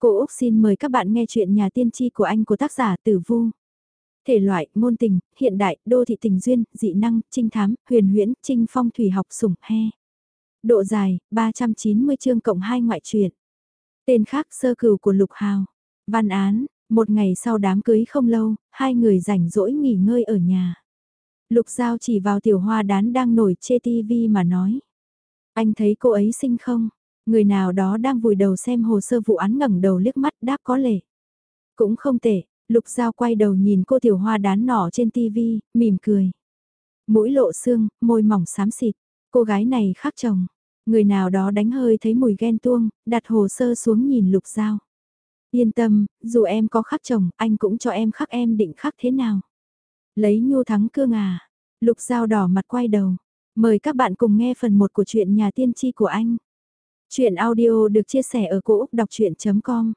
Cô Úc xin mời các bạn nghe chuyện nhà tiên tri của anh của tác giả Tử Vu. Thể loại, ngôn tình, hiện đại, đô thị tình duyên, dị năng, trinh thám, huyền huyễn, trinh phong thủy học sủng, he. Độ dài, 390 chương cộng 2 ngoại truyện. Tên khác sơ cửu của Lục Hào. Văn án, một ngày sau đám cưới không lâu, hai người rảnh rỗi nghỉ ngơi ở nhà. Lục Giao chỉ vào tiểu hoa đán đang nổi chê tivi mà nói. Anh thấy cô ấy xinh không? Người nào đó đang vùi đầu xem hồ sơ vụ án ngẩng đầu liếc mắt đáp có lệ. Cũng không tệ, Lục Giao quay đầu nhìn cô tiểu hoa đán nỏ trên tivi, mỉm cười. Mũi lộ xương, môi mỏng xám xịt, cô gái này khác chồng. Người nào đó đánh hơi thấy mùi ghen tuông, đặt hồ sơ xuống nhìn Lục Giao. Yên tâm, dù em có khắc chồng, anh cũng cho em khắc em định khắc thế nào. Lấy nhu thắng cương à. Lục Giao đỏ mặt quay đầu. Mời các bạn cùng nghe phần 1 của truyện nhà tiên tri của anh. Chuyện audio được chia sẻ ở cỗ đọc chuyện.com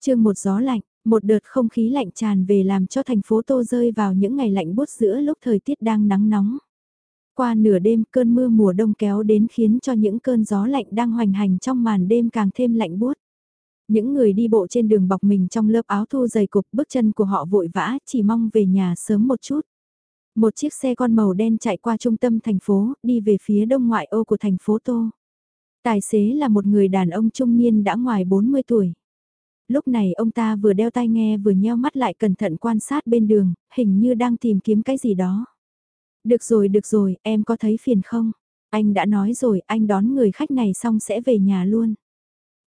Chương một gió lạnh, một đợt không khí lạnh tràn về làm cho thành phố Tô rơi vào những ngày lạnh bút giữa lúc thời tiết đang nắng nóng. Qua nửa đêm cơn mưa mùa đông kéo đến khiến cho những cơn gió lạnh đang hoành hành trong màn đêm càng thêm lạnh buốt. Những người đi bộ trên đường bọc mình trong lớp áo thu dày cục bước chân của họ vội vã chỉ mong về nhà sớm một chút. Một chiếc xe con màu đen chạy qua trung tâm thành phố, đi về phía đông ngoại ô của thành phố Tô. Tài xế là một người đàn ông trung niên đã ngoài 40 tuổi. Lúc này ông ta vừa đeo tai nghe vừa nheo mắt lại cẩn thận quan sát bên đường, hình như đang tìm kiếm cái gì đó. Được rồi, được rồi, em có thấy phiền không? Anh đã nói rồi, anh đón người khách này xong sẽ về nhà luôn.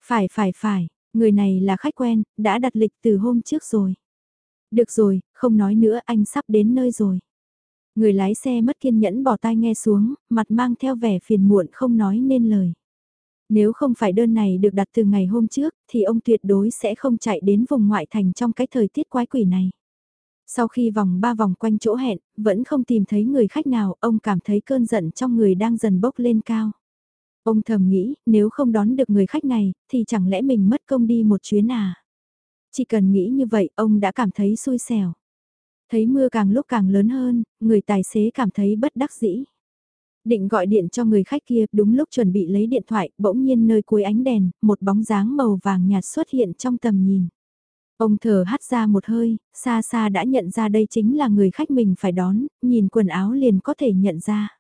Phải, phải, phải, người này là khách quen, đã đặt lịch từ hôm trước rồi. Được rồi, không nói nữa, anh sắp đến nơi rồi. Người lái xe mất kiên nhẫn bỏ tai nghe xuống, mặt mang theo vẻ phiền muộn không nói nên lời. Nếu không phải đơn này được đặt từ ngày hôm trước, thì ông tuyệt đối sẽ không chạy đến vùng ngoại thành trong cái thời tiết quái quỷ này. Sau khi vòng ba vòng quanh chỗ hẹn, vẫn không tìm thấy người khách nào, ông cảm thấy cơn giận trong người đang dần bốc lên cao. Ông thầm nghĩ, nếu không đón được người khách này, thì chẳng lẽ mình mất công đi một chuyến à? Chỉ cần nghĩ như vậy, ông đã cảm thấy xui xẻo. Thấy mưa càng lúc càng lớn hơn, người tài xế cảm thấy bất đắc dĩ. Định gọi điện cho người khách kia, đúng lúc chuẩn bị lấy điện thoại, bỗng nhiên nơi cuối ánh đèn, một bóng dáng màu vàng nhạt xuất hiện trong tầm nhìn. Ông thở hắt ra một hơi, xa xa đã nhận ra đây chính là người khách mình phải đón, nhìn quần áo liền có thể nhận ra.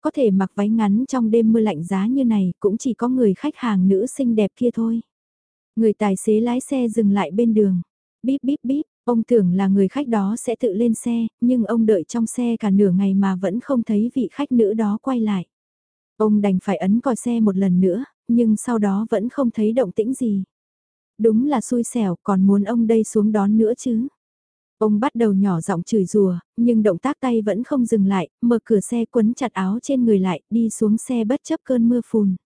Có thể mặc váy ngắn trong đêm mưa lạnh giá như này cũng chỉ có người khách hàng nữ xinh đẹp kia thôi. Người tài xế lái xe dừng lại bên đường. Bíp bíp bíp, Ông tưởng là người khách đó sẽ tự lên xe, nhưng ông đợi trong xe cả nửa ngày mà vẫn không thấy vị khách nữ đó quay lại. Ông đành phải ấn còi xe một lần nữa, nhưng sau đó vẫn không thấy động tĩnh gì. Đúng là xui xẻo, còn muốn ông đây xuống đón nữa chứ. Ông bắt đầu nhỏ giọng chửi rùa, nhưng động tác tay vẫn không dừng lại, mở cửa xe quấn chặt áo trên người lại, đi xuống xe bất chấp cơn mưa phùn.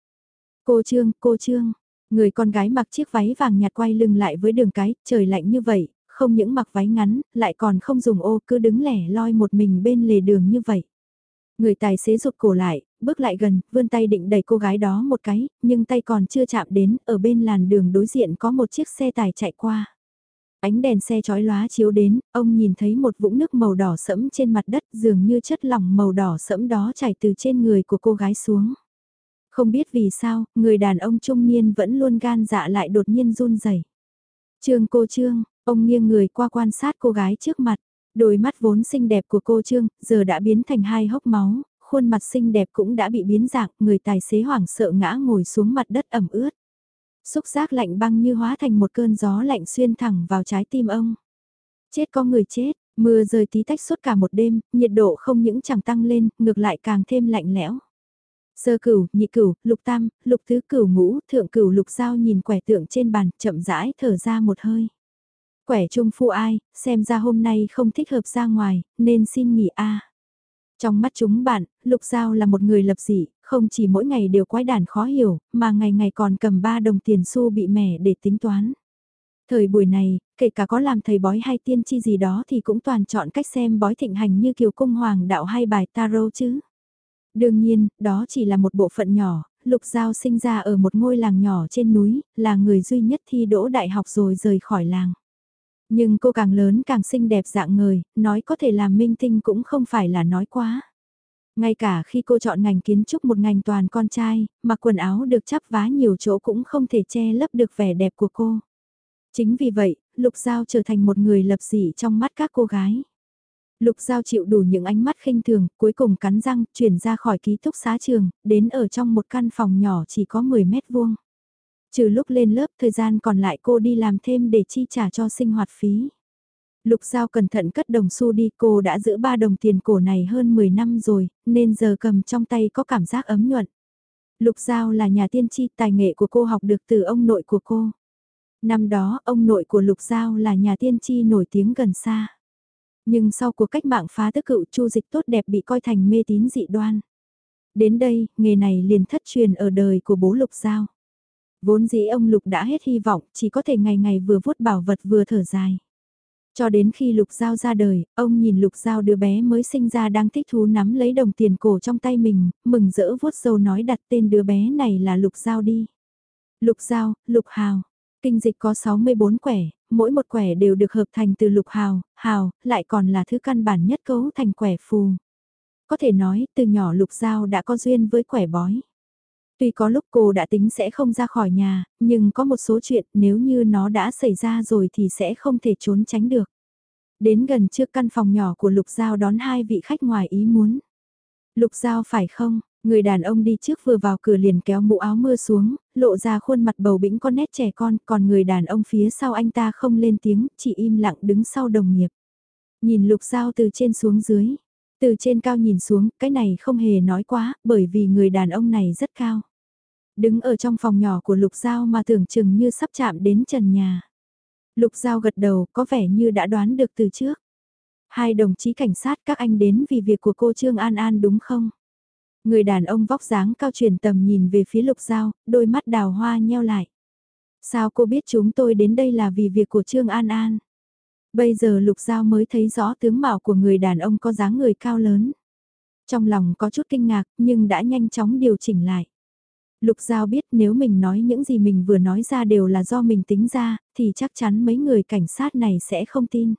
Cô Trương, cô Trương, người con gái mặc chiếc váy vàng nhạt quay lưng lại với đường cái, trời lạnh như vậy, không những mặc váy ngắn, lại còn không dùng ô cứ đứng lẻ loi một mình bên lề đường như vậy. Người tài xế rụt cổ lại, bước lại gần, vươn tay định đẩy cô gái đó một cái, nhưng tay còn chưa chạm đến, ở bên làn đường đối diện có một chiếc xe tải chạy qua. Ánh đèn xe chói lóa chiếu đến, ông nhìn thấy một vũng nước màu đỏ sẫm trên mặt đất dường như chất lỏng màu đỏ sẫm đó chảy từ trên người của cô gái xuống. Không biết vì sao, người đàn ông trung niên vẫn luôn gan dạ lại đột nhiên run rẩy. Trương cô Trương, Ông nghiêng người qua quan sát cô gái trước mặt, đôi mắt vốn xinh đẹp của cô Trương, giờ đã biến thành hai hốc máu, khuôn mặt xinh đẹp cũng đã bị biến dạng, người tài xế hoảng sợ ngã ngồi xuống mặt đất ẩm ướt. Xúc giác lạnh băng như hóa thành một cơn gió lạnh xuyên thẳng vào trái tim ông. Chết có người chết, mưa rơi tí tách suốt cả một đêm, nhiệt độ không những chẳng tăng lên, ngược lại càng thêm lạnh lẽo. Sơ cửu, nhị cửu, lục tam, lục tứ cửu ngũ, thượng cửu lục giao nhìn quẻ tượng trên bàn, chậm rãi thở ra một hơi. Quẻ trung phu ai, xem ra hôm nay không thích hợp ra ngoài, nên xin nghỉ a. Trong mắt chúng bạn, Lục Giao là một người lập dị, không chỉ mỗi ngày đều quái đản khó hiểu, mà ngày ngày còn cầm 3 đồng tiền xu bị mẻ để tính toán. Thời buổi này, kể cả có làm thầy bói hay tiên tri gì đó thì cũng toàn chọn cách xem bói thịnh hành như kiều cung hoàng đạo hay bài tarot chứ. Đương nhiên, đó chỉ là một bộ phận nhỏ, Lục Giao sinh ra ở một ngôi làng nhỏ trên núi, là người duy nhất thi đỗ đại học rồi rời khỏi làng. Nhưng cô càng lớn càng xinh đẹp dạng người, nói có thể làm minh tinh cũng không phải là nói quá. Ngay cả khi cô chọn ngành kiến trúc một ngành toàn con trai, mặc quần áo được chắp vá nhiều chỗ cũng không thể che lấp được vẻ đẹp của cô. Chính vì vậy, Lục Giao trở thành một người lập dị trong mắt các cô gái. Lục Giao chịu đủ những ánh mắt khinh thường, cuối cùng cắn răng, chuyển ra khỏi ký túc xá trường, đến ở trong một căn phòng nhỏ chỉ có 10 mét vuông. Trừ lúc lên lớp, thời gian còn lại cô đi làm thêm để chi trả cho sinh hoạt phí. Lục Giao cẩn thận cất đồng xu đi cô đã giữ ba đồng tiền cổ này hơn 10 năm rồi, nên giờ cầm trong tay có cảm giác ấm nhuận. Lục Giao là nhà tiên tri tài nghệ của cô học được từ ông nội của cô. Năm đó, ông nội của Lục Giao là nhà tiên tri nổi tiếng gần xa. Nhưng sau cuộc cách mạng phá tức cựu chu dịch tốt đẹp bị coi thành mê tín dị đoan. Đến đây, nghề này liền thất truyền ở đời của bố Lục Giao. Vốn dĩ ông Lục đã hết hy vọng, chỉ có thể ngày ngày vừa vuốt bảo vật vừa thở dài. Cho đến khi Lục Giao ra đời, ông nhìn Lục Giao đứa bé mới sinh ra đang thích thú nắm lấy đồng tiền cổ trong tay mình, mừng rỡ vuốt dâu nói đặt tên đứa bé này là Lục Giao đi. Lục Giao, Lục Hào. Kinh dịch có 64 quẻ, mỗi một quẻ đều được hợp thành từ lục hào, hào, lại còn là thứ căn bản nhất cấu thành quẻ phù. Có thể nói, từ nhỏ lục giao đã có duyên với quẻ bói. Tuy có lúc cô đã tính sẽ không ra khỏi nhà, nhưng có một số chuyện nếu như nó đã xảy ra rồi thì sẽ không thể trốn tránh được. Đến gần trước căn phòng nhỏ của Lục Giao đón hai vị khách ngoài ý muốn. Lục Giao phải không? Người đàn ông đi trước vừa vào cửa liền kéo mũ áo mưa xuống, lộ ra khuôn mặt bầu bĩnh con nét trẻ con, còn người đàn ông phía sau anh ta không lên tiếng, chỉ im lặng đứng sau đồng nghiệp. Nhìn Lục Giao từ trên xuống dưới, từ trên cao nhìn xuống, cái này không hề nói quá, bởi vì người đàn ông này rất cao. Đứng ở trong phòng nhỏ của Lục Giao mà tưởng chừng như sắp chạm đến trần nhà. Lục Giao gật đầu, có vẻ như đã đoán được từ trước. Hai đồng chí cảnh sát các anh đến vì việc của cô Trương An An đúng không? Người đàn ông vóc dáng cao truyền tầm nhìn về phía Lục Giao, đôi mắt đào hoa nheo lại. Sao cô biết chúng tôi đến đây là vì việc của Trương An An? Bây giờ Lục Giao mới thấy rõ tướng mạo của người đàn ông có dáng người cao lớn. Trong lòng có chút kinh ngạc nhưng đã nhanh chóng điều chỉnh lại. Lục Giao biết nếu mình nói những gì mình vừa nói ra đều là do mình tính ra, thì chắc chắn mấy người cảnh sát này sẽ không tin.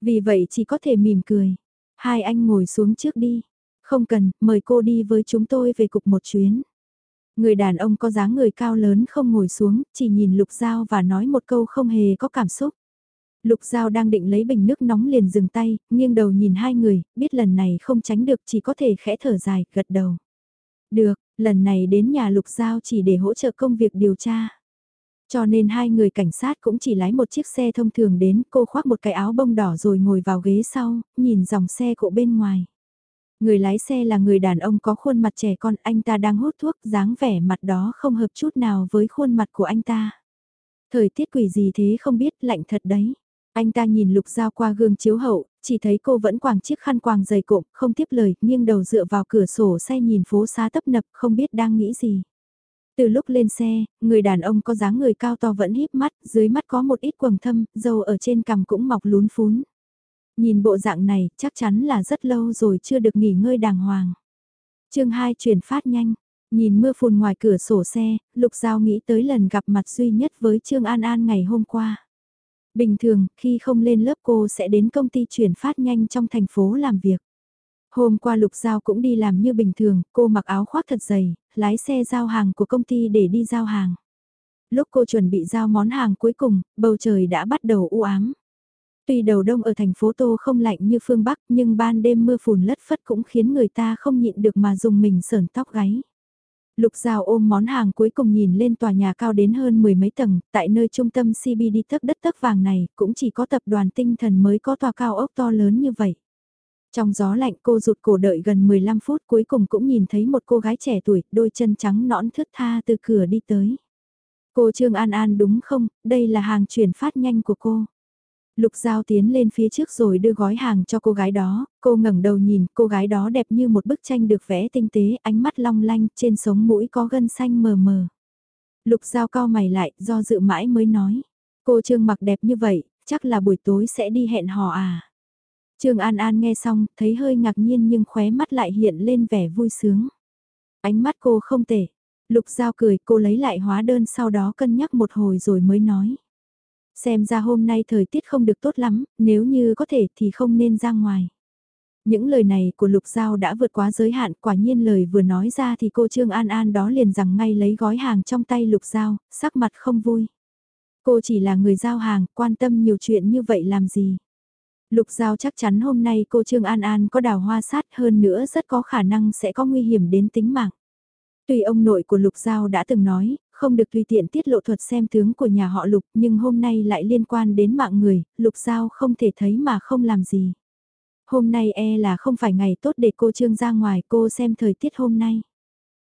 Vì vậy chỉ có thể mỉm cười. Hai anh ngồi xuống trước đi. Không cần, mời cô đi với chúng tôi về cục một chuyến. Người đàn ông có dáng người cao lớn không ngồi xuống, chỉ nhìn Lục Giao và nói một câu không hề có cảm xúc. Lục Giao đang định lấy bình nước nóng liền dừng tay, nghiêng đầu nhìn hai người, biết lần này không tránh được chỉ có thể khẽ thở dài, gật đầu. Được, lần này đến nhà Lục Giao chỉ để hỗ trợ công việc điều tra. Cho nên hai người cảnh sát cũng chỉ lái một chiếc xe thông thường đến, cô khoác một cái áo bông đỏ rồi ngồi vào ghế sau, nhìn dòng xe cộ bên ngoài. Người lái xe là người đàn ông có khuôn mặt trẻ con, anh ta đang hút thuốc, dáng vẻ mặt đó không hợp chút nào với khuôn mặt của anh ta. Thời tiết quỷ gì thế không biết, lạnh thật đấy. Anh ta nhìn lục dao qua gương chiếu hậu, chỉ thấy cô vẫn quàng chiếc khăn quàng dày cộm, không tiếp lời, nghiêng đầu dựa vào cửa sổ xe nhìn phố xá tấp nập, không biết đang nghĩ gì. Từ lúc lên xe, người đàn ông có dáng người cao to vẫn híp mắt, dưới mắt có một ít quầng thâm, dâu ở trên cằm cũng mọc lún phún. Nhìn bộ dạng này, chắc chắn là rất lâu rồi chưa được nghỉ ngơi đàng hoàng. chương 2 chuyển phát nhanh. Nhìn mưa phùn ngoài cửa sổ xe, Lục Giao nghĩ tới lần gặp mặt duy nhất với Trương An An ngày hôm qua. Bình thường, khi không lên lớp cô sẽ đến công ty chuyển phát nhanh trong thành phố làm việc. Hôm qua Lục Giao cũng đi làm như bình thường, cô mặc áo khoác thật dày, lái xe giao hàng của công ty để đi giao hàng. Lúc cô chuẩn bị giao món hàng cuối cùng, bầu trời đã bắt đầu u ám. Tuy đầu đông ở thành phố Tô không lạnh như phương Bắc nhưng ban đêm mưa phùn lất phất cũng khiến người ta không nhịn được mà dùng mình sờn tóc gáy. Lục Giao ôm món hàng cuối cùng nhìn lên tòa nhà cao đến hơn mười mấy tầng, tại nơi trung tâm CBD tấc đất tấc vàng này, cũng chỉ có tập đoàn tinh thần mới có tòa cao ốc to lớn như vậy. Trong gió lạnh cô rụt cổ đợi gần 15 phút cuối cùng cũng nhìn thấy một cô gái trẻ tuổi, đôi chân trắng nõn thướt tha từ cửa đi tới. Cô Trương An An đúng không, đây là hàng chuyển phát nhanh của cô. Lục Giao tiến lên phía trước rồi đưa gói hàng cho cô gái đó, cô ngẩng đầu nhìn, cô gái đó đẹp như một bức tranh được vẽ tinh tế, ánh mắt long lanh, trên sống mũi có gân xanh mờ mờ. Lục Giao cao mày lại, do dự mãi mới nói. Cô Trương mặc đẹp như vậy, chắc là buổi tối sẽ đi hẹn hò à. Trương An An nghe xong, thấy hơi ngạc nhiên nhưng khóe mắt lại hiện lên vẻ vui sướng. Ánh mắt cô không tệ. Lục Giao cười, cô lấy lại hóa đơn sau đó cân nhắc một hồi rồi mới nói. Xem ra hôm nay thời tiết không được tốt lắm, nếu như có thể thì không nên ra ngoài. Những lời này của Lục Giao đã vượt quá giới hạn, quả nhiên lời vừa nói ra thì cô Trương An An đó liền rằng ngay lấy gói hàng trong tay Lục Giao, sắc mặt không vui. Cô chỉ là người giao hàng, quan tâm nhiều chuyện như vậy làm gì? Lục Giao chắc chắn hôm nay cô Trương An An có đào hoa sát hơn nữa rất có khả năng sẽ có nguy hiểm đến tính mạng. Tuy ông nội của Lục Giao đã từng nói, không được tùy tiện tiết lộ thuật xem tướng của nhà họ Lục nhưng hôm nay lại liên quan đến mạng người, Lục Giao không thể thấy mà không làm gì. Hôm nay e là không phải ngày tốt để cô Trương ra ngoài cô xem thời tiết hôm nay.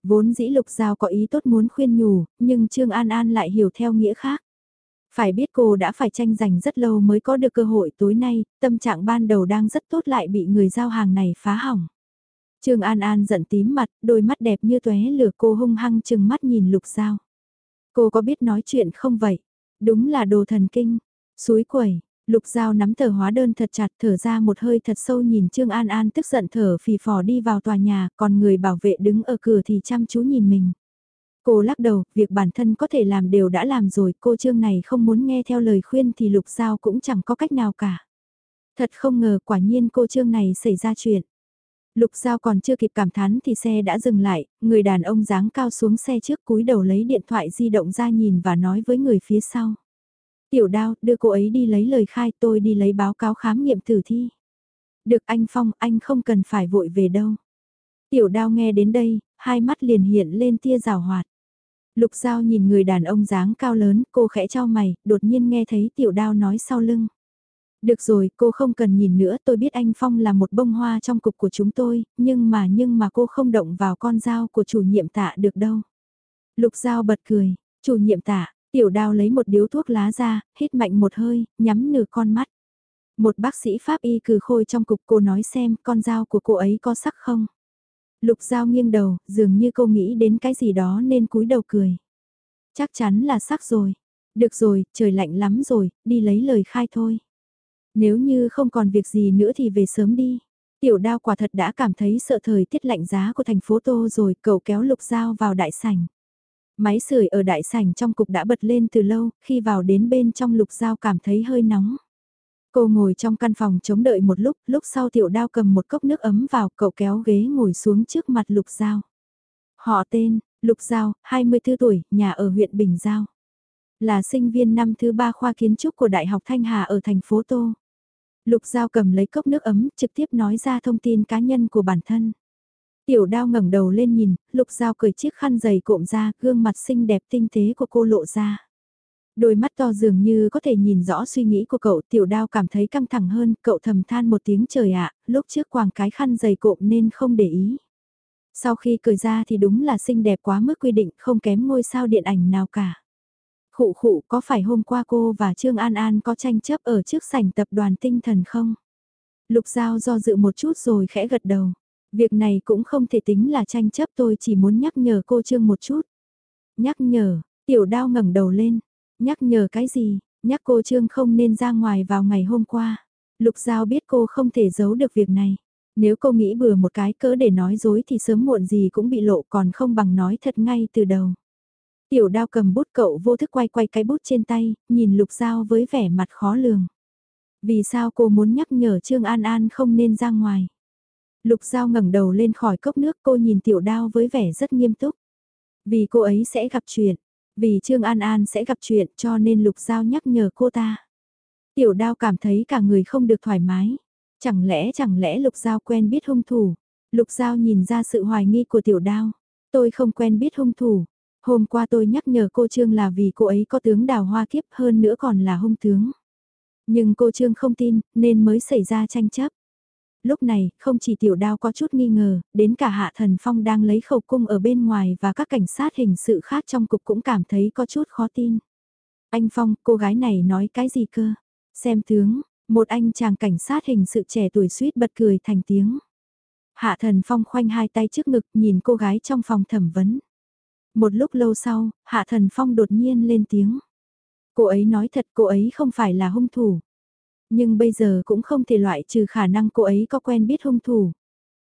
Vốn dĩ Lục Giao có ý tốt muốn khuyên nhủ, nhưng Trương An An lại hiểu theo nghĩa khác. Phải biết cô đã phải tranh giành rất lâu mới có được cơ hội tối nay, tâm trạng ban đầu đang rất tốt lại bị người giao hàng này phá hỏng. Trương An An giận tím mặt, đôi mắt đẹp như tuế lửa cô hung hăng chừng mắt nhìn Lục Giao. Cô có biết nói chuyện không vậy? Đúng là đồ thần kinh. Suối quẩy, Lục Giao nắm tờ hóa đơn thật chặt thở ra một hơi thật sâu nhìn Trương An An tức giận thở phì phò đi vào tòa nhà, còn người bảo vệ đứng ở cửa thì chăm chú nhìn mình. Cô lắc đầu, việc bản thân có thể làm đều đã làm rồi, cô Trương này không muốn nghe theo lời khuyên thì Lục Giao cũng chẳng có cách nào cả. Thật không ngờ quả nhiên cô Trương này xảy ra chuyện. Lục Giao còn chưa kịp cảm thán thì xe đã dừng lại, người đàn ông dáng cao xuống xe trước cúi đầu lấy điện thoại di động ra nhìn và nói với người phía sau. Tiểu đao, đưa cô ấy đi lấy lời khai tôi đi lấy báo cáo khám nghiệm tử thi. Được anh Phong, anh không cần phải vội về đâu. Tiểu đao nghe đến đây, hai mắt liền hiện lên tia rào hoạt. Lục Giao nhìn người đàn ông dáng cao lớn, cô khẽ cho mày, đột nhiên nghe thấy tiểu đao nói sau lưng. Được rồi, cô không cần nhìn nữa, tôi biết anh Phong là một bông hoa trong cục của chúng tôi, nhưng mà nhưng mà cô không động vào con dao của chủ nhiệm tạ được đâu. Lục Giao bật cười, chủ nhiệm tạ, tiểu đao lấy một điếu thuốc lá ra, hít mạnh một hơi, nhắm nửa con mắt. Một bác sĩ pháp y cừ khôi trong cục cô nói xem con dao của cô ấy có sắc không. Lục Giao nghiêng đầu, dường như cô nghĩ đến cái gì đó nên cúi đầu cười. Chắc chắn là sắc rồi. Được rồi, trời lạnh lắm rồi, đi lấy lời khai thôi. Nếu như không còn việc gì nữa thì về sớm đi. Tiểu đao quả thật đã cảm thấy sợ thời tiết lạnh giá của thành phố Tô rồi, cậu kéo lục dao vào đại sảnh. Máy sưởi ở đại sảnh trong cục đã bật lên từ lâu, khi vào đến bên trong lục dao cảm thấy hơi nóng. Cô ngồi trong căn phòng chống đợi một lúc, lúc sau tiểu đao cầm một cốc nước ấm vào, cậu kéo ghế ngồi xuống trước mặt lục dao. Họ tên, lục dao, 24 tuổi, nhà ở huyện Bình Giao. Là sinh viên năm thứ ba khoa kiến trúc của Đại học Thanh Hà ở thành phố Tô. Lục Giao cầm lấy cốc nước ấm, trực tiếp nói ra thông tin cá nhân của bản thân. Tiểu đao ngẩng đầu lên nhìn, Lục Giao cởi chiếc khăn giày cộm ra, gương mặt xinh đẹp tinh tế của cô lộ ra. Đôi mắt to dường như có thể nhìn rõ suy nghĩ của cậu, tiểu đao cảm thấy căng thẳng hơn, cậu thầm than một tiếng trời ạ, lúc trước quàng cái khăn giày cộm nên không để ý. Sau khi cười ra thì đúng là xinh đẹp quá mức quy định, không kém ngôi sao điện ảnh nào cả. Khụ khụ có phải hôm qua cô và Trương An An có tranh chấp ở trước sảnh tập đoàn tinh thần không? Lục Giao do dự một chút rồi khẽ gật đầu. Việc này cũng không thể tính là tranh chấp tôi chỉ muốn nhắc nhở cô Trương một chút. Nhắc nhở, tiểu đao ngẩng đầu lên. Nhắc nhở cái gì, nhắc cô Trương không nên ra ngoài vào ngày hôm qua. Lục Giao biết cô không thể giấu được việc này. Nếu cô nghĩ bừa một cái cỡ để nói dối thì sớm muộn gì cũng bị lộ còn không bằng nói thật ngay từ đầu. Tiểu đao cầm bút cậu vô thức quay quay cái bút trên tay, nhìn lục giao với vẻ mặt khó lường. Vì sao cô muốn nhắc nhở Trương An An không nên ra ngoài? Lục giao ngẩng đầu lên khỏi cốc nước cô nhìn tiểu đao với vẻ rất nghiêm túc. Vì cô ấy sẽ gặp chuyện, vì Trương An An sẽ gặp chuyện cho nên lục giao nhắc nhở cô ta. Tiểu đao cảm thấy cả người không được thoải mái. Chẳng lẽ chẳng lẽ lục giao quen biết hung thủ? Lục giao nhìn ra sự hoài nghi của tiểu đao. Tôi không quen biết hung thủ, Hôm qua tôi nhắc nhở cô Trương là vì cô ấy có tướng đào hoa kiếp hơn nữa còn là hung tướng. Nhưng cô Trương không tin, nên mới xảy ra tranh chấp. Lúc này, không chỉ tiểu đao có chút nghi ngờ, đến cả Hạ Thần Phong đang lấy khẩu cung ở bên ngoài và các cảnh sát hình sự khác trong cục cũng cảm thấy có chút khó tin. Anh Phong, cô gái này nói cái gì cơ? Xem tướng, một anh chàng cảnh sát hình sự trẻ tuổi suýt bật cười thành tiếng. Hạ Thần Phong khoanh hai tay trước ngực nhìn cô gái trong phòng thẩm vấn. Một lúc lâu sau, Hạ Thần Phong đột nhiên lên tiếng. Cô ấy nói thật cô ấy không phải là hung thủ. Nhưng bây giờ cũng không thể loại trừ khả năng cô ấy có quen biết hung thủ.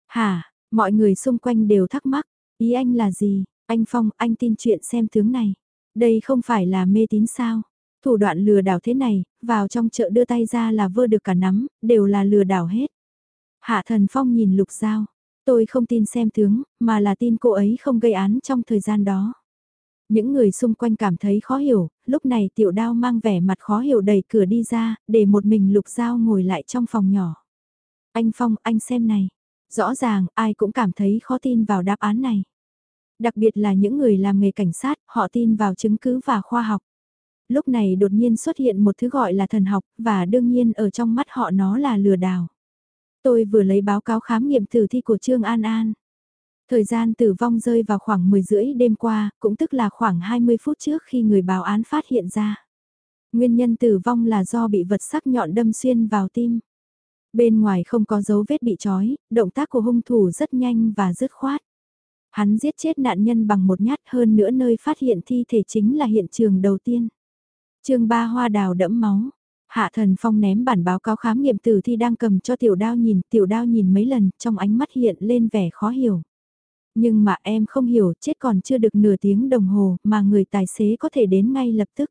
Hả, mọi người xung quanh đều thắc mắc, ý anh là gì? Anh Phong, anh tin chuyện xem tướng này. Đây không phải là mê tín sao? Thủ đoạn lừa đảo thế này, vào trong chợ đưa tay ra là vơ được cả nắm, đều là lừa đảo hết. Hạ Thần Phong nhìn Lục Giao, Tôi không tin xem tướng, mà là tin cô ấy không gây án trong thời gian đó. Những người xung quanh cảm thấy khó hiểu, lúc này tiểu đao mang vẻ mặt khó hiểu đẩy cửa đi ra, để một mình lục dao ngồi lại trong phòng nhỏ. Anh Phong, anh xem này. Rõ ràng, ai cũng cảm thấy khó tin vào đáp án này. Đặc biệt là những người làm nghề cảnh sát, họ tin vào chứng cứ và khoa học. Lúc này đột nhiên xuất hiện một thứ gọi là thần học, và đương nhiên ở trong mắt họ nó là lừa đảo. Tôi vừa lấy báo cáo khám nghiệm tử thi của Trương An An. Thời gian tử vong rơi vào khoảng 10 rưỡi đêm qua, cũng tức là khoảng 20 phút trước khi người báo án phát hiện ra. Nguyên nhân tử vong là do bị vật sắc nhọn đâm xuyên vào tim. Bên ngoài không có dấu vết bị trói, động tác của hung thủ rất nhanh và dứt khoát. Hắn giết chết nạn nhân bằng một nhát hơn nữa nơi phát hiện thi thể chính là hiện trường đầu tiên. Trường ba hoa đào đẫm máu. Hạ thần phong ném bản báo cáo khám nghiệm tử thi đang cầm cho tiểu đao nhìn, tiểu đao nhìn mấy lần, trong ánh mắt hiện lên vẻ khó hiểu. Nhưng mà em không hiểu, chết còn chưa được nửa tiếng đồng hồ, mà người tài xế có thể đến ngay lập tức.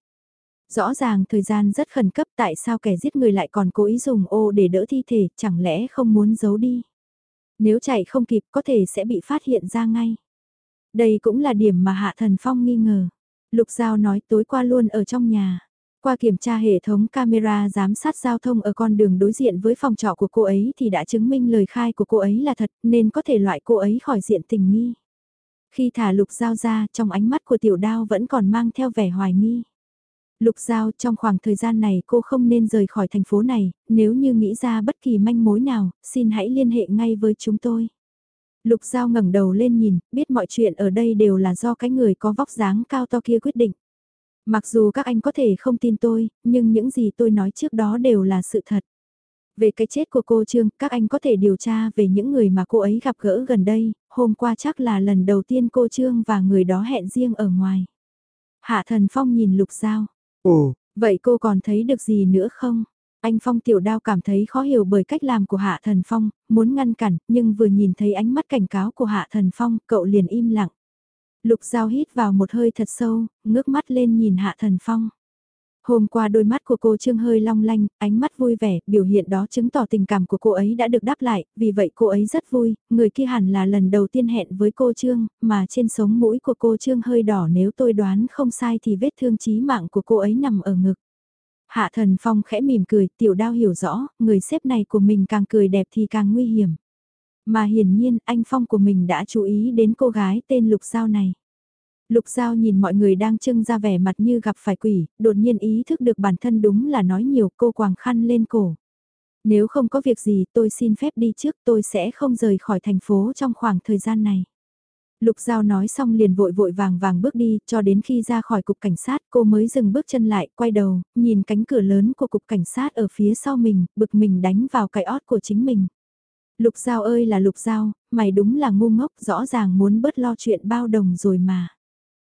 Rõ ràng thời gian rất khẩn cấp tại sao kẻ giết người lại còn cố ý dùng ô để đỡ thi thể, chẳng lẽ không muốn giấu đi. Nếu chạy không kịp có thể sẽ bị phát hiện ra ngay. Đây cũng là điểm mà Hạ Thần Phong nghi ngờ. Lục Giao nói tối qua luôn ở trong nhà. Qua kiểm tra hệ thống camera giám sát giao thông ở con đường đối diện với phòng trọ của cô ấy thì đã chứng minh lời khai của cô ấy là thật nên có thể loại cô ấy khỏi diện tình nghi. Khi thả lục Giao ra trong ánh mắt của tiểu đao vẫn còn mang theo vẻ hoài nghi. Lục Giao trong khoảng thời gian này cô không nên rời khỏi thành phố này, nếu như nghĩ ra bất kỳ manh mối nào, xin hãy liên hệ ngay với chúng tôi. Lục Giao ngẩng đầu lên nhìn, biết mọi chuyện ở đây đều là do cái người có vóc dáng cao to kia quyết định. Mặc dù các anh có thể không tin tôi, nhưng những gì tôi nói trước đó đều là sự thật. Về cái chết của cô Trương, các anh có thể điều tra về những người mà cô ấy gặp gỡ gần đây, hôm qua chắc là lần đầu tiên cô Trương và người đó hẹn riêng ở ngoài. Hạ Thần Phong nhìn Lục Giao. Ồ, vậy cô còn thấy được gì nữa không? Anh Phong tiểu đao cảm thấy khó hiểu bởi cách làm của Hạ Thần Phong, muốn ngăn cản, nhưng vừa nhìn thấy ánh mắt cảnh cáo của Hạ Thần Phong, cậu liền im lặng. Lục Giao hít vào một hơi thật sâu, ngước mắt lên nhìn Hạ Thần Phong. Hôm qua đôi mắt của cô Trương hơi long lanh, ánh mắt vui vẻ, biểu hiện đó chứng tỏ tình cảm của cô ấy đã được đáp lại, vì vậy cô ấy rất vui, người kia hẳn là lần đầu tiên hẹn với cô Trương, mà trên sống mũi của cô Trương hơi đỏ nếu tôi đoán không sai thì vết thương chí mạng của cô ấy nằm ở ngực. Hạ thần phong khẽ mỉm cười, tiểu đao hiểu rõ, người xếp này của mình càng cười đẹp thì càng nguy hiểm. Mà hiển nhiên anh Phong của mình đã chú ý đến cô gái tên Lục Giao này. Lục Giao nhìn mọi người đang trưng ra vẻ mặt như gặp phải quỷ, đột nhiên ý thức được bản thân đúng là nói nhiều cô quàng khăn lên cổ. Nếu không có việc gì tôi xin phép đi trước tôi sẽ không rời khỏi thành phố trong khoảng thời gian này. Lục Giao nói xong liền vội vội vàng vàng bước đi, cho đến khi ra khỏi cục cảnh sát cô mới dừng bước chân lại, quay đầu, nhìn cánh cửa lớn của cục cảnh sát ở phía sau mình, bực mình đánh vào cái ót của chính mình. Lục Giao ơi là Lục Giao, mày đúng là ngu ngốc, rõ ràng muốn bớt lo chuyện bao đồng rồi mà.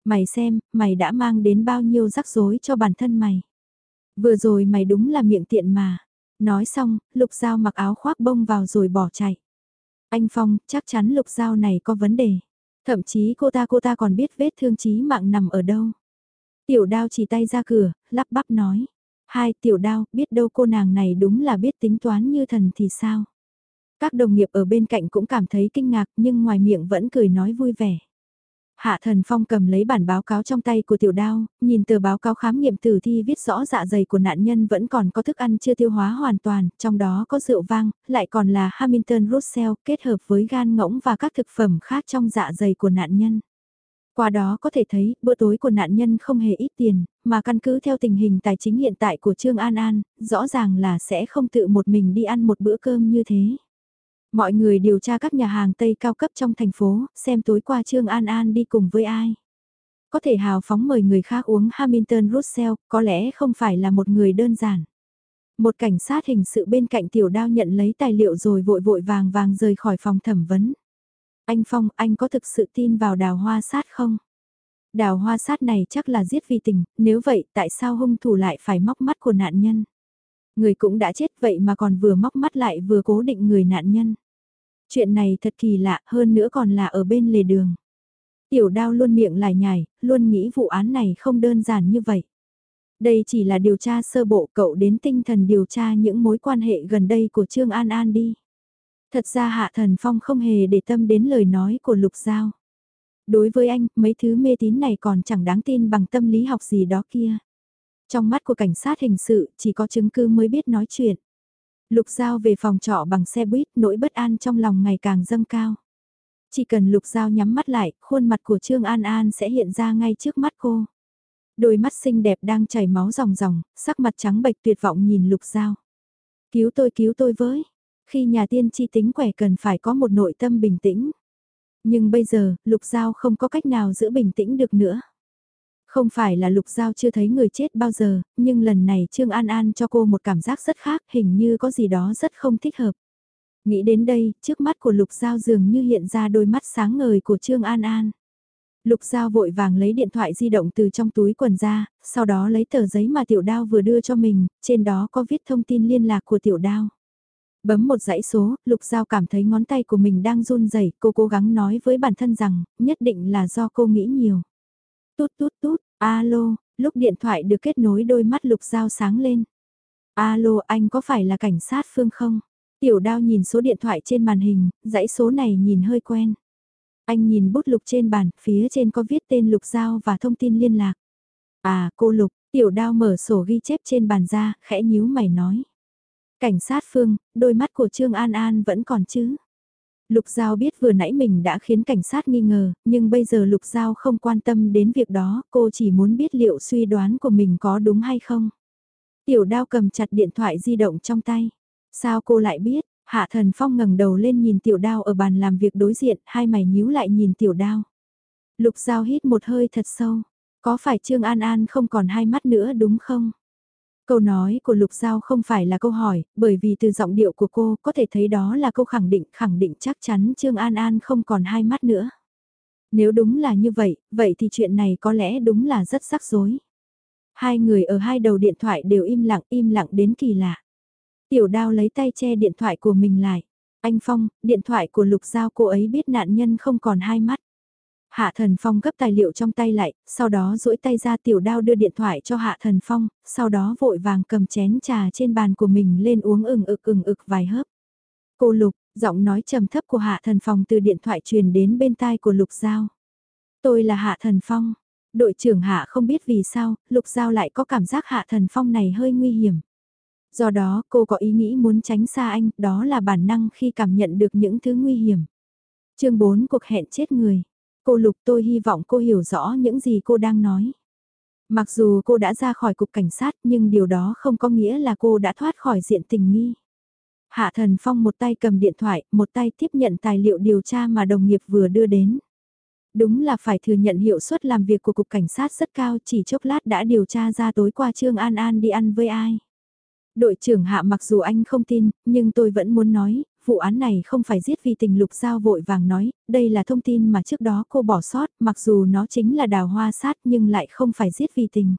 Mày xem, mày đã mang đến bao nhiêu rắc rối cho bản thân mày. Vừa rồi mày đúng là miệng tiện mà. Nói xong, Lục Giao mặc áo khoác bông vào rồi bỏ chạy. Anh Phong, chắc chắn Lục Giao này có vấn đề. Thậm chí cô ta cô ta còn biết vết thương chí mạng nằm ở đâu. Tiểu đao chỉ tay ra cửa, lắp bắp nói. Hai tiểu đao, biết đâu cô nàng này đúng là biết tính toán như thần thì sao. Các đồng nghiệp ở bên cạnh cũng cảm thấy kinh ngạc nhưng ngoài miệng vẫn cười nói vui vẻ. Hạ Thần Phong cầm lấy bản báo cáo trong tay của tiểu đao, nhìn tờ báo cáo khám nghiệm tử thi viết rõ dạ dày của nạn nhân vẫn còn có thức ăn chưa tiêu hóa hoàn toàn, trong đó có rượu vang, lại còn là Hamilton Russell kết hợp với gan ngỗng và các thực phẩm khác trong dạ dày của nạn nhân. Qua đó có thể thấy, bữa tối của nạn nhân không hề ít tiền, mà căn cứ theo tình hình tài chính hiện tại của Trương An An, rõ ràng là sẽ không tự một mình đi ăn một bữa cơm như thế. Mọi người điều tra các nhà hàng Tây cao cấp trong thành phố, xem tối qua Trương An An đi cùng với ai. Có thể hào phóng mời người khác uống Hamilton Russell, có lẽ không phải là một người đơn giản. Một cảnh sát hình sự bên cạnh tiểu đao nhận lấy tài liệu rồi vội vội vàng vàng rời khỏi phòng thẩm vấn. Anh Phong, anh có thực sự tin vào đào hoa sát không? Đào hoa sát này chắc là giết vì tình, nếu vậy tại sao hung thủ lại phải móc mắt của nạn nhân? Người cũng đã chết vậy mà còn vừa móc mắt lại vừa cố định người nạn nhân. Chuyện này thật kỳ lạ hơn nữa còn là ở bên lề đường. Tiểu đao luôn miệng lại nhải, luôn nghĩ vụ án này không đơn giản như vậy. Đây chỉ là điều tra sơ bộ cậu đến tinh thần điều tra những mối quan hệ gần đây của Trương An An đi. Thật ra Hạ Thần Phong không hề để tâm đến lời nói của Lục Giao. Đối với anh, mấy thứ mê tín này còn chẳng đáng tin bằng tâm lý học gì đó kia. Trong mắt của cảnh sát hình sự, chỉ có chứng cứ mới biết nói chuyện. Lục Giao về phòng trọ bằng xe buýt, nỗi bất an trong lòng ngày càng dâng cao. Chỉ cần Lục Giao nhắm mắt lại, khuôn mặt của Trương An An sẽ hiện ra ngay trước mắt cô. Đôi mắt xinh đẹp đang chảy máu ròng ròng, sắc mặt trắng bệch tuyệt vọng nhìn Lục Giao. Cứu tôi cứu tôi với. Khi nhà tiên tri tính khỏe cần phải có một nội tâm bình tĩnh. Nhưng bây giờ, Lục Giao không có cách nào giữ bình tĩnh được nữa. Không phải là Lục Giao chưa thấy người chết bao giờ, nhưng lần này Trương An An cho cô một cảm giác rất khác, hình như có gì đó rất không thích hợp. Nghĩ đến đây, trước mắt của Lục Giao dường như hiện ra đôi mắt sáng ngời của Trương An An. Lục Giao vội vàng lấy điện thoại di động từ trong túi quần ra, sau đó lấy tờ giấy mà Tiểu Đao vừa đưa cho mình, trên đó có viết thông tin liên lạc của Tiểu Đao. Bấm một dãy số, Lục Giao cảm thấy ngón tay của mình đang run rẩy, cô cố gắng nói với bản thân rằng, nhất định là do cô nghĩ nhiều. Tút tút tút, alo, lúc điện thoại được kết nối đôi mắt Lục Giao sáng lên. Alo, anh có phải là cảnh sát Phương không? Tiểu đao nhìn số điện thoại trên màn hình, dãy số này nhìn hơi quen. Anh nhìn bút lục trên bàn, phía trên có viết tên Lục Giao và thông tin liên lạc. À, cô Lục, tiểu đao mở sổ ghi chép trên bàn ra, khẽ nhíu mày nói. Cảnh sát Phương, đôi mắt của Trương An An vẫn còn chứ? Lục Giao biết vừa nãy mình đã khiến cảnh sát nghi ngờ, nhưng bây giờ Lục Giao không quan tâm đến việc đó, cô chỉ muốn biết liệu suy đoán của mình có đúng hay không. Tiểu đao cầm chặt điện thoại di động trong tay. Sao cô lại biết? Hạ thần phong ngẩng đầu lên nhìn tiểu đao ở bàn làm việc đối diện, hai mày nhíu lại nhìn tiểu đao. Lục Giao hít một hơi thật sâu. Có phải Trương An An không còn hai mắt nữa đúng không? Câu nói của Lục Giao không phải là câu hỏi, bởi vì từ giọng điệu của cô có thể thấy đó là câu khẳng định, khẳng định chắc chắn Trương An An không còn hai mắt nữa. Nếu đúng là như vậy, vậy thì chuyện này có lẽ đúng là rất rắc rối. Hai người ở hai đầu điện thoại đều im lặng, im lặng đến kỳ lạ. Tiểu đao lấy tay che điện thoại của mình lại. Anh Phong, điện thoại của Lục Giao cô ấy biết nạn nhân không còn hai mắt. Hạ Thần Phong gấp tài liệu trong tay lại, sau đó duỗi tay ra tiểu đao đưa điện thoại cho Hạ Thần Phong, sau đó vội vàng cầm chén trà trên bàn của mình lên uống ừng ực ừng ực vài hớp. Cô Lục, giọng nói trầm thấp của Hạ Thần Phong từ điện thoại truyền đến bên tai của Lục Giao. Tôi là Hạ Thần Phong. Đội trưởng Hạ không biết vì sao, Lục Giao lại có cảm giác Hạ Thần Phong này hơi nguy hiểm. Do đó cô có ý nghĩ muốn tránh xa anh, đó là bản năng khi cảm nhận được những thứ nguy hiểm. chương 4 cuộc hẹn chết người. Cô Lục tôi hy vọng cô hiểu rõ những gì cô đang nói. Mặc dù cô đã ra khỏi cục cảnh sát nhưng điều đó không có nghĩa là cô đã thoát khỏi diện tình nghi. Hạ Thần Phong một tay cầm điện thoại, một tay tiếp nhận tài liệu điều tra mà đồng nghiệp vừa đưa đến. Đúng là phải thừa nhận hiệu suất làm việc của cục cảnh sát rất cao chỉ chốc lát đã điều tra ra tối qua Trương An An đi ăn với ai. Đội trưởng hạ mặc dù anh không tin, nhưng tôi vẫn muốn nói, vụ án này không phải giết vì tình lục giao vội vàng nói, đây là thông tin mà trước đó cô bỏ sót, mặc dù nó chính là đào hoa sát nhưng lại không phải giết vì tình.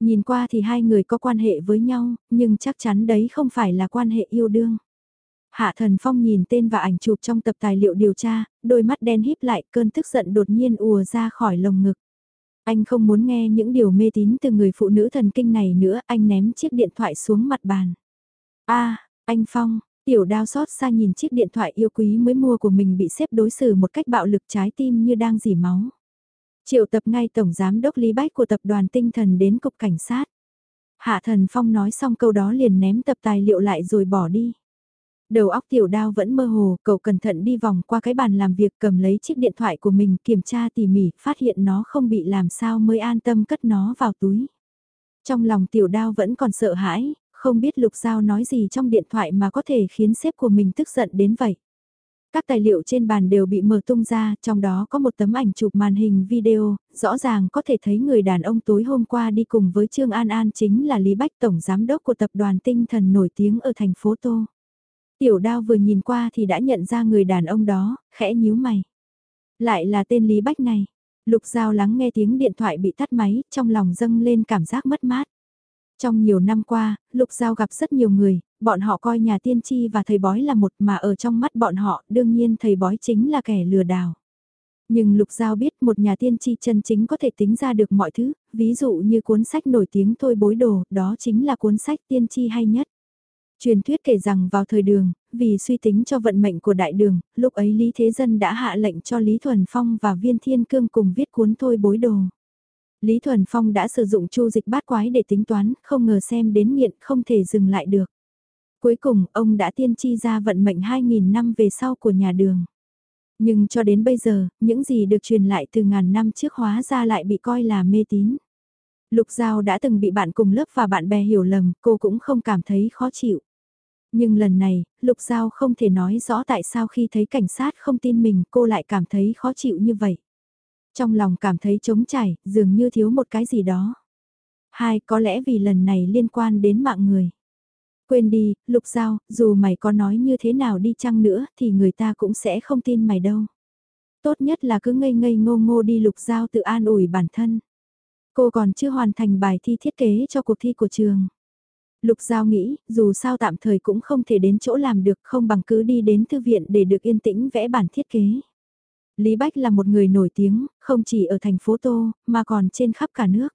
Nhìn qua thì hai người có quan hệ với nhau, nhưng chắc chắn đấy không phải là quan hệ yêu đương. Hạ Thần Phong nhìn tên và ảnh chụp trong tập tài liệu điều tra, đôi mắt đen híp lại cơn tức giận đột nhiên ùa ra khỏi lồng ngực. Anh không muốn nghe những điều mê tín từ người phụ nữ thần kinh này nữa, anh ném chiếc điện thoại xuống mặt bàn. a anh Phong, tiểu đao xót xa nhìn chiếc điện thoại yêu quý mới mua của mình bị xếp đối xử một cách bạo lực trái tim như đang dỉ máu. Triệu tập ngay Tổng Giám đốc Lý Bách của tập đoàn tinh thần đến cục cảnh sát. Hạ thần Phong nói xong câu đó liền ném tập tài liệu lại rồi bỏ đi. Đầu óc tiểu đao vẫn mơ hồ, cậu cẩn thận đi vòng qua cái bàn làm việc cầm lấy chiếc điện thoại của mình kiểm tra tỉ mỉ, phát hiện nó không bị làm sao mới an tâm cất nó vào túi. Trong lòng tiểu đao vẫn còn sợ hãi, không biết lục giao nói gì trong điện thoại mà có thể khiến sếp của mình tức giận đến vậy. Các tài liệu trên bàn đều bị mở tung ra, trong đó có một tấm ảnh chụp màn hình video, rõ ràng có thể thấy người đàn ông tối hôm qua đi cùng với Trương An An chính là Lý Bách Tổng Giám đốc của tập đoàn tinh thần nổi tiếng ở thành phố Tô. Tiểu đao vừa nhìn qua thì đã nhận ra người đàn ông đó, khẽ nhíu mày. Lại là tên Lý Bách này. Lục Giao lắng nghe tiếng điện thoại bị tắt máy, trong lòng dâng lên cảm giác mất mát. Trong nhiều năm qua, Lục Giao gặp rất nhiều người, bọn họ coi nhà tiên tri và thầy bói là một mà ở trong mắt bọn họ đương nhiên thầy bói chính là kẻ lừa đảo. Nhưng Lục Giao biết một nhà tiên tri chân chính có thể tính ra được mọi thứ, ví dụ như cuốn sách nổi tiếng Thôi bối đồ, đó chính là cuốn sách tiên tri hay nhất. Truyền thuyết kể rằng vào thời đường, vì suy tính cho vận mệnh của đại đường, lúc ấy Lý Thế Dân đã hạ lệnh cho Lý Thuần Phong và Viên Thiên Cương cùng viết cuốn thôi bối đồ. Lý Thuần Phong đã sử dụng chu dịch bát quái để tính toán, không ngờ xem đến nghiện không thể dừng lại được. Cuối cùng, ông đã tiên tri ra vận mệnh 2.000 năm về sau của nhà đường. Nhưng cho đến bây giờ, những gì được truyền lại từ ngàn năm trước hóa ra lại bị coi là mê tín. Lục Giao đã từng bị bạn cùng lớp và bạn bè hiểu lầm, cô cũng không cảm thấy khó chịu. Nhưng lần này, Lục Giao không thể nói rõ tại sao khi thấy cảnh sát không tin mình cô lại cảm thấy khó chịu như vậy. Trong lòng cảm thấy trống trải, dường như thiếu một cái gì đó. Hai, có lẽ vì lần này liên quan đến mạng người. Quên đi, Lục Giao, dù mày có nói như thế nào đi chăng nữa thì người ta cũng sẽ không tin mày đâu. Tốt nhất là cứ ngây ngây ngô ngô đi Lục Giao tự an ủi bản thân. Cô còn chưa hoàn thành bài thi thiết kế cho cuộc thi của trường. Lục Giao nghĩ, dù sao tạm thời cũng không thể đến chỗ làm được không bằng cứ đi đến thư viện để được yên tĩnh vẽ bản thiết kế. Lý Bách là một người nổi tiếng, không chỉ ở thành phố Tô, mà còn trên khắp cả nước.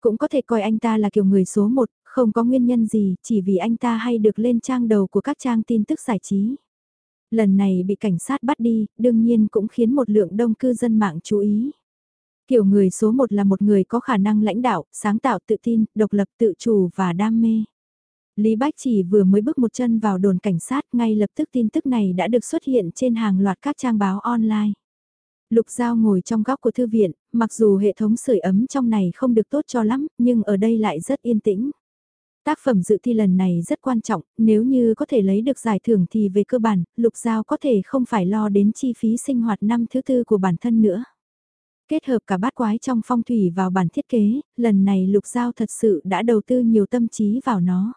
Cũng có thể coi anh ta là kiểu người số một, không có nguyên nhân gì, chỉ vì anh ta hay được lên trang đầu của các trang tin tức giải trí. Lần này bị cảnh sát bắt đi, đương nhiên cũng khiến một lượng đông cư dân mạng chú ý. Kiểu người số một là một người có khả năng lãnh đạo, sáng tạo tự tin, độc lập tự chủ và đam mê. Lý Bách chỉ vừa mới bước một chân vào đồn cảnh sát ngay lập tức tin tức này đã được xuất hiện trên hàng loạt các trang báo online. Lục Giao ngồi trong góc của thư viện, mặc dù hệ thống sưởi ấm trong này không được tốt cho lắm, nhưng ở đây lại rất yên tĩnh. Tác phẩm dự thi lần này rất quan trọng, nếu như có thể lấy được giải thưởng thì về cơ bản, Lục Giao có thể không phải lo đến chi phí sinh hoạt năm thứ tư của bản thân nữa. Kết hợp cả bát quái trong phong thủy vào bản thiết kế, lần này Lục Giao thật sự đã đầu tư nhiều tâm trí vào nó.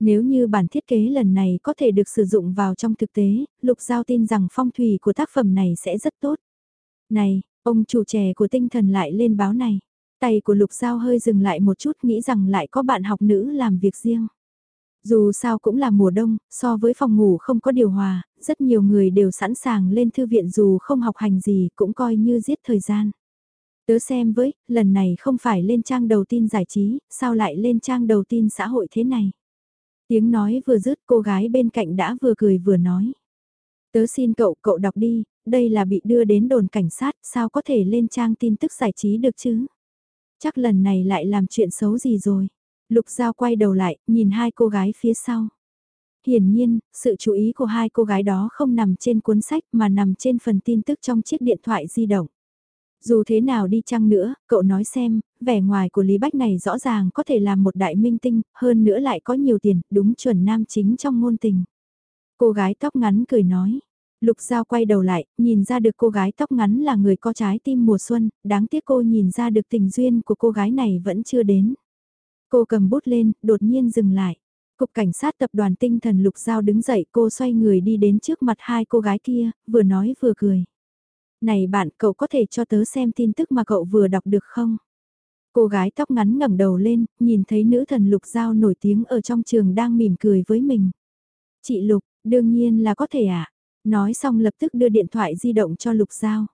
Nếu như bản thiết kế lần này có thể được sử dụng vào trong thực tế, Lục Giao tin rằng phong thủy của tác phẩm này sẽ rất tốt. Này, ông chủ trẻ của tinh thần lại lên báo này. Tay của Lục Giao hơi dừng lại một chút nghĩ rằng lại có bạn học nữ làm việc riêng. Dù sao cũng là mùa đông, so với phòng ngủ không có điều hòa, rất nhiều người đều sẵn sàng lên thư viện dù không học hành gì cũng coi như giết thời gian. Tớ xem với, lần này không phải lên trang đầu tin giải trí, sao lại lên trang đầu tin xã hội thế này? Tiếng nói vừa dứt cô gái bên cạnh đã vừa cười vừa nói. Tớ xin cậu, cậu đọc đi, đây là bị đưa đến đồn cảnh sát, sao có thể lên trang tin tức giải trí được chứ? Chắc lần này lại làm chuyện xấu gì rồi? Lục Giao quay đầu lại, nhìn hai cô gái phía sau. Hiển nhiên, sự chú ý của hai cô gái đó không nằm trên cuốn sách mà nằm trên phần tin tức trong chiếc điện thoại di động. Dù thế nào đi chăng nữa, cậu nói xem, vẻ ngoài của Lý Bách này rõ ràng có thể làm một đại minh tinh, hơn nữa lại có nhiều tiền, đúng chuẩn nam chính trong ngôn tình. Cô gái tóc ngắn cười nói. Lục Giao quay đầu lại, nhìn ra được cô gái tóc ngắn là người có trái tim mùa xuân, đáng tiếc cô nhìn ra được tình duyên của cô gái này vẫn chưa đến. Cô cầm bút lên, đột nhiên dừng lại. Cục cảnh sát tập đoàn tinh thần Lục Giao đứng dậy cô xoay người đi đến trước mặt hai cô gái kia, vừa nói vừa cười. Này bạn, cậu có thể cho tớ xem tin tức mà cậu vừa đọc được không? Cô gái tóc ngắn ngẩng đầu lên, nhìn thấy nữ thần Lục Giao nổi tiếng ở trong trường đang mỉm cười với mình. Chị Lục, đương nhiên là có thể ạ. À? Nói xong lập tức đưa điện thoại di động cho Lục Giao.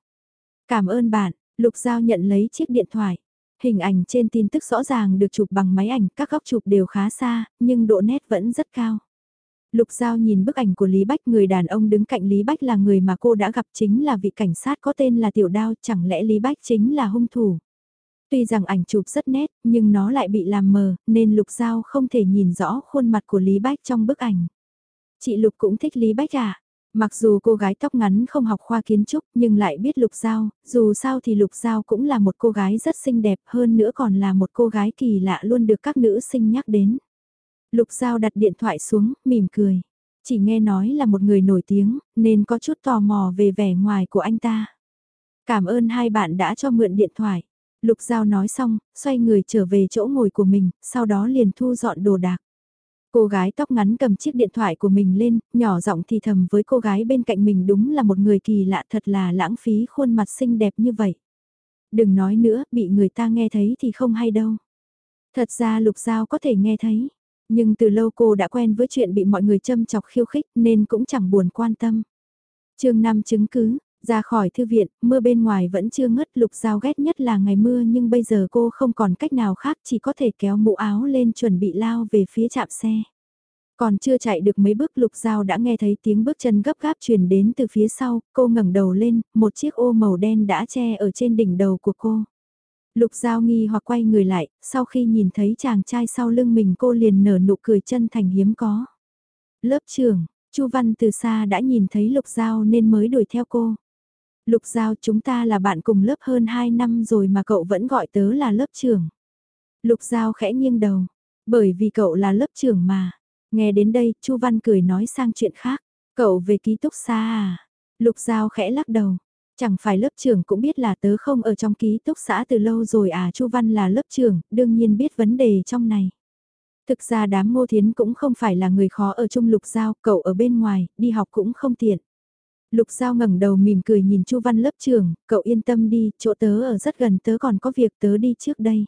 Cảm ơn bạn, Lục Giao nhận lấy chiếc điện thoại. Hình ảnh trên tin tức rõ ràng được chụp bằng máy ảnh, các góc chụp đều khá xa, nhưng độ nét vẫn rất cao. Lục Giao nhìn bức ảnh của Lý Bách, người đàn ông đứng cạnh Lý Bách là người mà cô đã gặp chính là vị cảnh sát có tên là Tiểu Đao, chẳng lẽ Lý Bách chính là hung thủ. Tuy rằng ảnh chụp rất nét, nhưng nó lại bị làm mờ, nên Lục Giao không thể nhìn rõ khuôn mặt của Lý Bách trong bức ảnh. Chị Lục cũng thích Lý Bách à? Mặc dù cô gái tóc ngắn không học khoa kiến trúc nhưng lại biết Lục Giao, dù sao thì Lục Giao cũng là một cô gái rất xinh đẹp hơn nữa còn là một cô gái kỳ lạ luôn được các nữ sinh nhắc đến. Lục Giao đặt điện thoại xuống, mỉm cười. Chỉ nghe nói là một người nổi tiếng, nên có chút tò mò về vẻ ngoài của anh ta. Cảm ơn hai bạn đã cho mượn điện thoại. Lục Giao nói xong, xoay người trở về chỗ ngồi của mình, sau đó liền thu dọn đồ đạc. Cô gái tóc ngắn cầm chiếc điện thoại của mình lên, nhỏ giọng thì thầm với cô gái bên cạnh mình đúng là một người kỳ lạ thật là lãng phí khuôn mặt xinh đẹp như vậy. Đừng nói nữa, bị người ta nghe thấy thì không hay đâu. Thật ra Lục Giao có thể nghe thấy, nhưng từ lâu cô đã quen với chuyện bị mọi người châm chọc khiêu khích nên cũng chẳng buồn quan tâm. chương 5 chứng cứ, ra khỏi thư viện, mưa bên ngoài vẫn chưa ngất lục giao ghét nhất là ngày mưa nhưng bây giờ cô không còn cách nào khác chỉ có thể kéo mũ áo lên chuẩn bị lao về phía chạm xe. Còn chưa chạy được mấy bước Lục Giao đã nghe thấy tiếng bước chân gấp gáp truyền đến từ phía sau, cô ngẩng đầu lên, một chiếc ô màu đen đã che ở trên đỉnh đầu của cô. Lục Giao nghi hoặc quay người lại, sau khi nhìn thấy chàng trai sau lưng mình cô liền nở nụ cười chân thành hiếm có. Lớp trưởng, Chu Văn từ xa đã nhìn thấy Lục Giao nên mới đuổi theo cô. Lục Giao chúng ta là bạn cùng lớp hơn 2 năm rồi mà cậu vẫn gọi tớ là lớp trưởng. Lục Giao khẽ nghiêng đầu, bởi vì cậu là lớp trưởng mà. Nghe đến đây, Chu Văn cười nói sang chuyện khác. Cậu về ký túc xa à? Lục Giao khẽ lắc đầu. Chẳng phải lớp trưởng cũng biết là tớ không ở trong ký túc xã từ lâu rồi à Chu Văn là lớp trưởng, đương nhiên biết vấn đề trong này. Thực ra đám ngô thiến cũng không phải là người khó ở chung lục giao, cậu ở bên ngoài, đi học cũng không tiện. Lục giao ngẩng đầu mỉm cười nhìn Chu Văn lớp trưởng, cậu yên tâm đi, chỗ tớ ở rất gần tớ còn có việc tớ đi trước đây.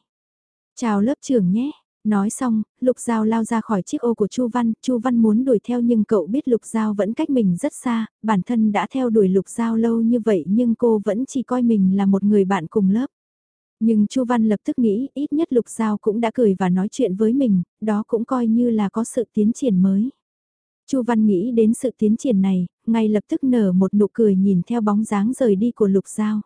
Chào lớp trưởng nhé. Nói xong, Lục Giao lao ra khỏi chiếc ô của Chu Văn, Chu Văn muốn đuổi theo nhưng cậu biết Lục Giao vẫn cách mình rất xa, bản thân đã theo đuổi Lục Giao lâu như vậy nhưng cô vẫn chỉ coi mình là một người bạn cùng lớp. Nhưng Chu Văn lập tức nghĩ ít nhất Lục Giao cũng đã cười và nói chuyện với mình, đó cũng coi như là có sự tiến triển mới. Chu Văn nghĩ đến sự tiến triển này, ngay lập tức nở một nụ cười nhìn theo bóng dáng rời đi của Lục Giao.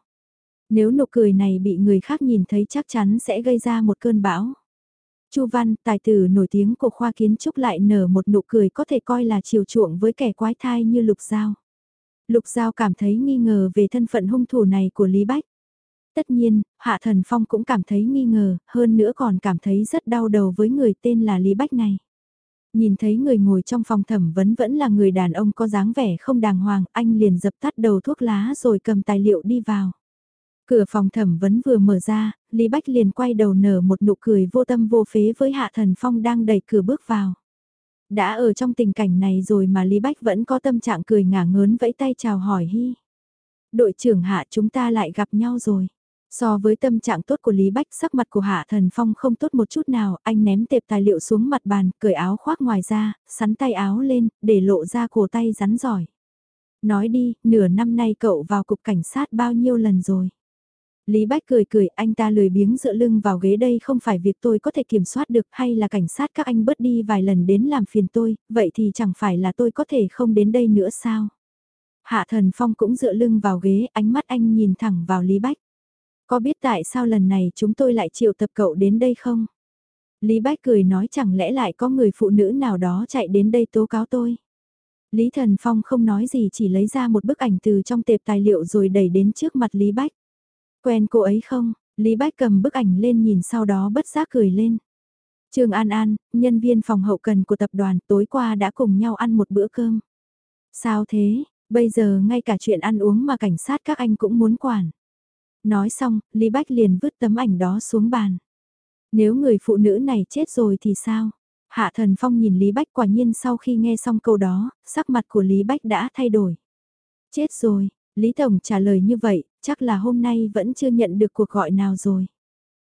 Nếu nụ cười này bị người khác nhìn thấy chắc chắn sẽ gây ra một cơn bão. Chu Văn, tài tử nổi tiếng của khoa kiến trúc lại nở một nụ cười có thể coi là chiều chuộng với kẻ quái thai như Lục Giao. Lục Giao cảm thấy nghi ngờ về thân phận hung thủ này của Lý Bách. Tất nhiên, Hạ Thần Phong cũng cảm thấy nghi ngờ, hơn nữa còn cảm thấy rất đau đầu với người tên là Lý Bách này. Nhìn thấy người ngồi trong phòng thẩm vấn vẫn là người đàn ông có dáng vẻ không đàng hoàng, anh liền dập tắt đầu thuốc lá rồi cầm tài liệu đi vào. Cửa phòng thẩm vấn vừa mở ra, Lý Bách liền quay đầu nở một nụ cười vô tâm vô phế với Hạ Thần Phong đang đẩy cửa bước vào. Đã ở trong tình cảnh này rồi mà Lý Bách vẫn có tâm trạng cười ngả ngớn vẫy tay chào hỏi hi Đội trưởng Hạ chúng ta lại gặp nhau rồi. So với tâm trạng tốt của Lý Bách, sắc mặt của Hạ Thần Phong không tốt một chút nào, anh ném tệp tài liệu xuống mặt bàn, cởi áo khoác ngoài ra, sắn tay áo lên, để lộ ra cổ tay rắn giỏi. Nói đi, nửa năm nay cậu vào cục cảnh sát bao nhiêu lần rồi? Lý Bách cười cười, anh ta lười biếng dựa lưng vào ghế đây không phải việc tôi có thể kiểm soát được hay là cảnh sát các anh bớt đi vài lần đến làm phiền tôi, vậy thì chẳng phải là tôi có thể không đến đây nữa sao? Hạ Thần Phong cũng dựa lưng vào ghế, ánh mắt anh nhìn thẳng vào Lý Bách. Có biết tại sao lần này chúng tôi lại triệu tập cậu đến đây không? Lý Bách cười nói chẳng lẽ lại có người phụ nữ nào đó chạy đến đây tố cáo tôi? Lý Thần Phong không nói gì chỉ lấy ra một bức ảnh từ trong tệp tài liệu rồi đẩy đến trước mặt Lý Bách. Quen cô ấy không? Lý Bách cầm bức ảnh lên nhìn sau đó bất giác cười lên. Trương An An, nhân viên phòng hậu cần của tập đoàn tối qua đã cùng nhau ăn một bữa cơm. Sao thế, bây giờ ngay cả chuyện ăn uống mà cảnh sát các anh cũng muốn quản. Nói xong, Lý Bách liền vứt tấm ảnh đó xuống bàn. Nếu người phụ nữ này chết rồi thì sao? Hạ Thần Phong nhìn Lý Bách quả nhiên sau khi nghe xong câu đó, sắc mặt của Lý Bách đã thay đổi. Chết rồi, Lý Tổng trả lời như vậy, chắc là hôm nay vẫn chưa nhận được cuộc gọi nào rồi.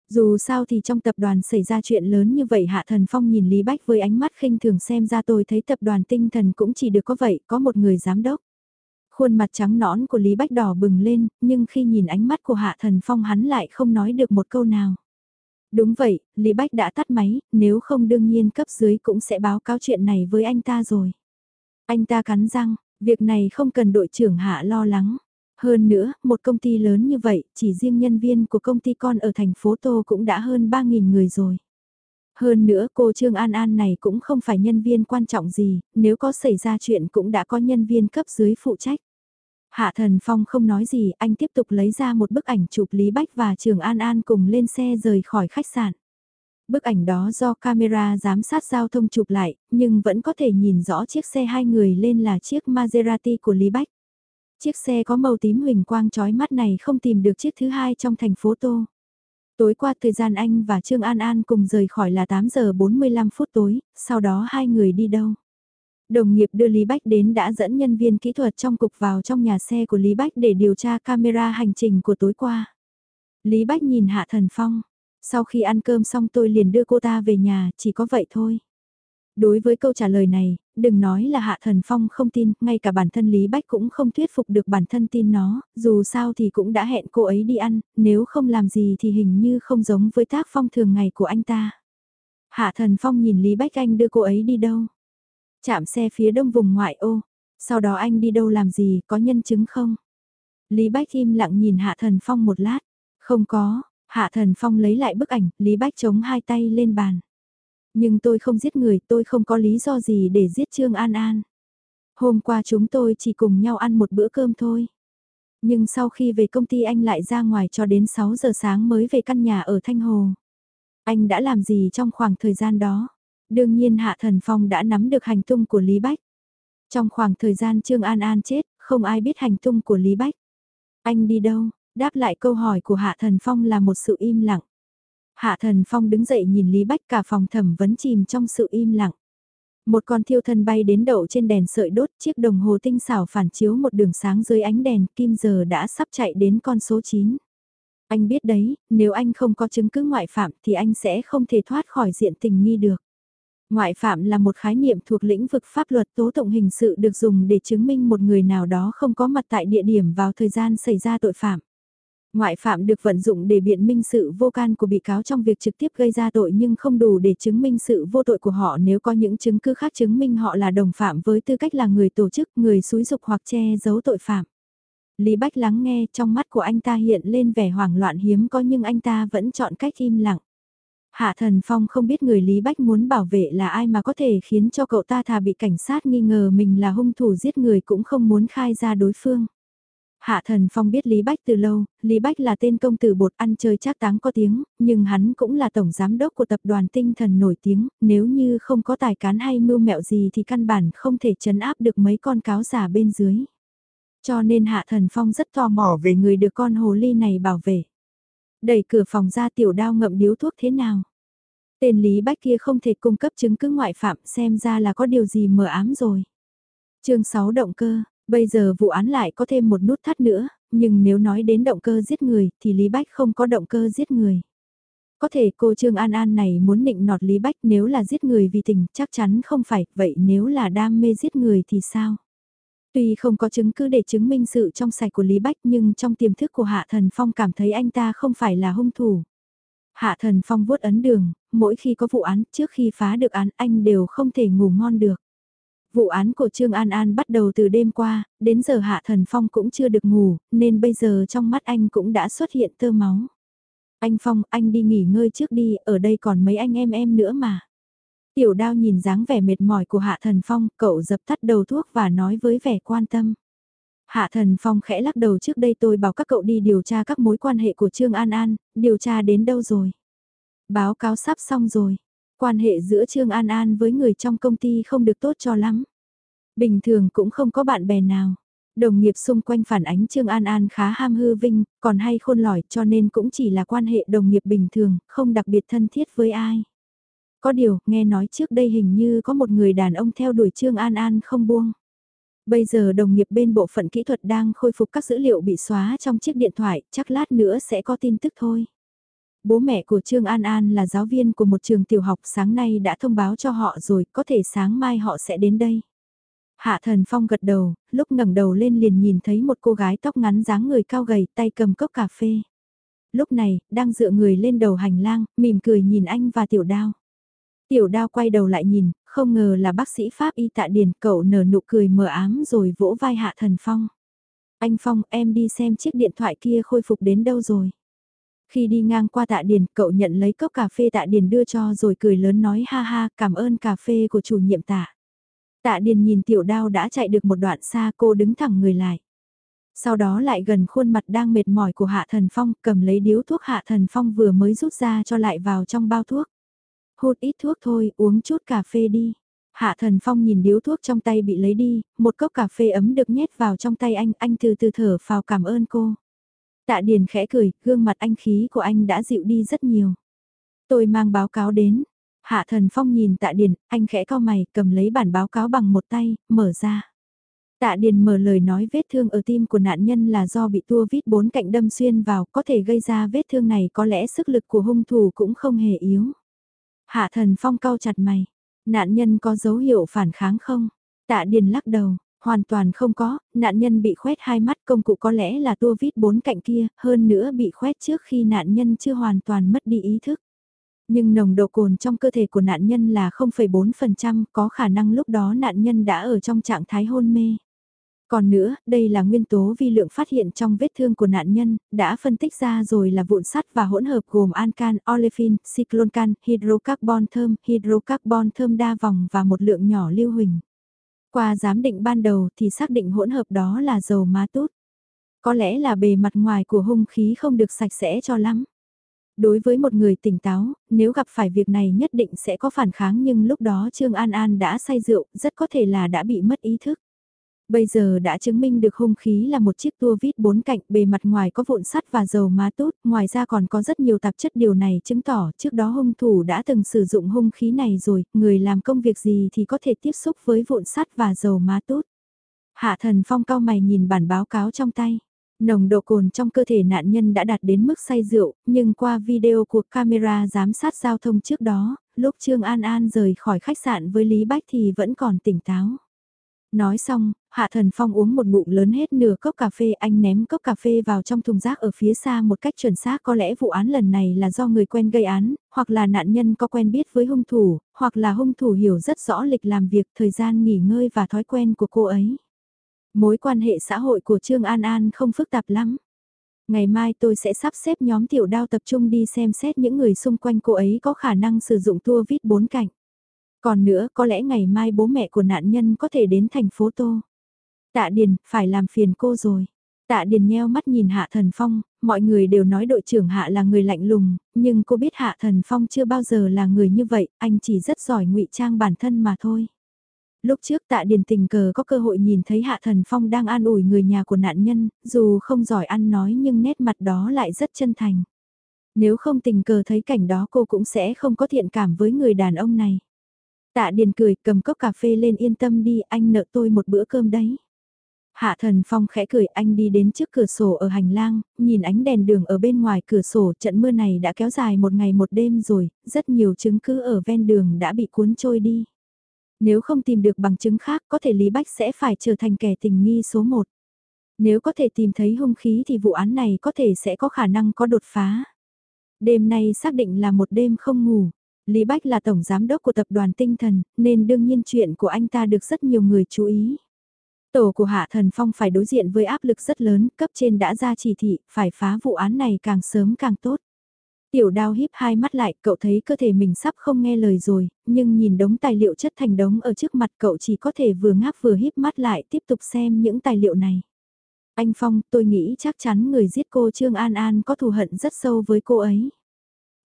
Dù sao thì trong tập đoàn xảy ra chuyện lớn như vậy Hạ Thần Phong nhìn Lý Bách với ánh mắt khinh thường xem ra tôi thấy tập đoàn tinh thần cũng chỉ được có vậy, có một người giám đốc. Khuôn mặt trắng nõn của Lý Bách đỏ bừng lên, nhưng khi nhìn ánh mắt của Hạ Thần Phong hắn lại không nói được một câu nào. Đúng vậy, Lý Bách đã tắt máy, nếu không đương nhiên cấp dưới cũng sẽ báo cáo chuyện này với anh ta rồi. Anh ta cắn răng, việc này không cần đội trưởng Hạ lo lắng. Hơn nữa, một công ty lớn như vậy, chỉ riêng nhân viên của công ty con ở thành phố Tô cũng đã hơn 3.000 người rồi. Hơn nữa cô Trương An An này cũng không phải nhân viên quan trọng gì, nếu có xảy ra chuyện cũng đã có nhân viên cấp dưới phụ trách. Hạ Thần Phong không nói gì, anh tiếp tục lấy ra một bức ảnh chụp Lý Bách và Trường An An cùng lên xe rời khỏi khách sạn. Bức ảnh đó do camera giám sát giao thông chụp lại, nhưng vẫn có thể nhìn rõ chiếc xe hai người lên là chiếc Maserati của Lý Bách. Chiếc xe có màu tím huỳnh quang chói mắt này không tìm được chiếc thứ hai trong thành phố Tô. Tối qua thời gian anh và Trương An An cùng rời khỏi là 8 giờ 45 phút tối, sau đó hai người đi đâu? Đồng nghiệp đưa Lý Bách đến đã dẫn nhân viên kỹ thuật trong cục vào trong nhà xe của Lý Bách để điều tra camera hành trình của tối qua. Lý Bách nhìn Hạ Thần Phong. Sau khi ăn cơm xong tôi liền đưa cô ta về nhà, chỉ có vậy thôi. Đối với câu trả lời này, đừng nói là Hạ Thần Phong không tin, ngay cả bản thân Lý Bách cũng không thuyết phục được bản thân tin nó, dù sao thì cũng đã hẹn cô ấy đi ăn, nếu không làm gì thì hình như không giống với tác phong thường ngày của anh ta. Hạ Thần Phong nhìn Lý Bách Anh đưa cô ấy đi đâu? Chạm xe phía đông vùng ngoại ô. Sau đó anh đi đâu làm gì, có nhân chứng không? Lý Bách im lặng nhìn Hạ Thần Phong một lát. Không có, Hạ Thần Phong lấy lại bức ảnh, Lý Bách chống hai tay lên bàn. Nhưng tôi không giết người, tôi không có lý do gì để giết Trương An An. Hôm qua chúng tôi chỉ cùng nhau ăn một bữa cơm thôi. Nhưng sau khi về công ty anh lại ra ngoài cho đến 6 giờ sáng mới về căn nhà ở Thanh Hồ. Anh đã làm gì trong khoảng thời gian đó? Đương nhiên Hạ Thần Phong đã nắm được hành tung của Lý Bách. Trong khoảng thời gian Trương An An chết, không ai biết hành tung của Lý Bách. Anh đi đâu? Đáp lại câu hỏi của Hạ Thần Phong là một sự im lặng. Hạ Thần Phong đứng dậy nhìn Lý Bách cả phòng thẩm vấn chìm trong sự im lặng. Một con thiêu thân bay đến đậu trên đèn sợi đốt chiếc đồng hồ tinh xảo phản chiếu một đường sáng dưới ánh đèn kim giờ đã sắp chạy đến con số 9. Anh biết đấy, nếu anh không có chứng cứ ngoại phạm thì anh sẽ không thể thoát khỏi diện tình nghi được. Ngoại phạm là một khái niệm thuộc lĩnh vực pháp luật tố tụng hình sự được dùng để chứng minh một người nào đó không có mặt tại địa điểm vào thời gian xảy ra tội phạm. Ngoại phạm được vận dụng để biện minh sự vô can của bị cáo trong việc trực tiếp gây ra tội nhưng không đủ để chứng minh sự vô tội của họ nếu có những chứng cứ khác chứng minh họ là đồng phạm với tư cách là người tổ chức, người xúi dục hoặc che giấu tội phạm. Lý Bách lắng nghe trong mắt của anh ta hiện lên vẻ hoảng loạn hiếm có nhưng anh ta vẫn chọn cách im lặng. Hạ Thần Phong không biết người Lý Bách muốn bảo vệ là ai mà có thể khiến cho cậu ta thà bị cảnh sát nghi ngờ mình là hung thủ giết người cũng không muốn khai ra đối phương. Hạ Thần Phong biết Lý Bách từ lâu, Lý Bách là tên công tử bột ăn chơi chắc táng có tiếng, nhưng hắn cũng là tổng giám đốc của tập đoàn tinh thần nổi tiếng, nếu như không có tài cán hay mưu mẹo gì thì căn bản không thể chấn áp được mấy con cáo giả bên dưới. Cho nên Hạ Thần Phong rất tò mò về người được con hồ ly này bảo vệ. Đẩy cửa phòng ra tiểu đao ngậm điếu thuốc thế nào? Tên Lý Bách kia không thể cung cấp chứng cứ ngoại phạm xem ra là có điều gì mờ ám rồi. chương 6 động cơ, bây giờ vụ án lại có thêm một nút thắt nữa, nhưng nếu nói đến động cơ giết người thì Lý Bách không có động cơ giết người. Có thể cô Trương An An này muốn nịnh nọt Lý Bách nếu là giết người vì tình chắc chắn không phải, vậy nếu là đam mê giết người thì sao? Tuy không có chứng cứ để chứng minh sự trong sạch của Lý Bách nhưng trong tiềm thức của Hạ Thần Phong cảm thấy anh ta không phải là hung thủ. Hạ Thần Phong vuốt ấn đường, mỗi khi có vụ án trước khi phá được án anh đều không thể ngủ ngon được. Vụ án của Trương An An bắt đầu từ đêm qua, đến giờ Hạ Thần Phong cũng chưa được ngủ, nên bây giờ trong mắt anh cũng đã xuất hiện tơ máu. Anh Phong, anh đi nghỉ ngơi trước đi, ở đây còn mấy anh em em nữa mà. Tiểu đao nhìn dáng vẻ mệt mỏi của Hạ Thần Phong, cậu dập tắt đầu thuốc và nói với vẻ quan tâm. Hạ Thần Phong khẽ lắc đầu trước đây tôi bảo các cậu đi điều tra các mối quan hệ của Trương An An, điều tra đến đâu rồi? Báo cáo sắp xong rồi. Quan hệ giữa Trương An An với người trong công ty không được tốt cho lắm. Bình thường cũng không có bạn bè nào. Đồng nghiệp xung quanh phản ánh Trương An An khá ham hư vinh, còn hay khôn lỏi cho nên cũng chỉ là quan hệ đồng nghiệp bình thường, không đặc biệt thân thiết với ai. Có điều, nghe nói trước đây hình như có một người đàn ông theo đuổi Trương An An không buông. Bây giờ đồng nghiệp bên bộ phận kỹ thuật đang khôi phục các dữ liệu bị xóa trong chiếc điện thoại, chắc lát nữa sẽ có tin tức thôi. Bố mẹ của Trương An An là giáo viên của một trường tiểu học sáng nay đã thông báo cho họ rồi, có thể sáng mai họ sẽ đến đây. Hạ Thần Phong gật đầu, lúc ngẩng đầu lên liền nhìn thấy một cô gái tóc ngắn dáng người cao gầy tay cầm cốc cà phê. Lúc này, đang dựa người lên đầu hành lang, mỉm cười nhìn anh và tiểu đao. Tiểu đao quay đầu lại nhìn, không ngờ là bác sĩ Pháp y tạ điền, cậu nở nụ cười mờ ám rồi vỗ vai Hạ Thần Phong. Anh Phong, em đi xem chiếc điện thoại kia khôi phục đến đâu rồi. Khi đi ngang qua tạ điền, cậu nhận lấy cốc cà phê tạ điền đưa cho rồi cười lớn nói ha ha, cảm ơn cà phê của chủ nhiệm tạ. Tạ điền nhìn tiểu đao đã chạy được một đoạn xa cô đứng thẳng người lại. Sau đó lại gần khuôn mặt đang mệt mỏi của Hạ Thần Phong, cầm lấy điếu thuốc Hạ Thần Phong vừa mới rút ra cho lại vào trong bao thuốc. Hút ít thuốc thôi, uống chút cà phê đi. Hạ Thần Phong nhìn điếu thuốc trong tay bị lấy đi, một cốc cà phê ấm được nhét vào trong tay anh, anh từ từ thở phào cảm ơn cô. Tạ Điền khẽ cười, gương mặt anh khí của anh đã dịu đi rất nhiều. Tôi mang báo cáo đến. Hạ Thần Phong nhìn Tạ Điền, anh khẽ cau mày, cầm lấy bản báo cáo bằng một tay, mở ra. Tạ Điền mở lời nói vết thương ở tim của nạn nhân là do bị tua vít bốn cạnh đâm xuyên vào, có thể gây ra vết thương này có lẽ sức lực của hung thủ cũng không hề yếu. Hạ thần phong cau chặt mày. Nạn nhân có dấu hiệu phản kháng không? Tạ Điền lắc đầu, hoàn toàn không có, nạn nhân bị khoét hai mắt công cụ có lẽ là tua vít bốn cạnh kia, hơn nữa bị khoét trước khi nạn nhân chưa hoàn toàn mất đi ý thức. Nhưng nồng độ cồn trong cơ thể của nạn nhân là 0,4%, có khả năng lúc đó nạn nhân đã ở trong trạng thái hôn mê. Còn nữa, đây là nguyên tố vi lượng phát hiện trong vết thương của nạn nhân, đã phân tích ra rồi là vụn sắt và hỗn hợp gồm ancan, olefin, cycloncan, hydrocarbon thơm, hydrocarbon thơm đa vòng và một lượng nhỏ lưu huỳnh. Qua giám định ban đầu thì xác định hỗn hợp đó là dầu ma tốt. Có lẽ là bề mặt ngoài của hung khí không được sạch sẽ cho lắm. Đối với một người tỉnh táo, nếu gặp phải việc này nhất định sẽ có phản kháng nhưng lúc đó Trương An An đã say rượu, rất có thể là đã bị mất ý thức. Bây giờ đã chứng minh được hung khí là một chiếc tua vít bốn cạnh bề mặt ngoài có vụn sắt và dầu má tốt, ngoài ra còn có rất nhiều tạp chất điều này chứng tỏ trước đó hung thủ đã từng sử dụng hung khí này rồi, người làm công việc gì thì có thể tiếp xúc với vụn sắt và dầu má tốt. Hạ thần phong cao mày nhìn bản báo cáo trong tay. Nồng độ cồn trong cơ thể nạn nhân đã đạt đến mức say rượu, nhưng qua video của camera giám sát giao thông trước đó, lúc Trương An An rời khỏi khách sạn với Lý Bách thì vẫn còn tỉnh táo. Nói xong, Hạ Thần Phong uống một ngụm lớn hết nửa cốc cà phê anh ném cốc cà phê vào trong thùng rác ở phía xa một cách chuẩn xác có lẽ vụ án lần này là do người quen gây án, hoặc là nạn nhân có quen biết với hung thủ, hoặc là hung thủ hiểu rất rõ lịch làm việc, thời gian nghỉ ngơi và thói quen của cô ấy. Mối quan hệ xã hội của Trương An An không phức tạp lắm. Ngày mai tôi sẽ sắp xếp nhóm tiểu đao tập trung đi xem xét những người xung quanh cô ấy có khả năng sử dụng tua vít bốn cạnh. Còn nữa, có lẽ ngày mai bố mẹ của nạn nhân có thể đến thành phố Tô. Tạ Điền, phải làm phiền cô rồi. Tạ Điền nheo mắt nhìn Hạ Thần Phong, mọi người đều nói đội trưởng Hạ là người lạnh lùng, nhưng cô biết Hạ Thần Phong chưa bao giờ là người như vậy, anh chỉ rất giỏi ngụy trang bản thân mà thôi. Lúc trước Tạ Điền tình cờ có cơ hội nhìn thấy Hạ Thần Phong đang an ủi người nhà của nạn nhân, dù không giỏi ăn nói nhưng nét mặt đó lại rất chân thành. Nếu không tình cờ thấy cảnh đó cô cũng sẽ không có thiện cảm với người đàn ông này. Tạ Điền cười cầm cốc cà phê lên yên tâm đi anh nợ tôi một bữa cơm đấy. Hạ thần phong khẽ cười anh đi đến trước cửa sổ ở hành lang, nhìn ánh đèn đường ở bên ngoài cửa sổ trận mưa này đã kéo dài một ngày một đêm rồi, rất nhiều chứng cứ ở ven đường đã bị cuốn trôi đi. Nếu không tìm được bằng chứng khác có thể Lý Bách sẽ phải trở thành kẻ tình nghi số một. Nếu có thể tìm thấy hung khí thì vụ án này có thể sẽ có khả năng có đột phá. Đêm nay xác định là một đêm không ngủ, Lý Bách là tổng giám đốc của tập đoàn tinh thần, nên đương nhiên chuyện của anh ta được rất nhiều người chú ý. Tổ của Hạ Thần Phong phải đối diện với áp lực rất lớn, cấp trên đã ra chỉ thị, phải phá vụ án này càng sớm càng tốt. Tiểu đao híp hai mắt lại, cậu thấy cơ thể mình sắp không nghe lời rồi, nhưng nhìn đống tài liệu chất thành đống ở trước mặt cậu chỉ có thể vừa ngáp vừa híp mắt lại tiếp tục xem những tài liệu này. Anh Phong, tôi nghĩ chắc chắn người giết cô Trương An An có thù hận rất sâu với cô ấy.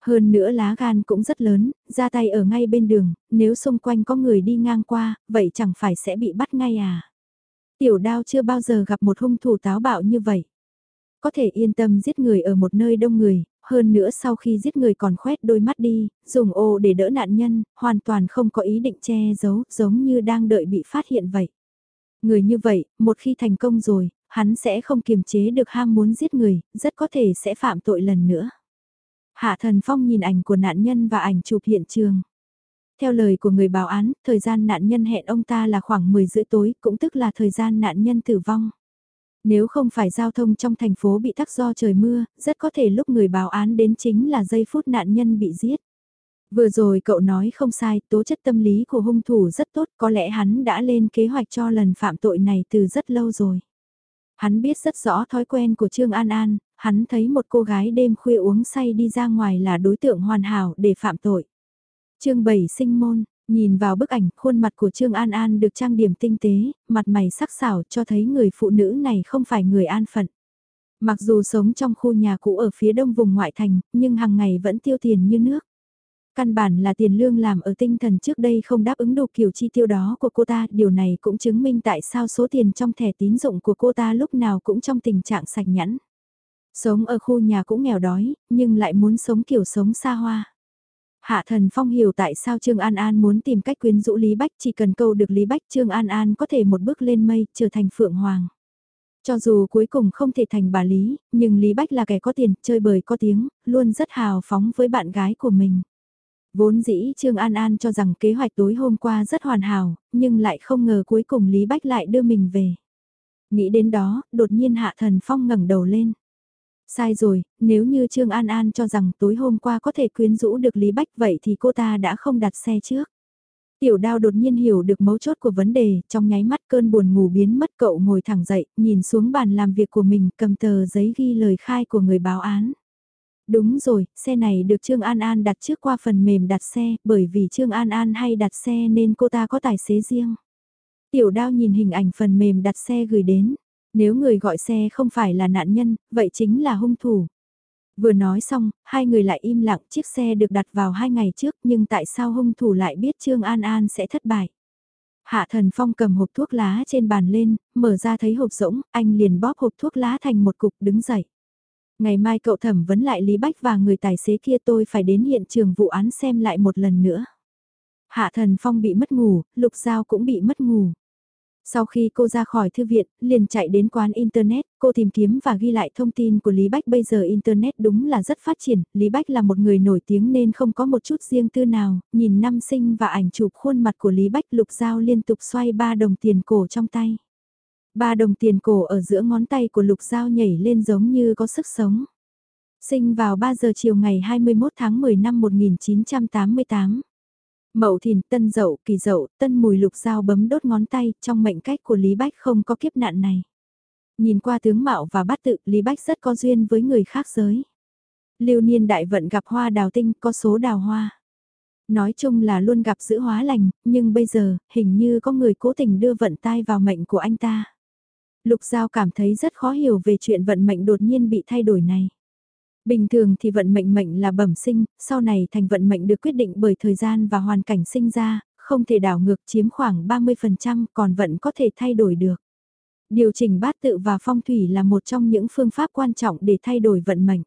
Hơn nữa lá gan cũng rất lớn, ra tay ở ngay bên đường, nếu xung quanh có người đi ngang qua, vậy chẳng phải sẽ bị bắt ngay à. Tiểu đao chưa bao giờ gặp một hung thủ táo bạo như vậy. Có thể yên tâm giết người ở một nơi đông người, hơn nữa sau khi giết người còn khoét đôi mắt đi, dùng ô để đỡ nạn nhân, hoàn toàn không có ý định che giấu, giống như đang đợi bị phát hiện vậy. Người như vậy, một khi thành công rồi, hắn sẽ không kiềm chế được ham muốn giết người, rất có thể sẽ phạm tội lần nữa. Hạ Thần Phong nhìn ảnh của nạn nhân và ảnh chụp hiện trường. Theo lời của người báo án, thời gian nạn nhân hẹn ông ta là khoảng 10 rưỡi tối, cũng tức là thời gian nạn nhân tử vong. Nếu không phải giao thông trong thành phố bị tắc do trời mưa, rất có thể lúc người báo án đến chính là giây phút nạn nhân bị giết. Vừa rồi cậu nói không sai, tố chất tâm lý của hung thủ rất tốt, có lẽ hắn đã lên kế hoạch cho lần phạm tội này từ rất lâu rồi. Hắn biết rất rõ thói quen của Trương An An, hắn thấy một cô gái đêm khuya uống say đi ra ngoài là đối tượng hoàn hảo để phạm tội. chương 7 sinh môn, nhìn vào bức ảnh khuôn mặt của Trương An An được trang điểm tinh tế, mặt mày sắc sảo cho thấy người phụ nữ này không phải người an phận. Mặc dù sống trong khu nhà cũ ở phía đông vùng ngoại thành, nhưng hàng ngày vẫn tiêu tiền như nước. Căn bản là tiền lương làm ở tinh thần trước đây không đáp ứng đủ kiểu chi tiêu đó của cô ta, điều này cũng chứng minh tại sao số tiền trong thẻ tín dụng của cô ta lúc nào cũng trong tình trạng sạch nhẵn. Sống ở khu nhà cũng nghèo đói, nhưng lại muốn sống kiểu sống xa hoa. Hạ thần phong hiểu tại sao Trương An An muốn tìm cách quyến rũ Lý Bách chỉ cần câu được Lý Bách Trương An An có thể một bước lên mây trở thành Phượng Hoàng. Cho dù cuối cùng không thể thành bà Lý, nhưng Lý Bách là kẻ có tiền, chơi bời có tiếng, luôn rất hào phóng với bạn gái của mình. Vốn dĩ Trương An An cho rằng kế hoạch tối hôm qua rất hoàn hảo, nhưng lại không ngờ cuối cùng Lý Bách lại đưa mình về. Nghĩ đến đó, đột nhiên Hạ Thần Phong ngẩng đầu lên. Sai rồi, nếu như Trương An An cho rằng tối hôm qua có thể quyến rũ được Lý Bách vậy thì cô ta đã không đặt xe trước. Tiểu đao đột nhiên hiểu được mấu chốt của vấn đề, trong nháy mắt cơn buồn ngủ biến mất cậu ngồi thẳng dậy, nhìn xuống bàn làm việc của mình cầm tờ giấy ghi lời khai của người báo án. Đúng rồi, xe này được Trương An An đặt trước qua phần mềm đặt xe, bởi vì Trương An An hay đặt xe nên cô ta có tài xế riêng. Tiểu đao nhìn hình ảnh phần mềm đặt xe gửi đến. Nếu người gọi xe không phải là nạn nhân, vậy chính là hung thủ. Vừa nói xong, hai người lại im lặng chiếc xe được đặt vào hai ngày trước nhưng tại sao hung thủ lại biết Trương An An sẽ thất bại. Hạ thần phong cầm hộp thuốc lá trên bàn lên, mở ra thấy hộp rỗng, anh liền bóp hộp thuốc lá thành một cục đứng dậy. Ngày mai cậu thẩm vấn lại Lý Bách và người tài xế kia tôi phải đến hiện trường vụ án xem lại một lần nữa. Hạ thần phong bị mất ngủ, lục giao cũng bị mất ngủ. Sau khi cô ra khỏi thư viện, liền chạy đến quán Internet, cô tìm kiếm và ghi lại thông tin của Lý Bách bây giờ Internet đúng là rất phát triển, Lý Bách là một người nổi tiếng nên không có một chút riêng tư nào, nhìn năm sinh và ảnh chụp khuôn mặt của Lý Bách lục dao liên tục xoay ba đồng tiền cổ trong tay. Ba đồng tiền cổ ở giữa ngón tay của lục dao nhảy lên giống như có sức sống. Sinh vào 3 giờ chiều ngày 21 tháng 10 năm 1988. Mậu thìn, tân dậu, kỳ dậu, tân mùi lục dao bấm đốt ngón tay, trong mệnh cách của Lý Bách không có kiếp nạn này. Nhìn qua tướng mạo và bát tự, Lý Bách rất có duyên với người khác giới. Lưu niên đại vận gặp hoa đào tinh, có số đào hoa. Nói chung là luôn gặp giữ hóa lành, nhưng bây giờ, hình như có người cố tình đưa vận tai vào mệnh của anh ta. Lục Giao cảm thấy rất khó hiểu về chuyện vận mệnh đột nhiên bị thay đổi này. Bình thường thì vận mệnh mệnh là bẩm sinh, sau này thành vận mệnh được quyết định bởi thời gian và hoàn cảnh sinh ra, không thể đảo ngược chiếm khoảng 30% còn vẫn có thể thay đổi được. Điều chỉnh bát tự và phong thủy là một trong những phương pháp quan trọng để thay đổi vận mệnh.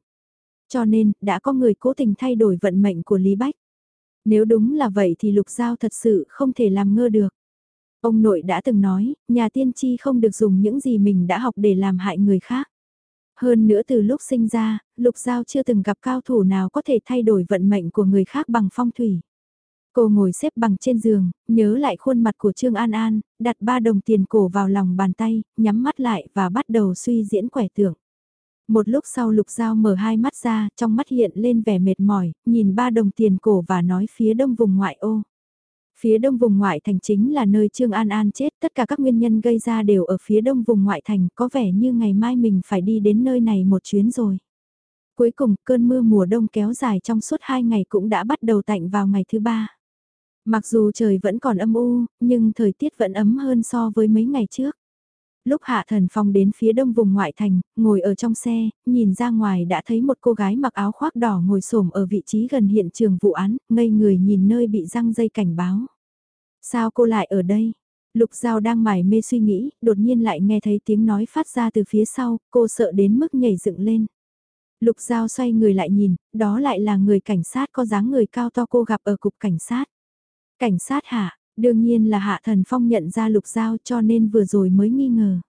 Cho nên, đã có người cố tình thay đổi vận mệnh của Lý Bách. Nếu đúng là vậy thì Lục Giao thật sự không thể làm ngơ được. Ông nội đã từng nói, nhà tiên tri không được dùng những gì mình đã học để làm hại người khác. Hơn nữa từ lúc sinh ra, Lục Giao chưa từng gặp cao thủ nào có thể thay đổi vận mệnh của người khác bằng phong thủy. Cô ngồi xếp bằng trên giường, nhớ lại khuôn mặt của Trương An An, đặt ba đồng tiền cổ vào lòng bàn tay, nhắm mắt lại và bắt đầu suy diễn quẻ tượng. Một lúc sau Lục Giao mở hai mắt ra, trong mắt hiện lên vẻ mệt mỏi, nhìn ba đồng tiền cổ và nói phía đông vùng ngoại ô. Phía đông vùng ngoại thành chính là nơi Trương An An chết, tất cả các nguyên nhân gây ra đều ở phía đông vùng ngoại thành, có vẻ như ngày mai mình phải đi đến nơi này một chuyến rồi. Cuối cùng, cơn mưa mùa đông kéo dài trong suốt hai ngày cũng đã bắt đầu tạnh vào ngày thứ ba. Mặc dù trời vẫn còn âm u, nhưng thời tiết vẫn ấm hơn so với mấy ngày trước. Lúc Hạ Thần Phong đến phía đông vùng ngoại thành, ngồi ở trong xe, nhìn ra ngoài đã thấy một cô gái mặc áo khoác đỏ ngồi xổm ở vị trí gần hiện trường vụ án, ngây người nhìn nơi bị răng dây cảnh báo. Sao cô lại ở đây? Lục Giao đang mải mê suy nghĩ, đột nhiên lại nghe thấy tiếng nói phát ra từ phía sau, cô sợ đến mức nhảy dựng lên. Lục Giao xoay người lại nhìn, đó lại là người cảnh sát có dáng người cao to cô gặp ở cục cảnh sát. Cảnh sát hả? Đương nhiên là Hạ Thần Phong nhận ra Lục Giao cho nên vừa rồi mới nghi ngờ.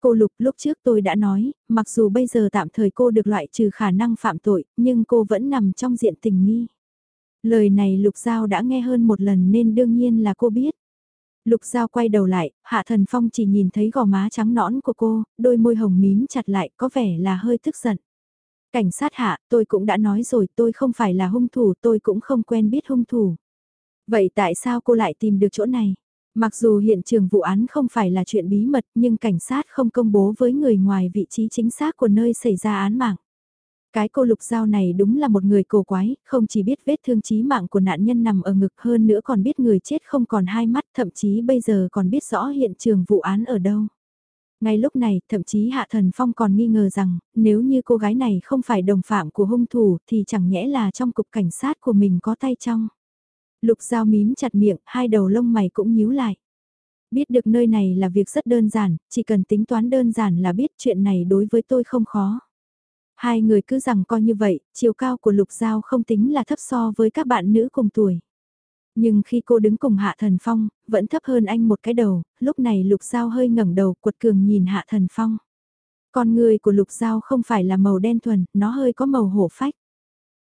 Cô Lục lúc trước tôi đã nói, mặc dù bây giờ tạm thời cô được loại trừ khả năng phạm tội, nhưng cô vẫn nằm trong diện tình nghi. Lời này Lục Giao đã nghe hơn một lần nên đương nhiên là cô biết. Lục Giao quay đầu lại, Hạ Thần Phong chỉ nhìn thấy gò má trắng nõn của cô, đôi môi hồng mím chặt lại có vẻ là hơi tức giận. Cảnh sát hạ, tôi cũng đã nói rồi tôi không phải là hung thủ tôi cũng không quen biết hung thủ. Vậy tại sao cô lại tìm được chỗ này? Mặc dù hiện trường vụ án không phải là chuyện bí mật nhưng cảnh sát không công bố với người ngoài vị trí chính xác của nơi xảy ra án mạng. Cái cô lục dao này đúng là một người cổ quái, không chỉ biết vết thương chí mạng của nạn nhân nằm ở ngực hơn nữa còn biết người chết không còn hai mắt, thậm chí bây giờ còn biết rõ hiện trường vụ án ở đâu. Ngay lúc này, thậm chí Hạ Thần Phong còn nghi ngờ rằng, nếu như cô gái này không phải đồng phạm của hung thủ thì chẳng nhẽ là trong cục cảnh sát của mình có tay trong. Lục Giao mím chặt miệng, hai đầu lông mày cũng nhíu lại. Biết được nơi này là việc rất đơn giản, chỉ cần tính toán đơn giản là biết chuyện này đối với tôi không khó. Hai người cứ rằng coi như vậy, chiều cao của Lục Giao không tính là thấp so với các bạn nữ cùng tuổi. Nhưng khi cô đứng cùng Hạ Thần Phong, vẫn thấp hơn anh một cái đầu, lúc này Lục Giao hơi ngẩng đầu quật cường nhìn Hạ Thần Phong. Con người của Lục Giao không phải là màu đen thuần, nó hơi có màu hổ phách.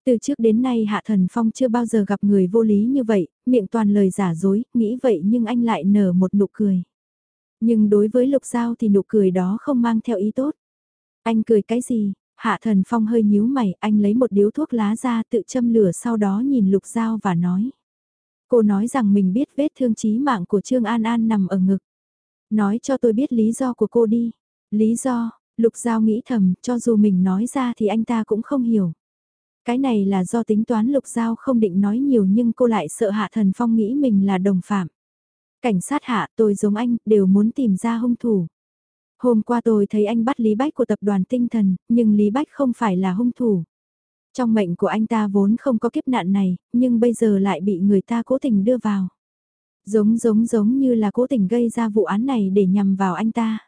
Từ trước đến nay Hạ Thần Phong chưa bao giờ gặp người vô lý như vậy, miệng toàn lời giả dối, nghĩ vậy nhưng anh lại nở một nụ cười. Nhưng đối với Lục Giao thì nụ cười đó không mang theo ý tốt. Anh cười cái gì? Hạ thần phong hơi nhíu mày, anh lấy một điếu thuốc lá ra tự châm lửa sau đó nhìn lục giao và nói. Cô nói rằng mình biết vết thương chí mạng của Trương An An nằm ở ngực. Nói cho tôi biết lý do của cô đi. Lý do, lục giao nghĩ thầm, cho dù mình nói ra thì anh ta cũng không hiểu. Cái này là do tính toán lục giao không định nói nhiều nhưng cô lại sợ hạ thần phong nghĩ mình là đồng phạm. Cảnh sát hạ tôi giống anh đều muốn tìm ra hung thủ. Hôm qua tôi thấy anh bắt Lý Bách của tập đoàn tinh thần, nhưng Lý Bách không phải là hung thủ. Trong mệnh của anh ta vốn không có kiếp nạn này, nhưng bây giờ lại bị người ta cố tình đưa vào. Giống giống giống như là cố tình gây ra vụ án này để nhằm vào anh ta.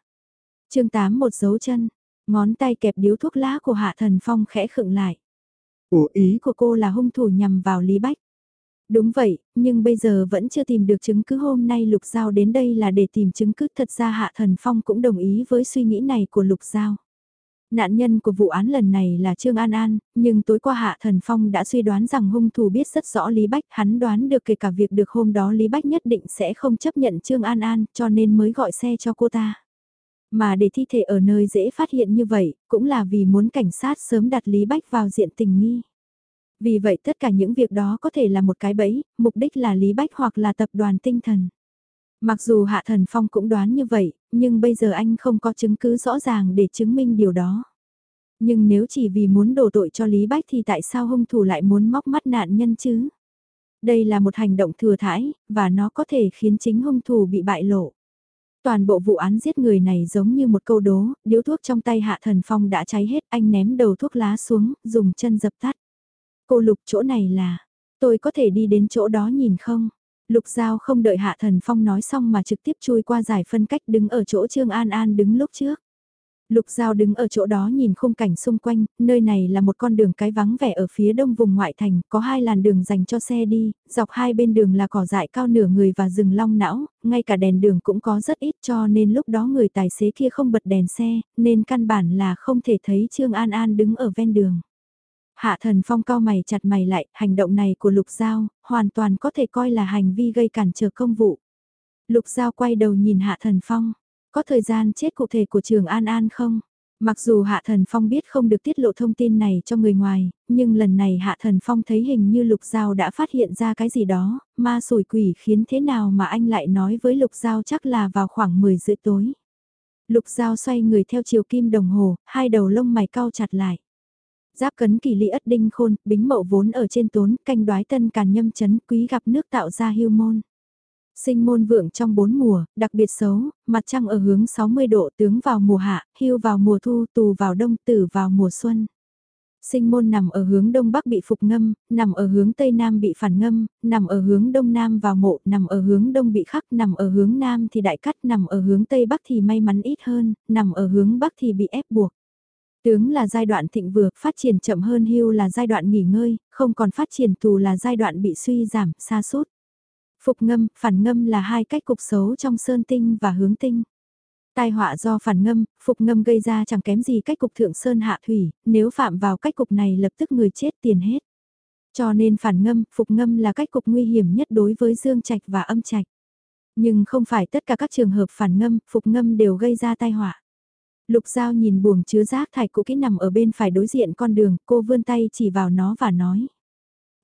chương 8 một dấu chân, ngón tay kẹp điếu thuốc lá của Hạ Thần Phong khẽ khựng lại. Ủa ý của cô là hung thủ nhằm vào Lý Bách. Đúng vậy, nhưng bây giờ vẫn chưa tìm được chứng cứ hôm nay Lục Giao đến đây là để tìm chứng cứ thật ra Hạ Thần Phong cũng đồng ý với suy nghĩ này của Lục Giao. Nạn nhân của vụ án lần này là Trương An An, nhưng tối qua Hạ Thần Phong đã suy đoán rằng hung thủ biết rất rõ Lý Bách, hắn đoán được kể cả việc được hôm đó Lý Bách nhất định sẽ không chấp nhận Trương An An, cho nên mới gọi xe cho cô ta. Mà để thi thể ở nơi dễ phát hiện như vậy, cũng là vì muốn cảnh sát sớm đặt Lý Bách vào diện tình nghi. Vì vậy tất cả những việc đó có thể là một cái bẫy, mục đích là Lý Bách hoặc là tập đoàn tinh thần. Mặc dù Hạ Thần Phong cũng đoán như vậy, nhưng bây giờ anh không có chứng cứ rõ ràng để chứng minh điều đó. Nhưng nếu chỉ vì muốn đổ tội cho Lý Bách thì tại sao hung thủ lại muốn móc mắt nạn nhân chứ? Đây là một hành động thừa thãi, và nó có thể khiến chính hung thủ bị bại lộ. Toàn bộ vụ án giết người này giống như một câu đố, điếu thuốc trong tay Hạ Thần Phong đã cháy hết, anh ném đầu thuốc lá xuống, dùng chân dập tắt. Cô Lục chỗ này là, tôi có thể đi đến chỗ đó nhìn không? Lục Giao không đợi Hạ Thần Phong nói xong mà trực tiếp chui qua giải phân cách đứng ở chỗ Trương An An đứng lúc trước. Lục Giao đứng ở chỗ đó nhìn khung cảnh xung quanh, nơi này là một con đường cái vắng vẻ ở phía đông vùng ngoại thành, có hai làn đường dành cho xe đi, dọc hai bên đường là cỏ dại cao nửa người và rừng long não, ngay cả đèn đường cũng có rất ít cho nên lúc đó người tài xế kia không bật đèn xe, nên căn bản là không thể thấy Trương An An đứng ở ven đường. Hạ thần phong cao mày chặt mày lại, hành động này của Lục Giao, hoàn toàn có thể coi là hành vi gây cản trở công vụ. Lục Giao quay đầu nhìn Hạ thần phong, có thời gian chết cụ thể của trường An An không? Mặc dù Hạ Thần Phong biết không được tiết lộ thông tin này cho người ngoài, nhưng lần này Hạ Thần Phong thấy hình như Lục Giao đã phát hiện ra cái gì đó, ma sủi quỷ khiến thế nào mà anh lại nói với Lục Giao chắc là vào khoảng 10 rưỡi tối. Lục Giao xoay người theo chiều kim đồng hồ, hai đầu lông mày cau chặt lại. Giáp cấn kỳ lý ất đinh khôn, bính mậu vốn ở trên tốn, canh đoái tân càn nhâm chấn quý gặp nước tạo ra hưu môn. Sinh môn vượng trong bốn mùa, đặc biệt xấu, mặt trăng ở hướng 60 độ tướng vào mùa hạ, hưu vào mùa thu, tù vào đông, tử vào mùa xuân. Sinh môn nằm ở hướng đông bắc bị phục ngâm, nằm ở hướng tây nam bị phản ngâm, nằm ở hướng đông nam vào mộ, nằm ở hướng đông bị khắc, nằm ở hướng nam thì đại cắt, nằm ở hướng tây bắc thì may mắn ít hơn, nằm ở hướng bắc thì bị ép buộc. Tướng là giai đoạn thịnh vừa, phát triển chậm hơn hưu là giai đoạn nghỉ ngơi, không còn phát triển tù là giai đoạn bị suy giảm, xa sút Phục ngâm, phản ngâm là hai cách cục xấu trong sơn tinh và hướng tinh. Tai họa do phản ngâm, phục ngâm gây ra chẳng kém gì cách cục thượng sơn hạ thủy, nếu phạm vào cách cục này lập tức người chết tiền hết. Cho nên phản ngâm, phục ngâm là cách cục nguy hiểm nhất đối với dương trạch và âm trạch. Nhưng không phải tất cả các trường hợp phản ngâm, phục ngâm đều gây ra tai họa. Lục Giao nhìn buồng chứa rác thải cũ kỹ nằm ở bên phải đối diện con đường, cô vươn tay chỉ vào nó và nói.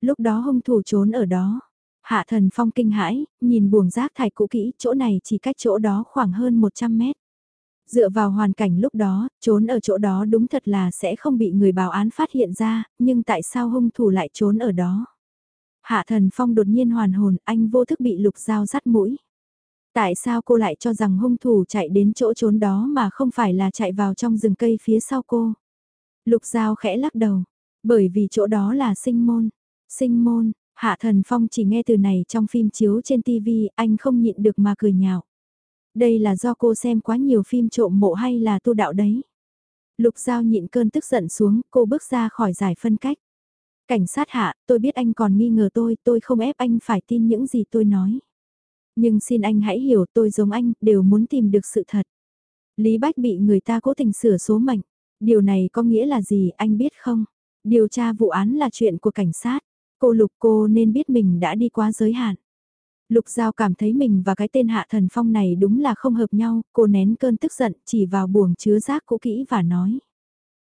Lúc đó hung thủ trốn ở đó. Hạ thần phong kinh hãi, nhìn buồng rác thải cũ kỹ, chỗ này chỉ cách chỗ đó khoảng hơn 100 mét. Dựa vào hoàn cảnh lúc đó, trốn ở chỗ đó đúng thật là sẽ không bị người báo án phát hiện ra, nhưng tại sao hung thủ lại trốn ở đó? Hạ thần phong đột nhiên hoàn hồn, anh vô thức bị lục dao dắt mũi. Tại sao cô lại cho rằng hung thủ chạy đến chỗ trốn đó mà không phải là chạy vào trong rừng cây phía sau cô? Lục dao khẽ lắc đầu, bởi vì chỗ đó là sinh môn. Sinh môn, Hạ Thần Phong chỉ nghe từ này trong phim chiếu trên TV, anh không nhịn được mà cười nhạo. Đây là do cô xem quá nhiều phim trộm mộ hay là tu đạo đấy? Lục Giao nhịn cơn tức giận xuống, cô bước ra khỏi giải phân cách. Cảnh sát hạ, tôi biết anh còn nghi ngờ tôi, tôi không ép anh phải tin những gì tôi nói. Nhưng xin anh hãy hiểu tôi giống anh, đều muốn tìm được sự thật. Lý Bách bị người ta cố tình sửa số mệnh. Điều này có nghĩa là gì anh biết không? Điều tra vụ án là chuyện của cảnh sát. Cô Lục cô nên biết mình đã đi quá giới hạn. Lục Giao cảm thấy mình và cái tên Hạ Thần Phong này đúng là không hợp nhau, cô nén cơn tức giận chỉ vào buồng chứa rác cũ kỹ và nói.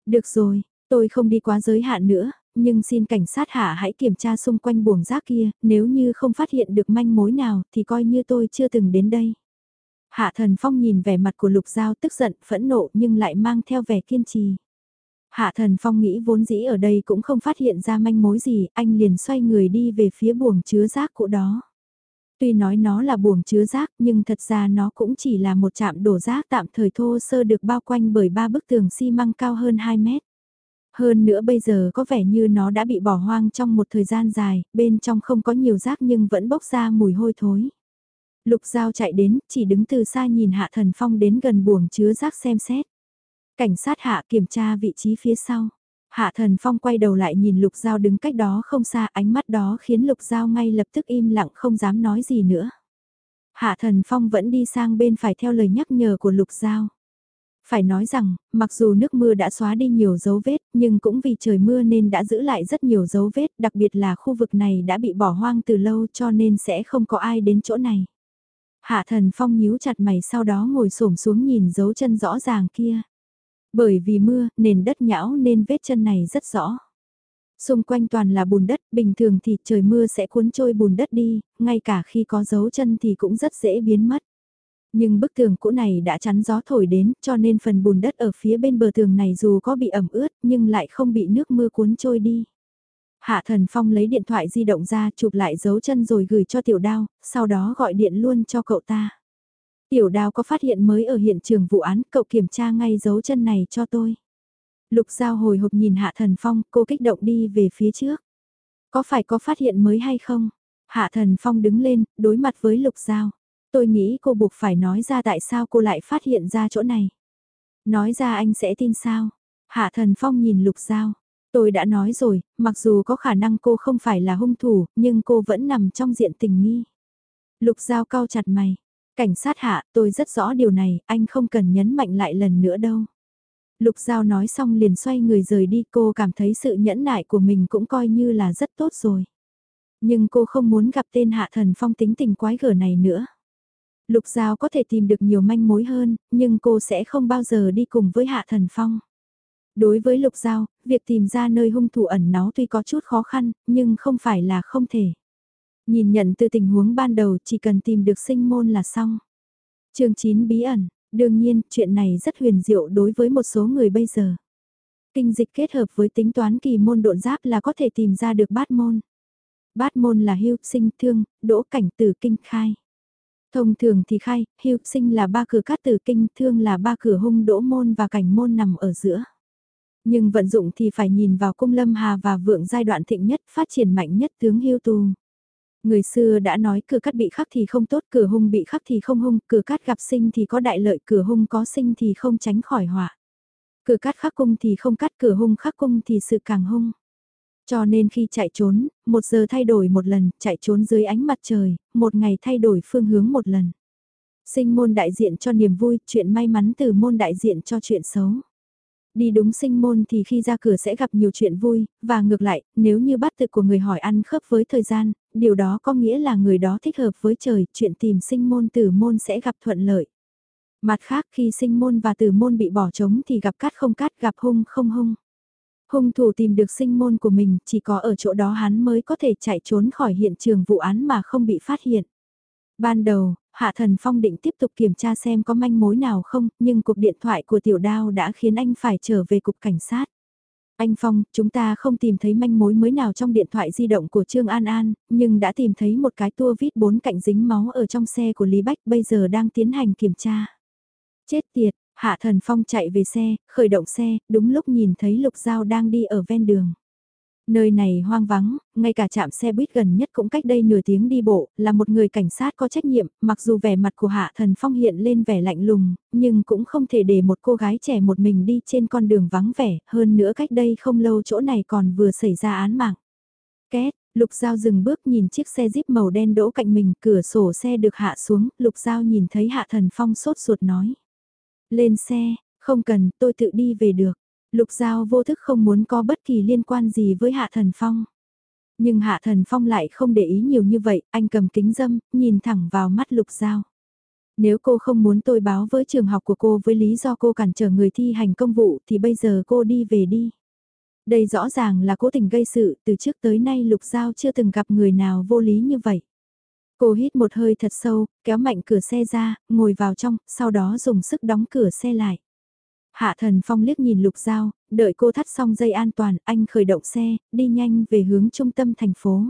Được rồi, tôi không đi quá giới hạn nữa, nhưng xin cảnh sát hạ hãy kiểm tra xung quanh buồng rác kia, nếu như không phát hiện được manh mối nào thì coi như tôi chưa từng đến đây. Hạ thần phong nhìn vẻ mặt của lục giao tức giận, phẫn nộ nhưng lại mang theo vẻ kiên trì. Hạ thần phong nghĩ vốn dĩ ở đây cũng không phát hiện ra manh mối gì, anh liền xoay người đi về phía buồng chứa rác cũ đó. Tuy nói nó là buồng chứa rác nhưng thật ra nó cũng chỉ là một trạm đổ rác tạm thời thô sơ được bao quanh bởi ba bức tường xi măng cao hơn 2 mét. Hơn nữa bây giờ có vẻ như nó đã bị bỏ hoang trong một thời gian dài, bên trong không có nhiều rác nhưng vẫn bốc ra mùi hôi thối. Lục Giao chạy đến, chỉ đứng từ xa nhìn Hạ Thần Phong đến gần buồng chứa rác xem xét. Cảnh sát Hạ kiểm tra vị trí phía sau. Hạ Thần Phong quay đầu lại nhìn Lục Giao đứng cách đó không xa ánh mắt đó khiến Lục Giao ngay lập tức im lặng không dám nói gì nữa. Hạ Thần Phong vẫn đi sang bên phải theo lời nhắc nhở của Lục Giao. Phải nói rằng, mặc dù nước mưa đã xóa đi nhiều dấu vết, nhưng cũng vì trời mưa nên đã giữ lại rất nhiều dấu vết, đặc biệt là khu vực này đã bị bỏ hoang từ lâu cho nên sẽ không có ai đến chỗ này. Hạ thần phong nhíu chặt mày sau đó ngồi xổm xuống nhìn dấu chân rõ ràng kia. Bởi vì mưa, nền đất nhão nên vết chân này rất rõ. Xung quanh toàn là bùn đất, bình thường thì trời mưa sẽ cuốn trôi bùn đất đi, ngay cả khi có dấu chân thì cũng rất dễ biến mất. Nhưng bức tường cũ này đã chắn gió thổi đến cho nên phần bùn đất ở phía bên bờ tường này dù có bị ẩm ướt nhưng lại không bị nước mưa cuốn trôi đi. Hạ Thần Phong lấy điện thoại di động ra chụp lại dấu chân rồi gửi cho tiểu đao, sau đó gọi điện luôn cho cậu ta. Tiểu Đào có phát hiện mới ở hiện trường vụ án, cậu kiểm tra ngay dấu chân này cho tôi. Lục Giao hồi hộp nhìn Hạ Thần Phong, cô kích động đi về phía trước. Có phải có phát hiện mới hay không? Hạ Thần Phong đứng lên, đối mặt với Lục Giao. Tôi nghĩ cô buộc phải nói ra tại sao cô lại phát hiện ra chỗ này. Nói ra anh sẽ tin sao? Hạ Thần Phong nhìn Lục Giao. Tôi đã nói rồi, mặc dù có khả năng cô không phải là hung thủ, nhưng cô vẫn nằm trong diện tình nghi. Lục Giao cao chặt mày. Cảnh sát hạ, tôi rất rõ điều này, anh không cần nhấn mạnh lại lần nữa đâu. Lục Giao nói xong liền xoay người rời đi cô cảm thấy sự nhẫn nại của mình cũng coi như là rất tốt rồi. Nhưng cô không muốn gặp tên hạ thần phong tính tình quái gở này nữa. Lục Giao có thể tìm được nhiều manh mối hơn, nhưng cô sẽ không bao giờ đi cùng với hạ thần phong. Đối với Lục Giao, việc tìm ra nơi hung thủ ẩn náu tuy có chút khó khăn, nhưng không phải là không thể. Nhìn nhận từ tình huống ban đầu chỉ cần tìm được sinh môn là xong. chương 9 bí ẩn, đương nhiên chuyện này rất huyền diệu đối với một số người bây giờ. Kinh dịch kết hợp với tính toán kỳ môn độn giáp là có thể tìm ra được bát môn. Bát môn là hưu, sinh, thương, đỗ cảnh tử kinh khai. Thông thường thì khai, hưu, sinh là ba cửa cát tử kinh, thương là ba cửa hung đỗ môn và cảnh môn nằm ở giữa. Nhưng vận dụng thì phải nhìn vào cung lâm hà và vượng giai đoạn thịnh nhất phát triển mạnh nhất tướng hưu tù. Người xưa đã nói cửa cắt bị khắc thì không tốt, cửa hung bị khắc thì không hung, cửa cắt gặp sinh thì có đại lợi, cửa hung có sinh thì không tránh khỏi họa. Cửa cắt khắc cung thì không cắt, cửa hung khắc cung thì sự càng hung. Cho nên khi chạy trốn, một giờ thay đổi một lần, chạy trốn dưới ánh mặt trời, một ngày thay đổi phương hướng một lần. Sinh môn đại diện cho niềm vui, chuyện may mắn từ môn đại diện cho chuyện xấu. Đi đúng sinh môn thì khi ra cửa sẽ gặp nhiều chuyện vui, và ngược lại, nếu như bắt tự của người hỏi ăn khớp với thời gian, điều đó có nghĩa là người đó thích hợp với trời, chuyện tìm sinh môn tử môn sẽ gặp thuận lợi. Mặt khác khi sinh môn và tử môn bị bỏ trống thì gặp cát không cát gặp hung không hung. Hung thủ tìm được sinh môn của mình chỉ có ở chỗ đó hắn mới có thể chạy trốn khỏi hiện trường vụ án mà không bị phát hiện. Ban đầu, Hạ Thần Phong định tiếp tục kiểm tra xem có manh mối nào không, nhưng cuộc điện thoại của Tiểu Đao đã khiến anh phải trở về cục cảnh sát. Anh Phong, chúng ta không tìm thấy manh mối mới nào trong điện thoại di động của Trương An An, nhưng đã tìm thấy một cái tua vít bốn cạnh dính máu ở trong xe của Lý Bách bây giờ đang tiến hành kiểm tra. Chết tiệt, Hạ Thần Phong chạy về xe, khởi động xe, đúng lúc nhìn thấy Lục Giao đang đi ở ven đường. Nơi này hoang vắng, ngay cả trạm xe buýt gần nhất cũng cách đây nửa tiếng đi bộ, là một người cảnh sát có trách nhiệm, mặc dù vẻ mặt của Hạ Thần Phong hiện lên vẻ lạnh lùng, nhưng cũng không thể để một cô gái trẻ một mình đi trên con đường vắng vẻ, hơn nữa cách đây không lâu chỗ này còn vừa xảy ra án mạng. Két, Lục Giao dừng bước nhìn chiếc xe jeep màu đen đỗ cạnh mình, cửa sổ xe được hạ xuống, Lục Giao nhìn thấy Hạ Thần Phong sốt ruột nói. Lên xe, không cần, tôi tự đi về được. Lục Giao vô thức không muốn có bất kỳ liên quan gì với Hạ Thần Phong. Nhưng Hạ Thần Phong lại không để ý nhiều như vậy, anh cầm kính dâm, nhìn thẳng vào mắt Lục Giao. Nếu cô không muốn tôi báo với trường học của cô với lý do cô cản trở người thi hành công vụ thì bây giờ cô đi về đi. Đây rõ ràng là cố tình gây sự, từ trước tới nay Lục Giao chưa từng gặp người nào vô lý như vậy. Cô hít một hơi thật sâu, kéo mạnh cửa xe ra, ngồi vào trong, sau đó dùng sức đóng cửa xe lại. Hạ thần phong liếc nhìn Lục Giao, đợi cô thắt xong dây an toàn, anh khởi động xe, đi nhanh về hướng trung tâm thành phố.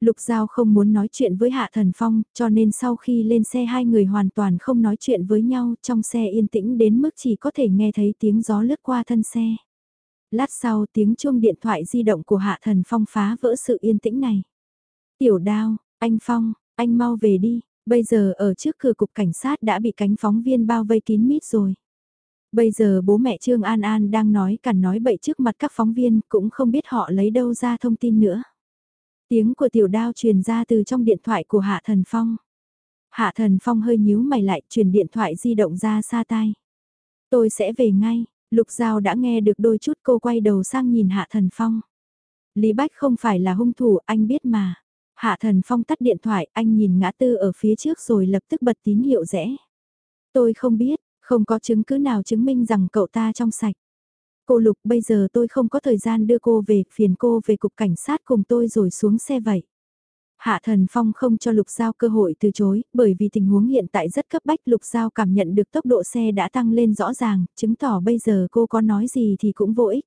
Lục Giao không muốn nói chuyện với Hạ Thần Phong, cho nên sau khi lên xe hai người hoàn toàn không nói chuyện với nhau, trong xe yên tĩnh đến mức chỉ có thể nghe thấy tiếng gió lướt qua thân xe. Lát sau tiếng chuông điện thoại di động của Hạ Thần Phong phá vỡ sự yên tĩnh này. Tiểu đao, anh Phong, anh mau về đi, bây giờ ở trước cửa cục cảnh sát đã bị cánh phóng viên bao vây kín mít rồi. Bây giờ bố mẹ Trương An An đang nói cằn nói bậy trước mặt các phóng viên cũng không biết họ lấy đâu ra thông tin nữa. Tiếng của tiểu đao truyền ra từ trong điện thoại của Hạ Thần Phong. Hạ Thần Phong hơi nhíu mày lại truyền điện thoại di động ra xa tai. Tôi sẽ về ngay, Lục Giao đã nghe được đôi chút cô quay đầu sang nhìn Hạ Thần Phong. Lý Bách không phải là hung thủ anh biết mà. Hạ Thần Phong tắt điện thoại anh nhìn ngã tư ở phía trước rồi lập tức bật tín hiệu rẽ. Tôi không biết, không có chứng cứ nào chứng minh rằng cậu ta trong sạch. Cô Lục bây giờ tôi không có thời gian đưa cô về, phiền cô về cục cảnh sát cùng tôi rồi xuống xe vậy. Hạ Thần Phong không cho Lục Giao cơ hội từ chối, bởi vì tình huống hiện tại rất cấp bách Lục Giao cảm nhận được tốc độ xe đã tăng lên rõ ràng, chứng tỏ bây giờ cô có nói gì thì cũng vô ích.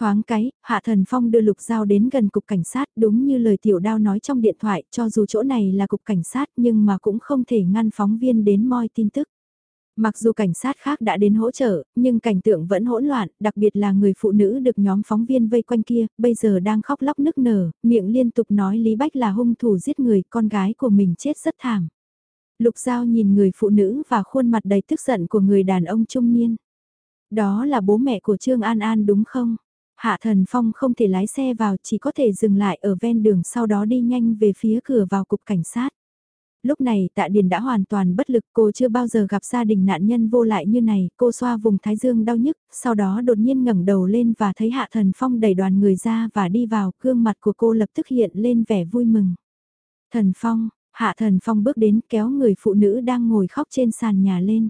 Thoáng cái, Hạ Thần Phong đưa Lục Giao đến gần cục cảnh sát đúng như lời tiểu đao nói trong điện thoại cho dù chỗ này là cục cảnh sát nhưng mà cũng không thể ngăn phóng viên đến moi tin tức. Mặc dù cảnh sát khác đã đến hỗ trợ, nhưng cảnh tượng vẫn hỗn loạn, đặc biệt là người phụ nữ được nhóm phóng viên vây quanh kia, bây giờ đang khóc lóc nức nở, miệng liên tục nói Lý Bách là hung thủ giết người, con gái của mình chết rất thảm. Lục Giao nhìn người phụ nữ và khuôn mặt đầy tức giận của người đàn ông trung niên. Đó là bố mẹ của Trương An An đúng không? Hạ Thần Phong không thể lái xe vào chỉ có thể dừng lại ở ven đường sau đó đi nhanh về phía cửa vào cục cảnh sát lúc này tạ điền đã hoàn toàn bất lực cô chưa bao giờ gặp gia đình nạn nhân vô lại như này, cô xoa vùng thái dương đau nhức, sau đó đột nhiên ngẩng đầu lên và thấy hạ thần phong đẩy đoàn người ra và đi vào, gương mặt của cô lập tức hiện lên vẻ vui mừng. Thần phong, hạ thần phong bước đến kéo người phụ nữ đang ngồi khóc trên sàn nhà lên.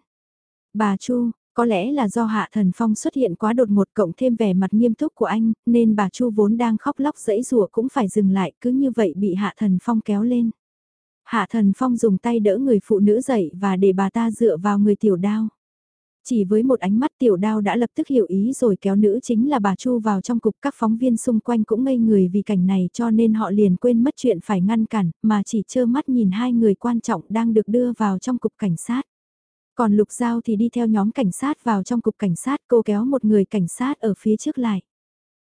Bà Chu, có lẽ là do Hạ Thần Phong xuất hiện quá đột ngột cộng thêm vẻ mặt nghiêm túc của anh, nên bà Chu vốn đang khóc lóc dẫy rùa cũng phải dừng lại, cứ như vậy bị Hạ Thần Phong kéo lên. Hạ thần phong dùng tay đỡ người phụ nữ dậy và để bà ta dựa vào người tiểu đao. Chỉ với một ánh mắt tiểu đao đã lập tức hiểu ý rồi kéo nữ chính là bà Chu vào trong cục các phóng viên xung quanh cũng ngây người vì cảnh này cho nên họ liền quên mất chuyện phải ngăn cản, mà chỉ trơ mắt nhìn hai người quan trọng đang được đưa vào trong cục cảnh sát. Còn Lục Giao thì đi theo nhóm cảnh sát vào trong cục cảnh sát, cô kéo một người cảnh sát ở phía trước lại.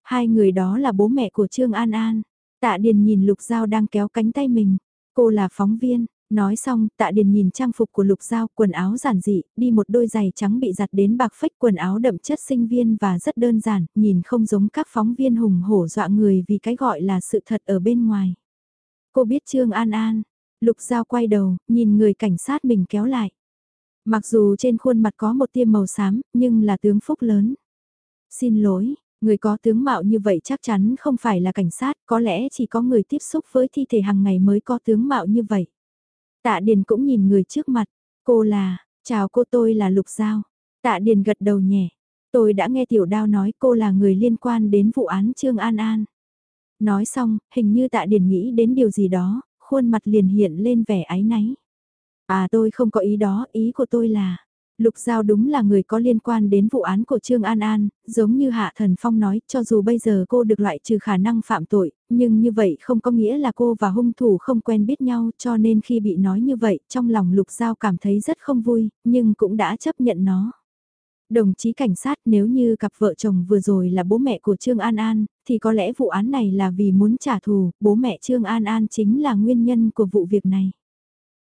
Hai người đó là bố mẹ của Trương An An. Tạ Điền nhìn Lục Giao đang kéo cánh tay mình. Cô là phóng viên, nói xong tạ điền nhìn trang phục của lục giao quần áo giản dị, đi một đôi giày trắng bị giặt đến bạc phách quần áo đậm chất sinh viên và rất đơn giản, nhìn không giống các phóng viên hùng hổ dọa người vì cái gọi là sự thật ở bên ngoài. Cô biết Trương An An, lục giao quay đầu, nhìn người cảnh sát mình kéo lại. Mặc dù trên khuôn mặt có một tiêm màu xám, nhưng là tướng phúc lớn. Xin lỗi, Người có tướng mạo như vậy chắc chắn không phải là cảnh sát, có lẽ chỉ có người tiếp xúc với thi thể hàng ngày mới có tướng mạo như vậy. Tạ Điền cũng nhìn người trước mặt, cô là, chào cô tôi là Lục Giao. Tạ Điền gật đầu nhẹ, tôi đã nghe Tiểu Đao nói cô là người liên quan đến vụ án Trương An An. Nói xong, hình như Tạ Điền nghĩ đến điều gì đó, khuôn mặt liền hiện lên vẻ áy náy. À tôi không có ý đó, ý của tôi là, Lục Giao đúng là người có liên quan đến vụ án của Trương An An, giống như Hạ Thần Phong nói, cho dù bây giờ cô được loại trừ khả năng phạm tội, nhưng như vậy không có nghĩa là cô và hung thủ không quen biết nhau cho nên khi bị nói như vậy, trong lòng Lục Giao cảm thấy rất không vui, nhưng cũng đã chấp nhận nó. Đồng chí cảnh sát nếu như cặp vợ chồng vừa rồi là bố mẹ của Trương An An, thì có lẽ vụ án này là vì muốn trả thù, bố mẹ Trương An An chính là nguyên nhân của vụ việc này.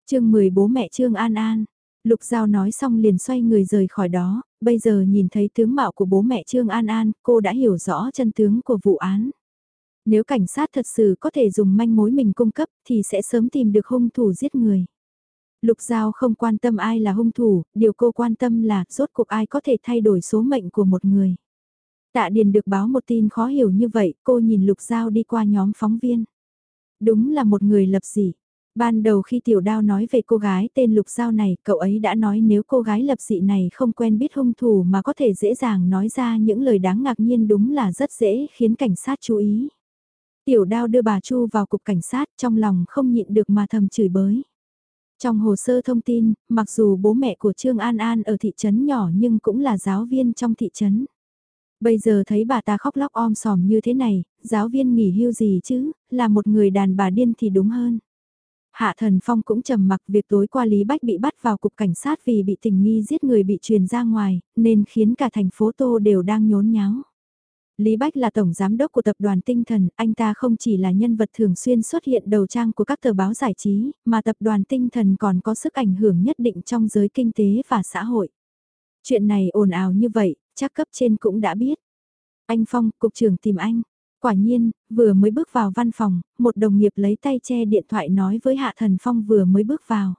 chương 10 bố mẹ Trương An An Lục Giao nói xong liền xoay người rời khỏi đó, bây giờ nhìn thấy tướng mạo của bố mẹ Trương An An, cô đã hiểu rõ chân tướng của vụ án. Nếu cảnh sát thật sự có thể dùng manh mối mình cung cấp thì sẽ sớm tìm được hung thủ giết người. Lục Giao không quan tâm ai là hung thủ, điều cô quan tâm là rốt cuộc ai có thể thay đổi số mệnh của một người. Tạ Điền được báo một tin khó hiểu như vậy, cô nhìn Lục Giao đi qua nhóm phóng viên. Đúng là một người lập dị. Ban đầu khi tiểu đao nói về cô gái tên Lục Giao này, cậu ấy đã nói nếu cô gái lập dị này không quen biết hung thủ mà có thể dễ dàng nói ra những lời đáng ngạc nhiên đúng là rất dễ khiến cảnh sát chú ý. Tiểu đao đưa bà Chu vào cục cảnh sát trong lòng không nhịn được mà thầm chửi bới. Trong hồ sơ thông tin, mặc dù bố mẹ của Trương An An ở thị trấn nhỏ nhưng cũng là giáo viên trong thị trấn. Bây giờ thấy bà ta khóc lóc om sòm như thế này, giáo viên nghỉ hưu gì chứ, là một người đàn bà điên thì đúng hơn. Hạ Thần Phong cũng trầm mặc việc tối qua Lý Bách bị bắt vào cục cảnh sát vì bị tình nghi giết người bị truyền ra ngoài, nên khiến cả thành phố Tô đều đang nhốn nháo. Lý Bách là tổng giám đốc của tập đoàn tinh thần, anh ta không chỉ là nhân vật thường xuyên xuất hiện đầu trang của các tờ báo giải trí, mà tập đoàn tinh thần còn có sức ảnh hưởng nhất định trong giới kinh tế và xã hội. Chuyện này ồn ào như vậy, chắc cấp trên cũng đã biết. Anh Phong, cục trưởng tìm anh. Quả nhiên, vừa mới bước vào văn phòng, một đồng nghiệp lấy tay che điện thoại nói với Hạ Thần Phong vừa mới bước vào.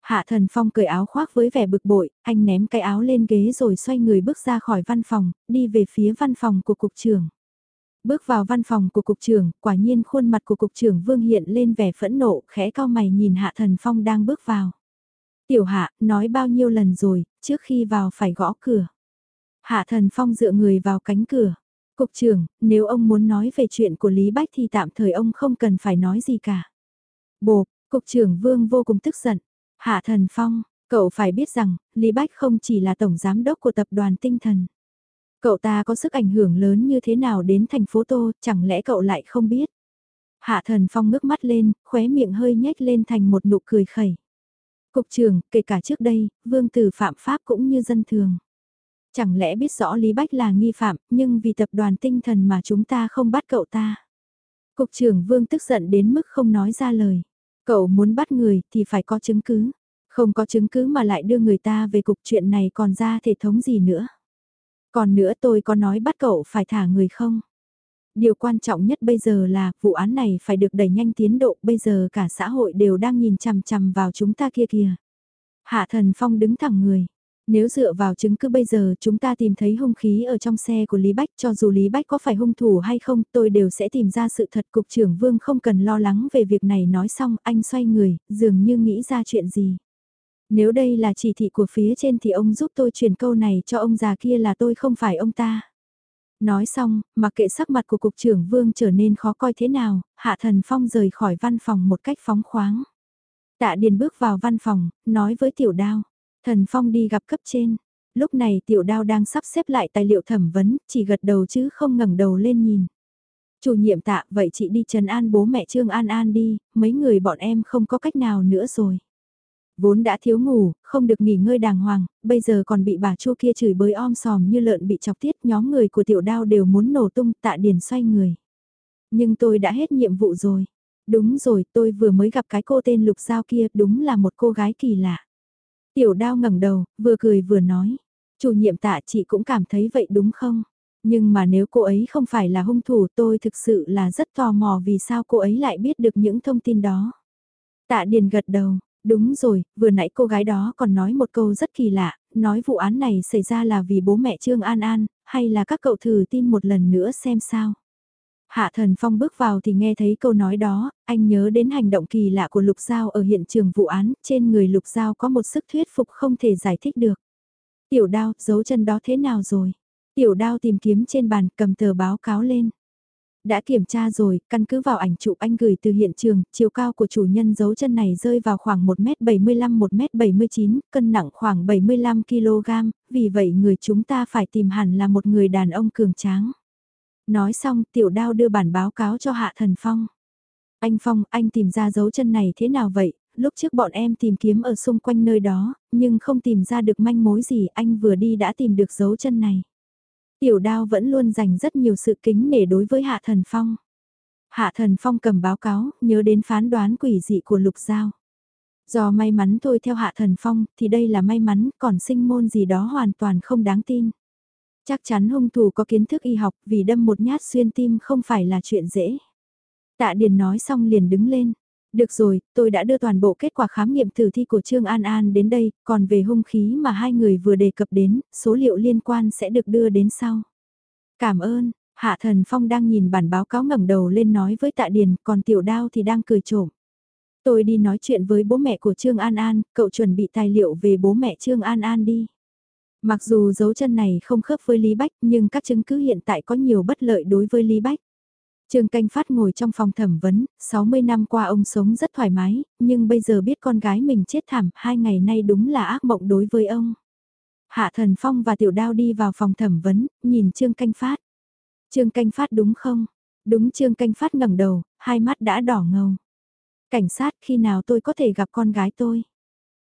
Hạ Thần Phong cởi áo khoác với vẻ bực bội, anh ném cái áo lên ghế rồi xoay người bước ra khỏi văn phòng, đi về phía văn phòng của cục trưởng. Bước vào văn phòng của cục trưởng, quả nhiên khuôn mặt của cục trưởng Vương hiện lên vẻ phẫn nộ, khẽ cao mày nhìn Hạ Thần Phong đang bước vào. Tiểu Hạ, nói bao nhiêu lần rồi, trước khi vào phải gõ cửa. Hạ Thần Phong dựa người vào cánh cửa. Cục trưởng, nếu ông muốn nói về chuyện của Lý Bách thì tạm thời ông không cần phải nói gì cả. Bộp, Cục trưởng Vương vô cùng tức giận. Hạ Thần Phong, cậu phải biết rằng, Lý Bách không chỉ là tổng giám đốc của tập đoàn tinh thần. Cậu ta có sức ảnh hưởng lớn như thế nào đến thành phố Tô, chẳng lẽ cậu lại không biết? Hạ Thần Phong ngước mắt lên, khóe miệng hơi nhếch lên thành một nụ cười khẩy. Cục trưởng, kể cả trước đây, vương tử phạm pháp cũng như dân thường. Chẳng lẽ biết rõ Lý Bách là nghi phạm, nhưng vì tập đoàn tinh thần mà chúng ta không bắt cậu ta. Cục trưởng vương tức giận đến mức không nói ra lời. Cậu muốn bắt người thì phải có chứng cứ. Không có chứng cứ mà lại đưa người ta về cục chuyện này còn ra thể thống gì nữa. Còn nữa tôi có nói bắt cậu phải thả người không? Điều quan trọng nhất bây giờ là vụ án này phải được đẩy nhanh tiến độ bây giờ cả xã hội đều đang nhìn chằm chằm vào chúng ta kia kìa. Hạ thần phong đứng thẳng người. Nếu dựa vào chứng cứ bây giờ chúng ta tìm thấy hung khí ở trong xe của Lý Bách cho dù Lý Bách có phải hung thủ hay không tôi đều sẽ tìm ra sự thật cục trưởng Vương không cần lo lắng về việc này nói xong anh xoay người, dường như nghĩ ra chuyện gì. Nếu đây là chỉ thị của phía trên thì ông giúp tôi truyền câu này cho ông già kia là tôi không phải ông ta. Nói xong, mặc kệ sắc mặt của cục trưởng Vương trở nên khó coi thế nào, Hạ Thần Phong rời khỏi văn phòng một cách phóng khoáng. Tạ Điền bước vào văn phòng, nói với Tiểu Đao. Thần Phong đi gặp cấp trên. Lúc này Tiểu Đao đang sắp xếp lại tài liệu thẩm vấn, chỉ gật đầu chứ không ngẩng đầu lên nhìn. Chủ nhiệm tạ, vậy chị đi trần an bố mẹ Trương An An đi, mấy người bọn em không có cách nào nữa rồi. Vốn đã thiếu ngủ, không được nghỉ ngơi đàng hoàng, bây giờ còn bị bà Chu kia chửi bới om sòm như lợn bị chọc tiết, nhóm người của tiểu đao đều muốn nổ tung, tạ điền xoay người. Nhưng tôi đã hết nhiệm vụ rồi. Đúng rồi, tôi vừa mới gặp cái cô tên Lục Giao kia, đúng là một cô gái kỳ lạ. Tiểu đao ngẩng đầu, vừa cười vừa nói. Chủ nhiệm tạ chị cũng cảm thấy vậy đúng không? Nhưng mà nếu cô ấy không phải là hung thủ tôi thực sự là rất tò mò vì sao cô ấy lại biết được những thông tin đó. Tạ Điền gật đầu, đúng rồi, vừa nãy cô gái đó còn nói một câu rất kỳ lạ, nói vụ án này xảy ra là vì bố mẹ Trương An An, hay là các cậu thử tin một lần nữa xem sao. Hạ Thần Phong bước vào thì nghe thấy câu nói đó, anh nhớ đến hành động kỳ lạ của Lục Giao ở hiện trường vụ án, trên người Lục Giao có một sức thuyết phục không thể giải thích được. Tiểu đao, dấu chân đó thế nào rồi? Tiểu đao tìm kiếm trên bàn, cầm tờ báo cáo lên. Đã kiểm tra rồi, căn cứ vào ảnh chụp anh gửi từ hiện trường, chiều cao của chủ nhân dấu chân này rơi vào khoảng 1m75-1m79, cân nặng khoảng 75kg, vì vậy người chúng ta phải tìm hẳn là một người đàn ông cường tráng. Nói xong tiểu đao đưa bản báo cáo cho Hạ Thần Phong. Anh Phong, anh tìm ra dấu chân này thế nào vậy? Lúc trước bọn em tìm kiếm ở xung quanh nơi đó, nhưng không tìm ra được manh mối gì, anh vừa đi đã tìm được dấu chân này. Tiểu đao vẫn luôn dành rất nhiều sự kính nể đối với Hạ Thần Phong. Hạ Thần Phong cầm báo cáo, nhớ đến phán đoán quỷ dị của Lục Giao. Do may mắn thôi theo Hạ Thần Phong, thì đây là may mắn, còn sinh môn gì đó hoàn toàn không đáng tin. Chắc chắn hung thủ có kiến thức y học vì đâm một nhát xuyên tim không phải là chuyện dễ. Tạ Điền nói xong liền đứng lên. Được rồi, tôi đã đưa toàn bộ kết quả khám nghiệm tử thi của Trương An An đến đây, còn về hung khí mà hai người vừa đề cập đến, số liệu liên quan sẽ được đưa đến sau. Cảm ơn, Hạ Thần Phong đang nhìn bản báo cáo ngẩng đầu lên nói với Tạ Điền, còn Tiểu Đao thì đang cười trộm. Tôi đi nói chuyện với bố mẹ của Trương An An, cậu chuẩn bị tài liệu về bố mẹ Trương An An đi. Mặc dù dấu chân này không khớp với Lý Bách nhưng các chứng cứ hiện tại có nhiều bất lợi đối với Lý Bách. Trương Canh Phát ngồi trong phòng thẩm vấn, 60 năm qua ông sống rất thoải mái, nhưng bây giờ biết con gái mình chết thảm, hai ngày nay đúng là ác mộng đối với ông. Hạ Thần Phong và Tiểu Đao đi vào phòng thẩm vấn, nhìn Trương Canh Phát. Trương Canh Phát đúng không? Đúng Trương Canh Phát ngẩng đầu, hai mắt đã đỏ ngầu. Cảnh sát khi nào tôi có thể gặp con gái tôi?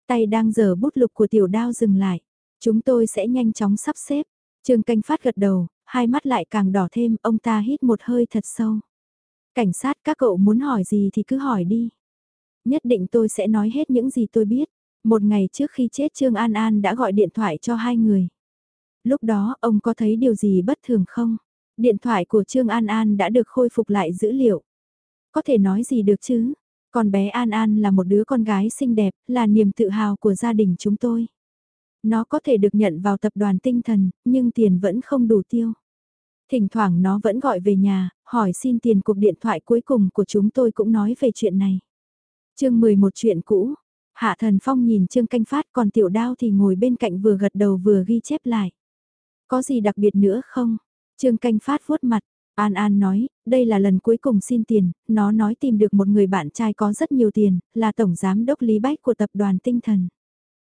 Tay đang giở bút lục của Tiểu Đao dừng lại. Chúng tôi sẽ nhanh chóng sắp xếp. Trương Canh Phát gật đầu, hai mắt lại càng đỏ thêm, ông ta hít một hơi thật sâu. Cảnh sát các cậu muốn hỏi gì thì cứ hỏi đi. Nhất định tôi sẽ nói hết những gì tôi biết. Một ngày trước khi chết Trương An An đã gọi điện thoại cho hai người. Lúc đó ông có thấy điều gì bất thường không? Điện thoại của Trương An An đã được khôi phục lại dữ liệu. Có thể nói gì được chứ? Con bé An An là một đứa con gái xinh đẹp, là niềm tự hào của gia đình chúng tôi. Nó có thể được nhận vào tập đoàn tinh thần, nhưng tiền vẫn không đủ tiêu. Thỉnh thoảng nó vẫn gọi về nhà, hỏi xin tiền cuộc điện thoại cuối cùng của chúng tôi cũng nói về chuyện này. chương 11 chuyện cũ, Hạ Thần Phong nhìn Trương Canh Phát còn tiểu đao thì ngồi bên cạnh vừa gật đầu vừa ghi chép lại. Có gì đặc biệt nữa không? Trương Canh Phát vuốt mặt, An An nói, đây là lần cuối cùng xin tiền, nó nói tìm được một người bạn trai có rất nhiều tiền, là Tổng Giám đốc Lý Bách của tập đoàn Tinh Thần.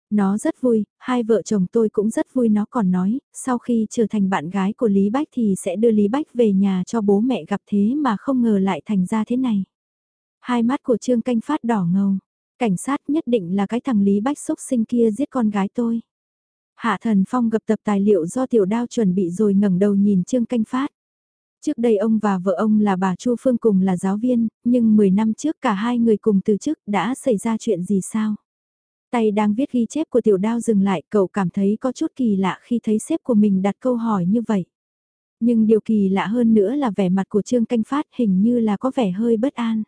Nó rất vui, hai vợ chồng tôi cũng rất vui nó còn nói, sau khi trở thành bạn gái của Lý Bách thì sẽ đưa Lý Bách về nhà cho bố mẹ gặp thế mà không ngờ lại thành ra thế này. Hai mắt của Trương Canh Phát đỏ ngầu, cảnh sát nhất định là cái thằng Lý Bách xúc sinh kia giết con gái tôi. Hạ Thần Phong gập tập tài liệu do tiểu đao chuẩn bị rồi ngẩng đầu nhìn Trương Canh Phát. Trước đây ông và vợ ông là bà Chu Phương cùng là giáo viên, nhưng 10 năm trước cả hai người cùng từ chức đã xảy ra chuyện gì sao? Tay đang viết ghi chép của tiểu đao dừng lại, cậu cảm thấy có chút kỳ lạ khi thấy sếp của mình đặt câu hỏi như vậy. Nhưng điều kỳ lạ hơn nữa là vẻ mặt của Trương Canh Phát hình như là có vẻ hơi bất an.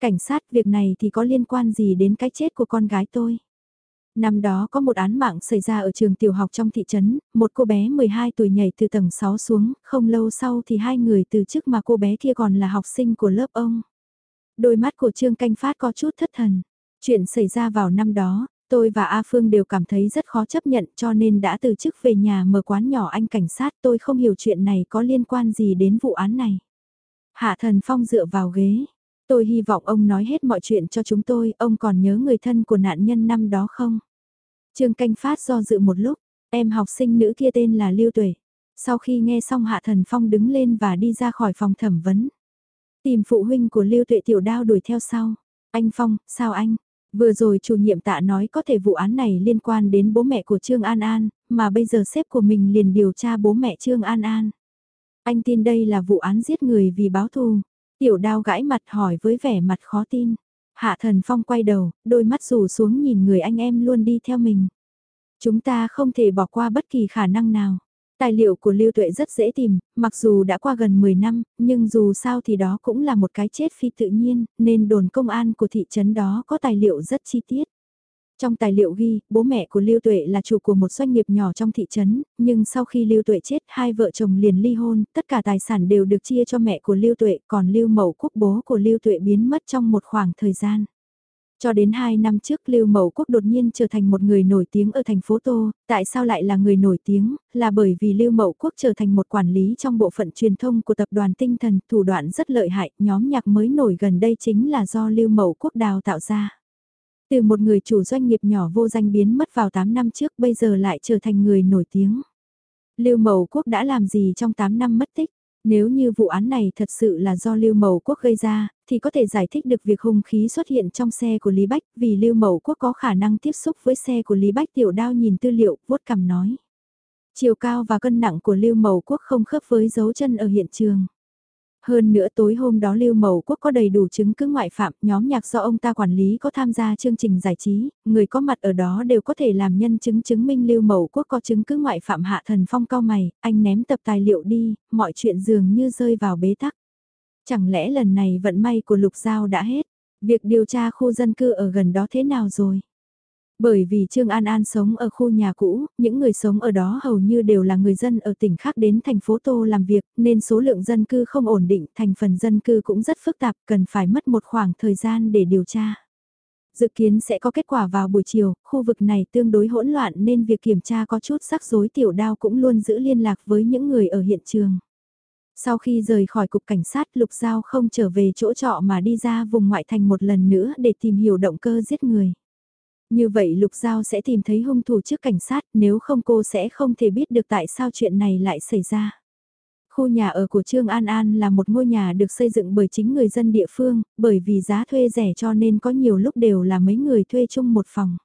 Cảnh sát việc này thì có liên quan gì đến cái chết của con gái tôi? Năm đó có một án mạng xảy ra ở trường tiểu học trong thị trấn, một cô bé 12 tuổi nhảy từ tầng 6 xuống, không lâu sau thì hai người từ chức mà cô bé kia còn là học sinh của lớp ông. Đôi mắt của Trương Canh Phát có chút thất thần. Chuyện xảy ra vào năm đó, tôi và A Phương đều cảm thấy rất khó chấp nhận cho nên đã từ chức về nhà mở quán nhỏ anh cảnh sát tôi không hiểu chuyện này có liên quan gì đến vụ án này. Hạ Thần Phong dựa vào ghế. Tôi hy vọng ông nói hết mọi chuyện cho chúng tôi, ông còn nhớ người thân của nạn nhân năm đó không? Trương Canh Phát do dự một lúc, em học sinh nữ kia tên là Lưu Tuệ. Sau khi nghe xong Hạ Thần Phong đứng lên và đi ra khỏi phòng thẩm vấn. Tìm phụ huynh của Lưu Tuệ tiểu đao đuổi theo sau. Anh Phong, sao anh? Vừa rồi chủ nhiệm tạ nói có thể vụ án này liên quan đến bố mẹ của Trương An An, mà bây giờ sếp của mình liền điều tra bố mẹ Trương An An. Anh tin đây là vụ án giết người vì báo thù. Tiểu đao gãi mặt hỏi với vẻ mặt khó tin. Hạ thần phong quay đầu, đôi mắt rủ xuống nhìn người anh em luôn đi theo mình. Chúng ta không thể bỏ qua bất kỳ khả năng nào. Tài liệu của Lưu Tuệ rất dễ tìm, mặc dù đã qua gần 10 năm, nhưng dù sao thì đó cũng là một cái chết phi tự nhiên, nên đồn công an của thị trấn đó có tài liệu rất chi tiết. Trong tài liệu ghi, bố mẹ của Lưu Tuệ là chủ của một doanh nghiệp nhỏ trong thị trấn, nhưng sau khi Lưu Tuệ chết, hai vợ chồng liền ly hôn, tất cả tài sản đều được chia cho mẹ của Lưu Tuệ, còn Lưu Mậu Quốc bố của Lưu Tuệ biến mất trong một khoảng thời gian. Cho đến 2 năm trước Lưu Mậu Quốc đột nhiên trở thành một người nổi tiếng ở thành phố Tô, tại sao lại là người nổi tiếng, là bởi vì Lưu Mậu Quốc trở thành một quản lý trong bộ phận truyền thông của tập đoàn tinh thần, thủ đoạn rất lợi hại, nhóm nhạc mới nổi gần đây chính là do Lưu Mậu Quốc đào tạo ra. Từ một người chủ doanh nghiệp nhỏ vô danh biến mất vào 8 năm trước bây giờ lại trở thành người nổi tiếng. Lưu Mậu Quốc đã làm gì trong 8 năm mất tích? Nếu như vụ án này thật sự là do Lưu Mậu Quốc gây ra, thì có thể giải thích được việc hung khí xuất hiện trong xe của Lý Bách vì Lưu Mậu Quốc có khả năng tiếp xúc với xe của Lý Bách tiểu đao nhìn tư liệu, vuốt cằm nói. Chiều cao và cân nặng của Lưu Mậu Quốc không khớp với dấu chân ở hiện trường. Hơn nữa tối hôm đó Lưu Mậu Quốc có đầy đủ chứng cứ ngoại phạm, nhóm nhạc do ông ta quản lý có tham gia chương trình giải trí, người có mặt ở đó đều có thể làm nhân chứng chứng minh Lưu Mậu Quốc có chứng cứ ngoại phạm hạ thần phong cao mày, anh ném tập tài liệu đi, mọi chuyện dường như rơi vào bế tắc. Chẳng lẽ lần này vận may của Lục Giao đã hết? Việc điều tra khu dân cư ở gần đó thế nào rồi? Bởi vì Trương An An sống ở khu nhà cũ, những người sống ở đó hầu như đều là người dân ở tỉnh khác đến thành phố Tô làm việc, nên số lượng dân cư không ổn định, thành phần dân cư cũng rất phức tạp, cần phải mất một khoảng thời gian để điều tra. Dự kiến sẽ có kết quả vào buổi chiều, khu vực này tương đối hỗn loạn nên việc kiểm tra có chút rắc rối tiểu đao cũng luôn giữ liên lạc với những người ở hiện trường. Sau khi rời khỏi cục cảnh sát Lục Giao không trở về chỗ trọ mà đi ra vùng ngoại thành một lần nữa để tìm hiểu động cơ giết người. Như vậy Lục Giao sẽ tìm thấy hung thủ trước cảnh sát nếu không cô sẽ không thể biết được tại sao chuyện này lại xảy ra. Khu nhà ở của Trương An An là một ngôi nhà được xây dựng bởi chính người dân địa phương, bởi vì giá thuê rẻ cho nên có nhiều lúc đều là mấy người thuê chung một phòng.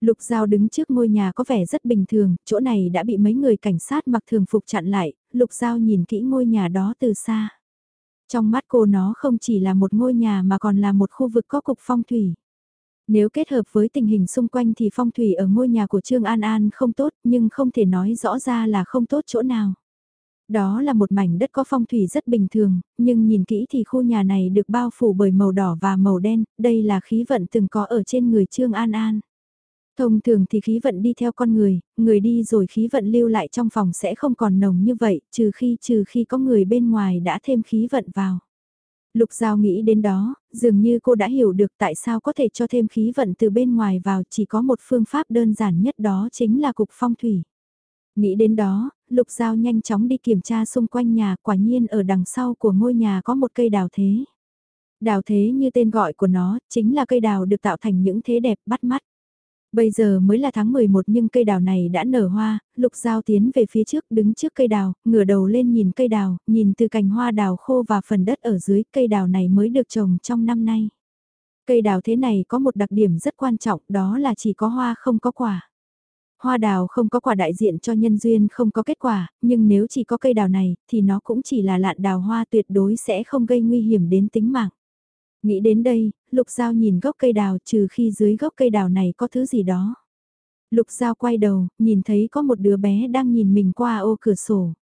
Lục Giao đứng trước ngôi nhà có vẻ rất bình thường, chỗ này đã bị mấy người cảnh sát mặc thường phục chặn lại, Lục Giao nhìn kỹ ngôi nhà đó từ xa. Trong mắt cô nó không chỉ là một ngôi nhà mà còn là một khu vực có cục phong thủy. Nếu kết hợp với tình hình xung quanh thì phong thủy ở ngôi nhà của Trương An An không tốt nhưng không thể nói rõ ra là không tốt chỗ nào. Đó là một mảnh đất có phong thủy rất bình thường, nhưng nhìn kỹ thì khu nhà này được bao phủ bởi màu đỏ và màu đen, đây là khí vận từng có ở trên người Trương An An. Thông thường thì khí vận đi theo con người, người đi rồi khí vận lưu lại trong phòng sẽ không còn nồng như vậy, trừ khi trừ khi có người bên ngoài đã thêm khí vận vào. Lục Giao nghĩ đến đó, dường như cô đã hiểu được tại sao có thể cho thêm khí vận từ bên ngoài vào chỉ có một phương pháp đơn giản nhất đó chính là cục phong thủy. Nghĩ đến đó, Lục Giao nhanh chóng đi kiểm tra xung quanh nhà quả nhiên ở đằng sau của ngôi nhà có một cây đào thế. Đào thế như tên gọi của nó, chính là cây đào được tạo thành những thế đẹp bắt mắt. Bây giờ mới là tháng 11 nhưng cây đào này đã nở hoa, lục giao tiến về phía trước đứng trước cây đào, ngửa đầu lên nhìn cây đào, nhìn từ cành hoa đào khô và phần đất ở dưới cây đào này mới được trồng trong năm nay. Cây đào thế này có một đặc điểm rất quan trọng đó là chỉ có hoa không có quả. Hoa đào không có quả đại diện cho nhân duyên không có kết quả, nhưng nếu chỉ có cây đào này thì nó cũng chỉ là lạn đào hoa tuyệt đối sẽ không gây nguy hiểm đến tính mạng. Nghĩ đến đây, Lục Giao nhìn gốc cây đào trừ khi dưới gốc cây đào này có thứ gì đó. Lục Giao quay đầu, nhìn thấy có một đứa bé đang nhìn mình qua ô cửa sổ.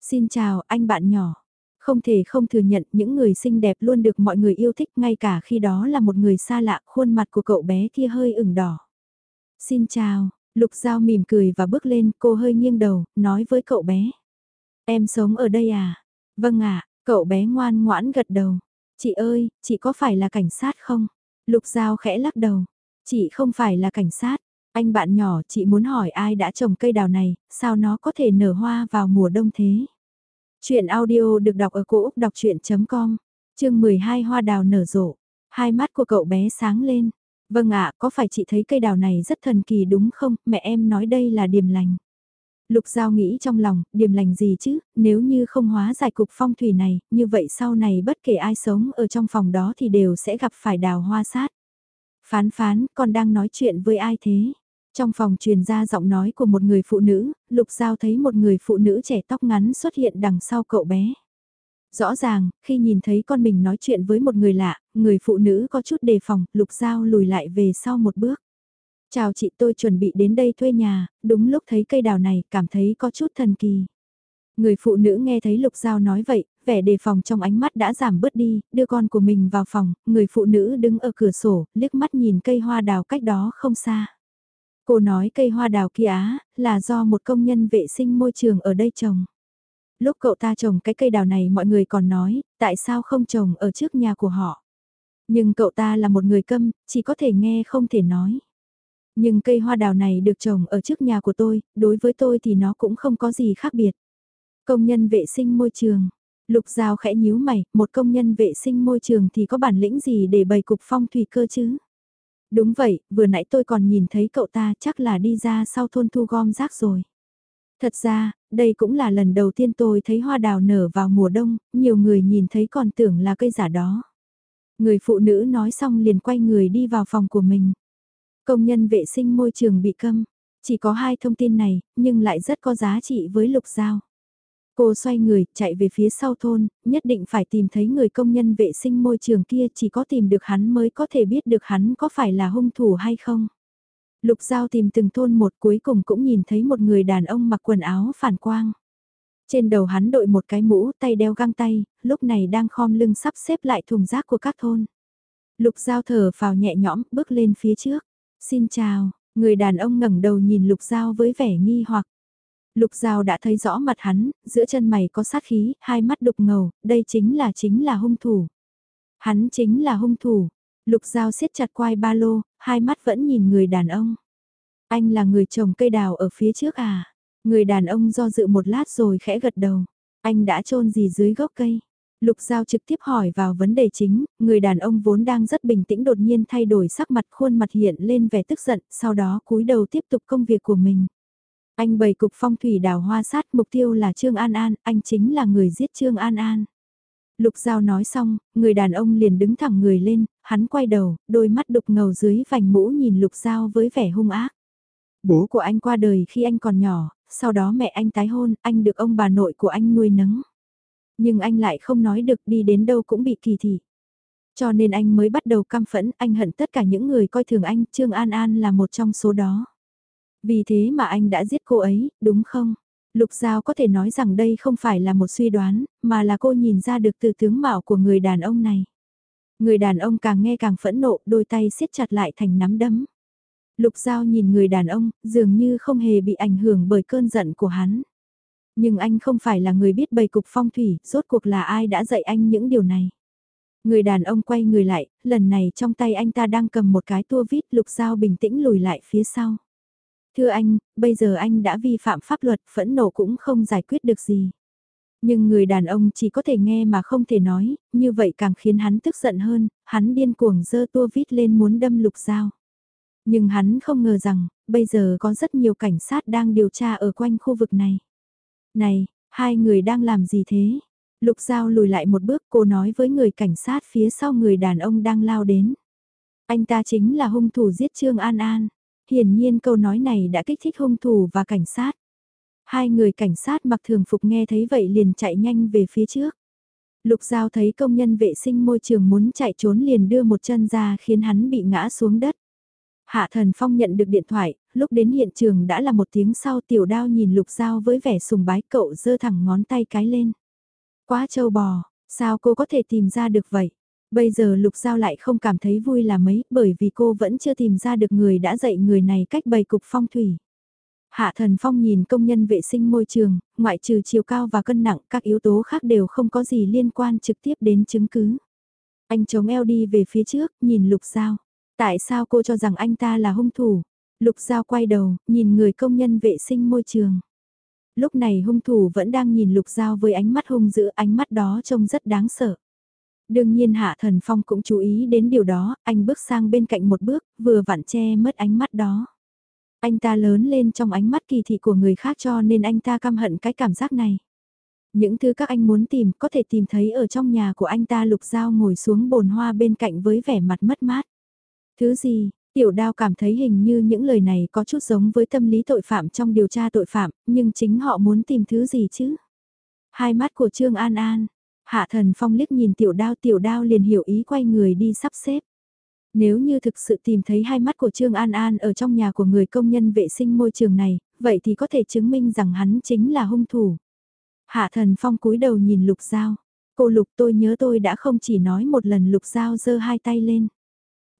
Xin chào, anh bạn nhỏ. Không thể không thừa nhận những người xinh đẹp luôn được mọi người yêu thích ngay cả khi đó là một người xa lạ, khuôn mặt của cậu bé kia hơi ửng đỏ. Xin chào, Lục Giao mỉm cười và bước lên, cô hơi nghiêng đầu, nói với cậu bé. Em sống ở đây à? Vâng ạ, cậu bé ngoan ngoãn gật đầu. Chị ơi, chị có phải là cảnh sát không? Lục Giao khẽ lắc đầu. Chị không phải là cảnh sát. Anh bạn nhỏ chị muốn hỏi ai đã trồng cây đào này, sao nó có thể nở hoa vào mùa đông thế? Chuyện audio được đọc ở cổ Úc đọc chuyện.com, chương 12 hoa đào nở rộ. Hai mắt của cậu bé sáng lên. Vâng ạ, có phải chị thấy cây đào này rất thần kỳ đúng không? Mẹ em nói đây là điềm lành. Lục Giao nghĩ trong lòng, điềm lành gì chứ, nếu như không hóa giải cục phong thủy này, như vậy sau này bất kể ai sống ở trong phòng đó thì đều sẽ gặp phải đào hoa sát. Phán phán, con đang nói chuyện với ai thế? Trong phòng truyền ra giọng nói của một người phụ nữ, Lục Giao thấy một người phụ nữ trẻ tóc ngắn xuất hiện đằng sau cậu bé. Rõ ràng, khi nhìn thấy con mình nói chuyện với một người lạ, người phụ nữ có chút đề phòng, Lục Giao lùi lại về sau một bước. Chào chị tôi chuẩn bị đến đây thuê nhà, đúng lúc thấy cây đào này cảm thấy có chút thần kỳ. Người phụ nữ nghe thấy Lục Giao nói vậy, vẻ đề phòng trong ánh mắt đã giảm bớt đi, đưa con của mình vào phòng, người phụ nữ đứng ở cửa sổ, liếc mắt nhìn cây hoa đào cách đó không xa. Cô nói cây hoa đào kia á, là do một công nhân vệ sinh môi trường ở đây trồng. Lúc cậu ta trồng cái cây đào này mọi người còn nói, tại sao không trồng ở trước nhà của họ. Nhưng cậu ta là một người câm, chỉ có thể nghe không thể nói. Nhưng cây hoa đào này được trồng ở trước nhà của tôi, đối với tôi thì nó cũng không có gì khác biệt. Công nhân vệ sinh môi trường. Lục Giao khẽ nhíu mày, một công nhân vệ sinh môi trường thì có bản lĩnh gì để bày cục phong thủy cơ chứ? Đúng vậy, vừa nãy tôi còn nhìn thấy cậu ta chắc là đi ra sau thôn thu gom rác rồi. Thật ra, đây cũng là lần đầu tiên tôi thấy hoa đào nở vào mùa đông, nhiều người nhìn thấy còn tưởng là cây giả đó. Người phụ nữ nói xong liền quay người đi vào phòng của mình. Công nhân vệ sinh môi trường bị câm. Chỉ có hai thông tin này, nhưng lại rất có giá trị với Lục Giao. Cô xoay người, chạy về phía sau thôn, nhất định phải tìm thấy người công nhân vệ sinh môi trường kia chỉ có tìm được hắn mới có thể biết được hắn có phải là hung thủ hay không. Lục Giao tìm từng thôn một cuối cùng cũng nhìn thấy một người đàn ông mặc quần áo phản quang. Trên đầu hắn đội một cái mũ tay đeo găng tay, lúc này đang khom lưng sắp xếp lại thùng rác của các thôn. Lục Giao thở vào nhẹ nhõm, bước lên phía trước. Xin chào, người đàn ông ngẩng đầu nhìn Lục Giao với vẻ nghi hoặc. Lục Giao đã thấy rõ mặt hắn, giữa chân mày có sát khí, hai mắt đục ngầu, đây chính là chính là hung thủ. Hắn chính là hung thủ. Lục Giao siết chặt quai ba lô, hai mắt vẫn nhìn người đàn ông. Anh là người trồng cây đào ở phía trước à? Người đàn ông do dự một lát rồi khẽ gật đầu. Anh đã trôn gì dưới gốc cây? Lục Giao trực tiếp hỏi vào vấn đề chính, người đàn ông vốn đang rất bình tĩnh đột nhiên thay đổi sắc mặt khuôn mặt hiện lên vẻ tức giận, sau đó cúi đầu tiếp tục công việc của mình. Anh bày cục phong thủy đào hoa sát mục tiêu là Trương An An, anh chính là người giết Trương An An. Lục Giao nói xong, người đàn ông liền đứng thẳng người lên, hắn quay đầu, đôi mắt đục ngầu dưới vành mũ nhìn Lục Giao với vẻ hung ác. Bố của anh qua đời khi anh còn nhỏ, sau đó mẹ anh tái hôn, anh được ông bà nội của anh nuôi nấng. Nhưng anh lại không nói được đi đến đâu cũng bị kỳ thị. Cho nên anh mới bắt đầu căm phẫn, anh hận tất cả những người coi thường anh, Trương An An là một trong số đó. Vì thế mà anh đã giết cô ấy, đúng không? Lục Giao có thể nói rằng đây không phải là một suy đoán, mà là cô nhìn ra được từ tướng mạo của người đàn ông này. Người đàn ông càng nghe càng phẫn nộ, đôi tay siết chặt lại thành nắm đấm. Lục Giao nhìn người đàn ông, dường như không hề bị ảnh hưởng bởi cơn giận của hắn. Nhưng anh không phải là người biết bày cục phong thủy, rốt cuộc là ai đã dạy anh những điều này. Người đàn ông quay người lại, lần này trong tay anh ta đang cầm một cái tua vít lục dao bình tĩnh lùi lại phía sau. Thưa anh, bây giờ anh đã vi phạm pháp luật, phẫn nộ cũng không giải quyết được gì. Nhưng người đàn ông chỉ có thể nghe mà không thể nói, như vậy càng khiến hắn tức giận hơn, hắn điên cuồng dơ tua vít lên muốn đâm lục dao. Nhưng hắn không ngờ rằng, bây giờ có rất nhiều cảnh sát đang điều tra ở quanh khu vực này. Này, hai người đang làm gì thế? Lục Giao lùi lại một bước cô nói với người cảnh sát phía sau người đàn ông đang lao đến. Anh ta chính là hung thủ giết Trương An An. Hiển nhiên câu nói này đã kích thích hung thủ và cảnh sát. Hai người cảnh sát mặc thường phục nghe thấy vậy liền chạy nhanh về phía trước. Lục Giao thấy công nhân vệ sinh môi trường muốn chạy trốn liền đưa một chân ra khiến hắn bị ngã xuống đất. Hạ Thần Phong nhận được điện thoại, lúc đến hiện trường đã là một tiếng sau tiểu đao nhìn Lục Giao với vẻ sùng bái cậu giơ thẳng ngón tay cái lên. Quá trâu bò, sao cô có thể tìm ra được vậy? Bây giờ Lục Giao lại không cảm thấy vui là mấy bởi vì cô vẫn chưa tìm ra được người đã dạy người này cách bày cục phong thủy. Hạ Thần Phong nhìn công nhân vệ sinh môi trường, ngoại trừ chiều cao và cân nặng các yếu tố khác đều không có gì liên quan trực tiếp đến chứng cứ. Anh chống eo đi về phía trước, nhìn Lục Giao. Tại sao cô cho rằng anh ta là hung thủ? Lục Giao quay đầu, nhìn người công nhân vệ sinh môi trường. Lúc này hung thủ vẫn đang nhìn Lục Giao với ánh mắt hung dữ, ánh mắt đó trông rất đáng sợ. Đương nhiên Hạ Thần Phong cũng chú ý đến điều đó, anh bước sang bên cạnh một bước, vừa vặn che mất ánh mắt đó. Anh ta lớn lên trong ánh mắt kỳ thị của người khác cho nên anh ta căm hận cái cảm giác này. Những thứ các anh muốn tìm có thể tìm thấy ở trong nhà của anh ta Lục Giao ngồi xuống bồn hoa bên cạnh với vẻ mặt mất mát. Thứ gì, tiểu đao cảm thấy hình như những lời này có chút giống với tâm lý tội phạm trong điều tra tội phạm, nhưng chính họ muốn tìm thứ gì chứ? Hai mắt của Trương An An, Hạ Thần Phong liếc nhìn tiểu đao tiểu đao liền hiểu ý quay người đi sắp xếp. Nếu như thực sự tìm thấy hai mắt của Trương An An ở trong nhà của người công nhân vệ sinh môi trường này, vậy thì có thể chứng minh rằng hắn chính là hung thủ. Hạ Thần Phong cúi đầu nhìn Lục Giao. Cô Lục tôi nhớ tôi đã không chỉ nói một lần Lục Giao giơ hai tay lên.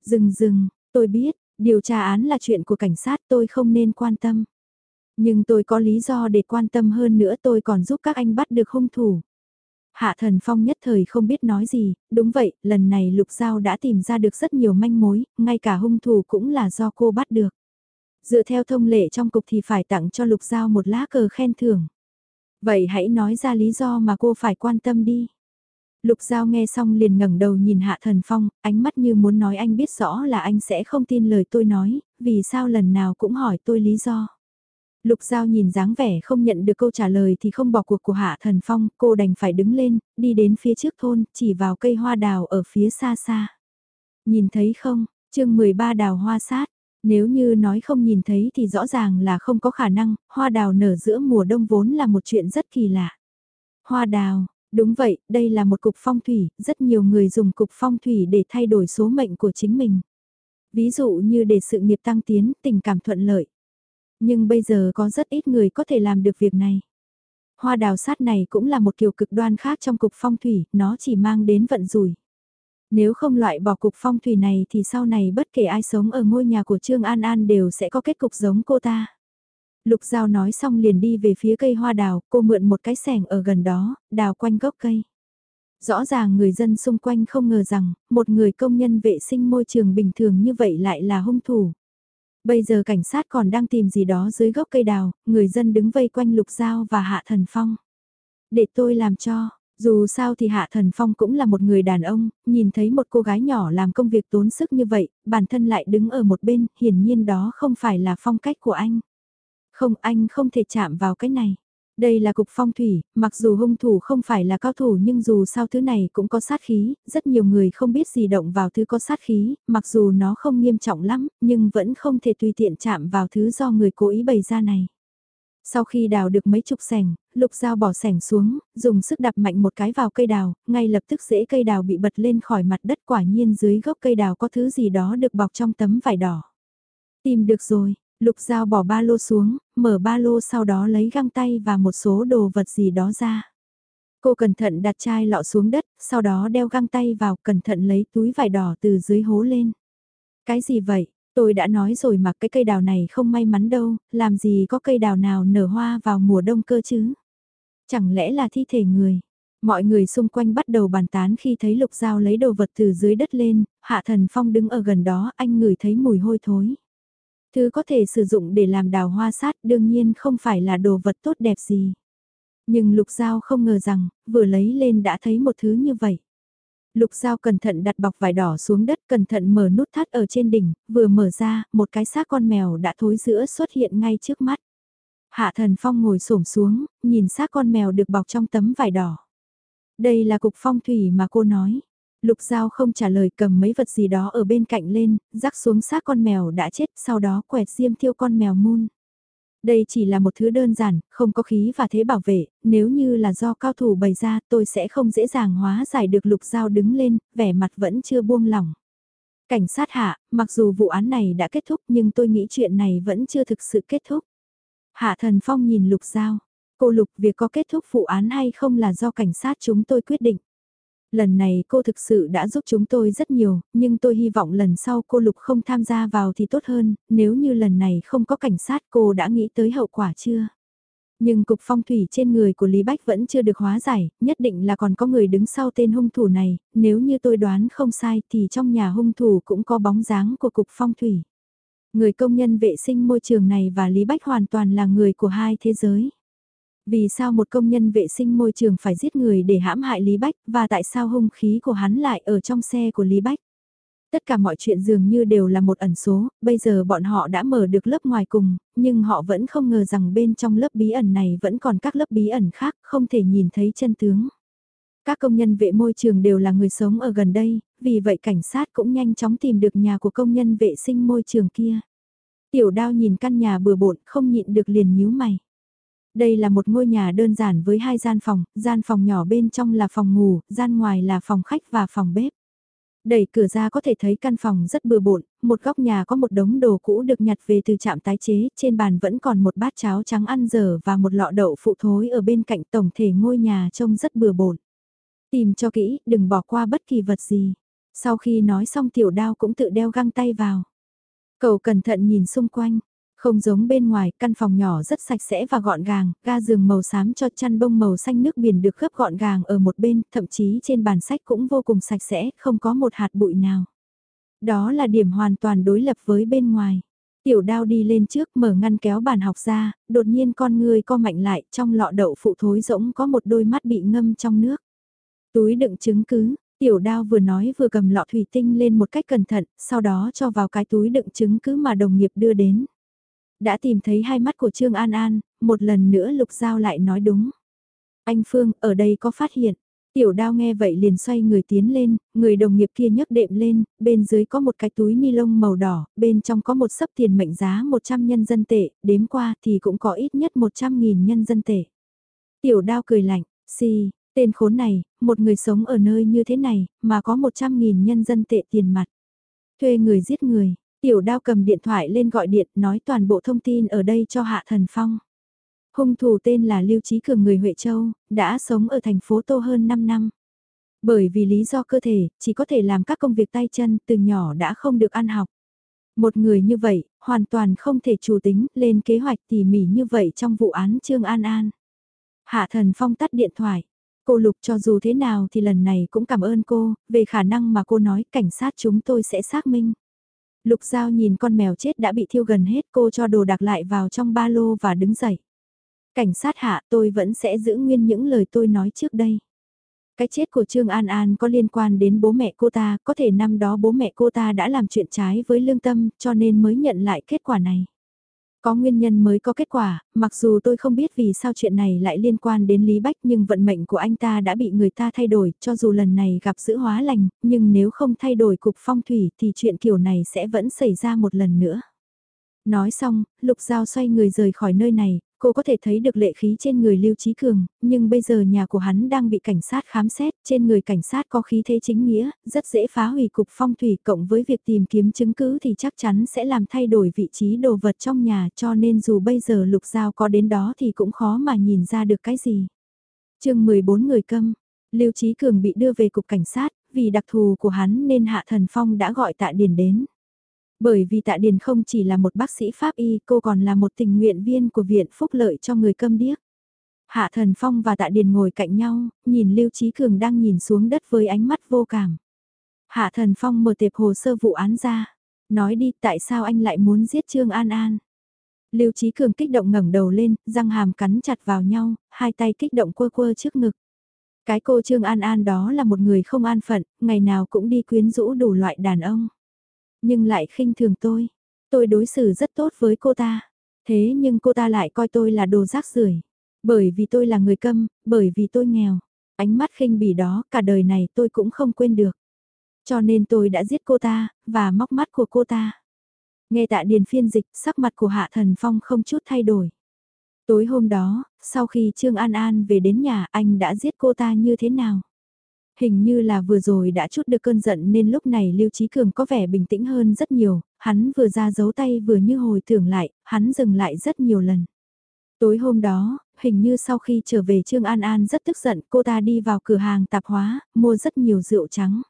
Dừng dừng, tôi biết, điều tra án là chuyện của cảnh sát tôi không nên quan tâm. Nhưng tôi có lý do để quan tâm hơn nữa tôi còn giúp các anh bắt được hung thủ. Hạ Thần Phong nhất thời không biết nói gì, đúng vậy, lần này Lục Giao đã tìm ra được rất nhiều manh mối, ngay cả hung thủ cũng là do cô bắt được. Dựa theo thông lệ trong cục thì phải tặng cho Lục Giao một lá cờ khen thưởng. Vậy hãy nói ra lý do mà cô phải quan tâm đi. Lục Giao nghe xong liền ngẩng đầu nhìn Hạ Thần Phong, ánh mắt như muốn nói anh biết rõ là anh sẽ không tin lời tôi nói, vì sao lần nào cũng hỏi tôi lý do. Lục Giao nhìn dáng vẻ không nhận được câu trả lời thì không bỏ cuộc của Hạ Thần Phong, cô đành phải đứng lên, đi đến phía trước thôn, chỉ vào cây hoa đào ở phía xa xa. Nhìn thấy không, chương 13 đào hoa sát, nếu như nói không nhìn thấy thì rõ ràng là không có khả năng, hoa đào nở giữa mùa đông vốn là một chuyện rất kỳ lạ. Hoa đào, Đúng vậy, đây là một cục phong thủy, rất nhiều người dùng cục phong thủy để thay đổi số mệnh của chính mình. Ví dụ như để sự nghiệp tăng tiến, tình cảm thuận lợi. Nhưng bây giờ có rất ít người có thể làm được việc này. Hoa đào sát này cũng là một kiểu cực đoan khác trong cục phong thủy, nó chỉ mang đến vận rủi. Nếu không loại bỏ cục phong thủy này thì sau này bất kể ai sống ở ngôi nhà của Trương An An đều sẽ có kết cục giống cô ta. Lục Giao nói xong liền đi về phía cây hoa đào, cô mượn một cái sẻng ở gần đó, đào quanh gốc cây. Rõ ràng người dân xung quanh không ngờ rằng, một người công nhân vệ sinh môi trường bình thường như vậy lại là hung thủ. Bây giờ cảnh sát còn đang tìm gì đó dưới gốc cây đào, người dân đứng vây quanh Lục Giao và Hạ Thần Phong. Để tôi làm cho, dù sao thì Hạ Thần Phong cũng là một người đàn ông, nhìn thấy một cô gái nhỏ làm công việc tốn sức như vậy, bản thân lại đứng ở một bên, hiển nhiên đó không phải là phong cách của anh. Không anh không thể chạm vào cái này. Đây là cục phong thủy, mặc dù hung thủ không phải là cao thủ nhưng dù sao thứ này cũng có sát khí, rất nhiều người không biết gì động vào thứ có sát khí, mặc dù nó không nghiêm trọng lắm, nhưng vẫn không thể tùy tiện chạm vào thứ do người cố ý bày ra này. Sau khi đào được mấy chục sẻng, lục dao bỏ sẻng xuống, dùng sức đập mạnh một cái vào cây đào, ngay lập tức rễ cây đào bị bật lên khỏi mặt đất quả nhiên dưới gốc cây đào có thứ gì đó được bọc trong tấm vải đỏ. Tìm được rồi, Lục Giao bỏ ba lô xuống, mở ba lô sau đó lấy găng tay và một số đồ vật gì đó ra. Cô cẩn thận đặt chai lọ xuống đất, sau đó đeo găng tay vào, cẩn thận lấy túi vải đỏ từ dưới hố lên. Cái gì vậy? Tôi đã nói rồi mà cái cây đào này không may mắn đâu, làm gì có cây đào nào nở hoa vào mùa đông cơ chứ? Chẳng lẽ là thi thể người? Mọi người xung quanh bắt đầu bàn tán khi thấy lục dao lấy đồ vật từ dưới đất lên, hạ thần phong đứng ở gần đó anh ngửi thấy mùi hôi thối. Thứ có thể sử dụng để làm đào hoa sát đương nhiên không phải là đồ vật tốt đẹp gì. Nhưng Lục Giao không ngờ rằng, vừa lấy lên đã thấy một thứ như vậy. Lục Giao cẩn thận đặt bọc vải đỏ xuống đất, cẩn thận mở nút thắt ở trên đỉnh, vừa mở ra, một cái xác con mèo đã thối giữa xuất hiện ngay trước mắt. Hạ thần phong ngồi xổm xuống, nhìn xác con mèo được bọc trong tấm vải đỏ. Đây là cục phong thủy mà cô nói. Lục Giao không trả lời cầm mấy vật gì đó ở bên cạnh lên, rắc xuống xác con mèo đã chết sau đó quẹt diêm thiêu con mèo mun. Đây chỉ là một thứ đơn giản, không có khí và thế bảo vệ, nếu như là do cao thủ bày ra tôi sẽ không dễ dàng hóa giải được lục Giao đứng lên, vẻ mặt vẫn chưa buông lỏng. Cảnh sát hạ, mặc dù vụ án này đã kết thúc nhưng tôi nghĩ chuyện này vẫn chưa thực sự kết thúc. Hạ thần phong nhìn lục Giao, cô lục việc có kết thúc vụ án hay không là do cảnh sát chúng tôi quyết định. Lần này cô thực sự đã giúp chúng tôi rất nhiều, nhưng tôi hy vọng lần sau cô Lục không tham gia vào thì tốt hơn, nếu như lần này không có cảnh sát cô đã nghĩ tới hậu quả chưa? Nhưng cục phong thủy trên người của Lý Bách vẫn chưa được hóa giải, nhất định là còn có người đứng sau tên hung thủ này, nếu như tôi đoán không sai thì trong nhà hung thủ cũng có bóng dáng của cục phong thủy. Người công nhân vệ sinh môi trường này và Lý Bách hoàn toàn là người của hai thế giới. Vì sao một công nhân vệ sinh môi trường phải giết người để hãm hại Lý Bách và tại sao hung khí của hắn lại ở trong xe của Lý Bách? Tất cả mọi chuyện dường như đều là một ẩn số, bây giờ bọn họ đã mở được lớp ngoài cùng, nhưng họ vẫn không ngờ rằng bên trong lớp bí ẩn này vẫn còn các lớp bí ẩn khác, không thể nhìn thấy chân tướng. Các công nhân vệ môi trường đều là người sống ở gần đây, vì vậy cảnh sát cũng nhanh chóng tìm được nhà của công nhân vệ sinh môi trường kia. Tiểu đao nhìn căn nhà bừa bộn không nhịn được liền nhíu mày. Đây là một ngôi nhà đơn giản với hai gian phòng, gian phòng nhỏ bên trong là phòng ngủ, gian ngoài là phòng khách và phòng bếp. Đẩy cửa ra có thể thấy căn phòng rất bừa bộn, một góc nhà có một đống đồ cũ được nhặt về từ trạm tái chế, trên bàn vẫn còn một bát cháo trắng ăn dở và một lọ đậu phụ thối ở bên cạnh tổng thể ngôi nhà trông rất bừa bộn. Tìm cho kỹ, đừng bỏ qua bất kỳ vật gì. Sau khi nói xong tiểu đao cũng tự đeo găng tay vào. Cậu cẩn thận nhìn xung quanh, không giống bên ngoài, căn phòng nhỏ rất sạch sẽ và gọn gàng, ga giường màu xám cho chăn bông màu xanh nước biển được gấp gọn gàng ở một bên, thậm chí trên bàn sách cũng vô cùng sạch sẽ, không có một hạt bụi nào. Đó là điểm hoàn toàn đối lập với bên ngoài. Tiểu đao đi lên trước mở ngăn kéo bàn học ra, đột nhiên con người co mạnh lại, trong lọ đậu phụ thối rỗng có một đôi mắt bị ngâm trong nước. Túi đựng chứng cứ, tiểu đao vừa nói vừa cầm lọ thủy tinh lên một cách cẩn thận, sau đó cho vào cái túi đựng chứng cứ mà đồng nghiệp đưa đến. Đã tìm thấy hai mắt của Trương An An, một lần nữa Lục Giao lại nói đúng. Anh Phương, ở đây có phát hiện. Tiểu đao nghe vậy liền xoay người tiến lên, người đồng nghiệp kia nhấc đệm lên, bên dưới có một cái túi ni lông màu đỏ, bên trong có một sấp tiền mệnh giá 100 nhân dân tệ, đếm qua thì cũng có ít nhất 100.000 nhân dân tệ. Tiểu đao cười lạnh, si, tên khốn này, một người sống ở nơi như thế này, mà có 100.000 nhân dân tệ tiền mặt. Thuê người giết người, Tiểu đao cầm điện thoại lên gọi điện nói toàn bộ thông tin ở đây cho Hạ Thần Phong. Hung thủ tên là Lưu Trí Cường người Huệ Châu, đã sống ở thành phố Tô hơn 5 năm. Bởi vì lý do cơ thể, chỉ có thể làm các công việc tay chân từ nhỏ đã không được ăn học. Một người như vậy, hoàn toàn không thể chủ tính lên kế hoạch tỉ mỉ như vậy trong vụ án Trương An An. Hạ Thần Phong tắt điện thoại. Cô Lục cho dù thế nào thì lần này cũng cảm ơn cô, về khả năng mà cô nói cảnh sát chúng tôi sẽ xác minh. Lục Giao nhìn con mèo chết đã bị thiêu gần hết cô cho đồ đặc lại vào trong ba lô và đứng dậy. Cảnh sát hạ tôi vẫn sẽ giữ nguyên những lời tôi nói trước đây. Cái chết của Trương An An có liên quan đến bố mẹ cô ta, có thể năm đó bố mẹ cô ta đã làm chuyện trái với lương tâm cho nên mới nhận lại kết quả này. Có nguyên nhân mới có kết quả, mặc dù tôi không biết vì sao chuyện này lại liên quan đến Lý Bách nhưng vận mệnh của anh ta đã bị người ta thay đổi, cho dù lần này gặp giữ hóa lành, nhưng nếu không thay đổi cục phong thủy thì chuyện kiểu này sẽ vẫn xảy ra một lần nữa. Nói xong, Lục Giao xoay người rời khỏi nơi này, Cô có thể thấy được lệ khí trên người Lưu Trí Cường, nhưng bây giờ nhà của hắn đang bị cảnh sát khám xét, trên người cảnh sát có khí thế chính nghĩa, rất dễ phá hủy cục phong thủy cộng với việc tìm kiếm chứng cứ thì chắc chắn sẽ làm thay đổi vị trí đồ vật trong nhà cho nên dù bây giờ Lục Giao có đến đó thì cũng khó mà nhìn ra được cái gì. chương 14 người câm, Lưu Trí Cường bị đưa về cục cảnh sát, vì đặc thù của hắn nên Hạ Thần Phong đã gọi Tạ Điền đến. Bởi vì Tạ Điền không chỉ là một bác sĩ pháp y, cô còn là một tình nguyện viên của Viện Phúc Lợi cho người câm điếc. Hạ Thần Phong và Tạ Điền ngồi cạnh nhau, nhìn Lưu Trí Cường đang nhìn xuống đất với ánh mắt vô cảm. Hạ Thần Phong mở tệp hồ sơ vụ án ra. Nói đi tại sao anh lại muốn giết Trương An An. Lưu Trí Cường kích động ngẩng đầu lên, răng hàm cắn chặt vào nhau, hai tay kích động quơ quơ trước ngực. Cái cô Trương An An đó là một người không an phận, ngày nào cũng đi quyến rũ đủ loại đàn ông nhưng lại khinh thường tôi. Tôi đối xử rất tốt với cô ta. Thế nhưng cô ta lại coi tôi là đồ rác rưởi. Bởi vì tôi là người câm, bởi vì tôi nghèo. Ánh mắt khinh bỉ đó cả đời này tôi cũng không quên được. Cho nên tôi đã giết cô ta, và móc mắt của cô ta. Nghe tạ điền phiên dịch, sắc mặt của Hạ Thần Phong không chút thay đổi. Tối hôm đó, sau khi Trương An An về đến nhà anh đã giết cô ta như thế nào? Hình như là vừa rồi đã chút được cơn giận nên lúc này Lưu Trí Cường có vẻ bình tĩnh hơn rất nhiều, hắn vừa ra giấu tay vừa như hồi tưởng lại, hắn dừng lại rất nhiều lần. Tối hôm đó, hình như sau khi trở về Trương An An rất tức giận, cô ta đi vào cửa hàng tạp hóa, mua rất nhiều rượu trắng.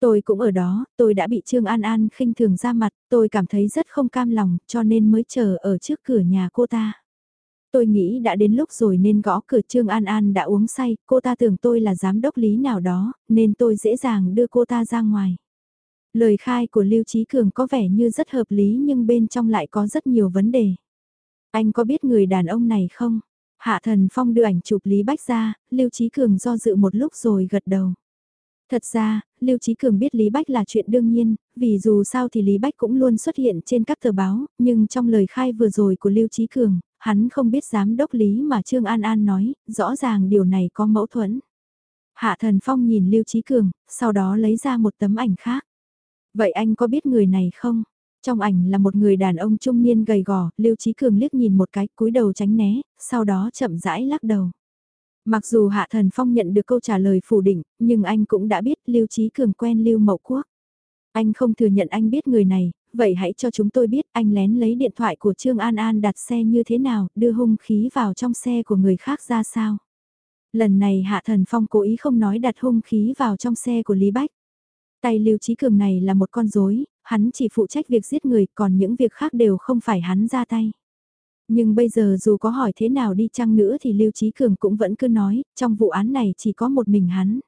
Tôi cũng ở đó, tôi đã bị Trương An An khinh thường ra mặt, tôi cảm thấy rất không cam lòng, cho nên mới chờ ở trước cửa nhà cô ta. Tôi nghĩ đã đến lúc rồi nên gõ cửa Trương An An đã uống say, cô ta tưởng tôi là giám đốc lý nào đó, nên tôi dễ dàng đưa cô ta ra ngoài. Lời khai của Lưu Trí Cường có vẻ như rất hợp lý nhưng bên trong lại có rất nhiều vấn đề. Anh có biết người đàn ông này không? Hạ Thần Phong đưa ảnh chụp Lý Bách ra, Lưu Trí Cường do dự một lúc rồi gật đầu. Thật ra, Lưu Trí Cường biết Lý Bách là chuyện đương nhiên, vì dù sao thì Lý Bách cũng luôn xuất hiện trên các tờ báo, nhưng trong lời khai vừa rồi của Lưu Trí Cường, hắn không biết giám đốc lý mà Trương An An nói, rõ ràng điều này có mâu thuẫn. Hạ Thần Phong nhìn Lưu Trí Cường, sau đó lấy ra một tấm ảnh khác. Vậy anh có biết người này không? Trong ảnh là một người đàn ông trung niên gầy gò, Lưu Trí Cường liếc nhìn một cái, cúi đầu tránh né, sau đó chậm rãi lắc đầu. Mặc dù Hạ Thần Phong nhận được câu trả lời phủ định, nhưng anh cũng đã biết Lưu Trí Cường quen Lưu Mậu Quốc. Anh không thừa nhận anh biết người này, vậy hãy cho chúng tôi biết anh lén lấy điện thoại của Trương An An đặt xe như thế nào, đưa hung khí vào trong xe của người khác ra sao. Lần này Hạ Thần Phong cố ý không nói đặt hung khí vào trong xe của Lý Bách. Tay Lưu Trí Cường này là một con rối, hắn chỉ phụ trách việc giết người, còn những việc khác đều không phải hắn ra tay. Nhưng bây giờ dù có hỏi thế nào đi chăng nữa thì Lưu Trí Cường cũng vẫn cứ nói, trong vụ án này chỉ có một mình hắn.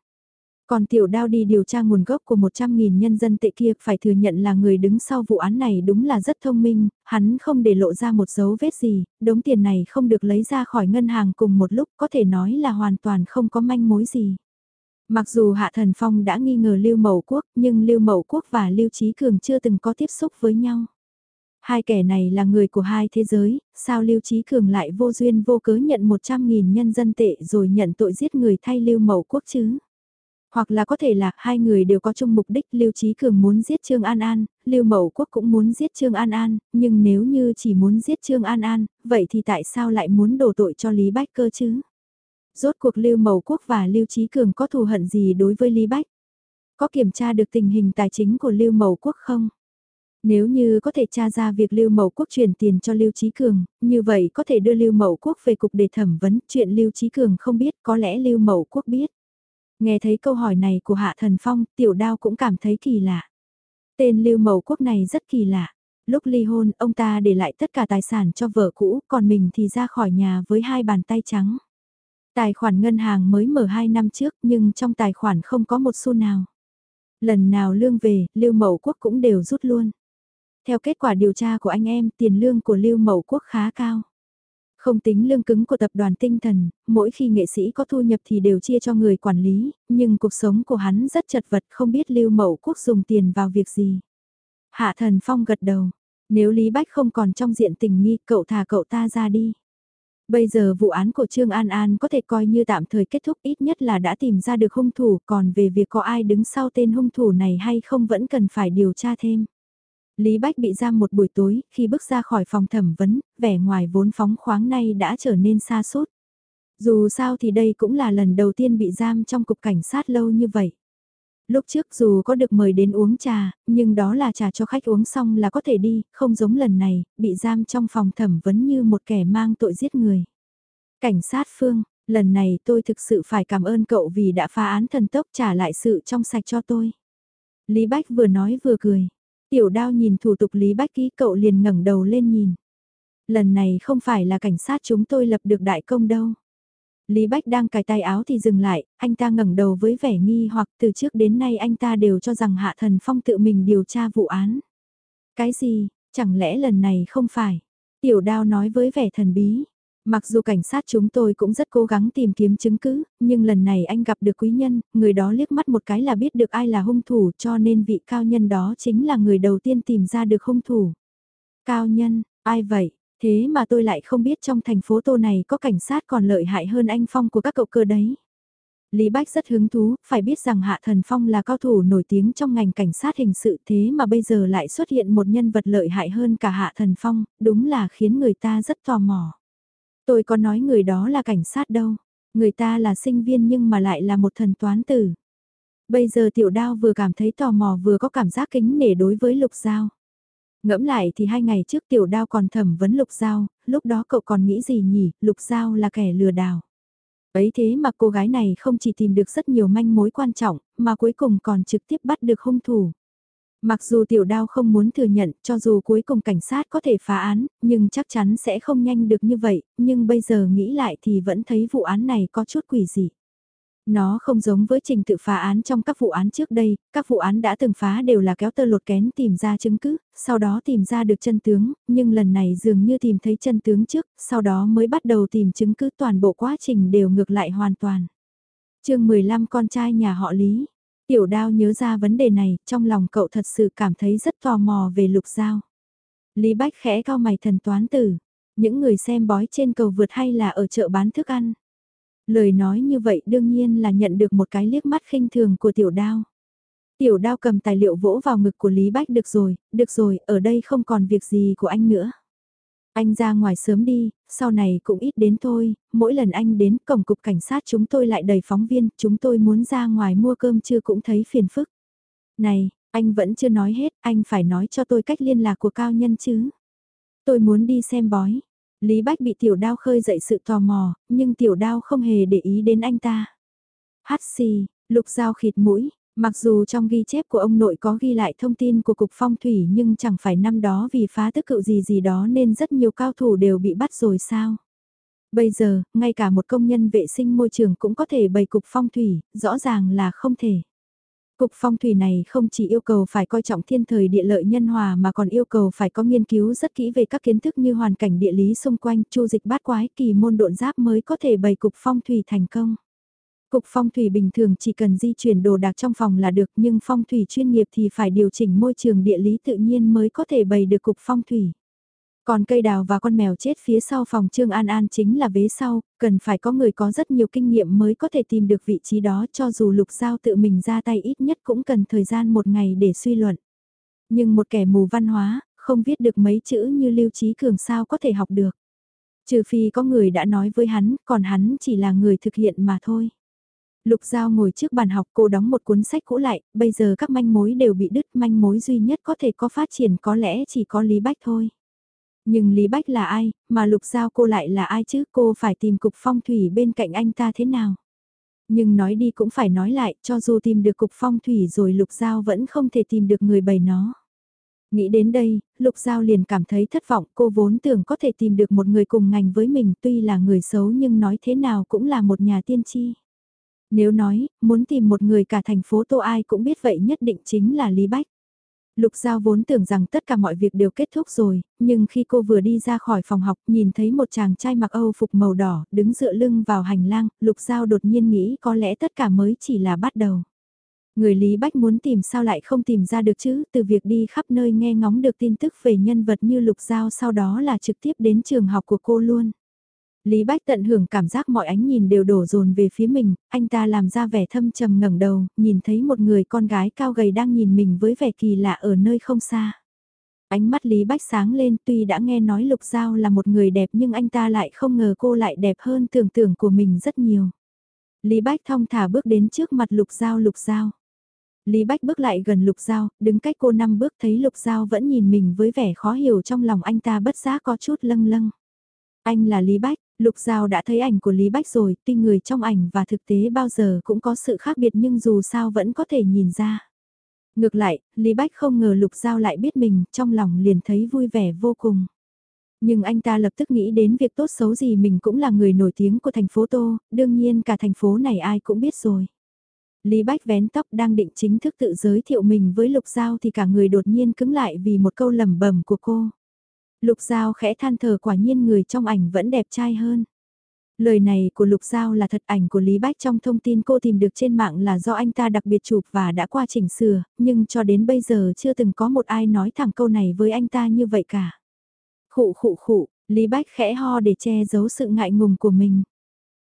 Còn tiểu đao đi điều tra nguồn gốc của 100.000 nhân dân tệ kia phải thừa nhận là người đứng sau vụ án này đúng là rất thông minh, hắn không để lộ ra một dấu vết gì, đống tiền này không được lấy ra khỏi ngân hàng cùng một lúc có thể nói là hoàn toàn không có manh mối gì. Mặc dù Hạ Thần Phong đã nghi ngờ Lưu Mậu Quốc nhưng Lưu Mậu Quốc và Lưu Trí Cường chưa từng có tiếp xúc với nhau. Hai kẻ này là người của hai thế giới, sao Lưu Trí Cường lại vô duyên vô cớ nhận 100.000 nhân dân tệ rồi nhận tội giết người thay Lưu Mậu Quốc chứ? Hoặc là có thể là hai người đều có chung mục đích Lưu Trí Cường muốn giết Trương An An, Lưu Mậu Quốc cũng muốn giết Trương An An, nhưng nếu như chỉ muốn giết Trương An An, vậy thì tại sao lại muốn đổ tội cho Lý Bách cơ chứ? Rốt cuộc Lưu Mậu Quốc và Lưu Trí Cường có thù hận gì đối với Lý Bách? Có kiểm tra được tình hình tài chính của Lưu Mậu Quốc không? Nếu như có thể tra ra việc Lưu Mậu Quốc chuyển tiền cho Lưu Trí Cường, như vậy có thể đưa Lưu Mậu Quốc về cục để thẩm vấn, chuyện Lưu Trí Cường không biết, có lẽ Lưu Mậu Quốc biết. Nghe thấy câu hỏi này của Hạ Thần Phong, tiểu đao cũng cảm thấy kỳ lạ. Tên Lưu Mậu Quốc này rất kỳ lạ. Lúc ly hôn, ông ta để lại tất cả tài sản cho vợ cũ, còn mình thì ra khỏi nhà với hai bàn tay trắng. Tài khoản ngân hàng mới mở 2 năm trước nhưng trong tài khoản không có một xu nào. Lần nào lương về, Lưu Mậu Quốc cũng đều rút luôn. Theo kết quả điều tra của anh em, tiền lương của Lưu Mậu Quốc khá cao. Không tính lương cứng của tập đoàn tinh thần, mỗi khi nghệ sĩ có thu nhập thì đều chia cho người quản lý, nhưng cuộc sống của hắn rất chật vật không biết Lưu Mậu Quốc dùng tiền vào việc gì. Hạ Thần Phong gật đầu, nếu Lý Bách không còn trong diện tình nghi cậu thả cậu ta ra đi. Bây giờ vụ án của Trương An An có thể coi như tạm thời kết thúc ít nhất là đã tìm ra được hung thủ còn về việc có ai đứng sau tên hung thủ này hay không vẫn cần phải điều tra thêm. Lý Bách bị giam một buổi tối, khi bước ra khỏi phòng thẩm vấn, vẻ ngoài vốn phóng khoáng nay đã trở nên xa sút Dù sao thì đây cũng là lần đầu tiên bị giam trong cục cảnh sát lâu như vậy. Lúc trước dù có được mời đến uống trà, nhưng đó là trà cho khách uống xong là có thể đi, không giống lần này, bị giam trong phòng thẩm vấn như một kẻ mang tội giết người. Cảnh sát Phương, lần này tôi thực sự phải cảm ơn cậu vì đã phá án thần tốc trả lại sự trong sạch cho tôi. Lý Bách vừa nói vừa cười. Tiểu đao nhìn thủ tục Lý Bách ký cậu liền ngẩng đầu lên nhìn. Lần này không phải là cảnh sát chúng tôi lập được đại công đâu. Lý Bách đang cài tay áo thì dừng lại, anh ta ngẩng đầu với vẻ nghi hoặc từ trước đến nay anh ta đều cho rằng Hạ Thần Phong tự mình điều tra vụ án. Cái gì, chẳng lẽ lần này không phải? Tiểu đao nói với vẻ thần bí. Mặc dù cảnh sát chúng tôi cũng rất cố gắng tìm kiếm chứng cứ, nhưng lần này anh gặp được quý nhân, người đó liếc mắt một cái là biết được ai là hung thủ cho nên vị cao nhân đó chính là người đầu tiên tìm ra được hung thủ. Cao nhân, ai vậy? Thế mà tôi lại không biết trong thành phố tô này có cảnh sát còn lợi hại hơn anh Phong của các cậu cơ đấy. Lý Bách rất hứng thú, phải biết rằng Hạ Thần Phong là cao thủ nổi tiếng trong ngành cảnh sát hình sự thế mà bây giờ lại xuất hiện một nhân vật lợi hại hơn cả Hạ Thần Phong, đúng là khiến người ta rất tò mò. Tôi có nói người đó là cảnh sát đâu, người ta là sinh viên nhưng mà lại là một thần toán tử. Bây giờ tiểu đao vừa cảm thấy tò mò vừa có cảm giác kính nể đối với lục giao. Ngẫm lại thì hai ngày trước tiểu đao còn thẩm vấn lục giao, lúc đó cậu còn nghĩ gì nhỉ, lục giao là kẻ lừa đảo. Ấy thế mà cô gái này không chỉ tìm được rất nhiều manh mối quan trọng, mà cuối cùng còn trực tiếp bắt được hung thủ. Mặc dù tiểu đao không muốn thừa nhận, cho dù cuối cùng cảnh sát có thể phá án, nhưng chắc chắn sẽ không nhanh được như vậy, nhưng bây giờ nghĩ lại thì vẫn thấy vụ án này có chút quỷ dị. Nó không giống với trình tự phá án trong các vụ án trước đây, các vụ án đã từng phá đều là kéo tơ lột kén tìm ra chứng cứ, sau đó tìm ra được chân tướng, nhưng lần này dường như tìm thấy chân tướng trước, sau đó mới bắt đầu tìm chứng cứ toàn bộ quá trình đều ngược lại hoàn toàn. chương 15 con trai nhà họ Lý. Tiểu đao nhớ ra vấn đề này, trong lòng cậu thật sự cảm thấy rất tò mò về lục giao. Lý Bách khẽ cao mày thần toán tử. Những người xem bói trên cầu vượt hay là ở chợ bán thức ăn. Lời nói như vậy đương nhiên là nhận được một cái liếc mắt khinh thường của tiểu đao. Tiểu đao cầm tài liệu vỗ vào ngực của Lý Bách được rồi, được rồi, ở đây không còn việc gì của anh nữa. Anh ra ngoài sớm đi, sau này cũng ít đến thôi, mỗi lần anh đến cổng cục cảnh sát chúng tôi lại đầy phóng viên, chúng tôi muốn ra ngoài mua cơm chưa cũng thấy phiền phức. Này, anh vẫn chưa nói hết, anh phải nói cho tôi cách liên lạc của cao nhân chứ. Tôi muốn đi xem bói. Lý Bách bị tiểu đao khơi dậy sự tò mò, nhưng tiểu đao không hề để ý đến anh ta. Hát xì, lục dao khịt mũi, mặc dù trong ghi chép của ông nội có ghi lại thông tin của cục phong thủy nhưng chẳng phải năm đó vì phá tức cựu gì gì đó nên rất nhiều cao thủ đều bị bắt rồi sao. Bây giờ, ngay cả một công nhân vệ sinh môi trường cũng có thể bày cục phong thủy, rõ ràng là không thể. Cục phong thủy này không chỉ yêu cầu phải coi trọng thiên thời địa lợi nhân hòa mà còn yêu cầu phải có nghiên cứu rất kỹ về các kiến thức như hoàn cảnh địa lý xung quanh, chu dịch bát quái, kỳ môn độn giáp mới có thể bày cục phong thủy thành công. Cục phong thủy bình thường chỉ cần di chuyển đồ đạc trong phòng là được nhưng phong thủy chuyên nghiệp thì phải điều chỉnh môi trường địa lý tự nhiên mới có thể bày được cục phong thủy. Còn cây đào và con mèo chết phía sau phòng Trương An An chính là vế sau, cần phải có người có rất nhiều kinh nghiệm mới có thể tìm được vị trí đó cho dù lục giao tự mình ra tay ít nhất cũng cần thời gian một ngày để suy luận. Nhưng một kẻ mù văn hóa, không viết được mấy chữ như lưu trí cường sao có thể học được. Trừ phi có người đã nói với hắn, còn hắn chỉ là người thực hiện mà thôi. Lục Giao ngồi trước bàn học cô đóng một cuốn sách cũ lại, bây giờ các manh mối đều bị đứt, manh mối duy nhất có thể có phát triển có lẽ chỉ có Lý Bách thôi. Nhưng Lý Bách là ai, mà Lục Giao cô lại là ai chứ cô phải tìm cục phong thủy bên cạnh anh ta thế nào? Nhưng nói đi cũng phải nói lại, cho dù tìm được cục phong thủy rồi Lục Giao vẫn không thể tìm được người bày nó. Nghĩ đến đây, Lục Giao liền cảm thấy thất vọng, cô vốn tưởng có thể tìm được một người cùng ngành với mình tuy là người xấu nhưng nói thế nào cũng là một nhà tiên tri. Nếu nói, muốn tìm một người cả thành phố Tô ai cũng biết vậy nhất định chính là Lý Bách. Lục Giao vốn tưởng rằng tất cả mọi việc đều kết thúc rồi, nhưng khi cô vừa đi ra khỏi phòng học nhìn thấy một chàng trai mặc Âu phục màu đỏ đứng dựa lưng vào hành lang, Lục Giao đột nhiên nghĩ có lẽ tất cả mới chỉ là bắt đầu. Người Lý Bách muốn tìm sao lại không tìm ra được chứ, từ việc đi khắp nơi nghe ngóng được tin tức về nhân vật như Lục Giao sau đó là trực tiếp đến trường học của cô luôn. Lý Bách tận hưởng cảm giác mọi ánh nhìn đều đổ dồn về phía mình, anh ta làm ra vẻ thâm trầm ngẩng đầu, nhìn thấy một người con gái cao gầy đang nhìn mình với vẻ kỳ lạ ở nơi không xa. Ánh mắt Lý Bách sáng lên tuy đã nghe nói Lục Giao là một người đẹp nhưng anh ta lại không ngờ cô lại đẹp hơn tưởng tượng của mình rất nhiều. Lý Bách thong thả bước đến trước mặt Lục Giao Lục Giao. Lý Bách bước lại gần Lục Giao, đứng cách cô năm bước thấy Lục Giao vẫn nhìn mình với vẻ khó hiểu trong lòng anh ta bất giác có chút lâng lâng. Anh là Lý Bách, Lục Giao đã thấy ảnh của Lý Bách rồi, tuy người trong ảnh và thực tế bao giờ cũng có sự khác biệt nhưng dù sao vẫn có thể nhìn ra. Ngược lại, Lý Bách không ngờ Lục Giao lại biết mình, trong lòng liền thấy vui vẻ vô cùng. Nhưng anh ta lập tức nghĩ đến việc tốt xấu gì mình cũng là người nổi tiếng của thành phố Tô, đương nhiên cả thành phố này ai cũng biết rồi. Lý Bách vén tóc đang định chính thức tự giới thiệu mình với Lục Giao thì cả người đột nhiên cứng lại vì một câu lẩm bẩm của cô. Lục Giao khẽ than thở quả nhiên người trong ảnh vẫn đẹp trai hơn. Lời này của Lục Giao là thật ảnh của Lý Bách trong thông tin cô tìm được trên mạng là do anh ta đặc biệt chụp và đã qua chỉnh sửa, nhưng cho đến bây giờ chưa từng có một ai nói thẳng câu này với anh ta như vậy cả. Khụ khụ khụ, Lý Bách khẽ ho để che giấu sự ngại ngùng của mình.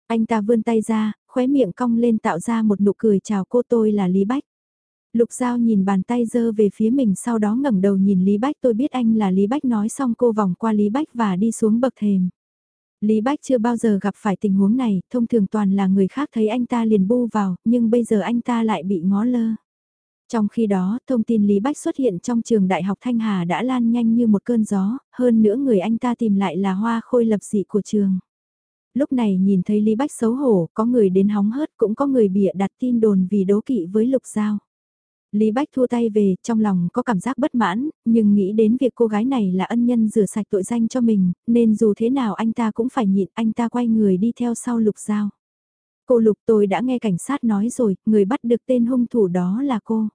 Anh ta vươn tay ra, khóe miệng cong lên tạo ra một nụ cười chào cô tôi là Lý Bách. Lục Giao nhìn bàn tay dơ về phía mình sau đó ngẩng đầu nhìn Lý Bách tôi biết anh là Lý Bách nói xong cô vòng qua Lý Bách và đi xuống bậc thềm. Lý Bách chưa bao giờ gặp phải tình huống này, thông thường toàn là người khác thấy anh ta liền bu vào, nhưng bây giờ anh ta lại bị ngó lơ. Trong khi đó, thông tin Lý Bách xuất hiện trong trường Đại học Thanh Hà đã lan nhanh như một cơn gió, hơn nữa người anh ta tìm lại là hoa khôi lập dị của trường. Lúc này nhìn thấy Lý Bách xấu hổ, có người đến hóng hớt cũng có người bịa đặt tin đồn vì đố kỵ với Lục Giao. Lý Bách thua tay về, trong lòng có cảm giác bất mãn, nhưng nghĩ đến việc cô gái này là ân nhân rửa sạch tội danh cho mình, nên dù thế nào anh ta cũng phải nhịn, anh ta quay người đi theo sau Lục Giao. Cô Lục tôi đã nghe cảnh sát nói rồi, người bắt được tên hung thủ đó là cô.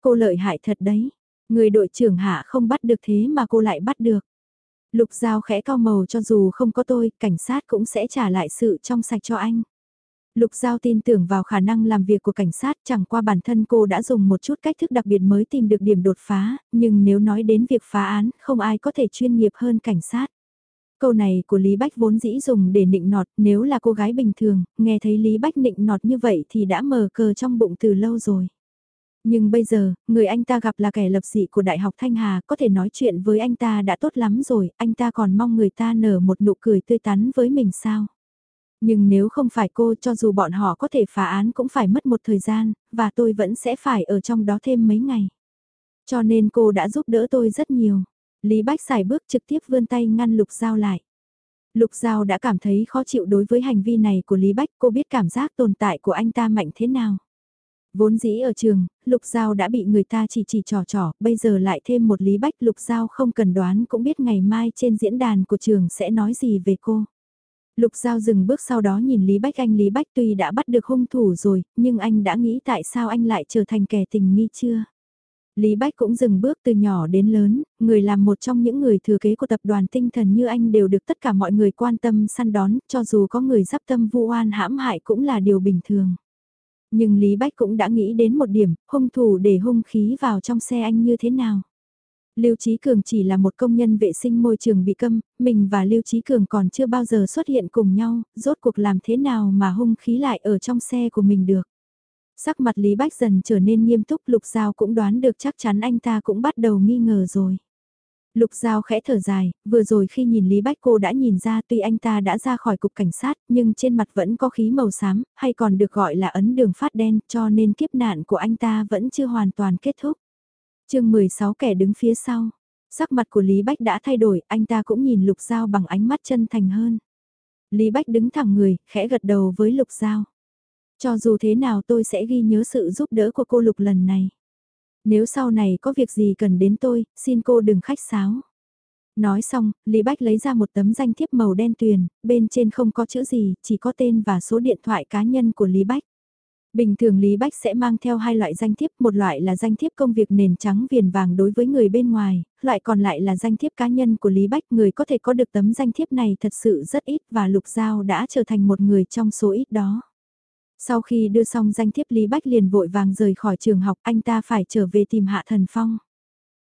Cô lợi hại thật đấy, người đội trưởng hạ không bắt được thế mà cô lại bắt được. Lục Giao khẽ cao màu cho dù không có tôi, cảnh sát cũng sẽ trả lại sự trong sạch cho anh. Lục Giao tin tưởng vào khả năng làm việc của cảnh sát chẳng qua bản thân cô đã dùng một chút cách thức đặc biệt mới tìm được điểm đột phá, nhưng nếu nói đến việc phá án, không ai có thể chuyên nghiệp hơn cảnh sát. Câu này của Lý Bách vốn dĩ dùng để nịnh nọt, nếu là cô gái bình thường, nghe thấy Lý Bách nịnh nọt như vậy thì đã mờ cờ trong bụng từ lâu rồi. Nhưng bây giờ, người anh ta gặp là kẻ lập dị của Đại học Thanh Hà, có thể nói chuyện với anh ta đã tốt lắm rồi, anh ta còn mong người ta nở một nụ cười tươi tắn với mình sao? Nhưng nếu không phải cô cho dù bọn họ có thể phá án cũng phải mất một thời gian, và tôi vẫn sẽ phải ở trong đó thêm mấy ngày. Cho nên cô đã giúp đỡ tôi rất nhiều. Lý Bách xài bước trực tiếp vươn tay ngăn Lục Giao lại. Lục Giao đã cảm thấy khó chịu đối với hành vi này của Lý Bách, cô biết cảm giác tồn tại của anh ta mạnh thế nào. Vốn dĩ ở trường, Lục Giao đã bị người ta chỉ chỉ trò trò, bây giờ lại thêm một Lý Bách Lục Giao không cần đoán cũng biết ngày mai trên diễn đàn của trường sẽ nói gì về cô. Lục Giao dừng bước sau đó nhìn Lý Bách Anh Lý Bách tuy đã bắt được hung thủ rồi, nhưng anh đã nghĩ tại sao anh lại trở thành kẻ tình nghi chưa? Lý Bách cũng dừng bước từ nhỏ đến lớn, người làm một trong những người thừa kế của tập đoàn tinh thần như anh đều được tất cả mọi người quan tâm săn đón, cho dù có người giáp tâm vu oan hãm hại cũng là điều bình thường. Nhưng Lý Bách cũng đã nghĩ đến một điểm, hung thủ để hung khí vào trong xe anh như thế nào? Lưu Chí Cường chỉ là một công nhân vệ sinh môi trường bị câm, mình và Lưu Chí Cường còn chưa bao giờ xuất hiện cùng nhau, rốt cuộc làm thế nào mà hung khí lại ở trong xe của mình được. Sắc mặt Lý Bách dần trở nên nghiêm túc Lục Giao cũng đoán được chắc chắn anh ta cũng bắt đầu nghi ngờ rồi. Lục Giao khẽ thở dài, vừa rồi khi nhìn Lý Bách cô đã nhìn ra tuy anh ta đã ra khỏi cục cảnh sát nhưng trên mặt vẫn có khí màu xám, hay còn được gọi là ấn đường phát đen cho nên kiếp nạn của anh ta vẫn chưa hoàn toàn kết thúc chương 16 kẻ đứng phía sau. Sắc mặt của Lý Bách đã thay đổi, anh ta cũng nhìn Lục Giao bằng ánh mắt chân thành hơn. Lý Bách đứng thẳng người, khẽ gật đầu với Lục Giao. Cho dù thế nào tôi sẽ ghi nhớ sự giúp đỡ của cô Lục lần này. Nếu sau này có việc gì cần đến tôi, xin cô đừng khách sáo. Nói xong, Lý Bách lấy ra một tấm danh thiếp màu đen tuyền, bên trên không có chữ gì, chỉ có tên và số điện thoại cá nhân của Lý Bách. Bình thường Lý Bách sẽ mang theo hai loại danh thiếp, một loại là danh thiếp công việc nền trắng viền vàng đối với người bên ngoài, loại còn lại là danh thiếp cá nhân của Lý Bách. Người có thể có được tấm danh thiếp này thật sự rất ít và Lục Giao đã trở thành một người trong số ít đó. Sau khi đưa xong danh thiếp Lý Bách liền vội vàng rời khỏi trường học anh ta phải trở về tìm Hạ Thần Phong.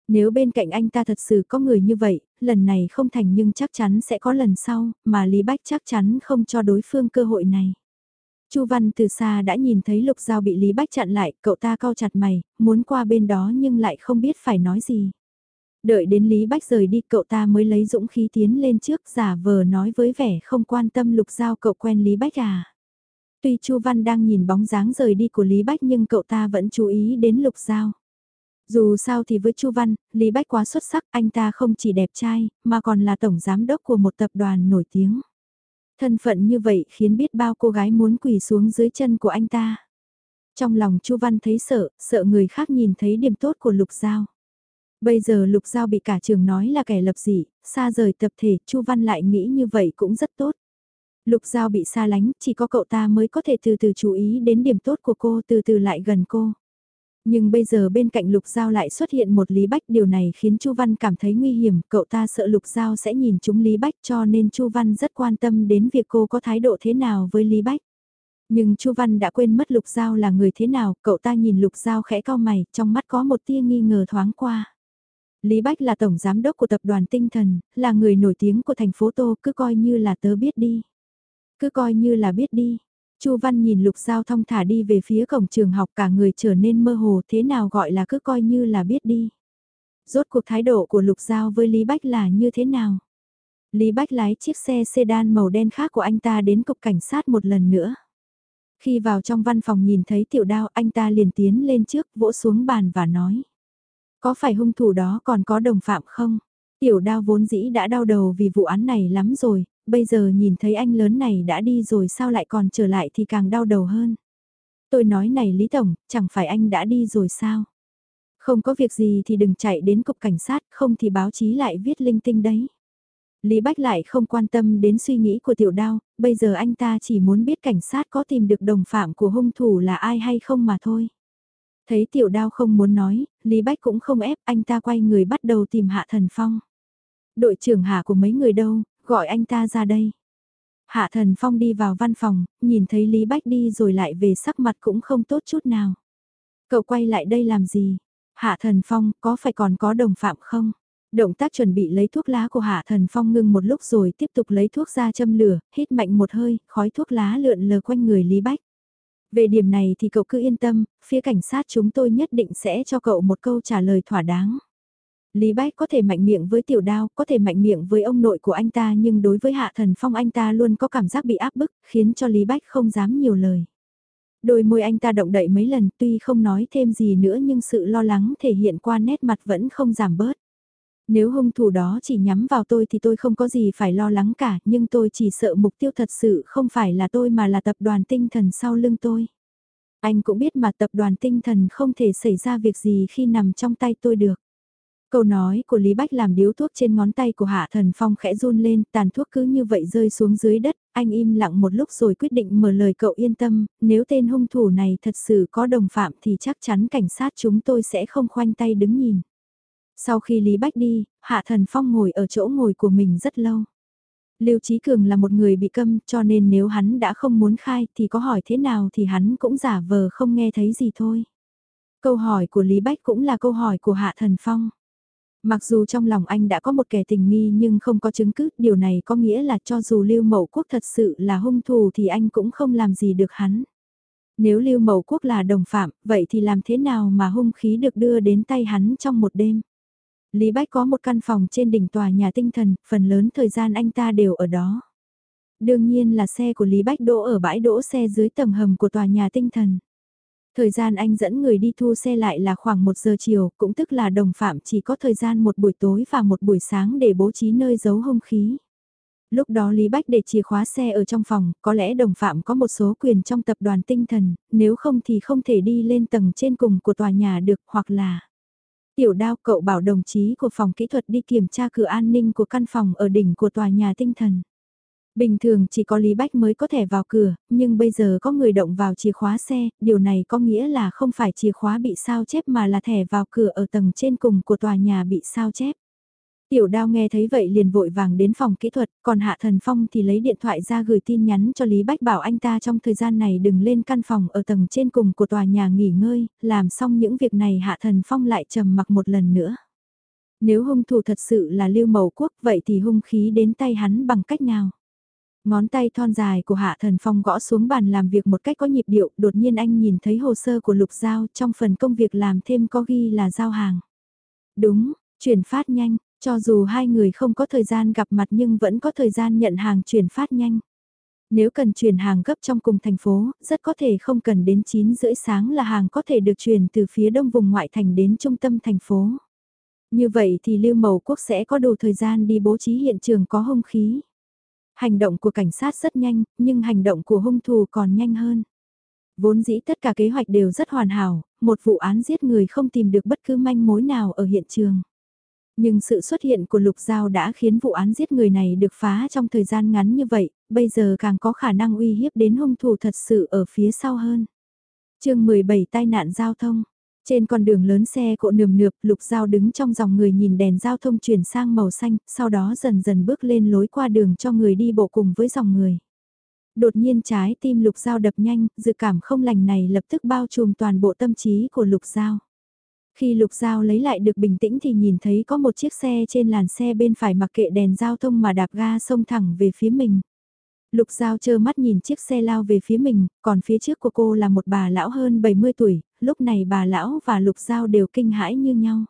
Nếu bên cạnh anh ta thật sự có người như vậy, lần này không thành nhưng chắc chắn sẽ có lần sau, mà Lý Bách chắc chắn không cho đối phương cơ hội này. Chu Văn từ xa đã nhìn thấy Lục Giao bị Lý Bách chặn lại, cậu ta cau chặt mày, muốn qua bên đó nhưng lại không biết phải nói gì. Đợi đến Lý Bách rời đi cậu ta mới lấy dũng khí tiến lên trước giả vờ nói với vẻ không quan tâm Lục Giao cậu quen Lý Bách à. Tuy Chu Văn đang nhìn bóng dáng rời đi của Lý Bách nhưng cậu ta vẫn chú ý đến Lục Giao. Dù sao thì với Chu Văn, Lý Bách quá xuất sắc, anh ta không chỉ đẹp trai, mà còn là tổng giám đốc của một tập đoàn nổi tiếng. Thân phận như vậy khiến biết bao cô gái muốn quỳ xuống dưới chân của anh ta. Trong lòng Chu Văn thấy sợ, sợ người khác nhìn thấy điểm tốt của Lục Giao. Bây giờ Lục Giao bị cả trường nói là kẻ lập dị, xa rời tập thể, Chu Văn lại nghĩ như vậy cũng rất tốt. Lục Giao bị xa lánh, chỉ có cậu ta mới có thể từ từ chú ý đến điểm tốt của cô, từ từ lại gần cô. Nhưng bây giờ bên cạnh Lục Giao lại xuất hiện một Lý Bách, điều này khiến Chu Văn cảm thấy nguy hiểm, cậu ta sợ Lục Giao sẽ nhìn chúng Lý Bách cho nên Chu Văn rất quan tâm đến việc cô có thái độ thế nào với Lý Bách. Nhưng Chu Văn đã quên mất Lục Giao là người thế nào, cậu ta nhìn Lục Giao khẽ cao mày, trong mắt có một tia nghi ngờ thoáng qua. Lý Bách là tổng giám đốc của tập đoàn tinh thần, là người nổi tiếng của thành phố Tô, cứ coi như là tớ biết đi. Cứ coi như là biết đi. Chu Văn nhìn Lục Giao thong thả đi về phía cổng trường học cả người trở nên mơ hồ thế nào gọi là cứ coi như là biết đi. Rốt cuộc thái độ của Lục Giao với Lý Bách là như thế nào? Lý Bách lái chiếc xe sedan màu đen khác của anh ta đến cục cảnh sát một lần nữa. Khi vào trong văn phòng nhìn thấy tiểu đao anh ta liền tiến lên trước vỗ xuống bàn và nói. Có phải hung thủ đó còn có đồng phạm không? Tiểu đao vốn dĩ đã đau đầu vì vụ án này lắm rồi, bây giờ nhìn thấy anh lớn này đã đi rồi sao lại còn trở lại thì càng đau đầu hơn. Tôi nói này Lý Tổng, chẳng phải anh đã đi rồi sao? Không có việc gì thì đừng chạy đến cục cảnh sát, không thì báo chí lại viết linh tinh đấy. Lý Bách lại không quan tâm đến suy nghĩ của tiểu đao, bây giờ anh ta chỉ muốn biết cảnh sát có tìm được đồng phạm của hung thủ là ai hay không mà thôi. Thấy tiểu đao không muốn nói, Lý Bách cũng không ép anh ta quay người bắt đầu tìm Hạ Thần Phong. Đội trưởng Hạ của mấy người đâu, gọi anh ta ra đây. Hạ Thần Phong đi vào văn phòng, nhìn thấy Lý Bách đi rồi lại về sắc mặt cũng không tốt chút nào. Cậu quay lại đây làm gì? Hạ Thần Phong có phải còn có đồng phạm không? Động tác chuẩn bị lấy thuốc lá của Hạ Thần Phong ngưng một lúc rồi tiếp tục lấy thuốc ra châm lửa, hít mạnh một hơi, khói thuốc lá lượn lờ quanh người Lý Bách. Về điểm này thì cậu cứ yên tâm, phía cảnh sát chúng tôi nhất định sẽ cho cậu một câu trả lời thỏa đáng. Lý Bách có thể mạnh miệng với tiểu đao, có thể mạnh miệng với ông nội của anh ta nhưng đối với Hạ Thần Phong anh ta luôn có cảm giác bị áp bức, khiến cho Lý Bách không dám nhiều lời. Đôi môi anh ta động đậy mấy lần tuy không nói thêm gì nữa nhưng sự lo lắng thể hiện qua nét mặt vẫn không giảm bớt. Nếu hung thủ đó chỉ nhắm vào tôi thì tôi không có gì phải lo lắng cả nhưng tôi chỉ sợ mục tiêu thật sự không phải là tôi mà là tập đoàn tinh thần sau lưng tôi. Anh cũng biết mà tập đoàn tinh thần không thể xảy ra việc gì khi nằm trong tay tôi được. Câu nói của Lý Bách làm điếu thuốc trên ngón tay của Hạ Thần Phong khẽ run lên, tàn thuốc cứ như vậy rơi xuống dưới đất, anh im lặng một lúc rồi quyết định mở lời cậu yên tâm, nếu tên hung thủ này thật sự có đồng phạm thì chắc chắn cảnh sát chúng tôi sẽ không khoanh tay đứng nhìn. Sau khi Lý Bách đi, Hạ Thần Phong ngồi ở chỗ ngồi của mình rất lâu. Lưu trí Cường là một người bị câm cho nên nếu hắn đã không muốn khai thì có hỏi thế nào thì hắn cũng giả vờ không nghe thấy gì thôi. Câu hỏi của Lý Bách cũng là câu hỏi của Hạ Thần Phong. Mặc dù trong lòng anh đã có một kẻ tình nghi nhưng không có chứng cứ, điều này có nghĩa là cho dù Lưu Mậu Quốc thật sự là hung thủ thì anh cũng không làm gì được hắn. Nếu Lưu Mậu Quốc là đồng phạm, vậy thì làm thế nào mà hung khí được đưa đến tay hắn trong một đêm? Lý Bách có một căn phòng trên đỉnh tòa nhà tinh thần, phần lớn thời gian anh ta đều ở đó. Đương nhiên là xe của Lý Bách đỗ ở bãi đỗ xe dưới tầng hầm của tòa nhà tinh thần. Thời gian anh dẫn người đi thu xe lại là khoảng 1 giờ chiều, cũng tức là đồng phạm chỉ có thời gian một buổi tối và một buổi sáng để bố trí nơi giấu hung khí. Lúc đó Lý Bách để chìa khóa xe ở trong phòng, có lẽ đồng phạm có một số quyền trong tập đoàn tinh thần, nếu không thì không thể đi lên tầng trên cùng của tòa nhà được, hoặc là... Tiểu đao cậu bảo đồng chí của phòng kỹ thuật đi kiểm tra cửa an ninh của căn phòng ở đỉnh của tòa nhà tinh thần. Bình thường chỉ có Lý Bách mới có thể vào cửa, nhưng bây giờ có người động vào chìa khóa xe, điều này có nghĩa là không phải chìa khóa bị sao chép mà là thẻ vào cửa ở tầng trên cùng của tòa nhà bị sao chép. Tiểu đao nghe thấy vậy liền vội vàng đến phòng kỹ thuật, còn Hạ Thần Phong thì lấy điện thoại ra gửi tin nhắn cho Lý Bách bảo anh ta trong thời gian này đừng lên căn phòng ở tầng trên cùng của tòa nhà nghỉ ngơi, làm xong những việc này Hạ Thần Phong lại trầm mặc một lần nữa. Nếu hung thủ thật sự là lưu mầu quốc vậy thì hung khí đến tay hắn bằng cách nào? Ngón tay thon dài của Hạ Thần Phong gõ xuống bàn làm việc một cách có nhịp điệu, đột nhiên anh nhìn thấy hồ sơ của Lục Giao trong phần công việc làm thêm có ghi là giao hàng. Đúng, chuyển phát nhanh, cho dù hai người không có thời gian gặp mặt nhưng vẫn có thời gian nhận hàng chuyển phát nhanh. Nếu cần chuyển hàng gấp trong cùng thành phố, rất có thể không cần đến 9 rưỡi sáng là hàng có thể được chuyển từ phía đông vùng ngoại thành đến trung tâm thành phố. Như vậy thì Lưu Mậu Quốc sẽ có đủ thời gian đi bố trí hiện trường có hung khí. Hành động của cảnh sát rất nhanh, nhưng hành động của hung thủ còn nhanh hơn. Vốn dĩ tất cả kế hoạch đều rất hoàn hảo, một vụ án giết người không tìm được bất cứ manh mối nào ở hiện trường. Nhưng sự xuất hiện của Lục Giao đã khiến vụ án giết người này được phá trong thời gian ngắn như vậy, bây giờ càng có khả năng uy hiếp đến hung thủ thật sự ở phía sau hơn. chương 17 tai nạn giao thông. Trên con đường lớn xe cộ nườm nượp, Lục Giao đứng trong dòng người nhìn đèn giao thông chuyển sang màu xanh, sau đó dần dần bước lên lối qua đường cho người đi bộ cùng với dòng người. Đột nhiên trái tim Lục Giao đập nhanh, dự cảm không lành này lập tức bao trùm toàn bộ tâm trí của Lục Giao. Khi Lục Giao lấy lại được bình tĩnh thì nhìn thấy có một chiếc xe trên làn xe bên phải mặc kệ đèn giao thông mà đạp ga xông thẳng về phía mình. Lục Giao chơ mắt nhìn chiếc xe lao về phía mình, còn phía trước của cô là một bà lão hơn 70 tuổi, lúc này bà lão và Lục Giao đều kinh hãi như nhau.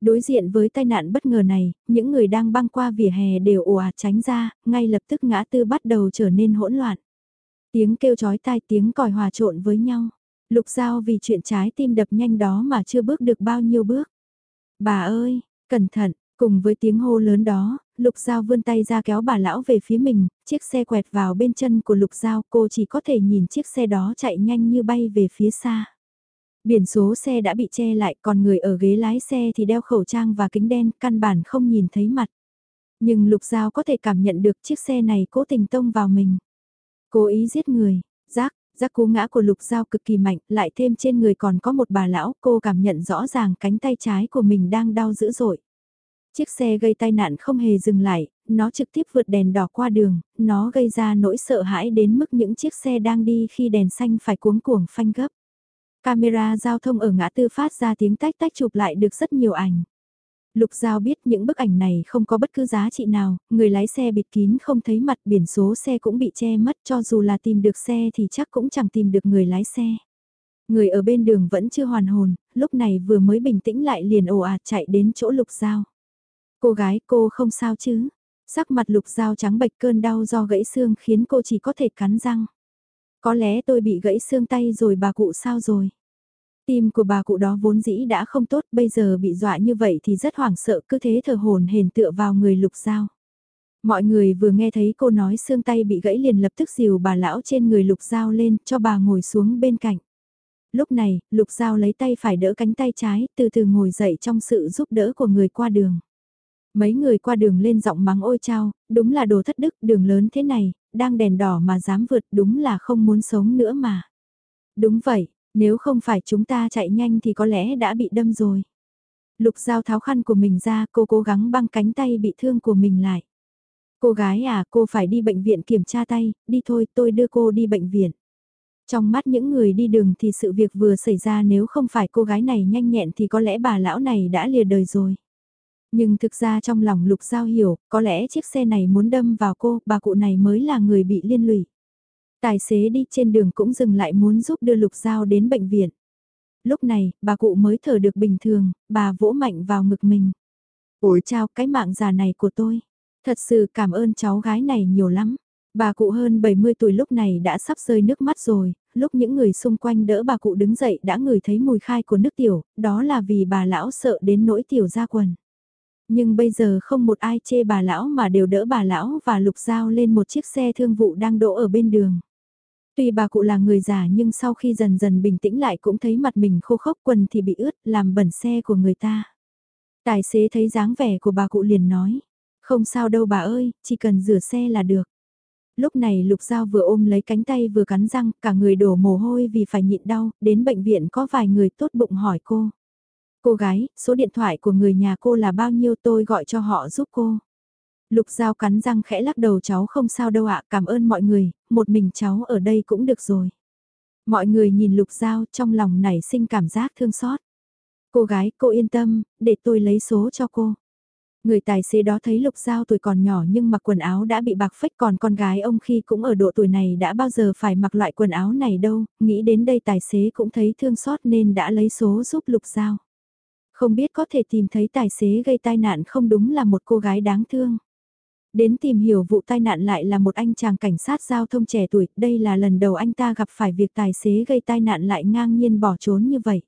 Đối diện với tai nạn bất ngờ này, những người đang băng qua vỉa hè đều ồ ạt tránh ra, ngay lập tức ngã tư bắt đầu trở nên hỗn loạn. Tiếng kêu chói tai tiếng còi hòa trộn với nhau. Lục Giao vì chuyện trái tim đập nhanh đó mà chưa bước được bao nhiêu bước. Bà ơi, cẩn thận, cùng với tiếng hô lớn đó, Lục Giao vươn tay ra kéo bà lão về phía mình, chiếc xe quẹt vào bên chân của Lục Giao cô chỉ có thể nhìn chiếc xe đó chạy nhanh như bay về phía xa. Biển số xe đã bị che lại còn người ở ghế lái xe thì đeo khẩu trang và kính đen căn bản không nhìn thấy mặt. Nhưng Lục Giao có thể cảm nhận được chiếc xe này cố tình tông vào mình. Cố ý giết người, giác, giác cú ngã của lục giao cực kỳ mạnh, lại thêm trên người còn có một bà lão, cô cảm nhận rõ ràng cánh tay trái của mình đang đau dữ dội. Chiếc xe gây tai nạn không hề dừng lại, nó trực tiếp vượt đèn đỏ qua đường, nó gây ra nỗi sợ hãi đến mức những chiếc xe đang đi khi đèn xanh phải cuống cuồng phanh gấp. Camera giao thông ở ngã tư phát ra tiếng tách tách chụp lại được rất nhiều ảnh. Lục Giao biết những bức ảnh này không có bất cứ giá trị nào, người lái xe bịt kín không thấy mặt biển số xe cũng bị che mất cho dù là tìm được xe thì chắc cũng chẳng tìm được người lái xe. Người ở bên đường vẫn chưa hoàn hồn, lúc này vừa mới bình tĩnh lại liền ồ ạt chạy đến chỗ Lục Giao. Cô gái cô không sao chứ? Sắc mặt Lục Giao trắng bệch cơn đau do gãy xương khiến cô chỉ có thể cắn răng. Có lẽ tôi bị gãy xương tay rồi bà cụ sao rồi? Tim của bà cụ đó vốn dĩ đã không tốt, bây giờ bị dọa như vậy thì rất hoảng sợ, cứ thế thở hồn hền tựa vào người lục dao. Mọi người vừa nghe thấy cô nói xương tay bị gãy liền lập tức dìu bà lão trên người lục dao lên cho bà ngồi xuống bên cạnh. Lúc này, lục dao lấy tay phải đỡ cánh tay trái, từ từ ngồi dậy trong sự giúp đỡ của người qua đường. Mấy người qua đường lên giọng mắng ôi chao, đúng là đồ thất đức, đường lớn thế này, đang đèn đỏ mà dám vượt đúng là không muốn sống nữa mà. Đúng vậy, nếu không phải chúng ta chạy nhanh thì có lẽ đã bị đâm rồi. Lục Giao tháo khăn của mình ra, cô cố gắng băng cánh tay bị thương của mình lại. Cô gái à, cô phải đi bệnh viện kiểm tra tay, đi thôi, tôi đưa cô đi bệnh viện. Trong mắt những người đi đường thì sự việc vừa xảy ra nếu không phải cô gái này nhanh nhẹn thì có lẽ bà lão này đã lìa đời rồi. Nhưng thực ra trong lòng Lục Giao hiểu, có lẽ chiếc xe này muốn đâm vào cô, bà cụ này mới là người bị liên lụy. Tài xế đi trên đường cũng dừng lại muốn giúp đưa Lục Giao đến bệnh viện. Lúc này, bà cụ mới thở được bình thường, bà vỗ mạnh vào ngực mình. Ủi chào cái mạng già này của tôi. Thật sự cảm ơn cháu gái này nhiều lắm. Bà cụ hơn 70 tuổi lúc này đã sắp rơi nước mắt rồi, lúc những người xung quanh đỡ bà cụ đứng dậy đã ngửi thấy mùi khai của nước tiểu, đó là vì bà lão sợ đến nỗi tiểu ra quần. Nhưng bây giờ không một ai chê bà lão mà đều đỡ bà lão và lục dao lên một chiếc xe thương vụ đang đỗ ở bên đường. Tuy bà cụ là người già nhưng sau khi dần dần bình tĩnh lại cũng thấy mặt mình khô khốc quần thì bị ướt làm bẩn xe của người ta. Tài xế thấy dáng vẻ của bà cụ liền nói. Không sao đâu bà ơi, chỉ cần rửa xe là được. Lúc này Lục Giao vừa ôm lấy cánh tay vừa cắn răng, cả người đổ mồ hôi vì phải nhịn đau, đến bệnh viện có vài người tốt bụng hỏi cô. Cô gái, số điện thoại của người nhà cô là bao nhiêu tôi gọi cho họ giúp cô. Lục Giao cắn răng khẽ lắc đầu cháu không sao đâu ạ, cảm ơn mọi người, một mình cháu ở đây cũng được rồi. Mọi người nhìn Lục Giao trong lòng nảy sinh cảm giác thương xót. Cô gái, cô yên tâm, để tôi lấy số cho cô. Người tài xế đó thấy Lục Giao tuổi còn nhỏ nhưng mặc quần áo đã bị bạc phách còn con gái ông khi cũng ở độ tuổi này đã bao giờ phải mặc loại quần áo này đâu, nghĩ đến đây tài xế cũng thấy thương xót nên đã lấy số giúp Lục Giao. Không biết có thể tìm thấy tài xế gây tai nạn không đúng là một cô gái đáng thương. Đến tìm hiểu vụ tai nạn lại là một anh chàng cảnh sát giao thông trẻ tuổi, đây là lần đầu anh ta gặp phải việc tài xế gây tai nạn lại ngang nhiên bỏ trốn như vậy.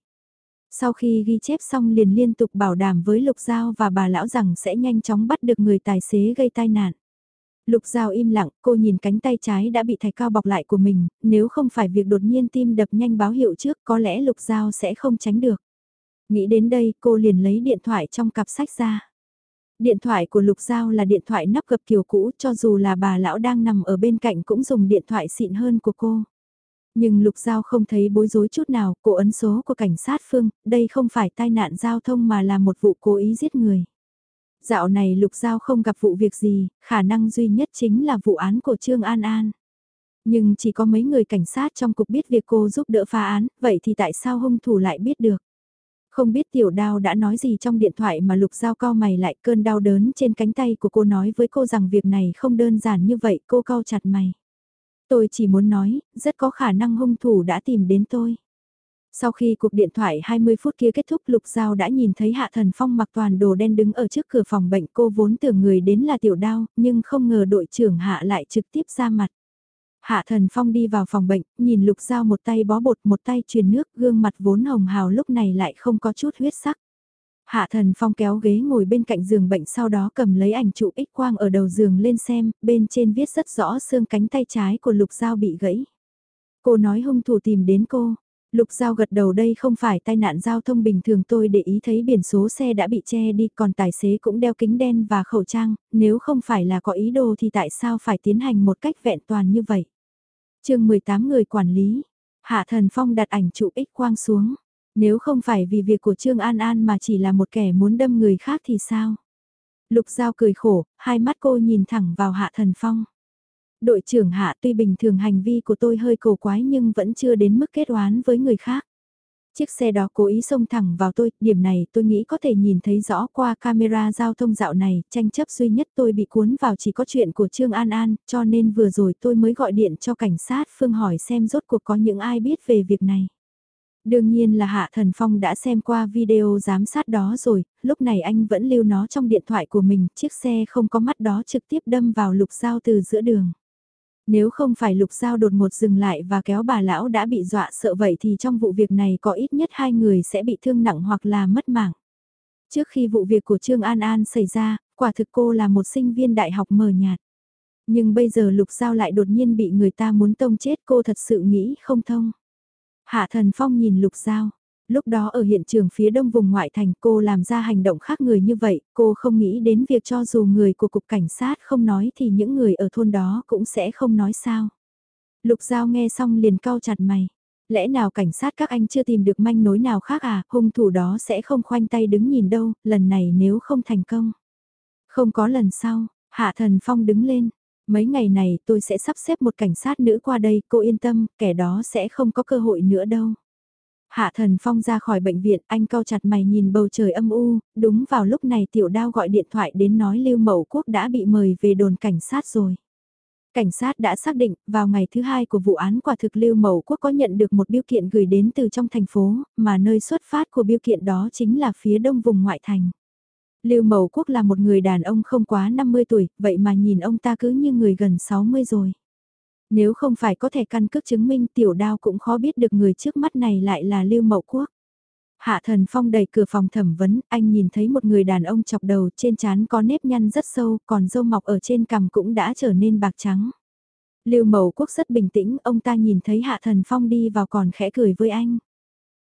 Sau khi ghi chép xong liền liên tục bảo đảm với Lục Giao và bà lão rằng sẽ nhanh chóng bắt được người tài xế gây tai nạn. Lục Giao im lặng, cô nhìn cánh tay trái đã bị thạch cao bọc lại của mình, nếu không phải việc đột nhiên tim đập nhanh báo hiệu trước có lẽ Lục Giao sẽ không tránh được. Nghĩ đến đây cô liền lấy điện thoại trong cặp sách ra. Điện thoại của Lục Giao là điện thoại nắp gập kiểu cũ cho dù là bà lão đang nằm ở bên cạnh cũng dùng điện thoại xịn hơn của cô. Nhưng Lục Giao không thấy bối rối chút nào, cô ấn số của cảnh sát Phương, đây không phải tai nạn giao thông mà là một vụ cố ý giết người. Dạo này Lục Giao không gặp vụ việc gì, khả năng duy nhất chính là vụ án của Trương An An. Nhưng chỉ có mấy người cảnh sát trong cục biết việc cô giúp đỡ phá án, vậy thì tại sao hung thủ lại biết được? Không biết tiểu đao đã nói gì trong điện thoại mà lục giao cao mày lại cơn đau đớn trên cánh tay của cô nói với cô rằng việc này không đơn giản như vậy cô cao chặt mày. Tôi chỉ muốn nói, rất có khả năng hung thủ đã tìm đến tôi. Sau khi cuộc điện thoại 20 phút kia kết thúc Lục Giao đã nhìn thấy Hạ Thần Phong mặc toàn đồ đen đứng ở trước cửa phòng bệnh cô vốn tưởng người đến là tiểu đao, nhưng không ngờ đội trưởng Hạ lại trực tiếp ra mặt. Hạ Thần Phong đi vào phòng bệnh, nhìn Lục Giao một tay bó bột một tay truyền nước, gương mặt vốn hồng hào lúc này lại không có chút huyết sắc. Hạ Thần Phong kéo ghế ngồi bên cạnh giường bệnh sau đó cầm lấy ảnh chụp x quang ở đầu giường lên xem, bên trên viết rất rõ xương cánh tay trái của Lục Giao bị gãy. Cô nói hung thủ tìm đến cô. Lục Giao gật đầu đây không phải tai nạn giao thông bình thường tôi để ý thấy biển số xe đã bị che đi còn tài xế cũng đeo kính đen và khẩu trang, nếu không phải là có ý đồ thì tại sao phải tiến hành một cách vẹn toàn như vậy chương 18 người quản lý, Hạ Thần Phong đặt ảnh chụp ích quang xuống. Nếu không phải vì việc của Trương An An mà chỉ là một kẻ muốn đâm người khác thì sao? Lục Giao cười khổ, hai mắt cô nhìn thẳng vào Hạ Thần Phong. Đội trưởng Hạ tuy bình thường hành vi của tôi hơi cổ quái nhưng vẫn chưa đến mức kết oán với người khác. Chiếc xe đó cố ý xông thẳng vào tôi, điểm này tôi nghĩ có thể nhìn thấy rõ qua camera giao thông dạo này, tranh chấp duy nhất tôi bị cuốn vào chỉ có chuyện của Trương An An, cho nên vừa rồi tôi mới gọi điện cho cảnh sát Phương hỏi xem rốt cuộc có những ai biết về việc này. Đương nhiên là Hạ Thần Phong đã xem qua video giám sát đó rồi, lúc này anh vẫn lưu nó trong điện thoại của mình, chiếc xe không có mắt đó trực tiếp đâm vào lục giao từ giữa đường. Nếu không phải lục giao đột ngột dừng lại và kéo bà lão đã bị dọa sợ vậy thì trong vụ việc này có ít nhất hai người sẽ bị thương nặng hoặc là mất mạng. Trước khi vụ việc của Trương An An xảy ra, quả thực cô là một sinh viên đại học mờ nhạt. Nhưng bây giờ lục giao lại đột nhiên bị người ta muốn tông chết cô thật sự nghĩ không thông. Hạ thần phong nhìn lục giao, lúc đó ở hiện trường phía đông vùng ngoại thành cô làm ra hành động khác người như vậy, cô không nghĩ đến việc cho dù người của cục cảnh sát không nói thì những người ở thôn đó cũng sẽ không nói sao. Lục Giao nghe xong liền cau chặt mày. Lẽ nào cảnh sát các anh chưa tìm được manh nối nào khác à, hung thủ đó sẽ không khoanh tay đứng nhìn đâu, lần này nếu không thành công. Không có lần sau, Hạ Thần Phong đứng lên. Mấy ngày này tôi sẽ sắp xếp một cảnh sát nữ qua đây, cô yên tâm, kẻ đó sẽ không có cơ hội nữa đâu. Hạ thần phong ra khỏi bệnh viện, anh cau chặt mày nhìn bầu trời âm u, đúng vào lúc này tiểu đao gọi điện thoại đến nói Lưu Mậu Quốc đã bị mời về đồn cảnh sát rồi. Cảnh sát đã xác định, vào ngày thứ hai của vụ án quả thực Lưu Mậu Quốc có nhận được một biêu kiện gửi đến từ trong thành phố, mà nơi xuất phát của biêu kiện đó chính là phía đông vùng ngoại thành. Lưu Mậu Quốc là một người đàn ông không quá 50 tuổi, vậy mà nhìn ông ta cứ như người gần 60 rồi. Nếu không phải có thể căn cước chứng minh tiểu đao cũng khó biết được người trước mắt này lại là Lưu Mậu Quốc. Hạ Thần Phong đẩy cửa phòng thẩm vấn, anh nhìn thấy một người đàn ông chọc đầu trên trán có nếp nhăn rất sâu, còn râu mọc ở trên cằm cũng đã trở nên bạc trắng. Lưu Mậu Quốc rất bình tĩnh, ông ta nhìn thấy Hạ Thần Phong đi vào còn khẽ cười với anh.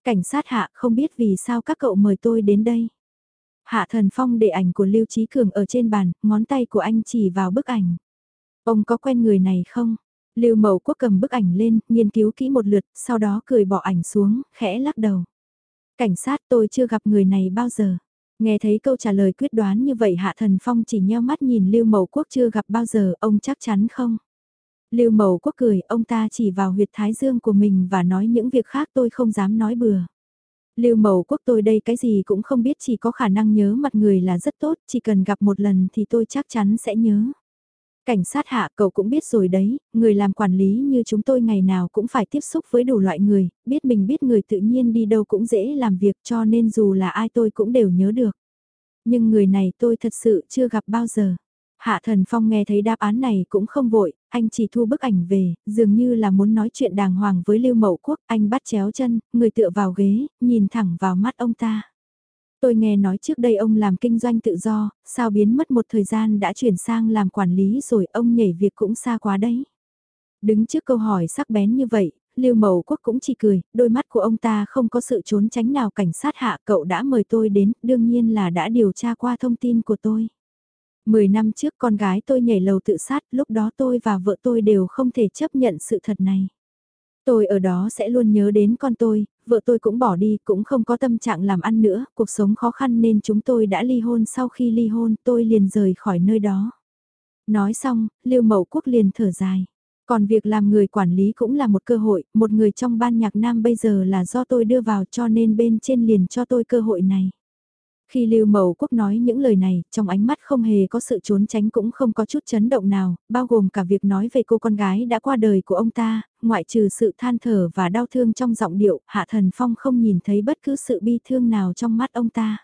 Cảnh sát Hạ không biết vì sao các cậu mời tôi đến đây. Hạ Thần Phong để ảnh của Lưu Trí Cường ở trên bàn, ngón tay của anh chỉ vào bức ảnh. Ông có quen người này không? Lưu Mậu Quốc cầm bức ảnh lên, nghiên cứu kỹ một lượt, sau đó cười bỏ ảnh xuống, khẽ lắc đầu. Cảnh sát tôi chưa gặp người này bao giờ. Nghe thấy câu trả lời quyết đoán như vậy Hạ Thần Phong chỉ nheo mắt nhìn Lưu Mậu Quốc chưa gặp bao giờ, ông chắc chắn không? Lưu Mậu Quốc cười, ông ta chỉ vào huyệt thái dương của mình và nói những việc khác tôi không dám nói bừa. Lưu Mậu Quốc tôi đây cái gì cũng không biết chỉ có khả năng nhớ mặt người là rất tốt, chỉ cần gặp một lần thì tôi chắc chắn sẽ nhớ. Cảnh sát hạ cậu cũng biết rồi đấy, người làm quản lý như chúng tôi ngày nào cũng phải tiếp xúc với đủ loại người, biết mình biết người tự nhiên đi đâu cũng dễ làm việc cho nên dù là ai tôi cũng đều nhớ được. Nhưng người này tôi thật sự chưa gặp bao giờ. Hạ Thần Phong nghe thấy đáp án này cũng không vội, anh chỉ thu bức ảnh về, dường như là muốn nói chuyện đàng hoàng với Lưu Mậu Quốc, anh bắt chéo chân, người tựa vào ghế, nhìn thẳng vào mắt ông ta. Tôi nghe nói trước đây ông làm kinh doanh tự do, sao biến mất một thời gian đã chuyển sang làm quản lý rồi ông nhảy việc cũng xa quá đấy. Đứng trước câu hỏi sắc bén như vậy, Lưu Mậu Quốc cũng chỉ cười, đôi mắt của ông ta không có sự trốn tránh nào cảnh sát hạ cậu đã mời tôi đến, đương nhiên là đã điều tra qua thông tin của tôi. Mười năm trước con gái tôi nhảy lầu tự sát, lúc đó tôi và vợ tôi đều không thể chấp nhận sự thật này. Tôi ở đó sẽ luôn nhớ đến con tôi, vợ tôi cũng bỏ đi, cũng không có tâm trạng làm ăn nữa, cuộc sống khó khăn nên chúng tôi đã ly hôn sau khi ly hôn tôi liền rời khỏi nơi đó. Nói xong, Lưu Mậu Quốc liền thở dài. Còn việc làm người quản lý cũng là một cơ hội, một người trong ban nhạc nam bây giờ là do tôi đưa vào cho nên bên trên liền cho tôi cơ hội này. Khi Lưu Mậu Quốc nói những lời này, trong ánh mắt không hề có sự trốn tránh cũng không có chút chấn động nào, bao gồm cả việc nói về cô con gái đã qua đời của ông ta, ngoại trừ sự than thở và đau thương trong giọng điệu, Hạ Thần Phong không nhìn thấy bất cứ sự bi thương nào trong mắt ông ta.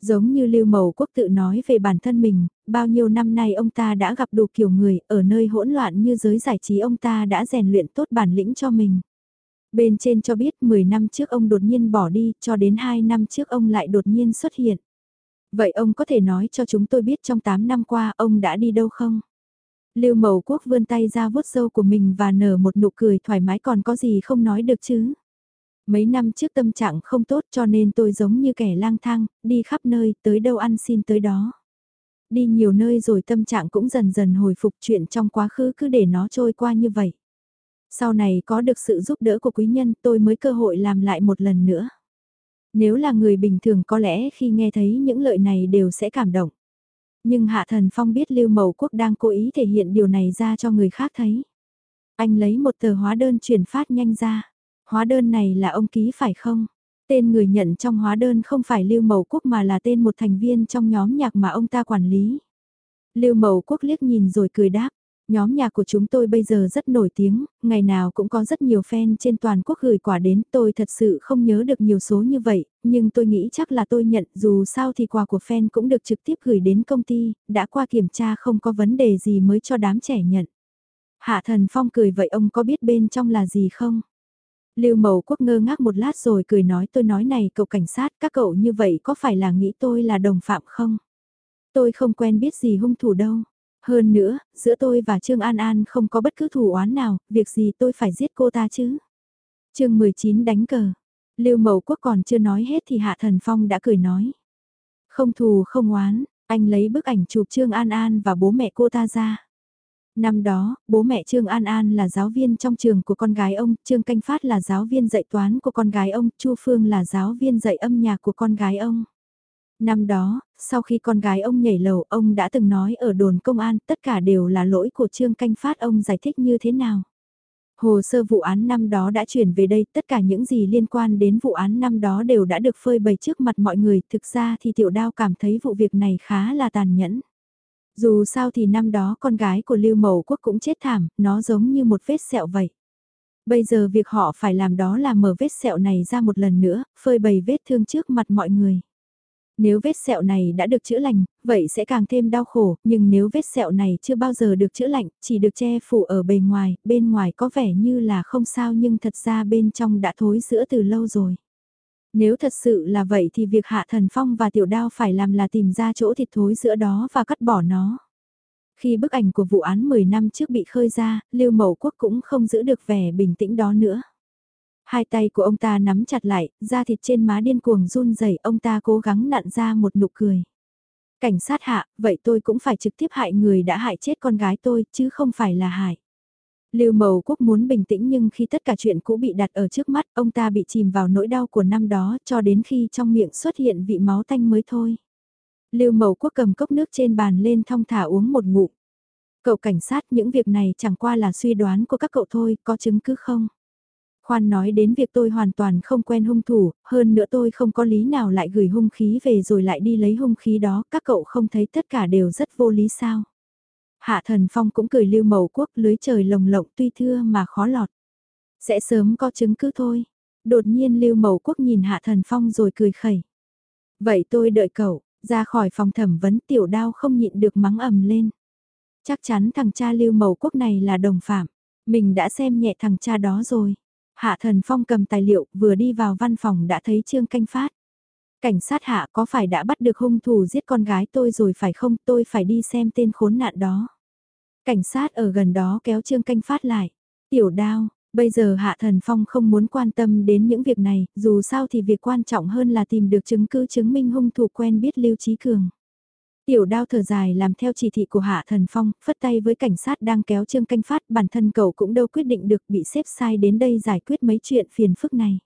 Giống như Lưu Mậu Quốc tự nói về bản thân mình, bao nhiêu năm nay ông ta đã gặp đủ kiểu người, ở nơi hỗn loạn như giới giải trí ông ta đã rèn luyện tốt bản lĩnh cho mình. Bên trên cho biết 10 năm trước ông đột nhiên bỏ đi, cho đến 2 năm trước ông lại đột nhiên xuất hiện. Vậy ông có thể nói cho chúng tôi biết trong 8 năm qua ông đã đi đâu không? Lưu Mậu Quốc vươn tay ra vuốt râu của mình và nở một nụ cười thoải mái còn có gì không nói được chứ? Mấy năm trước tâm trạng không tốt cho nên tôi giống như kẻ lang thang, đi khắp nơi, tới đâu ăn xin tới đó. Đi nhiều nơi rồi tâm trạng cũng dần dần hồi phục chuyện trong quá khứ cứ để nó trôi qua như vậy. Sau này có được sự giúp đỡ của quý nhân tôi mới cơ hội làm lại một lần nữa. Nếu là người bình thường có lẽ khi nghe thấy những lợi này đều sẽ cảm động. Nhưng Hạ Thần Phong biết Lưu Mậu Quốc đang cố ý thể hiện điều này ra cho người khác thấy. Anh lấy một tờ hóa đơn chuyển phát nhanh ra. Hóa đơn này là ông ký phải không? Tên người nhận trong hóa đơn không phải Lưu Mậu Quốc mà là tên một thành viên trong nhóm nhạc mà ông ta quản lý. Lưu Mậu Quốc liếc nhìn rồi cười đáp, Nhóm nhạc của chúng tôi bây giờ rất nổi tiếng, ngày nào cũng có rất nhiều fan trên toàn quốc gửi quà đến. Tôi thật sự không nhớ được nhiều số như vậy, nhưng tôi nghĩ chắc là tôi nhận dù sao thì quà của fan cũng được trực tiếp gửi đến công ty, đã qua kiểm tra không có vấn đề gì mới cho đám trẻ nhận. Hạ Thần Phong cười vậy ông có biết bên trong là gì không? Lưu Mậu Quốc ngơ ngác một lát rồi cười nói tôi nói này cậu cảnh sát các cậu như vậy có phải là nghĩ tôi là đồng phạm không? Tôi không quen biết gì hung thủ đâu. Hơn nữa, giữa tôi và Trương An An không có bất cứ thủ oán nào, việc gì tôi phải giết cô ta chứ? chương 19 đánh cờ. Lưu Mậu Quốc còn chưa nói hết thì Hạ Thần Phong đã cười nói. Không thù không oán, anh lấy bức ảnh chụp Trương An An và bố mẹ cô ta ra. Năm đó, bố mẹ Trương An An là giáo viên trong trường của con gái ông, Trương Canh Phát là giáo viên dạy toán của con gái ông, Chu Phương là giáo viên dạy âm nhạc của con gái ông. Năm đó, sau khi con gái ông nhảy lầu, ông đã từng nói ở đồn công an tất cả đều là lỗi của Trương Canh Phát ông giải thích như thế nào. Hồ sơ vụ án năm đó đã chuyển về đây, tất cả những gì liên quan đến vụ án năm đó đều đã được phơi bày trước mặt mọi người, thực ra thì tiểu đao cảm thấy vụ việc này khá là tàn nhẫn. Dù sao thì năm đó con gái của Lưu Mậu Quốc cũng chết thảm, nó giống như một vết sẹo vậy. Bây giờ việc họ phải làm đó là mở vết sẹo này ra một lần nữa, phơi bày vết thương trước mặt mọi người. Nếu vết sẹo này đã được chữa lành, vậy sẽ càng thêm đau khổ, nhưng nếu vết sẹo này chưa bao giờ được chữa lành, chỉ được che phủ ở bề ngoài, bên ngoài có vẻ như là không sao nhưng thật ra bên trong đã thối giữa từ lâu rồi. Nếu thật sự là vậy thì việc Hạ Thần Phong và Tiểu Đao phải làm là tìm ra chỗ thịt thối giữa đó và cắt bỏ nó. Khi bức ảnh của vụ án 10 năm trước bị khơi ra, Lưu Mậu Quốc cũng không giữ được vẻ bình tĩnh đó nữa. Hai tay của ông ta nắm chặt lại, da thịt trên má điên cuồng run rẩy, ông ta cố gắng nặn ra một nụ cười. Cảnh sát hạ, vậy tôi cũng phải trực tiếp hại người đã hại chết con gái tôi, chứ không phải là hại. Lưu mầu Quốc muốn bình tĩnh nhưng khi tất cả chuyện cũ bị đặt ở trước mắt, ông ta bị chìm vào nỗi đau của năm đó cho đến khi trong miệng xuất hiện vị máu tanh mới thôi. Lưu mầu Quốc cầm cốc nước trên bàn lên thong thả uống một ngụm. Cậu cảnh sát những việc này chẳng qua là suy đoán của các cậu thôi, có chứng cứ không? Khoan nói đến việc tôi hoàn toàn không quen hung thủ, hơn nữa tôi không có lý nào lại gửi hung khí về rồi lại đi lấy hung khí đó, các cậu không thấy tất cả đều rất vô lý sao? Hạ thần phong cũng cười lưu màu quốc lưới trời lồng lộng tuy thưa mà khó lọt. Sẽ sớm có chứng cứ thôi. Đột nhiên lưu màu quốc nhìn hạ thần phong rồi cười khẩy. Vậy tôi đợi cậu, ra khỏi phòng thẩm vấn tiểu đao không nhịn được mắng ầm lên. Chắc chắn thằng cha lưu màu quốc này là đồng phạm. Mình đã xem nhẹ thằng cha đó rồi. Hạ thần phong cầm tài liệu vừa đi vào văn phòng đã thấy trương canh phát. Cảnh sát hạ có phải đã bắt được hung thủ giết con gái tôi rồi phải không tôi phải đi xem tên khốn nạn đó. Cảnh sát ở gần đó kéo Trương Canh Phát lại. Tiểu đao, bây giờ Hạ Thần Phong không muốn quan tâm đến những việc này, dù sao thì việc quan trọng hơn là tìm được chứng cứ chứng minh hung thủ quen biết Lưu Trí Cường. Tiểu đao thở dài làm theo chỉ thị của Hạ Thần Phong, phất tay với cảnh sát đang kéo Trương Canh Phát, bản thân cậu cũng đâu quyết định được bị xếp sai đến đây giải quyết mấy chuyện phiền phức này.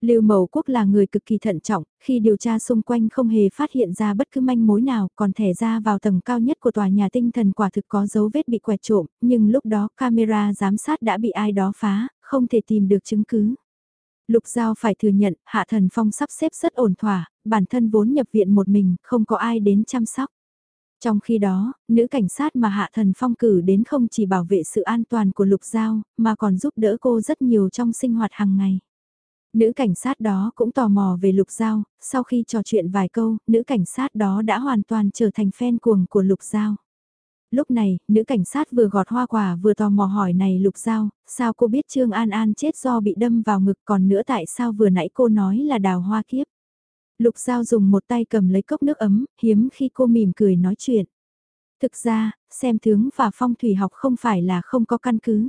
Lưu Mậu Quốc là người cực kỳ thận trọng, khi điều tra xung quanh không hề phát hiện ra bất cứ manh mối nào, còn thẻ ra vào tầng cao nhất của tòa nhà tinh thần quả thực có dấu vết bị quẹt trộm, nhưng lúc đó camera giám sát đã bị ai đó phá, không thể tìm được chứng cứ. Lục Giao phải thừa nhận, Hạ Thần Phong sắp xếp rất ổn thỏa, bản thân vốn nhập viện một mình, không có ai đến chăm sóc. Trong khi đó, nữ cảnh sát mà Hạ Thần Phong cử đến không chỉ bảo vệ sự an toàn của Lục Giao, mà còn giúp đỡ cô rất nhiều trong sinh hoạt hàng ngày. Nữ cảnh sát đó cũng tò mò về Lục Giao, sau khi trò chuyện vài câu, nữ cảnh sát đó đã hoàn toàn trở thành fan cuồng của Lục Giao. Lúc này, nữ cảnh sát vừa gọt hoa quả vừa tò mò hỏi này Lục Giao, sao cô biết Trương An An chết do bị đâm vào ngực còn nữa tại sao vừa nãy cô nói là đào hoa kiếp. Lục Giao dùng một tay cầm lấy cốc nước ấm, hiếm khi cô mỉm cười nói chuyện. Thực ra, xem tướng và phong thủy học không phải là không có căn cứ.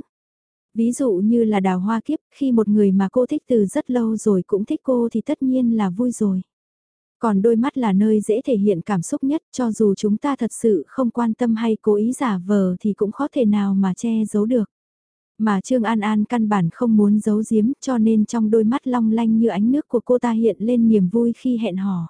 Ví dụ như là đào hoa kiếp, khi một người mà cô thích từ rất lâu rồi cũng thích cô thì tất nhiên là vui rồi. Còn đôi mắt là nơi dễ thể hiện cảm xúc nhất cho dù chúng ta thật sự không quan tâm hay cố ý giả vờ thì cũng khó thể nào mà che giấu được. Mà Trương An An căn bản không muốn giấu giếm cho nên trong đôi mắt long lanh như ánh nước của cô ta hiện lên niềm vui khi hẹn hò.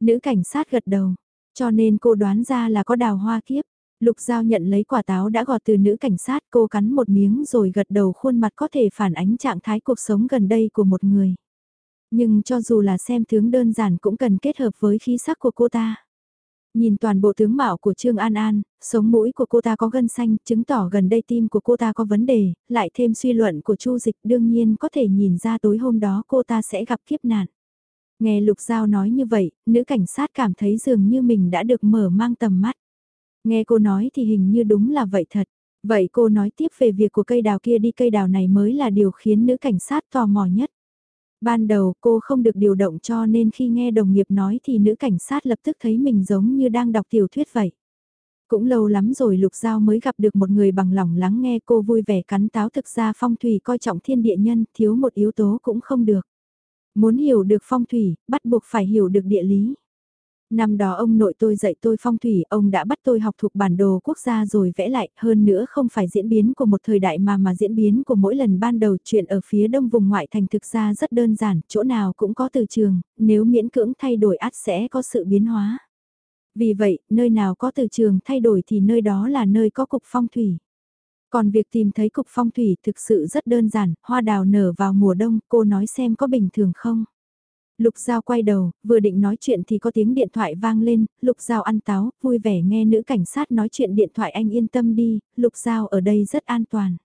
Nữ cảnh sát gật đầu, cho nên cô đoán ra là có đào hoa kiếp. Lục Giao nhận lấy quả táo đã gọt từ nữ cảnh sát cô cắn một miếng rồi gật đầu khuôn mặt có thể phản ánh trạng thái cuộc sống gần đây của một người. Nhưng cho dù là xem tướng đơn giản cũng cần kết hợp với khí sắc của cô ta. Nhìn toàn bộ tướng mạo của Trương An An, sống mũi của cô ta có gân xanh, chứng tỏ gần đây tim của cô ta có vấn đề, lại thêm suy luận của Chu Dịch đương nhiên có thể nhìn ra tối hôm đó cô ta sẽ gặp kiếp nạn. Nghe Lục Giao nói như vậy, nữ cảnh sát cảm thấy dường như mình đã được mở mang tầm mắt. Nghe cô nói thì hình như đúng là vậy thật. Vậy cô nói tiếp về việc của cây đào kia đi cây đào này mới là điều khiến nữ cảnh sát tò mò nhất. Ban đầu cô không được điều động cho nên khi nghe đồng nghiệp nói thì nữ cảnh sát lập tức thấy mình giống như đang đọc tiểu thuyết vậy. Cũng lâu lắm rồi Lục Giao mới gặp được một người bằng lòng lắng nghe cô vui vẻ cắn táo thực ra phong thủy coi trọng thiên địa nhân thiếu một yếu tố cũng không được. Muốn hiểu được phong thủy, bắt buộc phải hiểu được địa lý. Năm đó ông nội tôi dạy tôi phong thủy, ông đã bắt tôi học thuộc bản đồ quốc gia rồi vẽ lại, hơn nữa không phải diễn biến của một thời đại mà mà diễn biến của mỗi lần ban đầu chuyện ở phía đông vùng ngoại thành thực ra rất đơn giản, chỗ nào cũng có từ trường, nếu miễn cưỡng thay đổi ắt sẽ có sự biến hóa. Vì vậy, nơi nào có từ trường thay đổi thì nơi đó là nơi có cục phong thủy. Còn việc tìm thấy cục phong thủy thực sự rất đơn giản, hoa đào nở vào mùa đông, cô nói xem có bình thường không? Lục Giao quay đầu, vừa định nói chuyện thì có tiếng điện thoại vang lên, Lục Giao ăn táo, vui vẻ nghe nữ cảnh sát nói chuyện điện thoại anh yên tâm đi, Lục Giao ở đây rất an toàn.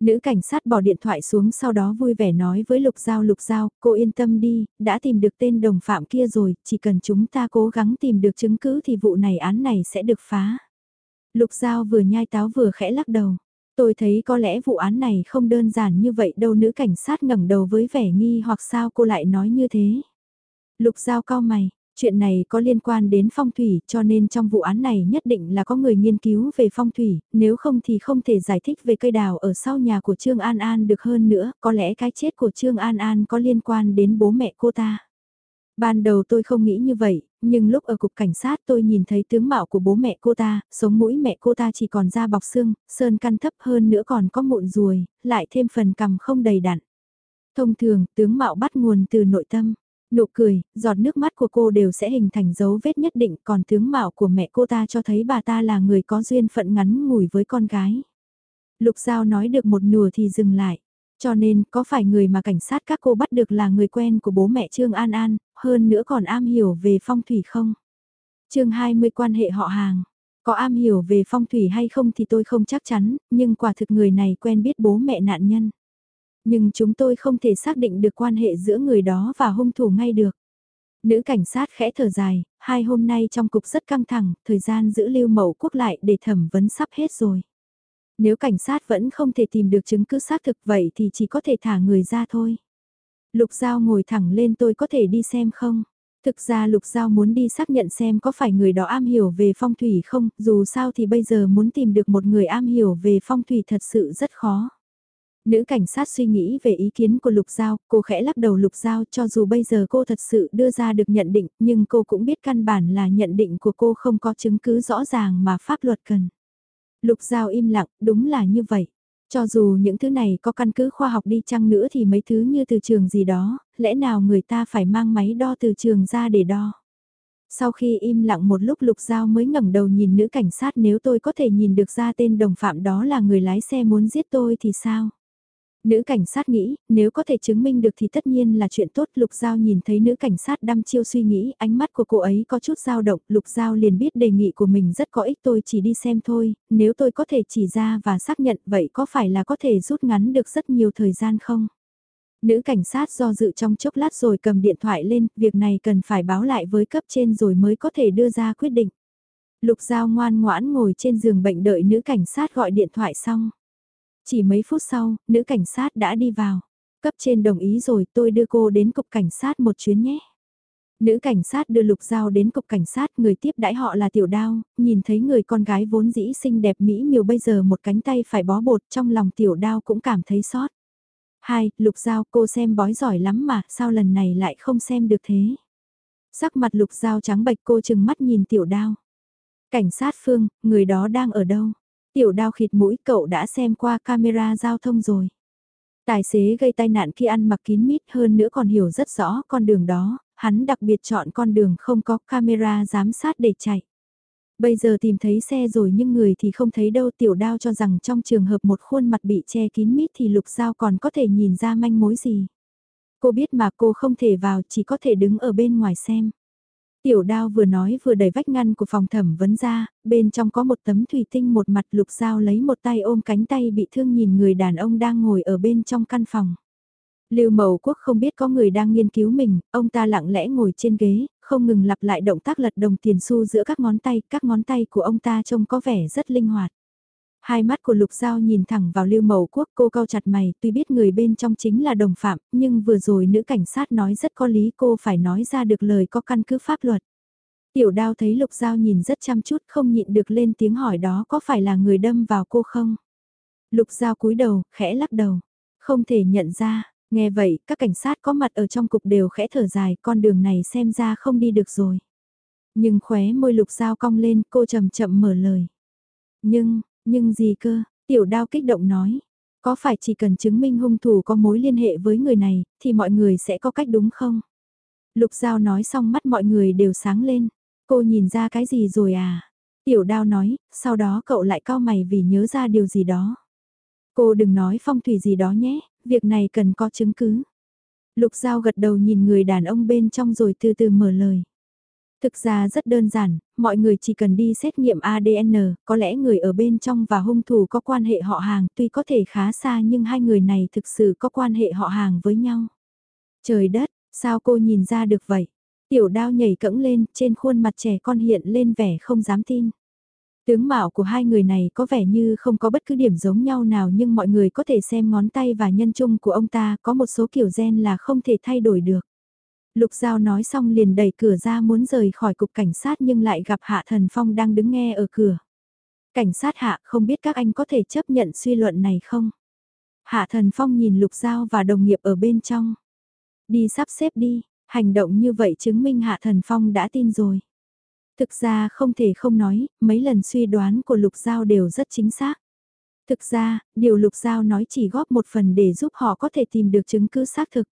Nữ cảnh sát bỏ điện thoại xuống sau đó vui vẻ nói với Lục Giao Lục Giao, cô yên tâm đi, đã tìm được tên đồng phạm kia rồi, chỉ cần chúng ta cố gắng tìm được chứng cứ thì vụ này án này sẽ được phá. Lục Giao vừa nhai táo vừa khẽ lắc đầu. Tôi thấy có lẽ vụ án này không đơn giản như vậy đâu nữ cảnh sát ngẩng đầu với vẻ nghi hoặc sao cô lại nói như thế. Lục Giao cao mày, chuyện này có liên quan đến phong thủy cho nên trong vụ án này nhất định là có người nghiên cứu về phong thủy, nếu không thì không thể giải thích về cây đào ở sau nhà của Trương An An được hơn nữa, có lẽ cái chết của Trương An An có liên quan đến bố mẹ cô ta. Ban đầu tôi không nghĩ như vậy, nhưng lúc ở cục cảnh sát tôi nhìn thấy tướng mạo của bố mẹ cô ta, sống mũi mẹ cô ta chỉ còn da bọc xương, sơn căn thấp hơn nữa còn có mụn ruồi, lại thêm phần cằm không đầy đặn. Thông thường, tướng mạo bắt nguồn từ nội tâm. Nụ cười, giọt nước mắt của cô đều sẽ hình thành dấu vết nhất định còn tướng mạo của mẹ cô ta cho thấy bà ta là người có duyên phận ngắn ngủi với con gái. Lục Giao nói được một nửa thì dừng lại. Cho nên, có phải người mà cảnh sát các cô bắt được là người quen của bố mẹ Trương An An, hơn nữa còn am hiểu về phong thủy không? chương 20 quan hệ họ hàng. Có am hiểu về phong thủy hay không thì tôi không chắc chắn, nhưng quả thực người này quen biết bố mẹ nạn nhân. Nhưng chúng tôi không thể xác định được quan hệ giữa người đó và hung thủ ngay được. Nữ cảnh sát khẽ thở dài, hai hôm nay trong cục rất căng thẳng, thời gian giữ lưu mẫu quốc lại để thẩm vấn sắp hết rồi. Nếu cảnh sát vẫn không thể tìm được chứng cứ xác thực vậy thì chỉ có thể thả người ra thôi. Lục Giao ngồi thẳng lên tôi có thể đi xem không? Thực ra Lục Giao muốn đi xác nhận xem có phải người đó am hiểu về phong thủy không, dù sao thì bây giờ muốn tìm được một người am hiểu về phong thủy thật sự rất khó. Nữ cảnh sát suy nghĩ về ý kiến của Lục Giao, cô khẽ lắc đầu Lục Giao cho dù bây giờ cô thật sự đưa ra được nhận định, nhưng cô cũng biết căn bản là nhận định của cô không có chứng cứ rõ ràng mà pháp luật cần. Lục Giao im lặng, đúng là như vậy. Cho dù những thứ này có căn cứ khoa học đi chăng nữa thì mấy thứ như từ trường gì đó, lẽ nào người ta phải mang máy đo từ trường ra để đo. Sau khi im lặng một lúc Lục Giao mới ngẩng đầu nhìn nữ cảnh sát nếu tôi có thể nhìn được ra tên đồng phạm đó là người lái xe muốn giết tôi thì sao? Nữ cảnh sát nghĩ, nếu có thể chứng minh được thì tất nhiên là chuyện tốt. Lục Giao nhìn thấy nữ cảnh sát đăm chiêu suy nghĩ, ánh mắt của cô ấy có chút dao động. Lục Giao liền biết đề nghị của mình rất có ích tôi chỉ đi xem thôi, nếu tôi có thể chỉ ra và xác nhận vậy có phải là có thể rút ngắn được rất nhiều thời gian không? Nữ cảnh sát do dự trong chốc lát rồi cầm điện thoại lên, việc này cần phải báo lại với cấp trên rồi mới có thể đưa ra quyết định. Lục Giao ngoan ngoãn ngồi trên giường bệnh đợi nữ cảnh sát gọi điện thoại xong. Chỉ mấy phút sau, nữ cảnh sát đã đi vào. Cấp trên đồng ý rồi tôi đưa cô đến cục cảnh sát một chuyến nhé. Nữ cảnh sát đưa Lục Giao đến cục cảnh sát, người tiếp đãi họ là Tiểu Đao, nhìn thấy người con gái vốn dĩ xinh đẹp mỹ miều bây giờ một cánh tay phải bó bột trong lòng Tiểu Đao cũng cảm thấy sót. Hai, Lục Giao cô xem bói giỏi lắm mà, sao lần này lại không xem được thế? Sắc mặt Lục Giao trắng bệch cô chừng mắt nhìn Tiểu Đao. Cảnh sát Phương, người đó đang ở đâu? Tiểu đao khịt mũi cậu đã xem qua camera giao thông rồi. Tài xế gây tai nạn khi ăn mặc kín mít hơn nữa còn hiểu rất rõ con đường đó, hắn đặc biệt chọn con đường không có camera giám sát để chạy. Bây giờ tìm thấy xe rồi nhưng người thì không thấy đâu tiểu đao cho rằng trong trường hợp một khuôn mặt bị che kín mít thì lục giao còn có thể nhìn ra manh mối gì. Cô biết mà cô không thể vào chỉ có thể đứng ở bên ngoài xem. Tiểu đao vừa nói vừa đẩy vách ngăn của phòng thẩm vấn ra, bên trong có một tấm thủy tinh một mặt lục dao lấy một tay ôm cánh tay bị thương nhìn người đàn ông đang ngồi ở bên trong căn phòng. Lưu Mậu Quốc không biết có người đang nghiên cứu mình, ông ta lặng lẽ ngồi trên ghế, không ngừng lặp lại động tác lật đồng tiền xu giữa các ngón tay, các ngón tay của ông ta trông có vẻ rất linh hoạt. Hai mắt của Lục Giao nhìn thẳng vào Lưu Mậu Quốc cô cau chặt mày, tuy biết người bên trong chính là đồng phạm, nhưng vừa rồi nữ cảnh sát nói rất có lý cô phải nói ra được lời có căn cứ pháp luật. Tiểu đao thấy Lục Giao nhìn rất chăm chút không nhịn được lên tiếng hỏi đó có phải là người đâm vào cô không? Lục Giao cúi đầu, khẽ lắc đầu. Không thể nhận ra, nghe vậy các cảnh sát có mặt ở trong cục đều khẽ thở dài con đường này xem ra không đi được rồi. Nhưng khóe môi Lục Giao cong lên cô chậm chậm mở lời. Nhưng, nhưng gì cơ, tiểu đao kích động nói. Có phải chỉ cần chứng minh hung thủ có mối liên hệ với người này, thì mọi người sẽ có cách đúng không? Lục Giao nói xong mắt mọi người đều sáng lên. Cô nhìn ra cái gì rồi à? Tiểu đao nói, sau đó cậu lại cao mày vì nhớ ra điều gì đó. Cô đừng nói phong thủy gì đó nhé, việc này cần có chứng cứ. Lục Giao gật đầu nhìn người đàn ông bên trong rồi từ từ mở lời. Thực ra rất đơn giản, mọi người chỉ cần đi xét nghiệm ADN, có lẽ người ở bên trong và hung thủ có quan hệ họ hàng, tuy có thể khá xa nhưng hai người này thực sự có quan hệ họ hàng với nhau. Trời đất, sao cô nhìn ra được vậy? Tiểu đao nhảy cẫng lên, trên khuôn mặt trẻ con hiện lên vẻ không dám tin. Tướng mạo của hai người này có vẻ như không có bất cứ điểm giống nhau nào nhưng mọi người có thể xem ngón tay và nhân trung của ông ta có một số kiểu gen là không thể thay đổi được. Lục Giao nói xong liền đẩy cửa ra muốn rời khỏi cục cảnh sát nhưng lại gặp Hạ Thần Phong đang đứng nghe ở cửa. Cảnh sát Hạ không biết các anh có thể chấp nhận suy luận này không? Hạ Thần Phong nhìn Lục Giao và đồng nghiệp ở bên trong. Đi sắp xếp đi, hành động như vậy chứng minh Hạ Thần Phong đã tin rồi. Thực ra không thể không nói, mấy lần suy đoán của Lục Giao đều rất chính xác. Thực ra, điều Lục Giao nói chỉ góp một phần để giúp họ có thể tìm được chứng cứ xác thực.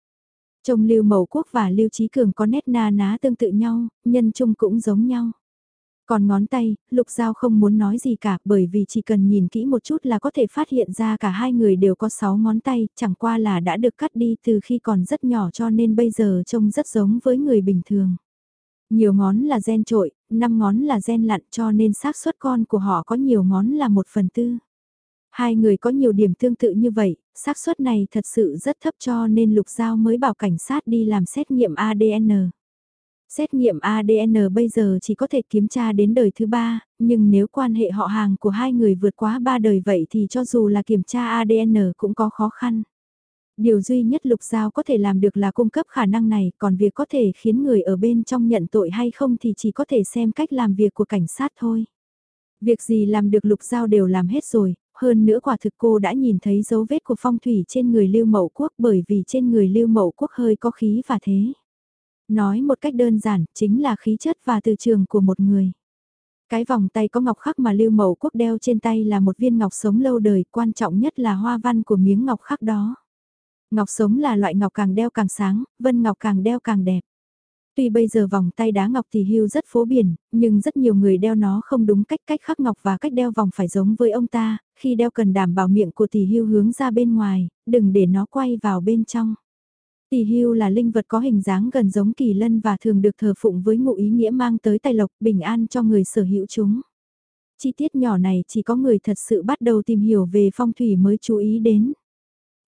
Trông Lưu Mậu Quốc và Lưu Trí Cường có nét na ná tương tự nhau, nhân chung cũng giống nhau. Còn ngón tay, Lục Giao không muốn nói gì cả bởi vì chỉ cần nhìn kỹ một chút là có thể phát hiện ra cả hai người đều có 6 ngón tay, chẳng qua là đã được cắt đi từ khi còn rất nhỏ cho nên bây giờ trông rất giống với người bình thường. Nhiều ngón là gen trội, 5 ngón là gen lặn cho nên xác suất con của họ có nhiều ngón là một phần tư. Hai người có nhiều điểm tương tự như vậy, xác suất này thật sự rất thấp cho nên Lục Giao mới bảo cảnh sát đi làm xét nghiệm ADN. Xét nghiệm ADN bây giờ chỉ có thể kiểm tra đến đời thứ ba, nhưng nếu quan hệ họ hàng của hai người vượt quá ba đời vậy thì cho dù là kiểm tra ADN cũng có khó khăn. Điều duy nhất Lục Giao có thể làm được là cung cấp khả năng này, còn việc có thể khiến người ở bên trong nhận tội hay không thì chỉ có thể xem cách làm việc của cảnh sát thôi. Việc gì làm được Lục Giao đều làm hết rồi, hơn nữa quả thực cô đã nhìn thấy dấu vết của phong thủy trên người Lưu Mậu Quốc bởi vì trên người Lưu Mậu Quốc hơi có khí và thế. Nói một cách đơn giản, chính là khí chất và từ trường của một người. Cái vòng tay có ngọc khắc mà Lưu Mậu Quốc đeo trên tay là một viên ngọc sống lâu đời, quan trọng nhất là hoa văn của miếng ngọc khắc đó. Ngọc sống là loại ngọc càng đeo càng sáng, vân ngọc càng đeo càng đẹp. Tuy bây giờ vòng tay đá ngọc thì hưu rất phổ biển, nhưng rất nhiều người đeo nó không đúng cách cách khắc ngọc và cách đeo vòng phải giống với ông ta, khi đeo cần đảm bảo miệng của tỷ hưu hướng ra bên ngoài, đừng để nó quay vào bên trong. Tỷ hưu là linh vật có hình dáng gần giống kỳ lân và thường được thờ phụng với ngụ ý nghĩa mang tới tài lộc bình an cho người sở hữu chúng. Chi tiết nhỏ này chỉ có người thật sự bắt đầu tìm hiểu về phong thủy mới chú ý đến.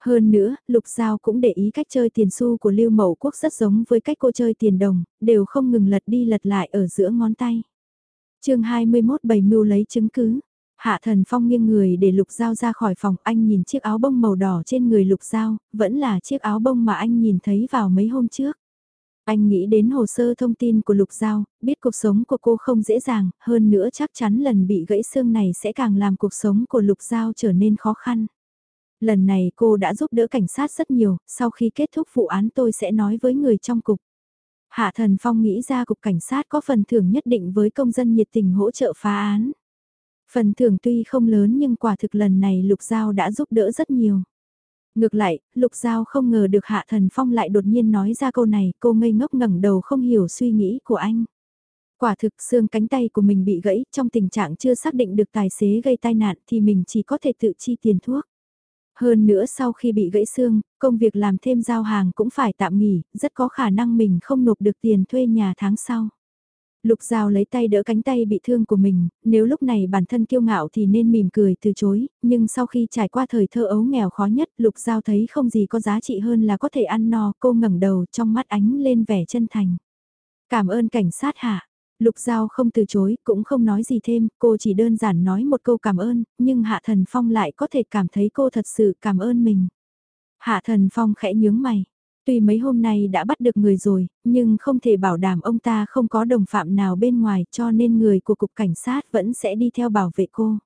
Hơn nữa, Lục Giao cũng để ý cách chơi tiền xu của Lưu Mậu Quốc rất giống với cách cô chơi tiền đồng, đều không ngừng lật đi lật lại ở giữa ngón tay. chương 21 bày mưu lấy chứng cứ. Hạ thần phong nghiêng người để lục dao ra khỏi phòng anh nhìn chiếc áo bông màu đỏ trên người lục dao, vẫn là chiếc áo bông mà anh nhìn thấy vào mấy hôm trước. Anh nghĩ đến hồ sơ thông tin của lục dao, biết cuộc sống của cô không dễ dàng, hơn nữa chắc chắn lần bị gãy xương này sẽ càng làm cuộc sống của lục dao trở nên khó khăn. Lần này cô đã giúp đỡ cảnh sát rất nhiều, sau khi kết thúc vụ án tôi sẽ nói với người trong cục. Hạ Thần Phong nghĩ ra cục cảnh sát có phần thưởng nhất định với công dân nhiệt tình hỗ trợ phá án. Phần thưởng tuy không lớn nhưng quả thực lần này Lục Giao đã giúp đỡ rất nhiều. Ngược lại, Lục Giao không ngờ được Hạ Thần Phong lại đột nhiên nói ra câu này, cô ngây ngốc ngẩng đầu không hiểu suy nghĩ của anh. Quả thực xương cánh tay của mình bị gãy, trong tình trạng chưa xác định được tài xế gây tai nạn thì mình chỉ có thể tự chi tiền thuốc. Hơn nữa sau khi bị gãy xương, công việc làm thêm giao hàng cũng phải tạm nghỉ, rất có khả năng mình không nộp được tiền thuê nhà tháng sau. Lục Giao lấy tay đỡ cánh tay bị thương của mình, nếu lúc này bản thân kiêu ngạo thì nên mỉm cười từ chối, nhưng sau khi trải qua thời thơ ấu nghèo khó nhất, Lục Giao thấy không gì có giá trị hơn là có thể ăn no, cô ngẩng đầu trong mắt ánh lên vẻ chân thành. Cảm ơn cảnh sát hạ. Lục Giao không từ chối, cũng không nói gì thêm, cô chỉ đơn giản nói một câu cảm ơn, nhưng Hạ Thần Phong lại có thể cảm thấy cô thật sự cảm ơn mình. Hạ Thần Phong khẽ nhướng mày. Tuy mấy hôm nay đã bắt được người rồi, nhưng không thể bảo đảm ông ta không có đồng phạm nào bên ngoài cho nên người của cục cảnh sát vẫn sẽ đi theo bảo vệ cô.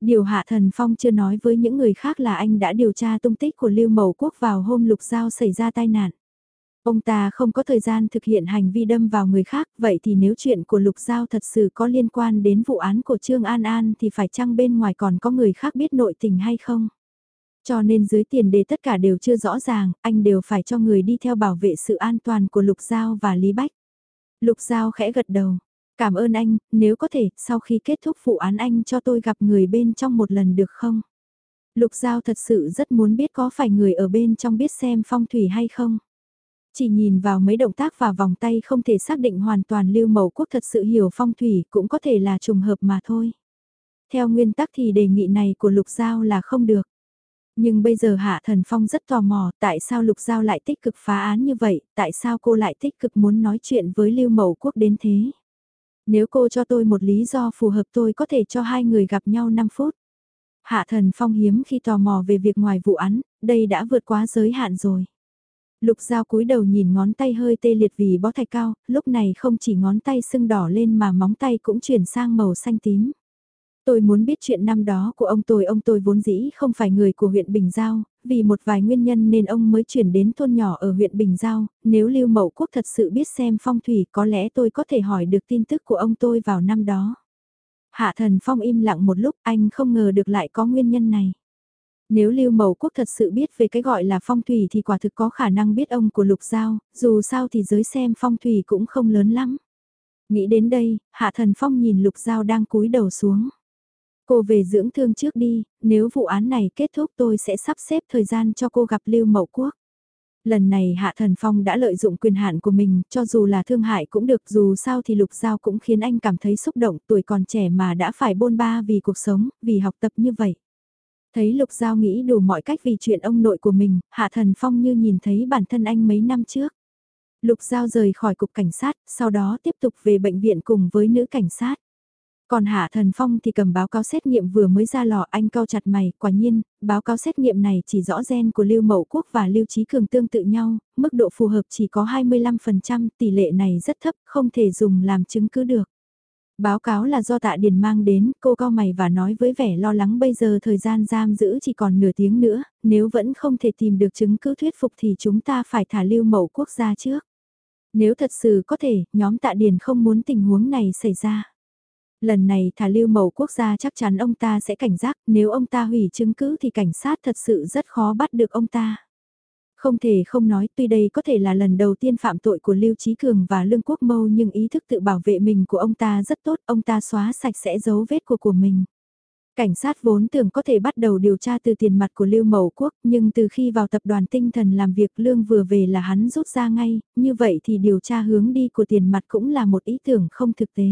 Điều Hạ Thần Phong chưa nói với những người khác là anh đã điều tra tung tích của Lưu Mậu Quốc vào hôm Lục Giao xảy ra tai nạn. Ông ta không có thời gian thực hiện hành vi đâm vào người khác, vậy thì nếu chuyện của Lục Giao thật sự có liên quan đến vụ án của Trương An An thì phải chăng bên ngoài còn có người khác biết nội tình hay không? Cho nên dưới tiền đề tất cả đều chưa rõ ràng, anh đều phải cho người đi theo bảo vệ sự an toàn của Lục Giao và Lý Bách. Lục Giao khẽ gật đầu. Cảm ơn anh, nếu có thể, sau khi kết thúc vụ án anh cho tôi gặp người bên trong một lần được không? Lục Giao thật sự rất muốn biết có phải người ở bên trong biết xem phong thủy hay không? Chỉ nhìn vào mấy động tác và vòng tay không thể xác định hoàn toàn Lưu Mậu Quốc thật sự hiểu phong thủy cũng có thể là trùng hợp mà thôi. Theo nguyên tắc thì đề nghị này của Lục Giao là không được. Nhưng bây giờ Hạ Thần Phong rất tò mò tại sao Lục Giao lại tích cực phá án như vậy, tại sao cô lại tích cực muốn nói chuyện với Lưu Mậu Quốc đến thế. Nếu cô cho tôi một lý do phù hợp tôi có thể cho hai người gặp nhau 5 phút. Hạ thần phong hiếm khi tò mò về việc ngoài vụ án, đây đã vượt quá giới hạn rồi. Lục Giao cúi đầu nhìn ngón tay hơi tê liệt vì bó thạch cao, lúc này không chỉ ngón tay sưng đỏ lên mà móng tay cũng chuyển sang màu xanh tím. Tôi muốn biết chuyện năm đó của ông tôi, ông tôi vốn dĩ không phải người của huyện Bình Giao, vì một vài nguyên nhân nên ông mới chuyển đến thôn nhỏ ở huyện Bình Giao, nếu Lưu Mậu Quốc thật sự biết xem phong thủy có lẽ tôi có thể hỏi được tin tức của ông tôi vào năm đó. Hạ thần phong im lặng một lúc anh không ngờ được lại có nguyên nhân này. Nếu Lưu Mậu Quốc thật sự biết về cái gọi là phong thủy thì quả thực có khả năng biết ông của Lục Giao, dù sao thì giới xem phong thủy cũng không lớn lắm. Nghĩ đến đây, Hạ Thần Phong nhìn Lục Giao đang cúi đầu xuống. Cô về dưỡng thương trước đi, nếu vụ án này kết thúc tôi sẽ sắp xếp thời gian cho cô gặp Lưu Mậu Quốc. Lần này Hạ Thần Phong đã lợi dụng quyền hạn của mình, cho dù là thương hại cũng được, dù sao thì Lục Giao cũng khiến anh cảm thấy xúc động, tuổi còn trẻ mà đã phải bôn ba vì cuộc sống, vì học tập như vậy. Thấy Lục Giao nghĩ đủ mọi cách vì chuyện ông nội của mình, Hạ Thần Phong như nhìn thấy bản thân anh mấy năm trước. Lục Giao rời khỏi cục cảnh sát, sau đó tiếp tục về bệnh viện cùng với nữ cảnh sát. Còn Hạ Thần Phong thì cầm báo cáo xét nghiệm vừa mới ra lò anh cau chặt mày, quả nhiên, báo cáo xét nghiệm này chỉ rõ gen của Lưu Mậu Quốc và Lưu Trí Cường tương tự nhau, mức độ phù hợp chỉ có 25%, tỷ lệ này rất thấp, không thể dùng làm chứng cứ được. Báo cáo là do tạ điền mang đến, cô cao mày và nói với vẻ lo lắng bây giờ thời gian giam giữ chỉ còn nửa tiếng nữa, nếu vẫn không thể tìm được chứng cứ thuyết phục thì chúng ta phải thả lưu mậu quốc ra trước. Nếu thật sự có thể, nhóm tạ điền không muốn tình huống này xảy ra. Lần này thả lưu mẫu quốc gia chắc chắn ông ta sẽ cảnh giác, nếu ông ta hủy chứng cứ thì cảnh sát thật sự rất khó bắt được ông ta. Không thể không nói tuy đây có thể là lần đầu tiên phạm tội của Lưu Trí Cường và Lương Quốc Mâu nhưng ý thức tự bảo vệ mình của ông ta rất tốt, ông ta xóa sạch sẽ dấu vết của của mình. Cảnh sát vốn tưởng có thể bắt đầu điều tra từ tiền mặt của Lưu Mậu Quốc, nhưng từ khi vào tập đoàn tinh thần làm việc lương vừa về là hắn rút ra ngay, như vậy thì điều tra hướng đi của tiền mặt cũng là một ý tưởng không thực tế.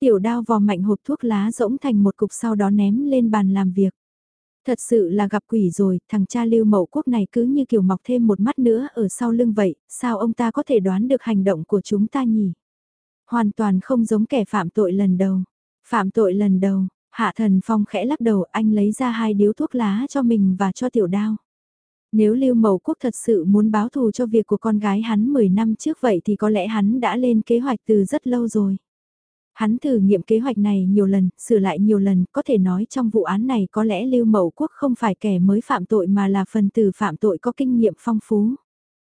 Tiểu đao vò mạnh hộp thuốc lá rỗng thành một cục sau đó ném lên bàn làm việc. Thật sự là gặp quỷ rồi, thằng cha lưu mậu quốc này cứ như kiểu mọc thêm một mắt nữa ở sau lưng vậy, sao ông ta có thể đoán được hành động của chúng ta nhỉ? Hoàn toàn không giống kẻ phạm tội lần đầu. Phạm tội lần đầu, hạ thần phong khẽ lắc đầu anh lấy ra hai điếu thuốc lá cho mình và cho tiểu đao. Nếu Lưu Mậu Quốc thật sự muốn báo thù cho việc của con gái hắn 10 năm trước vậy thì có lẽ hắn đã lên kế hoạch từ rất lâu rồi. Hắn thử nghiệm kế hoạch này nhiều lần, sửa lại nhiều lần, có thể nói trong vụ án này có lẽ Lưu Mậu Quốc không phải kẻ mới phạm tội mà là phần tử phạm tội có kinh nghiệm phong phú.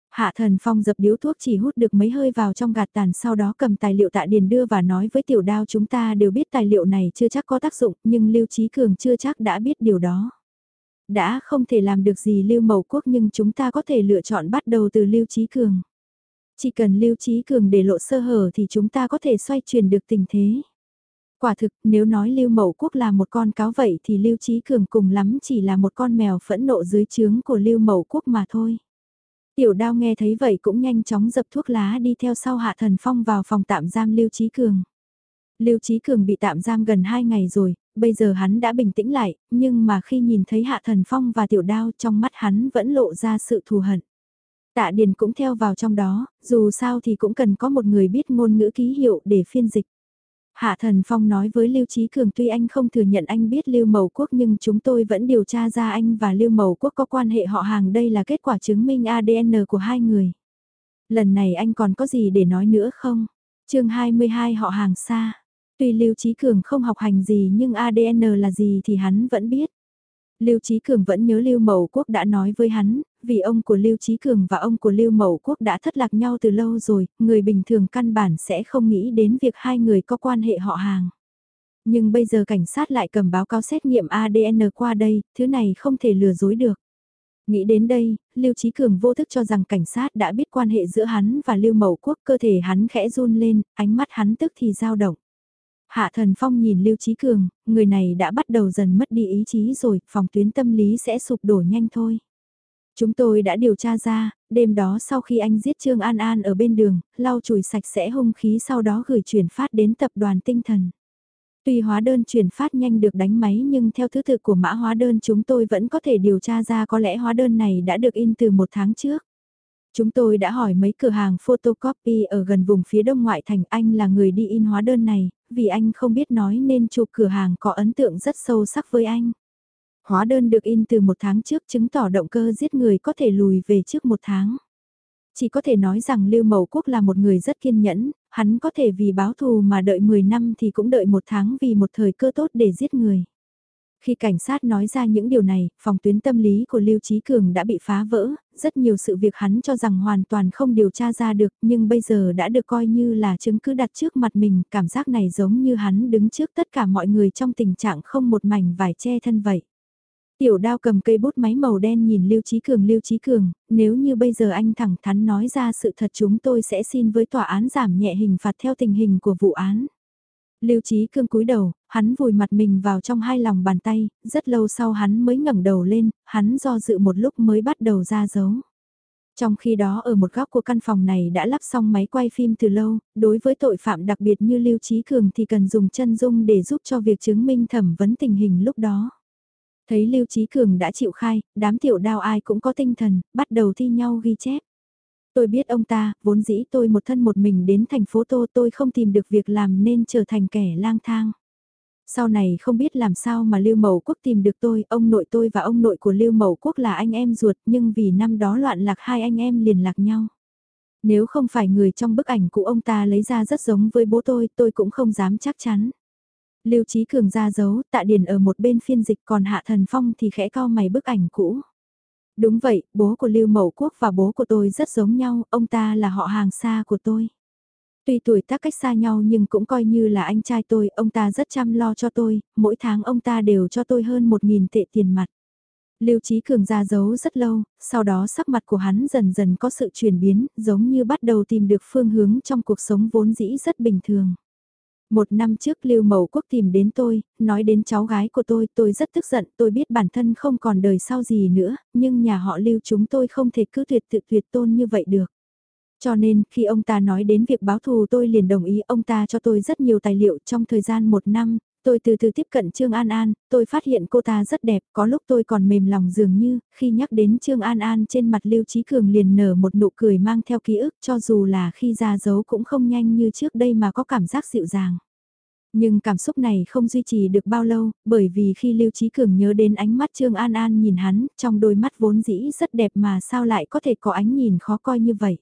Hạ thần phong dập điếu thuốc chỉ hút được mấy hơi vào trong gạt tàn sau đó cầm tài liệu tạ điền đưa và nói với tiểu đao chúng ta đều biết tài liệu này chưa chắc có tác dụng nhưng Lưu Trí Cường chưa chắc đã biết điều đó. Đã không thể làm được gì Lưu Mậu Quốc nhưng chúng ta có thể lựa chọn bắt đầu từ Lưu Trí Cường. Chỉ cần Lưu Trí Cường để lộ sơ hở thì chúng ta có thể xoay chuyển được tình thế. Quả thực, nếu nói Lưu Mậu Quốc là một con cáo vậy thì Lưu Trí Cường cùng lắm chỉ là một con mèo phẫn nộ dưới trướng của Lưu Mậu Quốc mà thôi. Tiểu đao nghe thấy vậy cũng nhanh chóng dập thuốc lá đi theo sau Hạ Thần Phong vào phòng tạm giam Lưu Trí Cường. Lưu Trí Cường bị tạm giam gần 2 ngày rồi, bây giờ hắn đã bình tĩnh lại, nhưng mà khi nhìn thấy Hạ Thần Phong và Tiểu Đao trong mắt hắn vẫn lộ ra sự thù hận. Tạ Điền cũng theo vào trong đó, dù sao thì cũng cần có một người biết ngôn ngữ ký hiệu để phiên dịch. Hạ Thần Phong nói với Lưu Trí Cường tuy anh không thừa nhận anh biết Lưu Mậu Quốc nhưng chúng tôi vẫn điều tra ra anh và Lưu Mậu Quốc có quan hệ họ hàng đây là kết quả chứng minh ADN của hai người. Lần này anh còn có gì để nói nữa không? chương 22 họ hàng xa. Tuy Lưu Trí Cường không học hành gì nhưng ADN là gì thì hắn vẫn biết. Lưu Trí Cường vẫn nhớ Lưu Mậu Quốc đã nói với hắn, vì ông của Lưu Trí Cường và ông của Lưu Mậu Quốc đã thất lạc nhau từ lâu rồi, người bình thường căn bản sẽ không nghĩ đến việc hai người có quan hệ họ hàng. Nhưng bây giờ cảnh sát lại cầm báo cáo xét nghiệm ADN qua đây, thứ này không thể lừa dối được. Nghĩ đến đây, Lưu Trí Cường vô thức cho rằng cảnh sát đã biết quan hệ giữa hắn và Lưu Mậu Quốc, cơ thể hắn khẽ run lên, ánh mắt hắn tức thì dao động. Hạ Thần Phong nhìn Lưu Trí Cường, người này đã bắt đầu dần mất đi ý chí rồi, phòng tuyến tâm lý sẽ sụp đổ nhanh thôi. Chúng tôi đã điều tra ra, đêm đó sau khi anh giết Trương An An ở bên đường, lau chùi sạch sẽ hung khí sau đó gửi chuyển phát đến tập đoàn tinh thần. Tuy hóa đơn chuyển phát nhanh được đánh máy nhưng theo thứ tự của mã hóa đơn chúng tôi vẫn có thể điều tra ra có lẽ hóa đơn này đã được in từ một tháng trước. Chúng tôi đã hỏi mấy cửa hàng photocopy ở gần vùng phía đông ngoại thành anh là người đi in hóa đơn này, vì anh không biết nói nên chụp cửa hàng có ấn tượng rất sâu sắc với anh. Hóa đơn được in từ một tháng trước chứng tỏ động cơ giết người có thể lùi về trước một tháng. Chỉ có thể nói rằng Lưu Mậu Quốc là một người rất kiên nhẫn, hắn có thể vì báo thù mà đợi 10 năm thì cũng đợi một tháng vì một thời cơ tốt để giết người. Khi cảnh sát nói ra những điều này, phòng tuyến tâm lý của Lưu Trí Cường đã bị phá vỡ, rất nhiều sự việc hắn cho rằng hoàn toàn không điều tra ra được nhưng bây giờ đã được coi như là chứng cứ đặt trước mặt mình, cảm giác này giống như hắn đứng trước tất cả mọi người trong tình trạng không một mảnh vải che thân vậy. Tiểu đao cầm cây bút máy màu đen nhìn Lưu Trí Cường Lưu Trí Cường, nếu như bây giờ anh thẳng thắn nói ra sự thật chúng tôi sẽ xin với tòa án giảm nhẹ hình phạt theo tình hình của vụ án. Lưu Trí Cương cúi đầu, hắn vùi mặt mình vào trong hai lòng bàn tay, rất lâu sau hắn mới ngẩng đầu lên, hắn do dự một lúc mới bắt đầu ra dấu. Trong khi đó ở một góc của căn phòng này đã lắp xong máy quay phim từ lâu, đối với tội phạm đặc biệt như Lưu Trí Cường thì cần dùng chân dung để giúp cho việc chứng minh thẩm vấn tình hình lúc đó. Thấy Lưu Trí Cường đã chịu khai, đám tiểu đao ai cũng có tinh thần, bắt đầu thi nhau ghi chép. Tôi biết ông ta, vốn dĩ tôi một thân một mình đến thành phố Tô tôi không tìm được việc làm nên trở thành kẻ lang thang. Sau này không biết làm sao mà Lưu Mậu Quốc tìm được tôi, ông nội tôi và ông nội của Lưu Mậu Quốc là anh em ruột nhưng vì năm đó loạn lạc hai anh em liền lạc nhau. Nếu không phải người trong bức ảnh của ông ta lấy ra rất giống với bố tôi, tôi cũng không dám chắc chắn. Lưu Trí Cường ra dấu, tạ điền ở một bên phiên dịch còn Hạ Thần Phong thì khẽ cao mày bức ảnh cũ. Đúng vậy, bố của Lưu Mậu Quốc và bố của tôi rất giống nhau, ông ta là họ hàng xa của tôi. Tuy tuổi tác cách xa nhau nhưng cũng coi như là anh trai tôi, ông ta rất chăm lo cho tôi, mỗi tháng ông ta đều cho tôi hơn 1.000 tệ tiền mặt. Lưu Trí Cường ra dấu rất lâu, sau đó sắc mặt của hắn dần dần có sự chuyển biến, giống như bắt đầu tìm được phương hướng trong cuộc sống vốn dĩ rất bình thường. Một năm trước Lưu Mậu Quốc tìm đến tôi, nói đến cháu gái của tôi, tôi rất tức giận, tôi biết bản thân không còn đời sau gì nữa, nhưng nhà họ Lưu chúng tôi không thể cứ tuyệt tự tuyệt tôn như vậy được. Cho nên, khi ông ta nói đến việc báo thù tôi liền đồng ý ông ta cho tôi rất nhiều tài liệu trong thời gian một năm, tôi từ từ tiếp cận Trương An An, tôi phát hiện cô ta rất đẹp, có lúc tôi còn mềm lòng dường như, khi nhắc đến Trương An An trên mặt Lưu Trí Cường liền nở một nụ cười mang theo ký ức cho dù là khi ra dấu cũng không nhanh như trước đây mà có cảm giác dịu dàng. Nhưng cảm xúc này không duy trì được bao lâu, bởi vì khi Lưu Trí Cường nhớ đến ánh mắt Trương An An nhìn hắn, trong đôi mắt vốn dĩ rất đẹp mà sao lại có thể có ánh nhìn khó coi như vậy.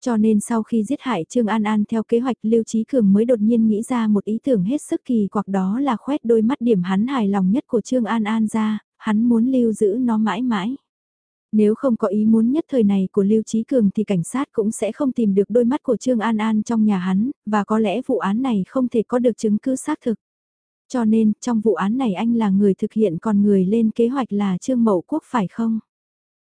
Cho nên sau khi giết hại Trương An An theo kế hoạch Lưu Trí Cường mới đột nhiên nghĩ ra một ý tưởng hết sức kỳ quặc đó là khoét đôi mắt điểm hắn hài lòng nhất của Trương An An ra, hắn muốn lưu giữ nó mãi mãi. Nếu không có ý muốn nhất thời này của Lưu Trí Cường thì cảnh sát cũng sẽ không tìm được đôi mắt của Trương An An trong nhà hắn, và có lẽ vụ án này không thể có được chứng cứ xác thực. Cho nên, trong vụ án này anh là người thực hiện còn người lên kế hoạch là Trương Mậu Quốc phải không?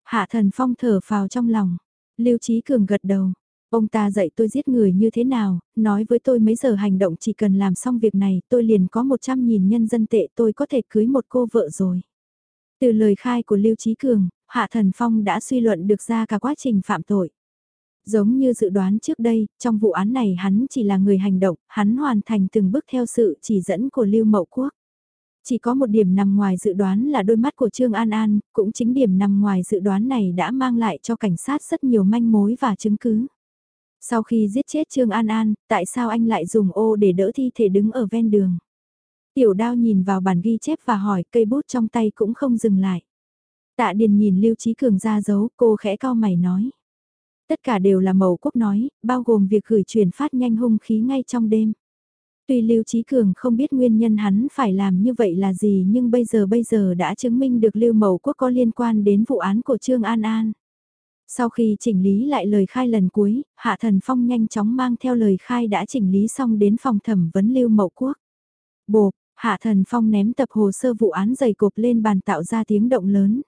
Hạ Thần Phong thở phào trong lòng. Lưu Trí Cường gật đầu. Ông ta dạy tôi giết người như thế nào, nói với tôi mấy giờ hành động chỉ cần làm xong việc này tôi liền có 100 nghìn nhân dân tệ tôi có thể cưới một cô vợ rồi. Từ lời khai của Lưu Trí Cường, Hạ Thần Phong đã suy luận được ra cả quá trình phạm tội. Giống như dự đoán trước đây, trong vụ án này hắn chỉ là người hành động, hắn hoàn thành từng bước theo sự chỉ dẫn của Lưu Mậu Quốc. Chỉ có một điểm nằm ngoài dự đoán là đôi mắt của Trương An An, cũng chính điểm nằm ngoài dự đoán này đã mang lại cho cảnh sát rất nhiều manh mối và chứng cứ. Sau khi giết chết Trương An An, tại sao anh lại dùng ô để đỡ thi thể đứng ở ven đường? Tiểu đao nhìn vào bản ghi chép và hỏi cây bút trong tay cũng không dừng lại. Tạ Điền nhìn Lưu Trí Cường ra dấu, cô khẽ cao mày nói. Tất cả đều là mẫu quốc nói, bao gồm việc gửi chuyển phát nhanh hung khí ngay trong đêm. Tuy Lưu Trí Cường không biết nguyên nhân hắn phải làm như vậy là gì nhưng bây giờ bây giờ đã chứng minh được Lưu Mậu Quốc có liên quan đến vụ án của Trương An An. Sau khi chỉnh lý lại lời khai lần cuối, Hạ Thần Phong nhanh chóng mang theo lời khai đã chỉnh lý xong đến phòng thẩm vấn Lưu Mậu Quốc. Bộp, Hạ Thần Phong ném tập hồ sơ vụ án dày cộp lên bàn tạo ra tiếng động lớn.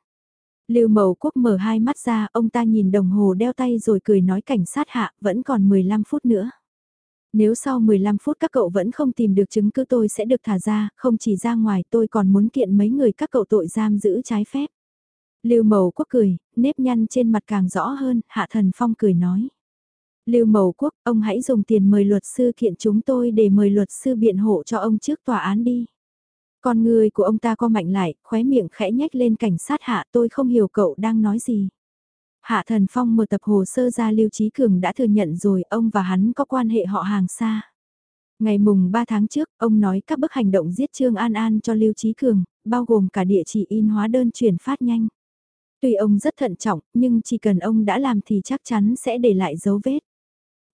Lưu Mậu Quốc mở hai mắt ra, ông ta nhìn đồng hồ đeo tay rồi cười nói cảnh sát hạ, vẫn còn 15 phút nữa. Nếu sau 15 phút các cậu vẫn không tìm được chứng cứ tôi sẽ được thả ra, không chỉ ra ngoài tôi còn muốn kiện mấy người các cậu tội giam giữ trái phép. Lưu Mậu Quốc cười, nếp nhăn trên mặt càng rõ hơn, Hạ Thần Phong cười nói. Lưu Mậu Quốc, ông hãy dùng tiền mời luật sư kiện chúng tôi để mời luật sư biện hộ cho ông trước tòa án đi. Con người của ông ta co mạnh lại, khóe miệng khẽ nhếch lên cảnh sát hạ tôi không hiểu cậu đang nói gì. Hạ Thần Phong mở tập hồ sơ ra Lưu Trí Cường đã thừa nhận rồi ông và hắn có quan hệ họ hàng xa. Ngày mùng 3 tháng trước, ông nói các bước hành động giết Trương An An cho Lưu Trí Cường, bao gồm cả địa chỉ in hóa đơn chuyển phát nhanh. Tuy ông rất thận trọng, nhưng chỉ cần ông đã làm thì chắc chắn sẽ để lại dấu vết.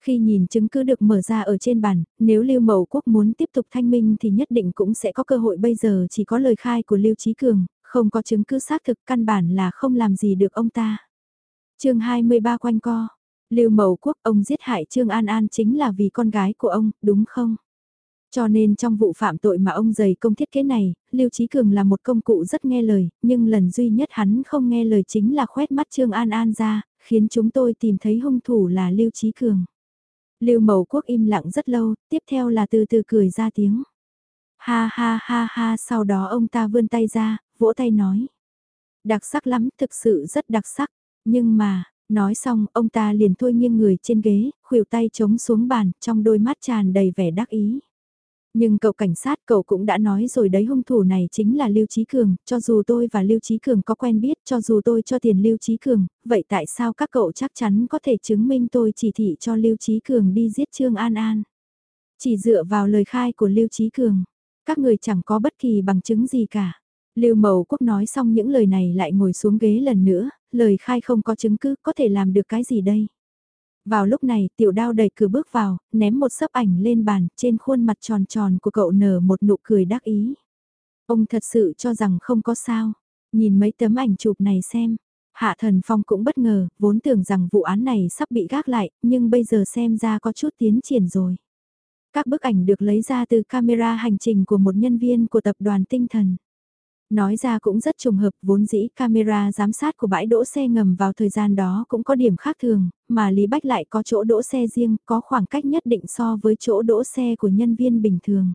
Khi nhìn chứng cứ được mở ra ở trên bàn, nếu Lưu Mậu Quốc muốn tiếp tục thanh minh thì nhất định cũng sẽ có cơ hội bây giờ chỉ có lời khai của Lưu Trí Cường, không có chứng cứ xác thực căn bản là không làm gì được ông ta. chương 23 quanh co, Lưu Mậu Quốc ông giết hại Trương An An chính là vì con gái của ông, đúng không? Cho nên trong vụ phạm tội mà ông dày công thiết kế này, Lưu Trí Cường là một công cụ rất nghe lời, nhưng lần duy nhất hắn không nghe lời chính là khoét mắt Trương An An ra, khiến chúng tôi tìm thấy hung thủ là Lưu Trí Cường. Lưu Mậu Quốc im lặng rất lâu, tiếp theo là từ từ cười ra tiếng. Ha ha ha ha sau đó ông ta vươn tay ra, vỗ tay nói. Đặc sắc lắm, thực sự rất đặc sắc, nhưng mà, nói xong ông ta liền thôi nghiêng người trên ghế, khuỷu tay chống xuống bàn, trong đôi mắt tràn đầy vẻ đắc ý. Nhưng cậu cảnh sát cậu cũng đã nói rồi đấy hung thủ này chính là Lưu Trí Cường, cho dù tôi và Lưu Trí Cường có quen biết, cho dù tôi cho tiền Lưu Trí Cường, vậy tại sao các cậu chắc chắn có thể chứng minh tôi chỉ thị cho Lưu Trí Cường đi giết Trương An An? Chỉ dựa vào lời khai của Lưu Trí Cường, các người chẳng có bất kỳ bằng chứng gì cả. Lưu Mậu Quốc nói xong những lời này lại ngồi xuống ghế lần nữa, lời khai không có chứng cứ có thể làm được cái gì đây? Vào lúc này tiểu đao đẩy cửa bước vào, ném một sấp ảnh lên bàn, trên khuôn mặt tròn tròn của cậu nở một nụ cười đắc ý. Ông thật sự cho rằng không có sao. Nhìn mấy tấm ảnh chụp này xem. Hạ thần phong cũng bất ngờ, vốn tưởng rằng vụ án này sắp bị gác lại, nhưng bây giờ xem ra có chút tiến triển rồi. Các bức ảnh được lấy ra từ camera hành trình của một nhân viên của tập đoàn tinh thần. Nói ra cũng rất trùng hợp, vốn dĩ camera giám sát của bãi đỗ xe ngầm vào thời gian đó cũng có điểm khác thường, mà Lý Bách lại có chỗ đỗ xe riêng, có khoảng cách nhất định so với chỗ đỗ xe của nhân viên bình thường.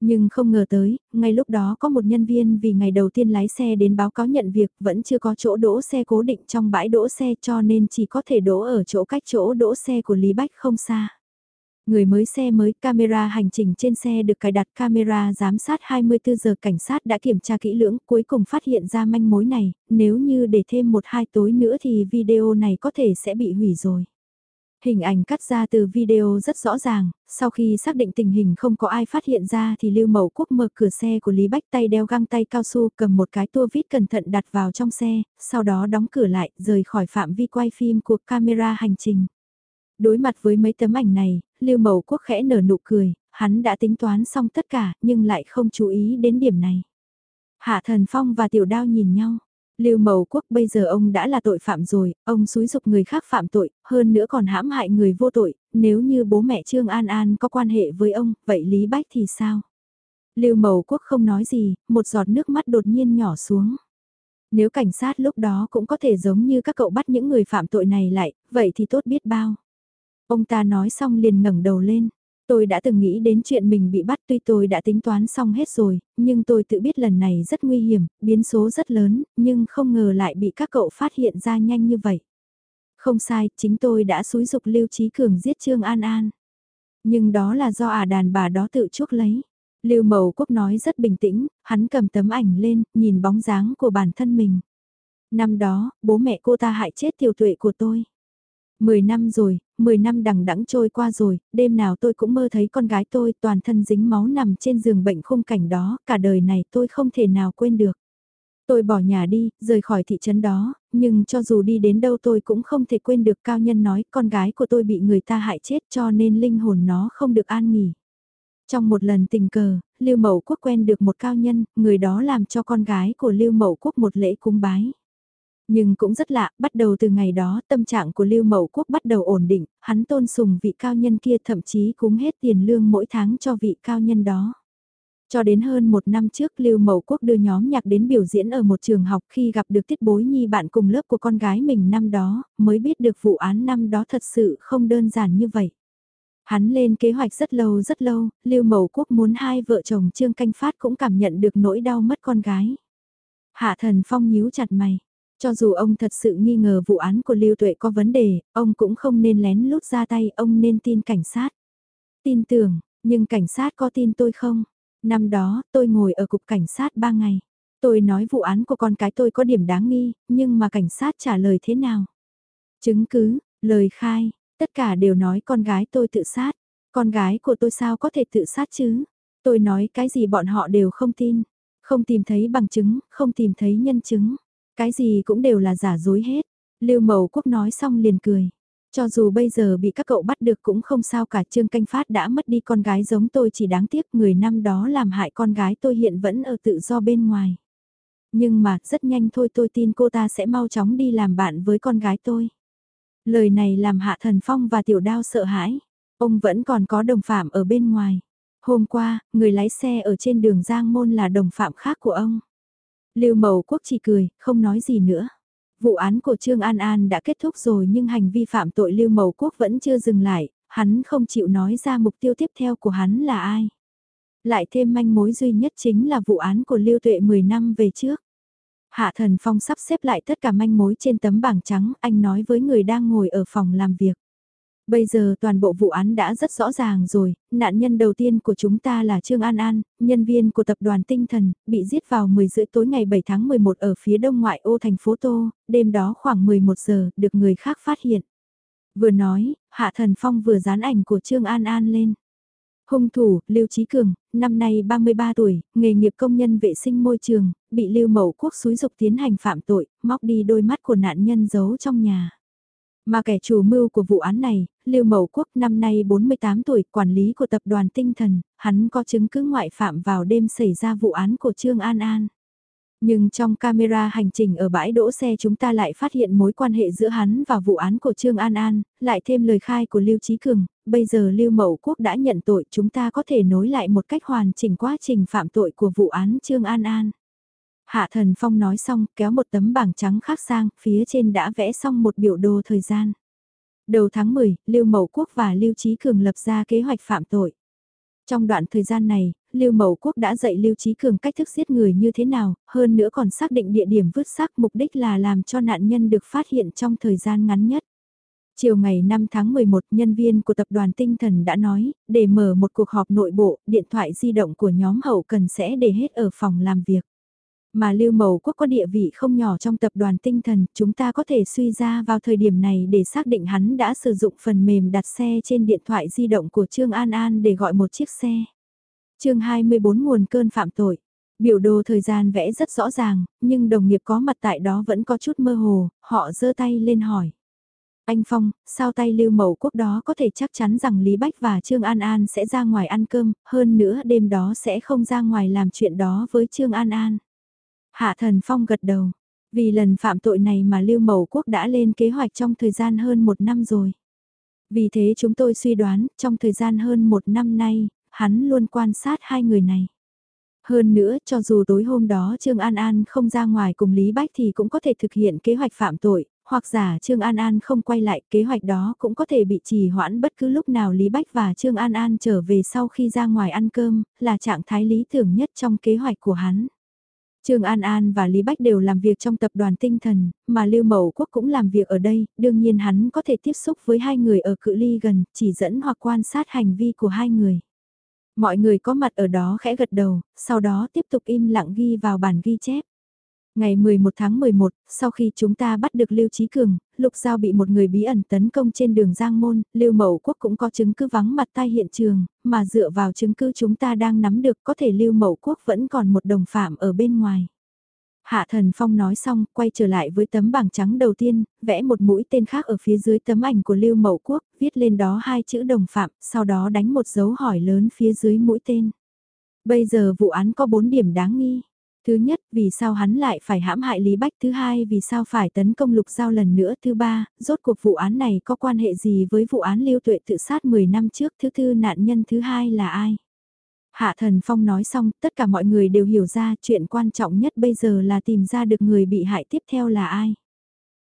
Nhưng không ngờ tới, ngay lúc đó có một nhân viên vì ngày đầu tiên lái xe đến báo cáo nhận việc vẫn chưa có chỗ đỗ xe cố định trong bãi đỗ xe cho nên chỉ có thể đỗ ở chỗ cách chỗ đỗ xe của Lý Bách không xa. Người mới xe mới, camera hành trình trên xe được cài đặt camera giám sát 24 giờ cảnh sát đã kiểm tra kỹ lưỡng, cuối cùng phát hiện ra manh mối này, nếu như để thêm một hai tối nữa thì video này có thể sẽ bị hủy rồi. Hình ảnh cắt ra từ video rất rõ ràng, sau khi xác định tình hình không có ai phát hiện ra thì Lưu Mậu Quốc mở cửa xe của Lý Bách tay đeo găng tay cao su cầm một cái tua vít cẩn thận đặt vào trong xe, sau đó đóng cửa lại rời khỏi phạm vi quay phim của camera hành trình. Đối mặt với mấy tấm ảnh này, Lưu Mậu Quốc khẽ nở nụ cười, hắn đã tính toán xong tất cả nhưng lại không chú ý đến điểm này. Hạ Thần Phong và Tiểu Đao nhìn nhau. Lưu Mậu Quốc bây giờ ông đã là tội phạm rồi, ông xúi dục người khác phạm tội, hơn nữa còn hãm hại người vô tội, nếu như bố mẹ Trương An An có quan hệ với ông, vậy Lý Bách thì sao? Lưu Mậu Quốc không nói gì, một giọt nước mắt đột nhiên nhỏ xuống. Nếu cảnh sát lúc đó cũng có thể giống như các cậu bắt những người phạm tội này lại, vậy thì tốt biết bao. Ông ta nói xong liền ngẩng đầu lên. Tôi đã từng nghĩ đến chuyện mình bị bắt tuy tôi đã tính toán xong hết rồi, nhưng tôi tự biết lần này rất nguy hiểm, biến số rất lớn, nhưng không ngờ lại bị các cậu phát hiện ra nhanh như vậy. Không sai, chính tôi đã xúi dục Lưu Trí Cường giết Trương An An. Nhưng đó là do ả đàn bà đó tự chuốc lấy. Lưu Mậu Quốc nói rất bình tĩnh, hắn cầm tấm ảnh lên, nhìn bóng dáng của bản thân mình. Năm đó, bố mẹ cô ta hại chết tiểu tuệ của tôi. Mười năm rồi, mười năm đằng đẵng trôi qua rồi, đêm nào tôi cũng mơ thấy con gái tôi toàn thân dính máu nằm trên giường bệnh khung cảnh đó, cả đời này tôi không thể nào quên được. Tôi bỏ nhà đi, rời khỏi thị trấn đó, nhưng cho dù đi đến đâu tôi cũng không thể quên được cao nhân nói con gái của tôi bị người ta hại chết cho nên linh hồn nó không được an nghỉ. Trong một lần tình cờ, Lưu Mậu Quốc quen được một cao nhân, người đó làm cho con gái của Lưu Mậu Quốc một lễ cúng bái. Nhưng cũng rất lạ, bắt đầu từ ngày đó tâm trạng của Lưu Mậu Quốc bắt đầu ổn định, hắn tôn sùng vị cao nhân kia thậm chí cúng hết tiền lương mỗi tháng cho vị cao nhân đó. Cho đến hơn một năm trước Lưu Mậu Quốc đưa nhóm nhạc đến biểu diễn ở một trường học khi gặp được tiết bối nhi bạn cùng lớp của con gái mình năm đó, mới biết được vụ án năm đó thật sự không đơn giản như vậy. Hắn lên kế hoạch rất lâu rất lâu, Lưu Mậu Quốc muốn hai vợ chồng Trương Canh Phát cũng cảm nhận được nỗi đau mất con gái. Hạ Thần Phong nhíu chặt mày. Cho dù ông thật sự nghi ngờ vụ án của Lưu Tuệ có vấn đề, ông cũng không nên lén lút ra tay, ông nên tin cảnh sát. Tin tưởng, nhưng cảnh sát có tin tôi không? Năm đó, tôi ngồi ở cục cảnh sát 3 ngày. Tôi nói vụ án của con cái tôi có điểm đáng nghi, nhưng mà cảnh sát trả lời thế nào? Chứng cứ, lời khai, tất cả đều nói con gái tôi tự sát. Con gái của tôi sao có thể tự sát chứ? Tôi nói cái gì bọn họ đều không tin. Không tìm thấy bằng chứng, không tìm thấy nhân chứng. Cái gì cũng đều là giả dối hết. Lưu Mậu Quốc nói xong liền cười. Cho dù bây giờ bị các cậu bắt được cũng không sao cả Trương Canh Phát đã mất đi con gái giống tôi chỉ đáng tiếc người năm đó làm hại con gái tôi hiện vẫn ở tự do bên ngoài. Nhưng mà rất nhanh thôi tôi tin cô ta sẽ mau chóng đi làm bạn với con gái tôi. Lời này làm Hạ Thần Phong và Tiểu Đao sợ hãi. Ông vẫn còn có đồng phạm ở bên ngoài. Hôm qua, người lái xe ở trên đường Giang Môn là đồng phạm khác của ông. Lưu Mậu Quốc chỉ cười, không nói gì nữa. Vụ án của Trương An An đã kết thúc rồi nhưng hành vi phạm tội Lưu Mậu Quốc vẫn chưa dừng lại, hắn không chịu nói ra mục tiêu tiếp theo của hắn là ai. Lại thêm manh mối duy nhất chính là vụ án của Lưu Tuệ 10 năm về trước. Hạ Thần Phong sắp xếp lại tất cả manh mối trên tấm bảng trắng, anh nói với người đang ngồi ở phòng làm việc. Bây giờ toàn bộ vụ án đã rất rõ ràng rồi, nạn nhân đầu tiên của chúng ta là Trương An An, nhân viên của tập đoàn Tinh Thần, bị giết vào 10 rưỡi tối ngày 7 tháng 11 ở phía đông ngoại ô thành phố Tô, đêm đó khoảng 11 giờ, được người khác phát hiện. Vừa nói, Hạ Thần Phong vừa dán ảnh của Trương An An lên. Hung thủ, Lưu Trí Cường, năm nay 33 tuổi, nghề nghiệp công nhân vệ sinh môi trường, bị Lưu Mậu Quốc xúi dục tiến hành phạm tội, móc đi đôi mắt của nạn nhân giấu trong nhà. Mà kẻ chủ mưu của vụ án này, Lưu Mậu Quốc năm nay 48 tuổi, quản lý của tập đoàn tinh thần, hắn có chứng cứ ngoại phạm vào đêm xảy ra vụ án của Trương An An. Nhưng trong camera hành trình ở bãi đỗ xe chúng ta lại phát hiện mối quan hệ giữa hắn và vụ án của Trương An An, lại thêm lời khai của Lưu Trí Cường, bây giờ Lưu Mậu Quốc đã nhận tội chúng ta có thể nối lại một cách hoàn chỉnh quá trình phạm tội của vụ án Trương An An. Hạ Thần Phong nói xong kéo một tấm bảng trắng khác sang, phía trên đã vẽ xong một biểu đồ thời gian. Đầu tháng 10, Lưu Mậu Quốc và Lưu Trí Cường lập ra kế hoạch phạm tội. Trong đoạn thời gian này, Lưu Mậu Quốc đã dạy Lưu Trí Cường cách thức giết người như thế nào, hơn nữa còn xác định địa điểm vứt xác mục đích là làm cho nạn nhân được phát hiện trong thời gian ngắn nhất. Chiều ngày 5 tháng 11, nhân viên của tập đoàn Tinh Thần đã nói, để mở một cuộc họp nội bộ, điện thoại di động của nhóm hậu cần sẽ để hết ở phòng làm việc. Mà Lưu Mậu Quốc có địa vị không nhỏ trong tập đoàn tinh thần, chúng ta có thể suy ra vào thời điểm này để xác định hắn đã sử dụng phần mềm đặt xe trên điện thoại di động của Trương An An để gọi một chiếc xe. chương 24 nguồn cơn phạm tội. Biểu đồ thời gian vẽ rất rõ ràng, nhưng đồng nghiệp có mặt tại đó vẫn có chút mơ hồ, họ giơ tay lên hỏi. Anh Phong, sao tay lưu mậu quốc đó có thể chắc chắn rằng Lý Bách và Trương An An sẽ ra ngoài ăn cơm, hơn nữa đêm đó sẽ không ra ngoài làm chuyện đó với Trương An An. Hạ Thần Phong gật đầu. Vì lần phạm tội này mà Lưu Mậu Quốc đã lên kế hoạch trong thời gian hơn một năm rồi. Vì thế chúng tôi suy đoán, trong thời gian hơn một năm nay, hắn luôn quan sát hai người này. Hơn nữa, cho dù tối hôm đó Trương An An không ra ngoài cùng Lý Bách thì cũng có thể thực hiện kế hoạch phạm tội, hoặc giả Trương An An không quay lại kế hoạch đó cũng có thể bị trì hoãn bất cứ lúc nào Lý Bách và Trương An An trở về sau khi ra ngoài ăn cơm, là trạng thái lý tưởng nhất trong kế hoạch của hắn. Trương An An và Lý Bách đều làm việc trong tập đoàn tinh thần, mà Lưu Mậu Quốc cũng làm việc ở đây, đương nhiên hắn có thể tiếp xúc với hai người ở cự ly gần, chỉ dẫn hoặc quan sát hành vi của hai người. Mọi người có mặt ở đó khẽ gật đầu, sau đó tiếp tục im lặng ghi vào bản ghi chép. Ngày 11 tháng 11, sau khi chúng ta bắt được Lưu Trí Cường, Lục Giao bị một người bí ẩn tấn công trên đường Giang Môn, Lưu Mậu Quốc cũng có chứng cứ vắng mặt tai hiện trường, mà dựa vào chứng cứ chúng ta đang nắm được có thể Lưu Mậu Quốc vẫn còn một đồng phạm ở bên ngoài. Hạ Thần Phong nói xong, quay trở lại với tấm bảng trắng đầu tiên, vẽ một mũi tên khác ở phía dưới tấm ảnh của Lưu Mậu Quốc, viết lên đó hai chữ đồng phạm, sau đó đánh một dấu hỏi lớn phía dưới mũi tên. Bây giờ vụ án có bốn điểm đáng nghi. Thứ nhất, vì sao hắn lại phải hãm hại Lý Bách? Thứ hai, vì sao phải tấn công Lục Giao lần nữa? Thứ ba, rốt cuộc vụ án này có quan hệ gì với vụ án Lưu Tuệ tự sát 10 năm trước? Thứ tư, nạn nhân thứ hai là ai? Hạ Thần Phong nói xong, tất cả mọi người đều hiểu ra chuyện quan trọng nhất bây giờ là tìm ra được người bị hại tiếp theo là ai.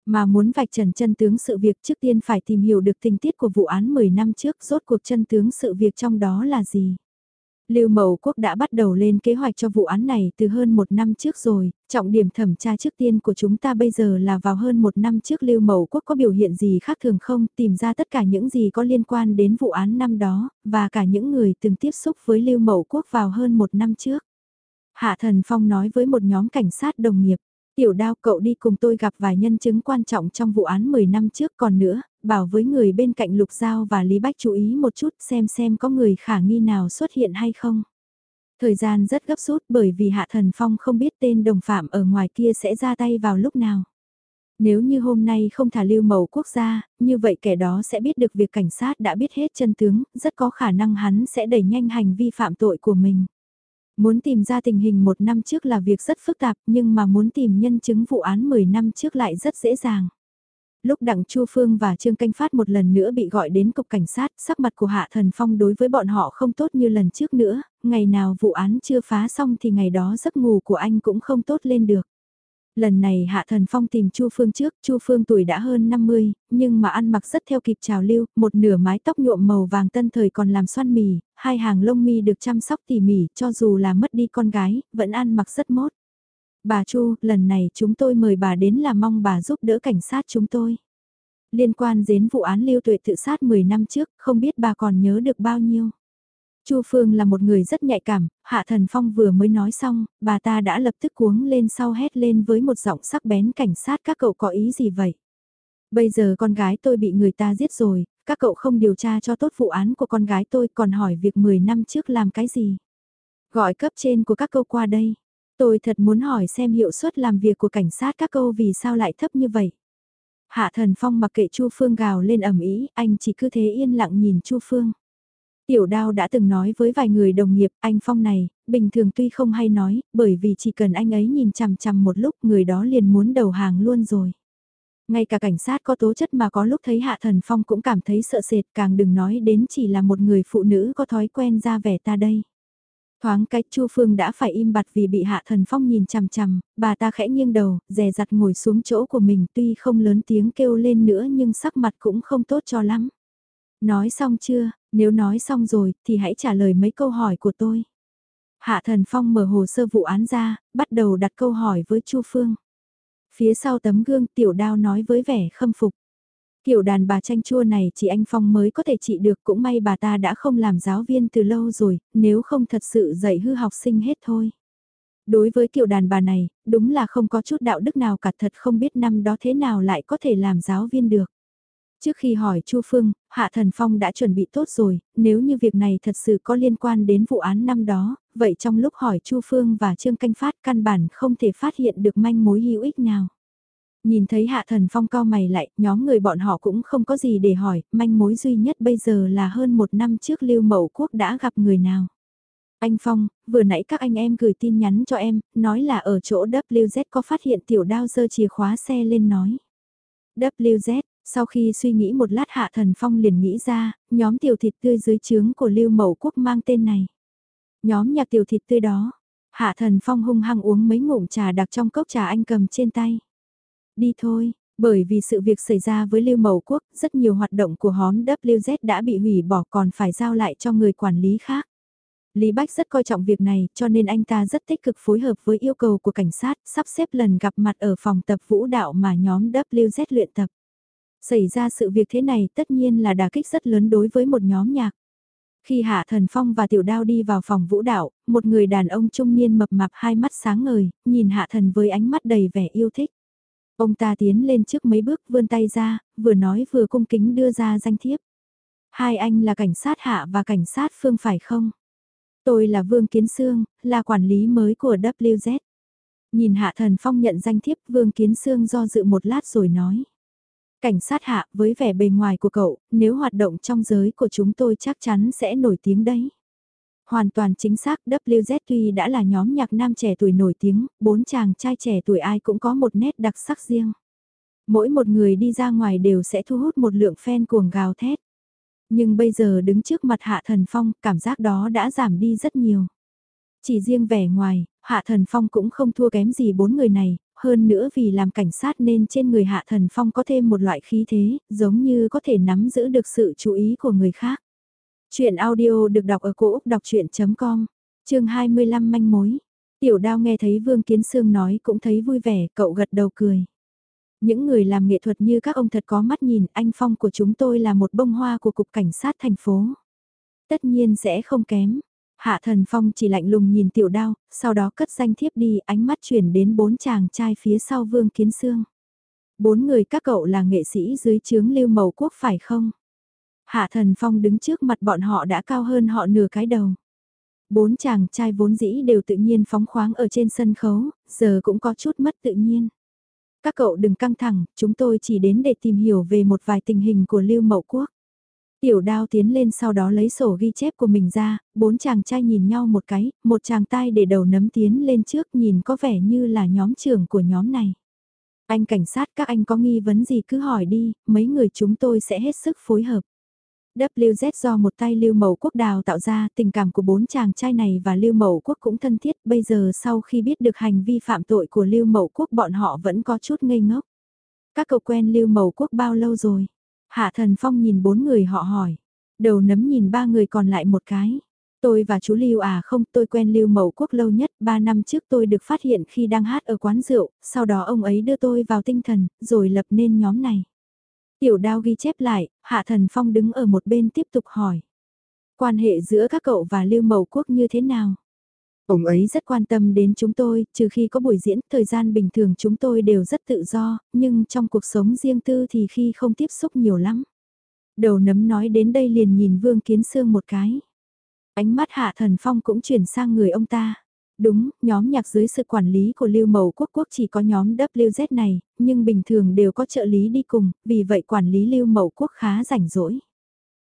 Mà muốn vạch trần chân tướng sự việc trước tiên phải tìm hiểu được tình tiết của vụ án 10 năm trước rốt cuộc chân tướng sự việc trong đó là gì. Lưu Mậu Quốc đã bắt đầu lên kế hoạch cho vụ án này từ hơn một năm trước rồi, trọng điểm thẩm tra trước tiên của chúng ta bây giờ là vào hơn một năm trước Lưu Mậu Quốc có biểu hiện gì khác thường không, tìm ra tất cả những gì có liên quan đến vụ án năm đó, và cả những người từng tiếp xúc với Lưu Mậu Quốc vào hơn một năm trước. Hạ Thần Phong nói với một nhóm cảnh sát đồng nghiệp, Tiểu đao cậu đi cùng tôi gặp vài nhân chứng quan trọng trong vụ án 10 năm trước còn nữa, bảo với người bên cạnh Lục Giao và Lý Bách chú ý một chút xem xem có người khả nghi nào xuất hiện hay không. Thời gian rất gấp rút bởi vì Hạ Thần Phong không biết tên đồng phạm ở ngoài kia sẽ ra tay vào lúc nào. Nếu như hôm nay không thả lưu mẫu quốc gia, như vậy kẻ đó sẽ biết được việc cảnh sát đã biết hết chân tướng, rất có khả năng hắn sẽ đẩy nhanh hành vi phạm tội của mình. Muốn tìm ra tình hình một năm trước là việc rất phức tạp nhưng mà muốn tìm nhân chứng vụ án 10 năm trước lại rất dễ dàng. Lúc Đặng Chu Phương và Trương Canh Phát một lần nữa bị gọi đến cục cảnh sát, sắc mặt của Hạ Thần Phong đối với bọn họ không tốt như lần trước nữa, ngày nào vụ án chưa phá xong thì ngày đó giấc ngủ của anh cũng không tốt lên được. Lần này Hạ Thần Phong tìm Chu Phương trước, Chu Phương tuổi đã hơn 50, nhưng mà ăn mặc rất theo kịp trào lưu, một nửa mái tóc nhuộm màu vàng tân thời còn làm xoăn mì, hai hàng lông mi được chăm sóc tỉ mỉ, cho dù là mất đi con gái, vẫn ăn mặc rất mốt. Bà Chu, lần này chúng tôi mời bà đến là mong bà giúp đỡ cảnh sát chúng tôi. Liên quan đến vụ án lưu tuệ tự sát 10 năm trước, không biết bà còn nhớ được bao nhiêu. Chu Phương là một người rất nhạy cảm, Hạ Thần Phong vừa mới nói xong, bà ta đã lập tức cuống lên sau hét lên với một giọng sắc bén cảnh sát các cậu có ý gì vậy? Bây giờ con gái tôi bị người ta giết rồi, các cậu không điều tra cho tốt vụ án của con gái tôi còn hỏi việc 10 năm trước làm cái gì? Gọi cấp trên của các câu qua đây. Tôi thật muốn hỏi xem hiệu suất làm việc của cảnh sát các câu vì sao lại thấp như vậy. Hạ Thần Phong mặc kệ Chu Phương gào lên ầm ĩ, anh chỉ cứ thế yên lặng nhìn Chu Phương. Tiểu đao đã từng nói với vài người đồng nghiệp, anh Phong này, bình thường tuy không hay nói, bởi vì chỉ cần anh ấy nhìn chằm chằm một lúc người đó liền muốn đầu hàng luôn rồi. Ngay cả cảnh sát có tố chất mà có lúc thấy Hạ Thần Phong cũng cảm thấy sợ sệt càng đừng nói đến chỉ là một người phụ nữ có thói quen ra vẻ ta đây. Thoáng cách Chu Phương đã phải im bặt vì bị Hạ Thần Phong nhìn chằm chằm, bà ta khẽ nghiêng đầu, dè dặt ngồi xuống chỗ của mình tuy không lớn tiếng kêu lên nữa nhưng sắc mặt cũng không tốt cho lắm. Nói xong chưa, nếu nói xong rồi thì hãy trả lời mấy câu hỏi của tôi. Hạ Thần Phong mở hồ sơ vụ án ra, bắt đầu đặt câu hỏi với Chu Phương. Phía sau tấm gương tiểu đao nói với vẻ khâm phục. Kiểu đàn bà tranh chua này chỉ anh Phong mới có thể trị được cũng may bà ta đã không làm giáo viên từ lâu rồi, nếu không thật sự dạy hư học sinh hết thôi. Đối với kiểu đàn bà này, đúng là không có chút đạo đức nào cả thật không biết năm đó thế nào lại có thể làm giáo viên được. Trước khi hỏi Chu Phương, Hạ Thần Phong đã chuẩn bị tốt rồi, nếu như việc này thật sự có liên quan đến vụ án năm đó, vậy trong lúc hỏi Chu Phương và Trương Canh Phát căn bản không thể phát hiện được manh mối hữu ích nào. Nhìn thấy Hạ Thần Phong cao mày lại, nhóm người bọn họ cũng không có gì để hỏi, manh mối duy nhất bây giờ là hơn một năm trước Lưu Mậu Quốc đã gặp người nào. Anh Phong, vừa nãy các anh em gửi tin nhắn cho em, nói là ở chỗ WZ có phát hiện tiểu đao dơ chìa khóa xe lên nói. WZ, sau khi suy nghĩ một lát Hạ Thần Phong liền nghĩ ra, nhóm tiểu thịt tươi dưới trướng của Lưu Mậu Quốc mang tên này. Nhóm nhạc tiểu thịt tươi đó, Hạ Thần Phong hung hăng uống mấy ngụm trà đặc trong cốc trà anh cầm trên tay. Đi thôi, bởi vì sự việc xảy ra với Lưu Mậu Quốc, rất nhiều hoạt động của hóm WZ đã bị hủy bỏ còn phải giao lại cho người quản lý khác. Lý Bách rất coi trọng việc này cho nên anh ta rất tích cực phối hợp với yêu cầu của cảnh sát sắp xếp lần gặp mặt ở phòng tập vũ đạo mà nhóm WZ luyện tập. Xảy ra sự việc thế này tất nhiên là đả kích rất lớn đối với một nhóm nhạc. Khi Hạ Thần Phong và Tiểu Đao đi vào phòng vũ đạo, một người đàn ông trung niên mập mạp hai mắt sáng ngời, nhìn Hạ Thần với ánh mắt đầy vẻ yêu thích. Ông ta tiến lên trước mấy bước vươn tay ra, vừa nói vừa cung kính đưa ra danh thiếp. Hai anh là cảnh sát Hạ và cảnh sát Phương phải không? Tôi là Vương Kiến Sương, là quản lý mới của WZ. Nhìn Hạ Thần Phong nhận danh thiếp Vương Kiến Sương do dự một lát rồi nói. Cảnh sát hạ với vẻ bề ngoài của cậu, nếu hoạt động trong giới của chúng tôi chắc chắn sẽ nổi tiếng đấy. Hoàn toàn chính xác WZ tuy đã là nhóm nhạc nam trẻ tuổi nổi tiếng, bốn chàng trai trẻ tuổi ai cũng có một nét đặc sắc riêng. Mỗi một người đi ra ngoài đều sẽ thu hút một lượng fan cuồng gào thét. Nhưng bây giờ đứng trước mặt Hạ Thần Phong, cảm giác đó đã giảm đi rất nhiều. Chỉ riêng vẻ ngoài, Hạ Thần Phong cũng không thua kém gì bốn người này, hơn nữa vì làm cảnh sát nên trên người Hạ Thần Phong có thêm một loại khí thế, giống như có thể nắm giữ được sự chú ý của người khác. Chuyện audio được đọc ở cổ Úc đọc chuyện.com, chương 25 manh mối. Tiểu đao nghe thấy Vương Kiến Sương nói cũng thấy vui vẻ, cậu gật đầu cười. Những người làm nghệ thuật như các ông thật có mắt nhìn, anh Phong của chúng tôi là một bông hoa của Cục Cảnh sát thành phố. Tất nhiên sẽ không kém. Hạ thần phong chỉ lạnh lùng nhìn tiểu đao, sau đó cất danh thiếp đi ánh mắt chuyển đến bốn chàng trai phía sau vương kiến xương. Bốn người các cậu là nghệ sĩ dưới chướng lưu màu quốc phải không? Hạ thần phong đứng trước mặt bọn họ đã cao hơn họ nửa cái đầu. Bốn chàng trai vốn dĩ đều tự nhiên phóng khoáng ở trên sân khấu, giờ cũng có chút mất tự nhiên. Các cậu đừng căng thẳng, chúng tôi chỉ đến để tìm hiểu về một vài tình hình của Lưu Mậu Quốc. Tiểu đao tiến lên sau đó lấy sổ ghi chép của mình ra, bốn chàng trai nhìn nhau một cái, một chàng tai để đầu nấm tiến lên trước nhìn có vẻ như là nhóm trưởng của nhóm này. Anh cảnh sát các anh có nghi vấn gì cứ hỏi đi, mấy người chúng tôi sẽ hết sức phối hợp. WZ do một tay Lưu Mậu Quốc đào tạo ra, tình cảm của bốn chàng trai này và Lưu Mậu Quốc cũng thân thiết, bây giờ sau khi biết được hành vi phạm tội của Lưu Mậu Quốc bọn họ vẫn có chút ngây ngốc. Các cậu quen Lưu Mậu Quốc bao lâu rồi? Hạ Thần Phong nhìn bốn người họ hỏi. Đầu nấm nhìn ba người còn lại một cái. Tôi và chú Lưu à không, tôi quen Lưu Mậu Quốc lâu nhất, ba năm trước tôi được phát hiện khi đang hát ở quán rượu, sau đó ông ấy đưa tôi vào tinh thần, rồi lập nên nhóm này. Tiểu đao ghi chép lại, Hạ Thần Phong đứng ở một bên tiếp tục hỏi. Quan hệ giữa các cậu và Lưu Mậu Quốc như thế nào? Ông ấy rất quan tâm đến chúng tôi, trừ khi có buổi diễn, thời gian bình thường chúng tôi đều rất tự do, nhưng trong cuộc sống riêng tư thì khi không tiếp xúc nhiều lắm. Đầu nấm nói đến đây liền nhìn Vương Kiến Sương một cái. Ánh mắt Hạ Thần Phong cũng chuyển sang người ông ta. Đúng, nhóm nhạc dưới sự quản lý của Lưu Mậu Quốc Quốc chỉ có nhóm WZ này, nhưng bình thường đều có trợ lý đi cùng, vì vậy quản lý Lưu Mậu Quốc khá rảnh rỗi.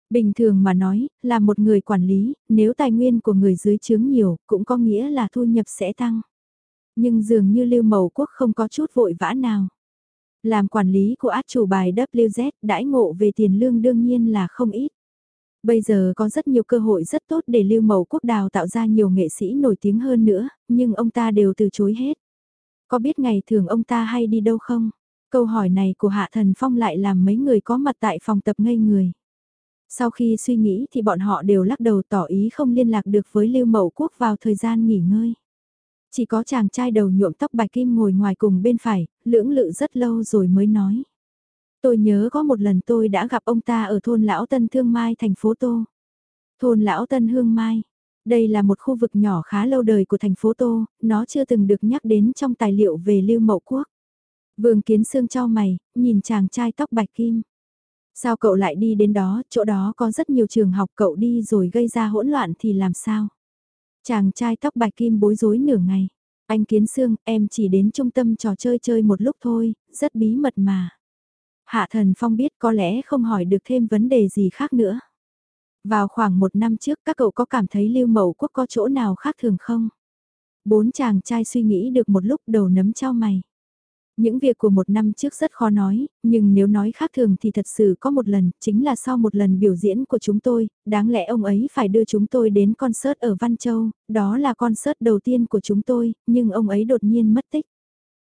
Bình thường mà nói, là một người quản lý, nếu tài nguyên của người dưới chướng nhiều, cũng có nghĩa là thu nhập sẽ tăng. Nhưng dường như Lưu Mậu Quốc không có chút vội vã nào. Làm quản lý của át chủ bài WZ, đãi ngộ về tiền lương đương nhiên là không ít. Bây giờ có rất nhiều cơ hội rất tốt để Lưu Mậu Quốc đào tạo ra nhiều nghệ sĩ nổi tiếng hơn nữa, nhưng ông ta đều từ chối hết. Có biết ngày thường ông ta hay đi đâu không? Câu hỏi này của Hạ Thần Phong lại làm mấy người có mặt tại phòng tập ngây người. Sau khi suy nghĩ thì bọn họ đều lắc đầu tỏ ý không liên lạc được với Lưu Mậu Quốc vào thời gian nghỉ ngơi. Chỉ có chàng trai đầu nhuộm tóc bạch kim ngồi ngoài cùng bên phải, lưỡng lự rất lâu rồi mới nói. Tôi nhớ có một lần tôi đã gặp ông ta ở thôn Lão Tân Thương Mai thành phố Tô. Thôn Lão Tân Hương Mai. Đây là một khu vực nhỏ khá lâu đời của thành phố Tô, nó chưa từng được nhắc đến trong tài liệu về Lưu Mậu Quốc. Vương Kiến Sương cho mày, nhìn chàng trai tóc bạch kim. Sao cậu lại đi đến đó, chỗ đó có rất nhiều trường học cậu đi rồi gây ra hỗn loạn thì làm sao? Chàng trai tóc bạch kim bối rối nửa ngày. Anh Kiến Sương, em chỉ đến trung tâm trò chơi chơi một lúc thôi, rất bí mật mà. Hạ Thần Phong biết có lẽ không hỏi được thêm vấn đề gì khác nữa. Vào khoảng một năm trước các cậu có cảm thấy Lưu Mậu Quốc có chỗ nào khác thường không? Bốn chàng trai suy nghĩ được một lúc đầu nấm trao mày. Những việc của một năm trước rất khó nói, nhưng nếu nói khác thường thì thật sự có một lần, chính là sau một lần biểu diễn của chúng tôi, đáng lẽ ông ấy phải đưa chúng tôi đến concert ở Văn Châu, đó là concert đầu tiên của chúng tôi, nhưng ông ấy đột nhiên mất tích.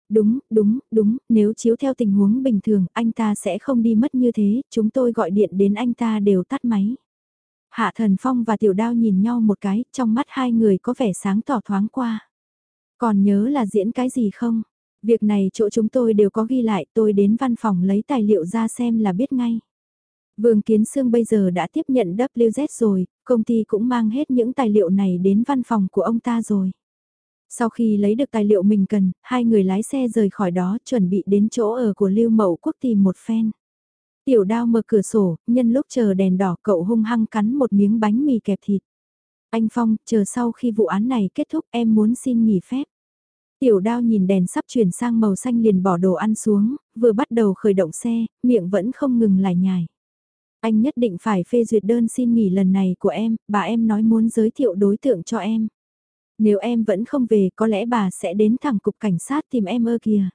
Đúng, đúng, đúng, nếu chiếu theo tình huống bình thường, anh ta sẽ không đi mất như thế, chúng tôi gọi điện đến anh ta đều tắt máy. Hạ Thần Phong và Tiểu Đao nhìn nhau một cái, trong mắt hai người có vẻ sáng tỏ thoáng qua. Còn nhớ là diễn cái gì không? Việc này chỗ chúng tôi đều có ghi lại, tôi đến văn phòng lấy tài liệu ra xem là biết ngay. Vương Kiến Sương bây giờ đã tiếp nhận WZ rồi, công ty cũng mang hết những tài liệu này đến văn phòng của ông ta rồi. Sau khi lấy được tài liệu mình cần, hai người lái xe rời khỏi đó chuẩn bị đến chỗ ở của Lưu Mậu Quốc tìm một phen. Tiểu đao mở cửa sổ, nhân lúc chờ đèn đỏ cậu hung hăng cắn một miếng bánh mì kẹp thịt. Anh Phong, chờ sau khi vụ án này kết thúc em muốn xin nghỉ phép. Tiểu đao nhìn đèn sắp chuyển sang màu xanh liền bỏ đồ ăn xuống, vừa bắt đầu khởi động xe, miệng vẫn không ngừng lải nhải. Anh nhất định phải phê duyệt đơn xin nghỉ lần này của em, bà em nói muốn giới thiệu đối tượng cho em. Nếu em vẫn không về có lẽ bà sẽ đến thẳng cục cảnh sát tìm em ơ kìa.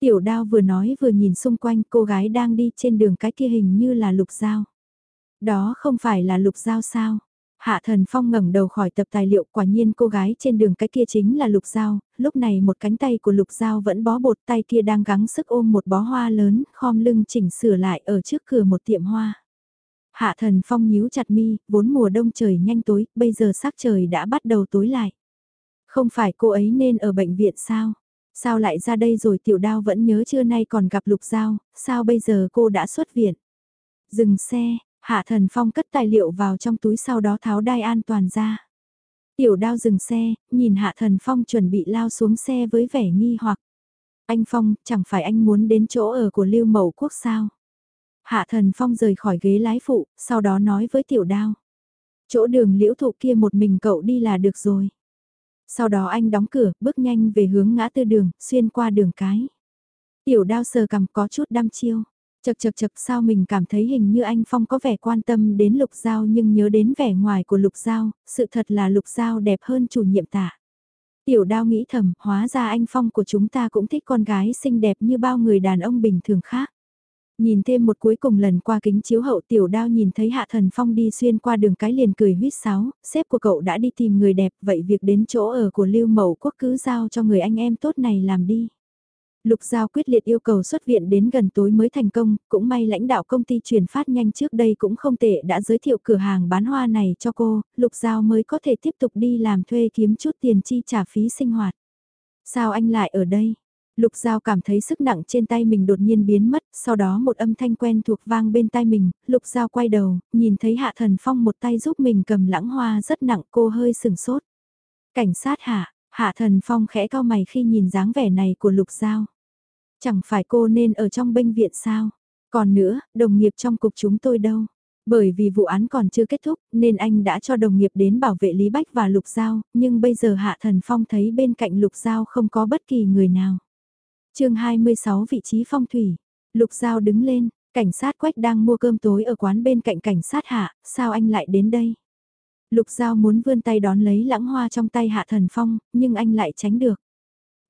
Tiểu đao vừa nói vừa nhìn xung quanh cô gái đang đi trên đường cái kia hình như là lục giao. Đó không phải là lục giao sao? Hạ thần phong ngẩng đầu khỏi tập tài liệu quả nhiên cô gái trên đường cái kia chính là lục giao, lúc này một cánh tay của lục giao vẫn bó bột tay kia đang gắng sức ôm một bó hoa lớn, khom lưng chỉnh sửa lại ở trước cửa một tiệm hoa. Hạ thần phong nhíu chặt mi, vốn mùa đông trời nhanh tối, bây giờ sắc trời đã bắt đầu tối lại. Không phải cô ấy nên ở bệnh viện sao? Sao lại ra đây rồi tiểu đao vẫn nhớ trưa nay còn gặp lục giao, sao bây giờ cô đã xuất viện? Dừng xe, Hạ Thần Phong cất tài liệu vào trong túi sau đó tháo đai an toàn ra. Tiểu đao dừng xe, nhìn Hạ Thần Phong chuẩn bị lao xuống xe với vẻ nghi hoặc. Anh Phong, chẳng phải anh muốn đến chỗ ở của Lưu Mậu Quốc sao? Hạ Thần Phong rời khỏi ghế lái phụ, sau đó nói với tiểu đao. Chỗ đường liễu thụ kia một mình cậu đi là được rồi. Sau đó anh đóng cửa, bước nhanh về hướng ngã tư đường, xuyên qua đường cái. Tiểu đao sờ cầm có chút đăm chiêu. Chật chật chật sao mình cảm thấy hình như anh Phong có vẻ quan tâm đến Lục Giao nhưng nhớ đến vẻ ngoài của Lục Giao, sự thật là Lục Giao đẹp hơn chủ nhiệm tạ. Tiểu đao nghĩ thầm, hóa ra anh Phong của chúng ta cũng thích con gái xinh đẹp như bao người đàn ông bình thường khác. Nhìn thêm một cuối cùng lần qua kính chiếu hậu tiểu đao nhìn thấy Hạ Thần Phong đi xuyên qua đường cái liền cười huyết sáo, sếp của cậu đã đi tìm người đẹp, vậy việc đến chỗ ở của Lưu Mậu Quốc cứ giao cho người anh em tốt này làm đi. Lục Giao quyết liệt yêu cầu xuất viện đến gần tối mới thành công, cũng may lãnh đạo công ty truyền phát nhanh trước đây cũng không tệ đã giới thiệu cửa hàng bán hoa này cho cô, Lục Giao mới có thể tiếp tục đi làm thuê kiếm chút tiền chi trả phí sinh hoạt. Sao anh lại ở đây? Lục Giao cảm thấy sức nặng trên tay mình đột nhiên biến mất, sau đó một âm thanh quen thuộc vang bên tai mình, Lục Giao quay đầu, nhìn thấy Hạ Thần Phong một tay giúp mình cầm lãng hoa rất nặng cô hơi sừng sốt. Cảnh sát hạ, Hạ Thần Phong khẽ cao mày khi nhìn dáng vẻ này của Lục Giao. Chẳng phải cô nên ở trong bệnh viện sao? Còn nữa, đồng nghiệp trong cục chúng tôi đâu? Bởi vì vụ án còn chưa kết thúc nên anh đã cho đồng nghiệp đến bảo vệ Lý Bách và Lục Giao, nhưng bây giờ Hạ Thần Phong thấy bên cạnh Lục Giao không có bất kỳ người nào chương 26 vị trí phong thủy. Lục Giao đứng lên, cảnh sát quách đang mua cơm tối ở quán bên cạnh cảnh sát hạ, sao anh lại đến đây? Lục Giao muốn vươn tay đón lấy lãng hoa trong tay hạ thần phong, nhưng anh lại tránh được.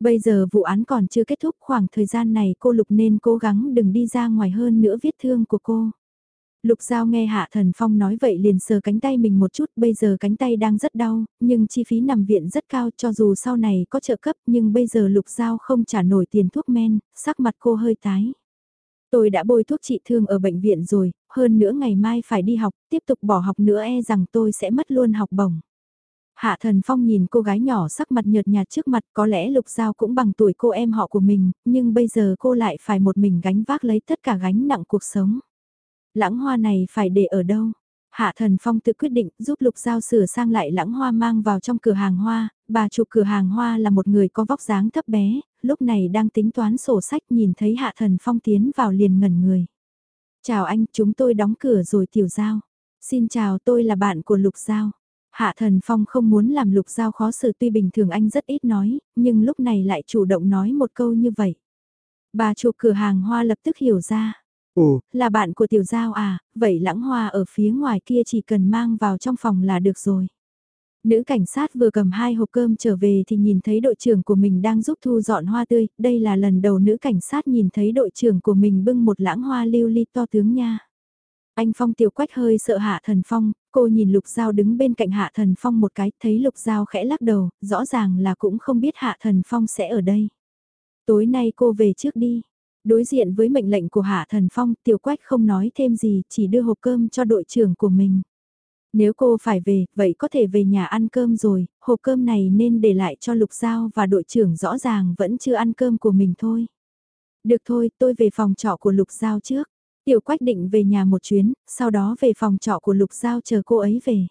Bây giờ vụ án còn chưa kết thúc khoảng thời gian này cô Lục nên cố gắng đừng đi ra ngoài hơn nữa viết thương của cô. Lục Giao nghe Hạ Thần Phong nói vậy liền sờ cánh tay mình một chút, bây giờ cánh tay đang rất đau, nhưng chi phí nằm viện rất cao cho dù sau này có trợ cấp nhưng bây giờ Lục Giao không trả nổi tiền thuốc men, sắc mặt cô hơi tái. Tôi đã bôi thuốc trị thương ở bệnh viện rồi, hơn nữa ngày mai phải đi học, tiếp tục bỏ học nữa e rằng tôi sẽ mất luôn học bổng. Hạ Thần Phong nhìn cô gái nhỏ sắc mặt nhợt nhạt trước mặt có lẽ Lục Giao cũng bằng tuổi cô em họ của mình, nhưng bây giờ cô lại phải một mình gánh vác lấy tất cả gánh nặng cuộc sống. Lãng hoa này phải để ở đâu? Hạ Thần Phong tự quyết định giúp Lục Giao sửa sang lại lãng hoa mang vào trong cửa hàng hoa, bà chủ cửa hàng hoa là một người có vóc dáng thấp bé, lúc này đang tính toán sổ sách nhìn thấy Hạ Thần Phong tiến vào liền ngẩn người. Chào anh, chúng tôi đóng cửa rồi Tiểu Giao. Xin chào tôi là bạn của Lục Giao. Hạ Thần Phong không muốn làm Lục Giao khó xử tuy bình thường anh rất ít nói, nhưng lúc này lại chủ động nói một câu như vậy. Bà chủ cửa hàng hoa lập tức hiểu ra. Ồ, là bạn của tiểu giao à, vậy lãng hoa ở phía ngoài kia chỉ cần mang vào trong phòng là được rồi. Nữ cảnh sát vừa cầm hai hộp cơm trở về thì nhìn thấy đội trưởng của mình đang giúp thu dọn hoa tươi, đây là lần đầu nữ cảnh sát nhìn thấy đội trưởng của mình bưng một lãng hoa lưu ly to tướng nha. Anh Phong tiểu quách hơi sợ Hạ Thần Phong, cô nhìn Lục Giao đứng bên cạnh Hạ Thần Phong một cái, thấy Lục Giao khẽ lắc đầu, rõ ràng là cũng không biết Hạ Thần Phong sẽ ở đây. Tối nay cô về trước đi, Đối diện với mệnh lệnh của Hạ Thần Phong, Tiểu Quách không nói thêm gì, chỉ đưa hộp cơm cho đội trưởng của mình. Nếu cô phải về, vậy có thể về nhà ăn cơm rồi, hộp cơm này nên để lại cho Lục Giao và đội trưởng rõ ràng vẫn chưa ăn cơm của mình thôi. Được thôi, tôi về phòng trọ của Lục Giao trước. Tiểu Quách định về nhà một chuyến, sau đó về phòng trọ của Lục Giao chờ cô ấy về.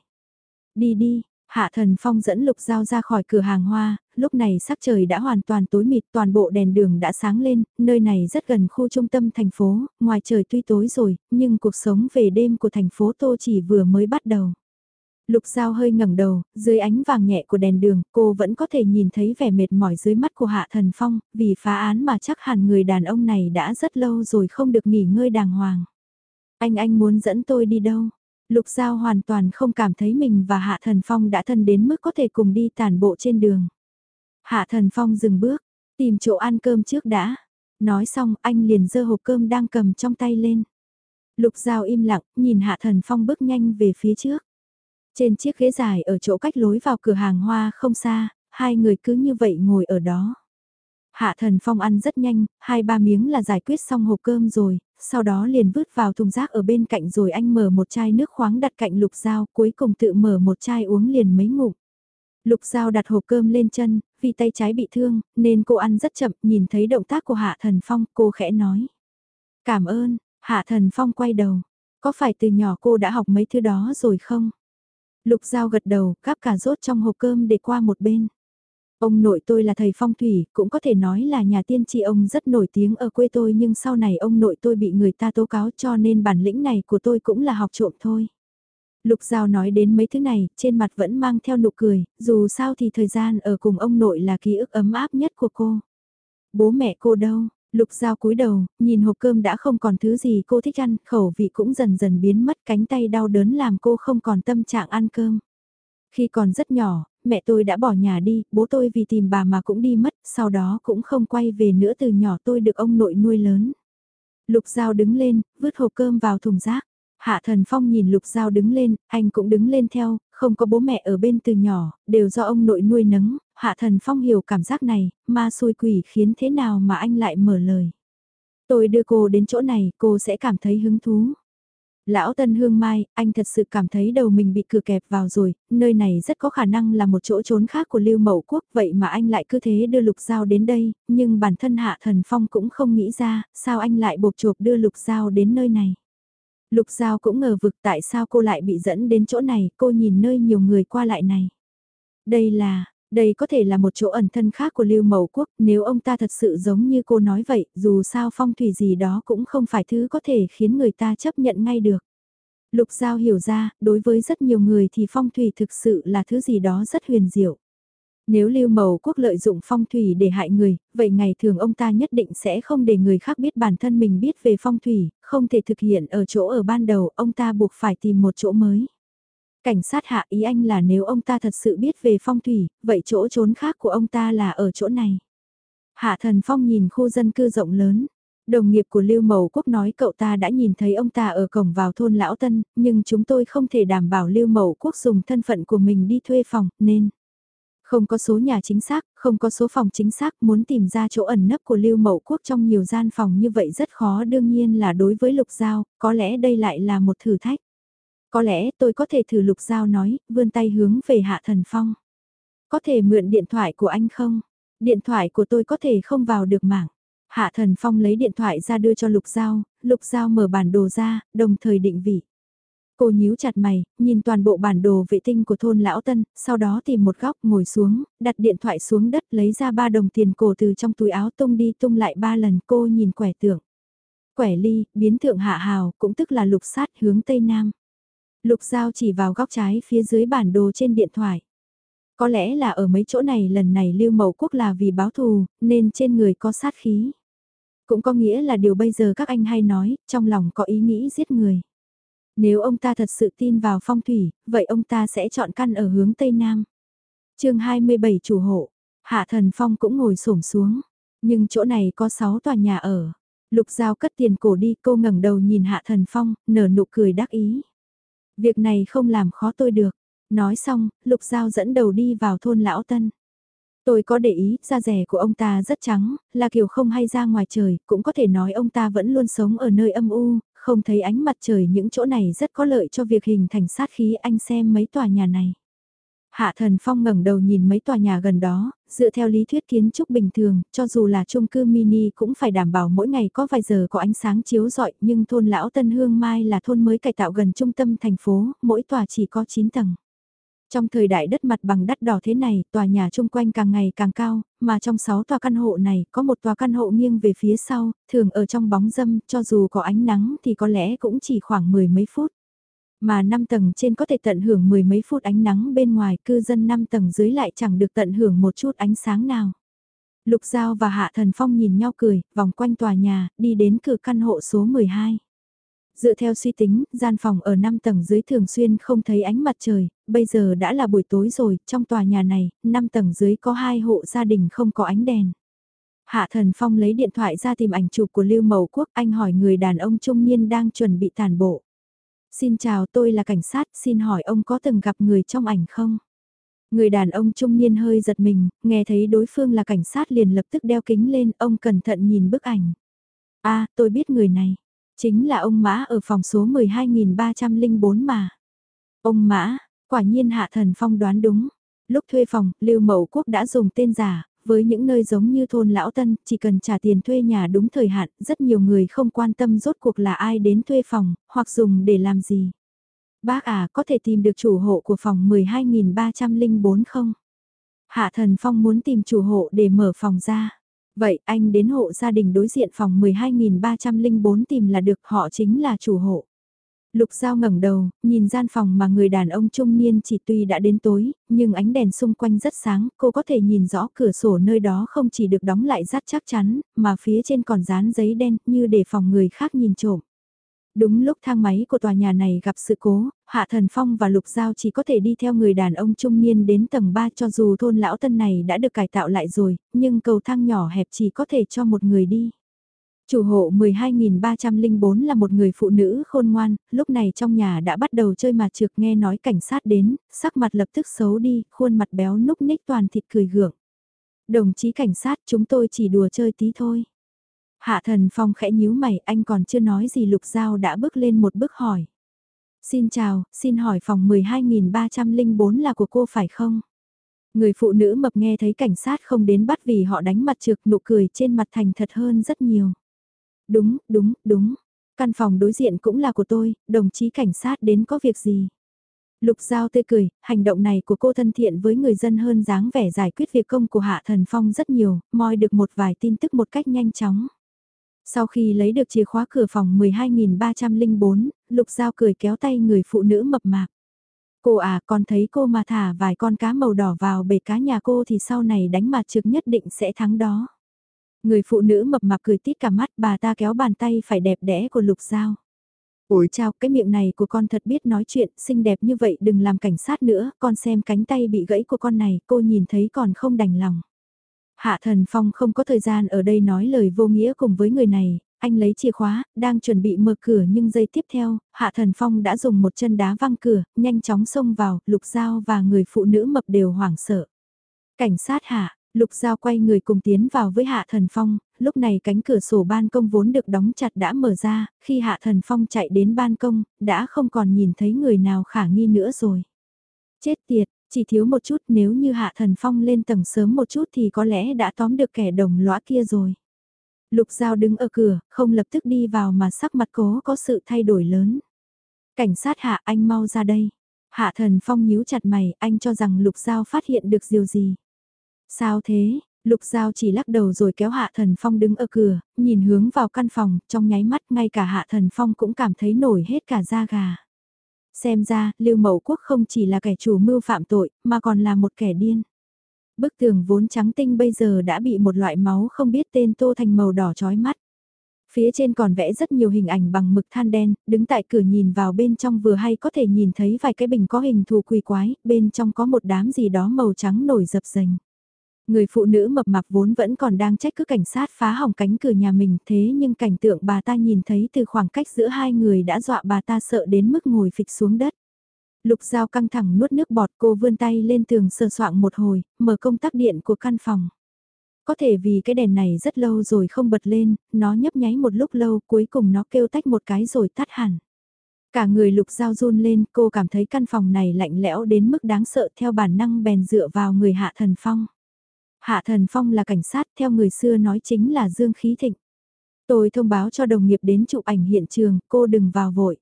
Đi đi, Hạ Thần Phong dẫn Lục Giao ra khỏi cửa hàng hoa, lúc này sắc trời đã hoàn toàn tối mịt, toàn bộ đèn đường đã sáng lên, nơi này rất gần khu trung tâm thành phố, ngoài trời tuy tối rồi, nhưng cuộc sống về đêm của thành phố Tô chỉ vừa mới bắt đầu. Lục Giao hơi ngẩng đầu, dưới ánh vàng nhẹ của đèn đường, cô vẫn có thể nhìn thấy vẻ mệt mỏi dưới mắt của Hạ Thần Phong, vì phá án mà chắc hẳn người đàn ông này đã rất lâu rồi không được nghỉ ngơi đàng hoàng. Anh anh muốn dẫn tôi đi đâu? Lục Giao hoàn toàn không cảm thấy mình và Hạ Thần Phong đã thân đến mức có thể cùng đi tàn bộ trên đường. Hạ Thần Phong dừng bước, tìm chỗ ăn cơm trước đã. Nói xong anh liền giơ hộp cơm đang cầm trong tay lên. Lục Giao im lặng, nhìn Hạ Thần Phong bước nhanh về phía trước. Trên chiếc ghế dài ở chỗ cách lối vào cửa hàng hoa không xa, hai người cứ như vậy ngồi ở đó. Hạ Thần Phong ăn rất nhanh, hai ba miếng là giải quyết xong hộp cơm rồi, sau đó liền vứt vào thùng rác ở bên cạnh rồi anh mở một chai nước khoáng đặt cạnh lục dao, cuối cùng tự mở một chai uống liền mấy ngụm. Lục dao đặt hộp cơm lên chân, vì tay trái bị thương, nên cô ăn rất chậm, nhìn thấy động tác của Hạ Thần Phong, cô khẽ nói. Cảm ơn, Hạ Thần Phong quay đầu, có phải từ nhỏ cô đã học mấy thứ đó rồi không? Lục Giao gật đầu, gắp cà rốt trong hộp cơm để qua một bên. Ông nội tôi là thầy phong thủy, cũng có thể nói là nhà tiên tri ông rất nổi tiếng ở quê tôi nhưng sau này ông nội tôi bị người ta tố cáo cho nên bản lĩnh này của tôi cũng là học trộm thôi. Lục Giao nói đến mấy thứ này, trên mặt vẫn mang theo nụ cười, dù sao thì thời gian ở cùng ông nội là ký ức ấm áp nhất của cô. Bố mẹ cô đâu? Lục Giao cúi đầu, nhìn hộp cơm đã không còn thứ gì cô thích ăn, khẩu vị cũng dần dần biến mất cánh tay đau đớn làm cô không còn tâm trạng ăn cơm. Khi còn rất nhỏ, mẹ tôi đã bỏ nhà đi, bố tôi vì tìm bà mà cũng đi mất, sau đó cũng không quay về nữa từ nhỏ tôi được ông nội nuôi lớn. Lục Giao đứng lên, vứt hộp cơm vào thùng rác. Hạ Thần Phong nhìn Lục Giao đứng lên, anh cũng đứng lên theo, không có bố mẹ ở bên từ nhỏ, đều do ông nội nuôi nấng. Hạ Thần Phong hiểu cảm giác này, ma xui quỷ khiến thế nào mà anh lại mở lời. Tôi đưa cô đến chỗ này, cô sẽ cảm thấy hứng thú. Lão Tân Hương Mai, anh thật sự cảm thấy đầu mình bị cửa kẹp vào rồi, nơi này rất có khả năng là một chỗ trốn khác của Lưu Mậu Quốc, vậy mà anh lại cứ thế đưa Lục Giao đến đây, nhưng bản thân Hạ Thần Phong cũng không nghĩ ra, sao anh lại bột chộp đưa Lục Giao đến nơi này. Lục Giao cũng ngờ vực tại sao cô lại bị dẫn đến chỗ này, cô nhìn nơi nhiều người qua lại này. Đây là, đây có thể là một chỗ ẩn thân khác của Lưu Mậu Quốc, nếu ông ta thật sự giống như cô nói vậy, dù sao phong thủy gì đó cũng không phải thứ có thể khiến người ta chấp nhận ngay được. Lục Giao hiểu ra, đối với rất nhiều người thì phong thủy thực sự là thứ gì đó rất huyền diệu. Nếu Lưu Mậu Quốc lợi dụng phong thủy để hại người, vậy ngày thường ông ta nhất định sẽ không để người khác biết bản thân mình biết về phong thủy, không thể thực hiện ở chỗ ở ban đầu, ông ta buộc phải tìm một chỗ mới. Cảnh sát hạ ý anh là nếu ông ta thật sự biết về phong thủy, vậy chỗ trốn khác của ông ta là ở chỗ này. Hạ thần phong nhìn khu dân cư rộng lớn. Đồng nghiệp của Lưu Mậu Quốc nói cậu ta đã nhìn thấy ông ta ở cổng vào thôn Lão Tân, nhưng chúng tôi không thể đảm bảo Lưu Mậu Quốc dùng thân phận của mình đi thuê phòng, nên... Không có số nhà chính xác, không có số phòng chính xác, muốn tìm ra chỗ ẩn nấp của Lưu Mậu Quốc trong nhiều gian phòng như vậy rất khó đương nhiên là đối với Lục Giao, có lẽ đây lại là một thử thách. Có lẽ tôi có thể thử Lục Giao nói, vươn tay hướng về Hạ Thần Phong. Có thể mượn điện thoại của anh không? Điện thoại của tôi có thể không vào được mạng. Hạ Thần Phong lấy điện thoại ra đưa cho Lục Giao, Lục Giao mở bản đồ ra, đồng thời định vị. Cô nhíu chặt mày, nhìn toàn bộ bản đồ vệ tinh của thôn Lão Tân, sau đó tìm một góc ngồi xuống, đặt điện thoại xuống đất lấy ra ba đồng tiền cổ từ trong túi áo tung đi tung lại ba lần cô nhìn quẻ tượng. Quẻ ly, biến thượng hạ hào, cũng tức là lục sát hướng Tây Nam. Lục Giao chỉ vào góc trái phía dưới bản đồ trên điện thoại. Có lẽ là ở mấy chỗ này lần này Lưu Mậu Quốc là vì báo thù, nên trên người có sát khí. Cũng có nghĩa là điều bây giờ các anh hay nói, trong lòng có ý nghĩ giết người. Nếu ông ta thật sự tin vào phong thủy, vậy ông ta sẽ chọn căn ở hướng Tây Nam. chương 27 chủ hộ, Hạ Thần Phong cũng ngồi xổm xuống. Nhưng chỗ này có 6 tòa nhà ở. Lục Giao cất tiền cổ đi cô ngẩng đầu nhìn Hạ Thần Phong, nở nụ cười đắc ý. Việc này không làm khó tôi được. Nói xong, Lục Giao dẫn đầu đi vào thôn Lão Tân. Tôi có để ý, da rẻ của ông ta rất trắng, là kiểu không hay ra ngoài trời, cũng có thể nói ông ta vẫn luôn sống ở nơi âm u, không thấy ánh mặt trời những chỗ này rất có lợi cho việc hình thành sát khí anh xem mấy tòa nhà này. Hạ Thần Phong ngẩng đầu nhìn mấy tòa nhà gần đó, dựa theo lý thuyết kiến trúc bình thường, cho dù là chung cư mini cũng phải đảm bảo mỗi ngày có vài giờ có ánh sáng chiếu rọi, nhưng thôn Lão Tân Hương Mai là thôn mới cải tạo gần trung tâm thành phố, mỗi tòa chỉ có 9 tầng. Trong thời đại đất mặt bằng đắt đỏ thế này, tòa nhà chung quanh càng ngày càng cao, mà trong 6 tòa căn hộ này có một tòa căn hộ nghiêng về phía sau, thường ở trong bóng dâm, cho dù có ánh nắng thì có lẽ cũng chỉ khoảng mười mấy phút. Mà 5 tầng trên có thể tận hưởng mười mấy phút ánh nắng bên ngoài, cư dân 5 tầng dưới lại chẳng được tận hưởng một chút ánh sáng nào. Lục Giao và Hạ Thần Phong nhìn nhau cười, vòng quanh tòa nhà, đi đến cửa căn hộ số 12. Dựa theo suy tính, gian phòng ở 5 tầng dưới thường xuyên không thấy ánh mặt trời, bây giờ đã là buổi tối rồi, trong tòa nhà này, 5 tầng dưới có hai hộ gia đình không có ánh đèn. Hạ Thần Phong lấy điện thoại ra tìm ảnh chụp của Lưu Mậu Quốc, anh hỏi người đàn ông trung niên đang chuẩn bị tàn bộ. Xin chào tôi là cảnh sát, xin hỏi ông có từng gặp người trong ảnh không? Người đàn ông trung niên hơi giật mình, nghe thấy đối phương là cảnh sát liền lập tức đeo kính lên, ông cẩn thận nhìn bức ảnh. a à, tôi biết người này. Chính là ông Mã ở phòng số 12304 mà. Ông Mã, quả nhiên Hạ Thần Phong đoán đúng. Lúc thuê phòng, Lưu Mậu Quốc đã dùng tên giả, với những nơi giống như thôn Lão Tân, chỉ cần trả tiền thuê nhà đúng thời hạn, rất nhiều người không quan tâm rốt cuộc là ai đến thuê phòng, hoặc dùng để làm gì. Bác à, có thể tìm được chủ hộ của phòng 12.304 không? Hạ Thần Phong muốn tìm chủ hộ để mở phòng ra. Vậy anh đến hộ gia đình đối diện phòng 12.304 tìm là được họ chính là chủ hộ. Lục Giao ngẩng đầu, nhìn gian phòng mà người đàn ông trung niên chỉ tuy đã đến tối, nhưng ánh đèn xung quanh rất sáng, cô có thể nhìn rõ cửa sổ nơi đó không chỉ được đóng lại rất chắc chắn, mà phía trên còn dán giấy đen như để phòng người khác nhìn trộm. Đúng lúc thang máy của tòa nhà này gặp sự cố, Hạ Thần Phong và Lục Giao chỉ có thể đi theo người đàn ông trung niên đến tầng 3 cho dù thôn lão tân này đã được cải tạo lại rồi, nhưng cầu thang nhỏ hẹp chỉ có thể cho một người đi. Chủ hộ 12.304 là một người phụ nữ khôn ngoan, lúc này trong nhà đã bắt đầu chơi mà trực nghe nói cảnh sát đến, sắc mặt lập tức xấu đi, khuôn mặt béo núc ních toàn thịt cười gượng. Đồng chí cảnh sát chúng tôi chỉ đùa chơi tí thôi. Hạ thần phong khẽ nhíu mày anh còn chưa nói gì lục giao đã bước lên một bước hỏi. Xin chào, xin hỏi phòng 12.304 là của cô phải không? Người phụ nữ mập nghe thấy cảnh sát không đến bắt vì họ đánh mặt trực nụ cười trên mặt thành thật hơn rất nhiều. Đúng, đúng, đúng. Căn phòng đối diện cũng là của tôi, đồng chí cảnh sát đến có việc gì? Lục Giao tươi cười, hành động này của cô thân thiện với người dân hơn dáng vẻ giải quyết việc công của Hạ Thần Phong rất nhiều, moi được một vài tin tức một cách nhanh chóng. Sau khi lấy được chìa khóa cửa phòng 12.304, Lục Giao cười kéo tay người phụ nữ mập mạp. Cô à, con thấy cô mà thả vài con cá màu đỏ vào bể cá nhà cô thì sau này đánh mặt trực nhất định sẽ thắng đó. Người phụ nữ mập mạp cười tít cả mắt bà ta kéo bàn tay phải đẹp đẽ của Lục Giao. Ôi chào, cái miệng này của con thật biết nói chuyện, xinh đẹp như vậy đừng làm cảnh sát nữa, con xem cánh tay bị gãy của con này, cô nhìn thấy còn không đành lòng. Hạ Thần Phong không có thời gian ở đây nói lời vô nghĩa cùng với người này, anh lấy chìa khóa, đang chuẩn bị mở cửa nhưng giây tiếp theo, Hạ Thần Phong đã dùng một chân đá văng cửa, nhanh chóng xông vào, Lục Giao và người phụ nữ mập đều hoảng sợ. Cảnh sát Hạ, Lục Giao quay người cùng tiến vào với Hạ Thần Phong, lúc này cánh cửa sổ ban công vốn được đóng chặt đã mở ra, khi Hạ Thần Phong chạy đến ban công, đã không còn nhìn thấy người nào khả nghi nữa rồi. Chết tiệt, chỉ thiếu một chút nếu như Hạ Thần Phong lên tầng sớm một chút thì có lẽ đã tóm được kẻ đồng lõa kia rồi. Lục Giao đứng ở cửa, không lập tức đi vào mà sắc mặt cố có sự thay đổi lớn. Cảnh sát Hạ anh mau ra đây. Hạ Thần Phong nhíu chặt mày, anh cho rằng Lục Giao phát hiện được điều gì. Sao thế? Lục Giao chỉ lắc đầu rồi kéo Hạ Thần Phong đứng ở cửa, nhìn hướng vào căn phòng, trong nháy mắt ngay cả Hạ Thần Phong cũng cảm thấy nổi hết cả da gà. Xem ra, Lưu Mậu Quốc không chỉ là kẻ chủ mưu phạm tội, mà còn là một kẻ điên. Bức tường vốn trắng tinh bây giờ đã bị một loại máu không biết tên tô thành màu đỏ chói mắt. Phía trên còn vẽ rất nhiều hình ảnh bằng mực than đen, đứng tại cửa nhìn vào bên trong vừa hay có thể nhìn thấy vài cái bình có hình thù quỷ quái, bên trong có một đám gì đó màu trắng nổi dập dềnh. Người phụ nữ mập mạp vốn vẫn còn đang trách cứ cảnh sát phá hỏng cánh cửa nhà mình thế nhưng cảnh tượng bà ta nhìn thấy từ khoảng cách giữa hai người đã dọa bà ta sợ đến mức ngồi phịch xuống đất. Lục dao căng thẳng nuốt nước bọt cô vươn tay lên tường sờ soạng một hồi, mở công tắc điện của căn phòng. Có thể vì cái đèn này rất lâu rồi không bật lên, nó nhấp nháy một lúc lâu cuối cùng nó kêu tách một cái rồi tắt hẳn. Cả người lục dao run lên cô cảm thấy căn phòng này lạnh lẽo đến mức đáng sợ theo bản năng bèn dựa vào người hạ thần phong. Hạ Thần Phong là cảnh sát theo người xưa nói chính là Dương Khí Thịnh. Tôi thông báo cho đồng nghiệp đến chụp ảnh hiện trường, cô đừng vào vội.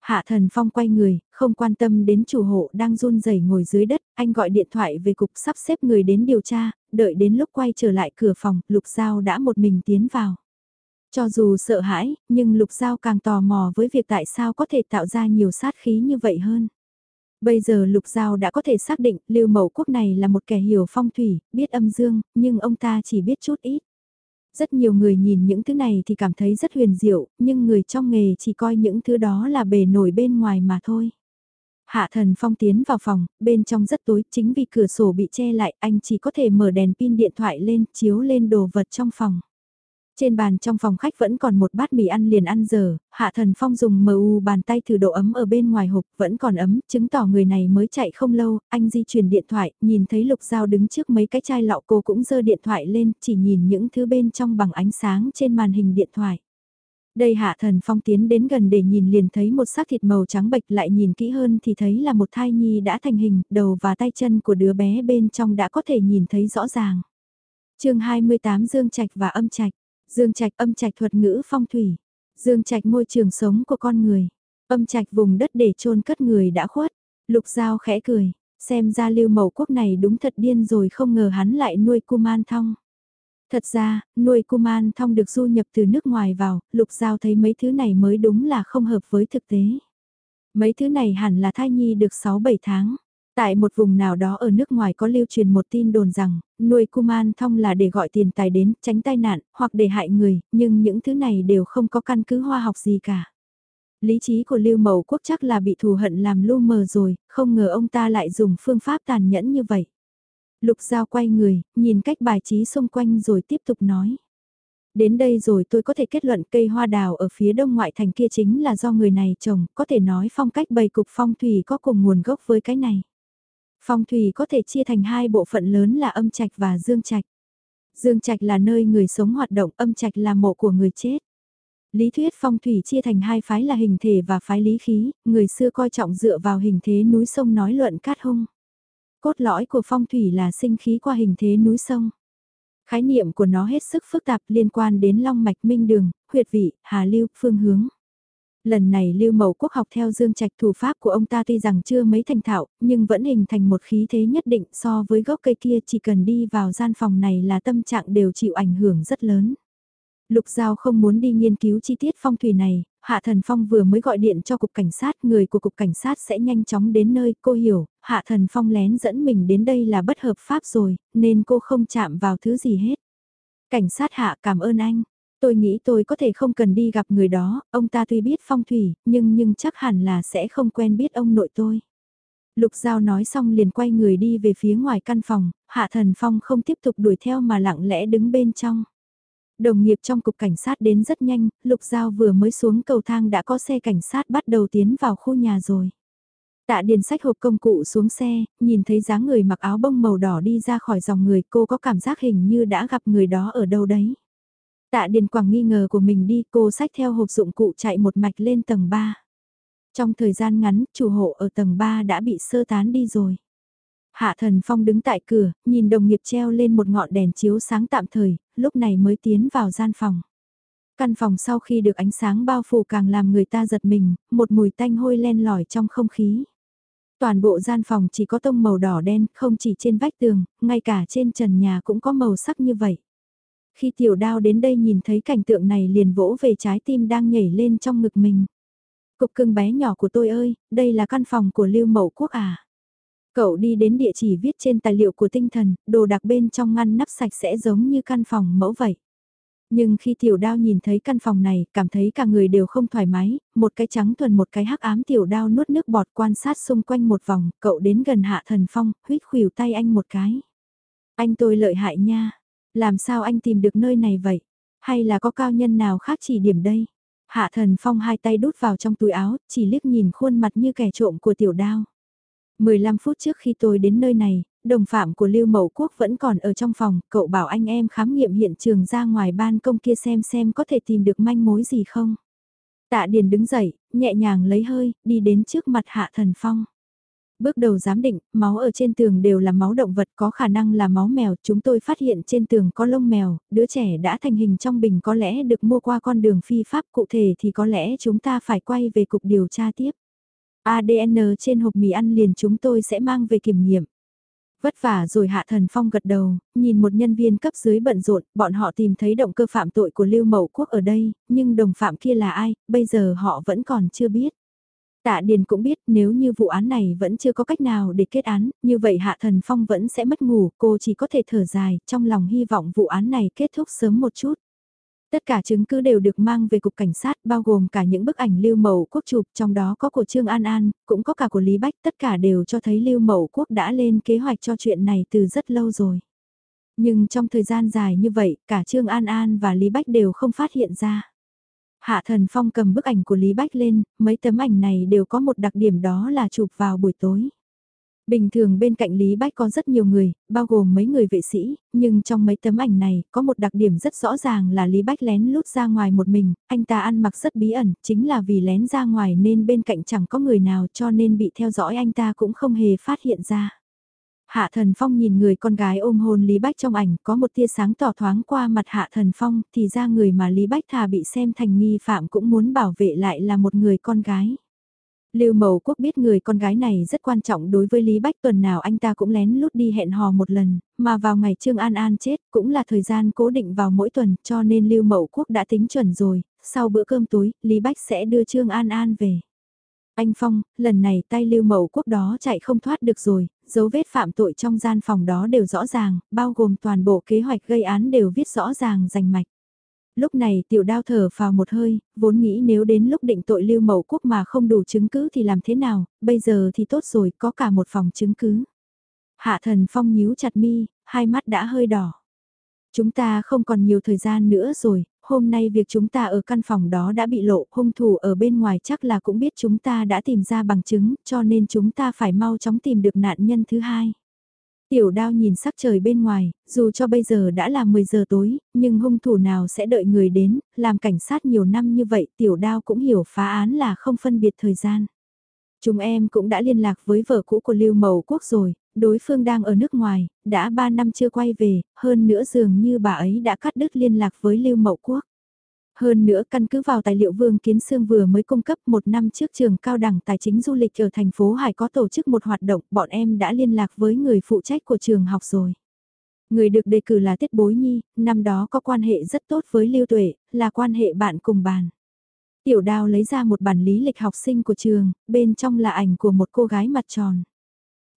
Hạ Thần Phong quay người, không quan tâm đến chủ hộ đang run rẩy ngồi dưới đất, anh gọi điện thoại về cục sắp xếp người đến điều tra, đợi đến lúc quay trở lại cửa phòng, Lục Giao đã một mình tiến vào. Cho dù sợ hãi, nhưng Lục Giao càng tò mò với việc tại sao có thể tạo ra nhiều sát khí như vậy hơn. Bây giờ Lục Giao đã có thể xác định Lưu Mậu Quốc này là một kẻ hiểu phong thủy, biết âm dương, nhưng ông ta chỉ biết chút ít. Rất nhiều người nhìn những thứ này thì cảm thấy rất huyền diệu, nhưng người trong nghề chỉ coi những thứ đó là bề nổi bên ngoài mà thôi. Hạ thần phong tiến vào phòng, bên trong rất tối, chính vì cửa sổ bị che lại, anh chỉ có thể mở đèn pin điện thoại lên, chiếu lên đồ vật trong phòng. Trên bàn trong phòng khách vẫn còn một bát mì ăn liền ăn giờ, Hạ Thần Phong dùng mờ u bàn tay thử độ ấm ở bên ngoài hộp vẫn còn ấm, chứng tỏ người này mới chạy không lâu, anh di chuyển điện thoại, nhìn thấy Lục Giao đứng trước mấy cái chai lọ cô cũng giơ điện thoại lên, chỉ nhìn những thứ bên trong bằng ánh sáng trên màn hình điện thoại. Đây Hạ Thần Phong tiến đến gần để nhìn liền thấy một xác thịt màu trắng bệch lại nhìn kỹ hơn thì thấy là một thai nhi đã thành hình, đầu và tay chân của đứa bé bên trong đã có thể nhìn thấy rõ ràng. chương 28 Dương Trạch và Âm Trạch Dương Trạch âm trạch thuật ngữ phong thủy. Dương Trạch môi trường sống của con người. Âm trạch vùng đất để chôn cất người đã khuất. Lục Giao khẽ cười, xem ra lưu mẫu quốc này đúng thật điên rồi không ngờ hắn lại nuôi Kuman Thong. Thật ra, nuôi Kuman Thong được du nhập từ nước ngoài vào, Lục Giao thấy mấy thứ này mới đúng là không hợp với thực tế. Mấy thứ này hẳn là thai nhi được 6-7 tháng. Tại một vùng nào đó ở nước ngoài có lưu truyền một tin đồn rằng, nuôi kuman thông là để gọi tiền tài đến, tránh tai nạn, hoặc để hại người, nhưng những thứ này đều không có căn cứ hoa học gì cả. Lý trí của Lưu Mậu Quốc chắc là bị thù hận làm lu mờ rồi, không ngờ ông ta lại dùng phương pháp tàn nhẫn như vậy. Lục Giao quay người, nhìn cách bài trí xung quanh rồi tiếp tục nói. Đến đây rồi tôi có thể kết luận cây hoa đào ở phía đông ngoại thành kia chính là do người này trồng, có thể nói phong cách bày cục phong thủy có cùng nguồn gốc với cái này. Phong thủy có thể chia thành hai bộ phận lớn là âm trạch và dương trạch. Dương trạch là nơi người sống hoạt động, âm trạch là mộ của người chết. Lý thuyết phong thủy chia thành hai phái là hình thể và phái lý khí, người xưa coi trọng dựa vào hình thế núi sông nói luận cát hung. Cốt lõi của phong thủy là sinh khí qua hình thế núi sông. Khái niệm của nó hết sức phức tạp liên quan đến long mạch minh đường, huyệt vị, hà lưu, phương hướng. Lần này Lưu Mậu Quốc học theo Dương Trạch thủ pháp của ông ta tuy rằng chưa mấy thành thạo, nhưng vẫn hình thành một khí thế nhất định so với gốc cây kia chỉ cần đi vào gian phòng này là tâm trạng đều chịu ảnh hưởng rất lớn. Lục Giao không muốn đi nghiên cứu chi tiết phong thủy này, Hạ Thần Phong vừa mới gọi điện cho cục cảnh sát, người của cục cảnh sát sẽ nhanh chóng đến nơi, cô hiểu, Hạ Thần Phong lén dẫn mình đến đây là bất hợp pháp rồi, nên cô không chạm vào thứ gì hết. Cảnh sát Hạ cảm ơn anh, Tôi nghĩ tôi có thể không cần đi gặp người đó, ông ta tuy biết phong thủy, nhưng nhưng chắc hẳn là sẽ không quen biết ông nội tôi. Lục Giao nói xong liền quay người đi về phía ngoài căn phòng, Hạ Thần Phong không tiếp tục đuổi theo mà lặng lẽ đứng bên trong. Đồng nghiệp trong cục cảnh sát đến rất nhanh, Lục Giao vừa mới xuống cầu thang đã có xe cảnh sát bắt đầu tiến vào khu nhà rồi. Tạ Điền sách hộp công cụ xuống xe, nhìn thấy dáng người mặc áo bông màu đỏ đi ra khỏi dòng người cô có cảm giác hình như đã gặp người đó ở đâu đấy. Tạ Điền Quảng nghi ngờ của mình đi cô sách theo hộp dụng cụ chạy một mạch lên tầng 3. Trong thời gian ngắn, chủ hộ ở tầng 3 đã bị sơ tán đi rồi. Hạ Thần Phong đứng tại cửa, nhìn đồng nghiệp treo lên một ngọn đèn chiếu sáng tạm thời, lúc này mới tiến vào gian phòng. Căn phòng sau khi được ánh sáng bao phủ càng làm người ta giật mình, một mùi tanh hôi len lỏi trong không khí. Toàn bộ gian phòng chỉ có tông màu đỏ đen, không chỉ trên vách tường, ngay cả trên trần nhà cũng có màu sắc như vậy. Khi tiểu đao đến đây nhìn thấy cảnh tượng này liền vỗ về trái tim đang nhảy lên trong ngực mình. Cục cưng bé nhỏ của tôi ơi, đây là căn phòng của Lưu Mậu Quốc à? Cậu đi đến địa chỉ viết trên tài liệu của tinh thần, đồ đặc bên trong ngăn nắp sạch sẽ giống như căn phòng mẫu vậy. Nhưng khi tiểu đao nhìn thấy căn phòng này, cảm thấy cả người đều không thoải mái, một cái trắng thuần một cái hắc ám tiểu đao nuốt nước bọt quan sát xung quanh một vòng, cậu đến gần hạ thần phong, huyết khuỷu tay anh một cái. Anh tôi lợi hại nha, làm sao anh tìm được nơi này vậy? Hay là có cao nhân nào khác chỉ điểm đây? Hạ thần phong hai tay đút vào trong túi áo, chỉ liếc nhìn khuôn mặt như kẻ trộm của tiểu đao. 15 phút trước khi tôi đến nơi này, đồng phạm của Lưu Mậu Quốc vẫn còn ở trong phòng, cậu bảo anh em khám nghiệm hiện trường ra ngoài ban công kia xem xem có thể tìm được manh mối gì không. Tạ Điền đứng dậy, nhẹ nhàng lấy hơi, đi đến trước mặt Hạ Thần Phong. Bước đầu giám định, máu ở trên tường đều là máu động vật có khả năng là máu mèo. Chúng tôi phát hiện trên tường có lông mèo, đứa trẻ đã thành hình trong bình có lẽ được mua qua con đường phi pháp cụ thể thì có lẽ chúng ta phải quay về cục điều tra tiếp. ADN trên hộp mì ăn liền chúng tôi sẽ mang về kiểm nghiệm. Vất vả rồi Hạ Thần Phong gật đầu, nhìn một nhân viên cấp dưới bận rộn, bọn họ tìm thấy động cơ phạm tội của Lưu Mậu Quốc ở đây, nhưng đồng phạm kia là ai, bây giờ họ vẫn còn chưa biết. Tạ Điền cũng biết nếu như vụ án này vẫn chưa có cách nào để kết án, như vậy Hạ Thần Phong vẫn sẽ mất ngủ, cô chỉ có thể thở dài, trong lòng hy vọng vụ án này kết thúc sớm một chút. Tất cả chứng cứ đều được mang về cục cảnh sát, bao gồm cả những bức ảnh Lưu Mậu Quốc chụp, trong đó có của Trương An An, cũng có cả của Lý Bách, tất cả đều cho thấy Lưu Mậu Quốc đã lên kế hoạch cho chuyện này từ rất lâu rồi. Nhưng trong thời gian dài như vậy, cả Trương An An và Lý Bách đều không phát hiện ra. Hạ Thần Phong cầm bức ảnh của Lý Bách lên, mấy tấm ảnh này đều có một đặc điểm đó là chụp vào buổi tối. Bình thường bên cạnh Lý Bách có rất nhiều người, bao gồm mấy người vệ sĩ, nhưng trong mấy tấm ảnh này có một đặc điểm rất rõ ràng là Lý Bách lén lút ra ngoài một mình, anh ta ăn mặc rất bí ẩn, chính là vì lén ra ngoài nên bên cạnh chẳng có người nào cho nên bị theo dõi anh ta cũng không hề phát hiện ra. Hạ Thần Phong nhìn người con gái ôm hôn Lý Bách trong ảnh có một tia sáng tỏ thoáng qua mặt Hạ Thần Phong thì ra người mà Lý Bách thà bị xem thành nghi phạm cũng muốn bảo vệ lại là một người con gái. Lưu Mậu Quốc biết người con gái này rất quan trọng đối với Lý Bách tuần nào anh ta cũng lén lút đi hẹn hò một lần, mà vào ngày Trương An An chết cũng là thời gian cố định vào mỗi tuần cho nên Lưu Mậu Quốc đã tính chuẩn rồi, sau bữa cơm tối, Lý Bách sẽ đưa Trương An An về. Anh Phong, lần này tay Lưu Mậu Quốc đó chạy không thoát được rồi, dấu vết phạm tội trong gian phòng đó đều rõ ràng, bao gồm toàn bộ kế hoạch gây án đều viết rõ ràng rành mạch. Lúc này tiểu đao thở vào một hơi, vốn nghĩ nếu đến lúc định tội lưu mậu quốc mà không đủ chứng cứ thì làm thế nào, bây giờ thì tốt rồi, có cả một phòng chứng cứ. Hạ thần phong nhíu chặt mi, hai mắt đã hơi đỏ. Chúng ta không còn nhiều thời gian nữa rồi, hôm nay việc chúng ta ở căn phòng đó đã bị lộ, hung thủ ở bên ngoài chắc là cũng biết chúng ta đã tìm ra bằng chứng, cho nên chúng ta phải mau chóng tìm được nạn nhân thứ hai. Tiểu đao nhìn sắc trời bên ngoài, dù cho bây giờ đã là 10 giờ tối, nhưng hung thủ nào sẽ đợi người đến, làm cảnh sát nhiều năm như vậy tiểu đao cũng hiểu phá án là không phân biệt thời gian. Chúng em cũng đã liên lạc với vợ cũ của Lưu Mậu Quốc rồi, đối phương đang ở nước ngoài, đã 3 năm chưa quay về, hơn nữa dường như bà ấy đã cắt đứt liên lạc với Lưu Mậu Quốc. Hơn nữa căn cứ vào tài liệu Vương Kiến Sương vừa mới cung cấp một năm trước trường cao đẳng tài chính du lịch ở thành phố Hải có tổ chức một hoạt động, bọn em đã liên lạc với người phụ trách của trường học rồi. Người được đề cử là Tiết Bối Nhi, năm đó có quan hệ rất tốt với Lưu Tuệ, là quan hệ bạn cùng bàn. Tiểu đào lấy ra một bản lý lịch học sinh của trường, bên trong là ảnh của một cô gái mặt tròn.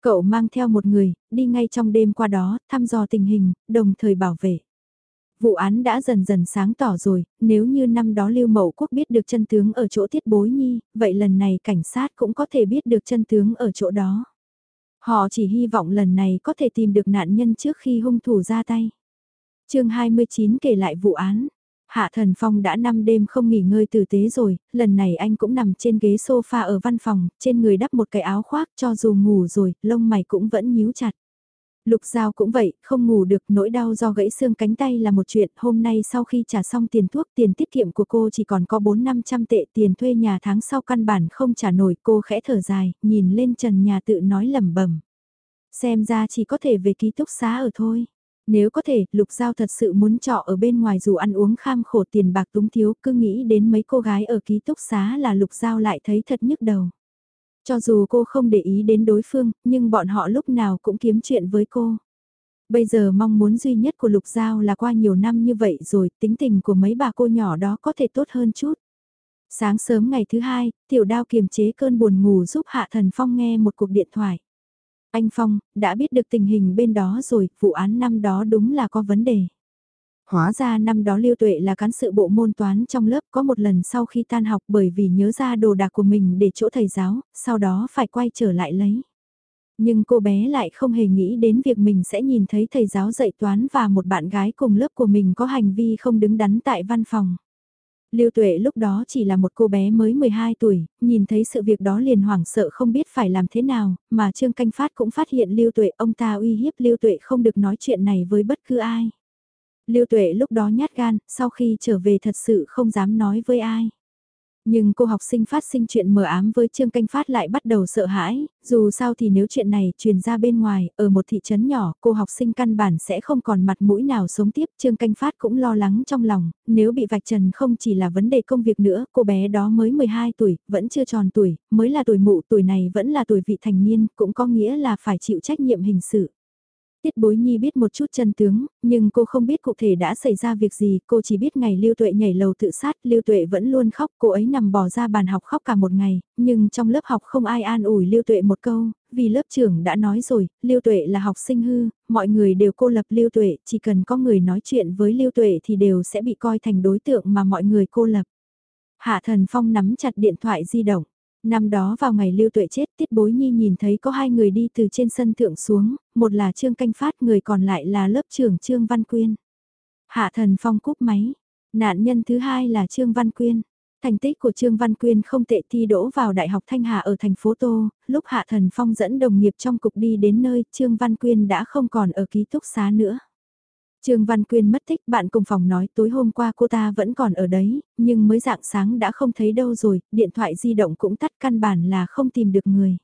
Cậu mang theo một người, đi ngay trong đêm qua đó, thăm dò tình hình, đồng thời bảo vệ. Vụ án đã dần dần sáng tỏ rồi, nếu như năm đó Lưu Mậu Quốc biết được chân tướng ở chỗ Tiết Bối Nhi, vậy lần này cảnh sát cũng có thể biết được chân tướng ở chỗ đó. Họ chỉ hy vọng lần này có thể tìm được nạn nhân trước khi hung thủ ra tay. chương 29 kể lại vụ án. Hạ Thần Phong đã 5 đêm không nghỉ ngơi tử tế rồi, lần này anh cũng nằm trên ghế sofa ở văn phòng, trên người đắp một cái áo khoác cho dù ngủ rồi, lông mày cũng vẫn nhíu chặt. Lục Giao cũng vậy, không ngủ được nỗi đau do gãy xương cánh tay là một chuyện. Hôm nay sau khi trả xong tiền thuốc tiền tiết kiệm của cô chỉ còn có 4-500 tệ tiền thuê nhà tháng sau căn bản không trả nổi cô khẽ thở dài, nhìn lên trần nhà tự nói lẩm bẩm Xem ra chỉ có thể về ký túc xá ở thôi. Nếu có thể, Lục Giao thật sự muốn trọ ở bên ngoài dù ăn uống kham khổ tiền bạc túng thiếu cứ nghĩ đến mấy cô gái ở ký túc xá là Lục Giao lại thấy thật nhức đầu. Cho dù cô không để ý đến đối phương, nhưng bọn họ lúc nào cũng kiếm chuyện với cô. Bây giờ mong muốn duy nhất của Lục Giao là qua nhiều năm như vậy rồi, tính tình của mấy bà cô nhỏ đó có thể tốt hơn chút. Sáng sớm ngày thứ hai, tiểu đao kiềm chế cơn buồn ngủ giúp Hạ Thần Phong nghe một cuộc điện thoại. Anh Phong, đã biết được tình hình bên đó rồi, vụ án năm đó đúng là có vấn đề. Hóa ra năm đó Lưu Tuệ là cán sự bộ môn toán trong lớp có một lần sau khi tan học bởi vì nhớ ra đồ đạc của mình để chỗ thầy giáo, sau đó phải quay trở lại lấy. Nhưng cô bé lại không hề nghĩ đến việc mình sẽ nhìn thấy thầy giáo dạy toán và một bạn gái cùng lớp của mình có hành vi không đứng đắn tại văn phòng. Lưu Tuệ lúc đó chỉ là một cô bé mới 12 tuổi, nhìn thấy sự việc đó liền hoảng sợ không biết phải làm thế nào, mà Trương Canh Phát cũng phát hiện Lưu Tuệ ông ta uy hiếp Lưu Tuệ không được nói chuyện này với bất cứ ai. Lưu Tuệ lúc đó nhát gan, sau khi trở về thật sự không dám nói với ai. Nhưng cô học sinh phát sinh chuyện mờ ám với Trương Canh Phát lại bắt đầu sợ hãi, dù sao thì nếu chuyện này truyền ra bên ngoài, ở một thị trấn nhỏ, cô học sinh căn bản sẽ không còn mặt mũi nào sống tiếp. Trương Canh Phát cũng lo lắng trong lòng, nếu bị vạch trần không chỉ là vấn đề công việc nữa, cô bé đó mới 12 tuổi, vẫn chưa tròn tuổi, mới là tuổi mụ, tuổi này vẫn là tuổi vị thành niên, cũng có nghĩa là phải chịu trách nhiệm hình sự. Tiết bối nhi biết một chút chân tướng, nhưng cô không biết cụ thể đã xảy ra việc gì, cô chỉ biết ngày Lưu Tuệ nhảy lầu tự sát, Lưu Tuệ vẫn luôn khóc, cô ấy nằm bò ra bàn học khóc cả một ngày, nhưng trong lớp học không ai an ủi Lưu Tuệ một câu, vì lớp trưởng đã nói rồi, Lưu Tuệ là học sinh hư, mọi người đều cô lập Lưu Tuệ, chỉ cần có người nói chuyện với Lưu Tuệ thì đều sẽ bị coi thành đối tượng mà mọi người cô lập. Hạ Thần Phong nắm chặt điện thoại di động. Năm đó vào ngày lưu tuệ chết tiết bối nhi nhìn thấy có hai người đi từ trên sân thượng xuống, một là Trương Canh Phát người còn lại là lớp trưởng Trương Văn Quyên. Hạ thần phong cúp máy, nạn nhân thứ hai là Trương Văn Quyên. Thành tích của Trương Văn Quyên không tệ thi đỗ vào Đại học Thanh Hà ở thành phố Tô, lúc Hạ Thần Phong dẫn đồng nghiệp trong cục đi đến nơi Trương Văn Quyên đã không còn ở ký túc xá nữa. Trương Văn Quyên mất tích, bạn cùng phòng nói tối hôm qua cô ta vẫn còn ở đấy, nhưng mới dạng sáng đã không thấy đâu rồi, điện thoại di động cũng tắt căn bản là không tìm được người.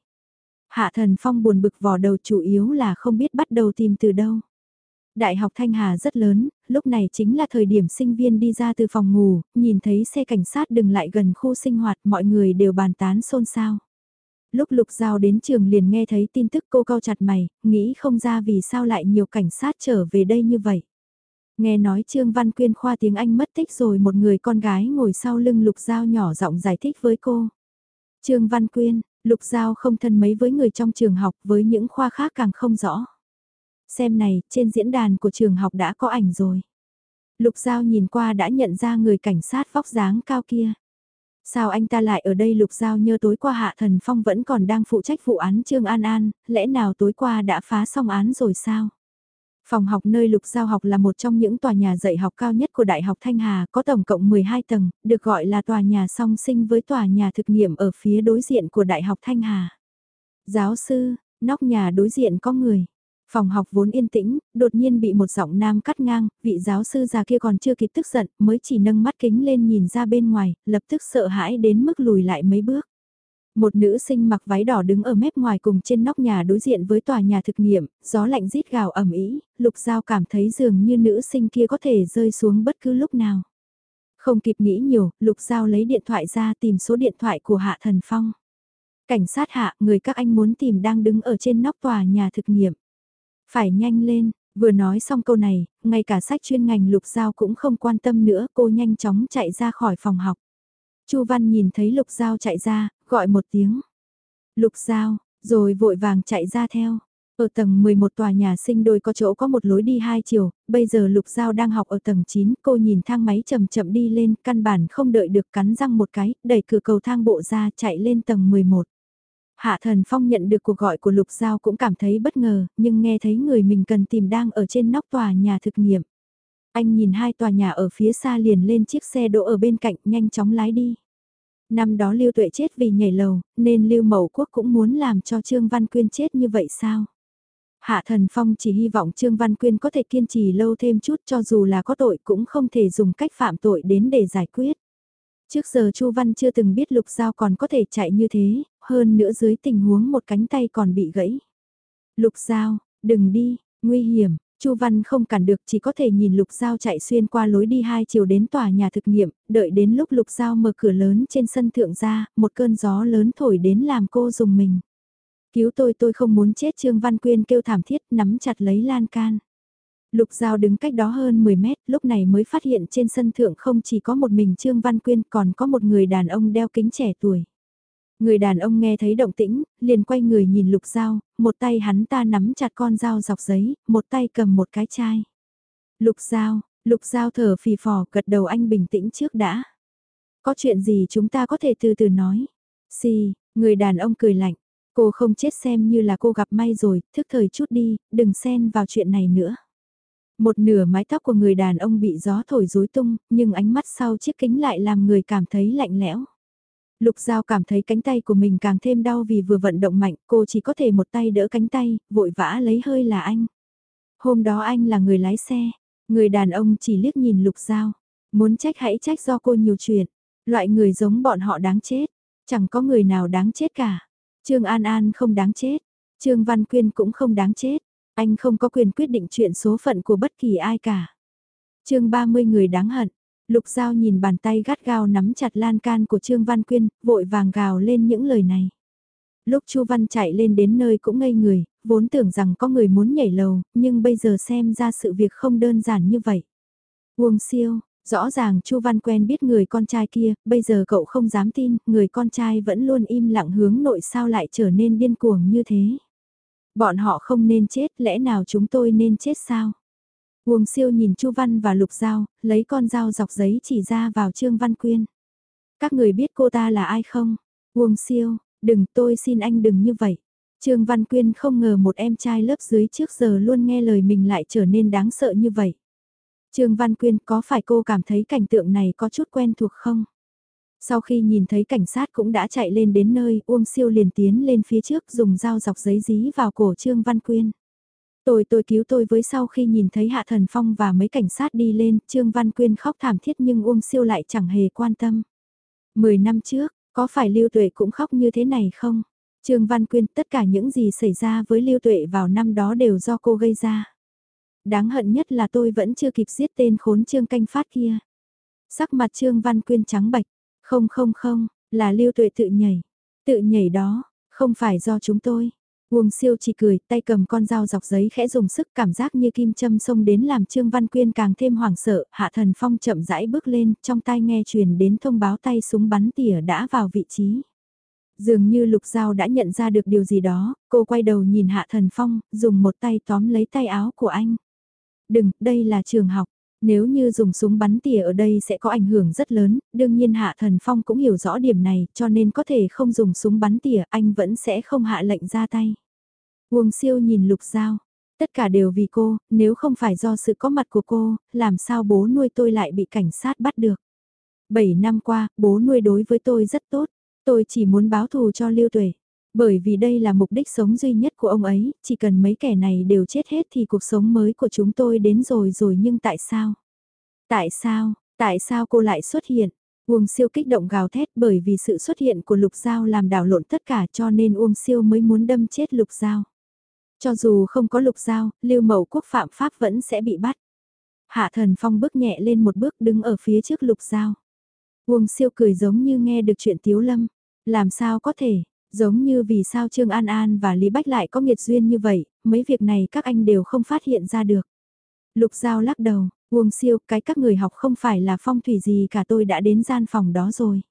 Hạ Thần Phong buồn bực vò đầu chủ yếu là không biết bắt đầu tìm từ đâu. Đại học Thanh Hà rất lớn, lúc này chính là thời điểm sinh viên đi ra từ phòng ngủ, nhìn thấy xe cảnh sát đừng lại gần khu sinh hoạt mọi người đều bàn tán xôn xao. Lúc Lục Giao đến trường liền nghe thấy tin tức cô cau chặt mày, nghĩ không ra vì sao lại nhiều cảnh sát trở về đây như vậy. Nghe nói Trương Văn Quyên khoa tiếng Anh mất tích rồi một người con gái ngồi sau lưng Lục Giao nhỏ giọng giải thích với cô. Trương Văn Quyên, Lục Giao không thân mấy với người trong trường học với những khoa khác càng không rõ. Xem này, trên diễn đàn của trường học đã có ảnh rồi. Lục Giao nhìn qua đã nhận ra người cảnh sát vóc dáng cao kia. Sao anh ta lại ở đây Lục Giao nhớ tối qua Hạ Thần Phong vẫn còn đang phụ trách vụ án Trương An An, lẽ nào tối qua đã phá xong án rồi sao? Phòng học nơi Lục Giao học là một trong những tòa nhà dạy học cao nhất của Đại học Thanh Hà, có tổng cộng 12 tầng, được gọi là tòa nhà song sinh với tòa nhà thực nghiệm ở phía đối diện của Đại học Thanh Hà. Giáo sư, nóc nhà đối diện có người. Phòng học vốn yên tĩnh, đột nhiên bị một giọng nam cắt ngang, vị giáo sư già kia còn chưa kịp tức giận, mới chỉ nâng mắt kính lên nhìn ra bên ngoài, lập tức sợ hãi đến mức lùi lại mấy bước. Một nữ sinh mặc váy đỏ đứng ở mép ngoài cùng trên nóc nhà đối diện với tòa nhà thực nghiệm, gió lạnh rít gào ẩm ý, lục giao cảm thấy dường như nữ sinh kia có thể rơi xuống bất cứ lúc nào. Không kịp nghĩ nhiều, lục giao lấy điện thoại ra tìm số điện thoại của Hạ Thần Phong. Cảnh sát hạ, người các anh muốn tìm đang đứng ở trên nóc tòa nhà thực nghiệm. Phải nhanh lên, vừa nói xong câu này, ngay cả sách chuyên ngành lục giao cũng không quan tâm nữa, cô nhanh chóng chạy ra khỏi phòng học. Chu Văn nhìn thấy Lục Giao chạy ra, gọi một tiếng. Lục Giao, rồi vội vàng chạy ra theo. Ở tầng 11 tòa nhà sinh đôi có chỗ có một lối đi hai chiều, bây giờ Lục Giao đang học ở tầng 9, cô nhìn thang máy chậm chậm đi lên, căn bản không đợi được cắn răng một cái, đẩy cửa cầu thang bộ ra chạy lên tầng 11. Hạ Thần Phong nhận được cuộc gọi của Lục Giao cũng cảm thấy bất ngờ, nhưng nghe thấy người mình cần tìm đang ở trên nóc tòa nhà thực nghiệm. Anh nhìn hai tòa nhà ở phía xa liền lên chiếc xe đỗ ở bên cạnh nhanh chóng lái đi. Năm đó Lưu Tuệ chết vì nhảy lầu, nên Lưu Mậu Quốc cũng muốn làm cho Trương Văn Quyên chết như vậy sao? Hạ Thần Phong chỉ hy vọng Trương Văn Quyên có thể kiên trì lâu thêm chút cho dù là có tội cũng không thể dùng cách phạm tội đến để giải quyết. Trước giờ Chu Văn chưa từng biết Lục Giao còn có thể chạy như thế, hơn nữa dưới tình huống một cánh tay còn bị gãy. Lục Giao, đừng đi, nguy hiểm, Chu Văn không cản được chỉ có thể nhìn Lục Giao chạy xuyên qua lối đi hai chiều đến tòa nhà thực nghiệm, đợi đến lúc Lục Giao mở cửa lớn trên sân thượng ra, một cơn gió lớn thổi đến làm cô dùng mình. Cứu tôi tôi không muốn chết Trương Văn Quyên kêu thảm thiết nắm chặt lấy lan can. Lục Giao đứng cách đó hơn 10 mét, lúc này mới phát hiện trên sân thượng không chỉ có một mình Trương Văn Quyên còn có một người đàn ông đeo kính trẻ tuổi. Người đàn ông nghe thấy động tĩnh, liền quay người nhìn lục dao, một tay hắn ta nắm chặt con dao dọc giấy, một tay cầm một cái chai. Lục dao, lục dao thở phì phò gật đầu anh bình tĩnh trước đã. Có chuyện gì chúng ta có thể từ từ nói. Xì, người đàn ông cười lạnh, cô không chết xem như là cô gặp may rồi, thức thời chút đi, đừng xen vào chuyện này nữa. Một nửa mái tóc của người đàn ông bị gió thổi rối tung, nhưng ánh mắt sau chiếc kính lại làm người cảm thấy lạnh lẽo. Lục Giao cảm thấy cánh tay của mình càng thêm đau vì vừa vận động mạnh, cô chỉ có thể một tay đỡ cánh tay, vội vã lấy hơi là anh. Hôm đó anh là người lái xe, người đàn ông chỉ liếc nhìn Lục Giao, muốn trách hãy trách do cô nhiều chuyện, loại người giống bọn họ đáng chết, chẳng có người nào đáng chết cả. Trương An An không đáng chết, Trương Văn Quyên cũng không đáng chết, anh không có quyền quyết định chuyện số phận của bất kỳ ai cả. chương 30 người đáng hận, Lục Giao nhìn bàn tay gắt gao nắm chặt lan can của Trương Văn Quyên, vội vàng gào lên những lời này. Lúc Chu Văn chạy lên đến nơi cũng ngây người, vốn tưởng rằng có người muốn nhảy lầu, nhưng bây giờ xem ra sự việc không đơn giản như vậy. Uông siêu, rõ ràng Chu Văn quen biết người con trai kia, bây giờ cậu không dám tin, người con trai vẫn luôn im lặng hướng nội sao lại trở nên điên cuồng như thế. Bọn họ không nên chết, lẽ nào chúng tôi nên chết sao? Uông siêu nhìn Chu Văn và Lục Giao, lấy con dao dọc giấy chỉ ra vào Trương Văn Quyên. Các người biết cô ta là ai không? Uông siêu, đừng tôi xin anh đừng như vậy. Trương Văn Quyên không ngờ một em trai lớp dưới trước giờ luôn nghe lời mình lại trở nên đáng sợ như vậy. Trương Văn Quyên có phải cô cảm thấy cảnh tượng này có chút quen thuộc không? Sau khi nhìn thấy cảnh sát cũng đã chạy lên đến nơi, Uông Siêu liền tiến lên phía trước dùng dao dọc giấy dí vào cổ Trương Văn Quyên. Tôi tôi cứu tôi với sau khi nhìn thấy Hạ Thần Phong và mấy cảnh sát đi lên, Trương Văn Quyên khóc thảm thiết nhưng Uông Siêu lại chẳng hề quan tâm. Mười năm trước, có phải Lưu Tuệ cũng khóc như thế này không? Trương Văn Quyên, tất cả những gì xảy ra với Lưu Tuệ vào năm đó đều do cô gây ra. Đáng hận nhất là tôi vẫn chưa kịp giết tên khốn Trương Canh Phát kia. Sắc mặt Trương Văn Quyên trắng bạch, không không không, là Lưu Tuệ tự nhảy, tự nhảy đó, Không phải do chúng tôi. Uông siêu chỉ cười, tay cầm con dao dọc giấy khẽ dùng sức cảm giác như kim châm xông đến làm Trương Văn Quyên càng thêm hoảng sợ, Hạ Thần Phong chậm rãi bước lên, trong tai nghe truyền đến thông báo tay súng bắn tỉa đã vào vị trí. Dường như Lục Giao đã nhận ra được điều gì đó, cô quay đầu nhìn Hạ Thần Phong, dùng một tay tóm lấy tay áo của anh. Đừng, đây là trường học. Nếu như dùng súng bắn tỉa ở đây sẽ có ảnh hưởng rất lớn, đương nhiên Hạ Thần Phong cũng hiểu rõ điểm này cho nên có thể không dùng súng bắn tỉa anh vẫn sẽ không hạ lệnh ra tay. Uông siêu nhìn Lục Giao, tất cả đều vì cô, nếu không phải do sự có mặt của cô, làm sao bố nuôi tôi lại bị cảnh sát bắt được. Bảy năm qua, bố nuôi đối với tôi rất tốt, tôi chỉ muốn báo thù cho Lưu Tuệ. Bởi vì đây là mục đích sống duy nhất của ông ấy, chỉ cần mấy kẻ này đều chết hết thì cuộc sống mới của chúng tôi đến rồi rồi nhưng tại sao? Tại sao, tại sao cô lại xuất hiện? Uông siêu kích động gào thét bởi vì sự xuất hiện của lục giao làm đảo lộn tất cả cho nên Uông siêu mới muốn đâm chết lục giao. Cho dù không có lục giao, lưu mậu quốc phạm pháp vẫn sẽ bị bắt. Hạ thần phong bước nhẹ lên một bước đứng ở phía trước lục giao. Uông siêu cười giống như nghe được chuyện tiếu lâm. Làm sao có thể, Giống như vì sao Trương An An và Lý Bách lại có nghiệt duyên như vậy, mấy việc này các anh đều không phát hiện ra được. Lục Giao lắc đầu, Uông siêu, cái các người học không phải là phong thủy gì cả tôi đã đến gian phòng đó rồi.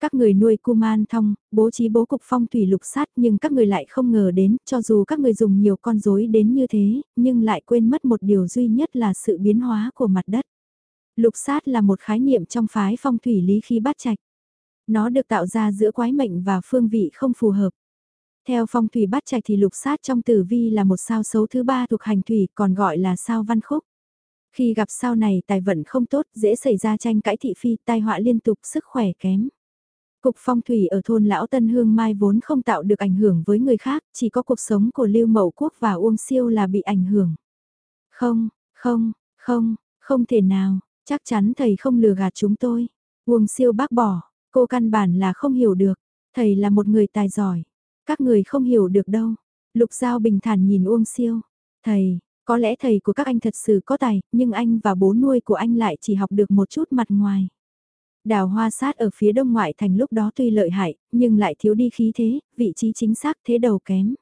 Các người nuôi kuman thông, bố trí bố cục phong thủy lục sát nhưng các người lại không ngờ đến, cho dù các người dùng nhiều con rối đến như thế, nhưng lại quên mất một điều duy nhất là sự biến hóa của mặt đất. Lục sát là một khái niệm trong phái phong thủy lý khí bát trạch. Nó được tạo ra giữa quái mệnh và phương vị không phù hợp. Theo phong thủy bát trạch thì lục sát trong tử vi là một sao xấu thứ ba thuộc hành thủy còn gọi là sao văn khúc. Khi gặp sao này tài vận không tốt, dễ xảy ra tranh cãi thị phi, tai họa liên tục, sức khỏe kém. Cục phong thủy ở thôn Lão Tân Hương Mai vốn không tạo được ảnh hưởng với người khác, chỉ có cuộc sống của Lưu Mậu Quốc và Uông Siêu là bị ảnh hưởng. Không, không, không, không thể nào, chắc chắn thầy không lừa gạt chúng tôi. Uông Siêu bác bỏ, Cô căn bản là không hiểu được, thầy là một người tài giỏi, các người không hiểu được đâu. Lục Giao bình thản nhìn Uông Siêu, thầy, có lẽ thầy của các anh thật sự có tài, nhưng anh và bố nuôi của anh lại chỉ học được một chút mặt ngoài. Đào hoa sát ở phía đông ngoại thành lúc đó tuy lợi hại, nhưng lại thiếu đi khí thế, vị trí chính xác thế đầu kém.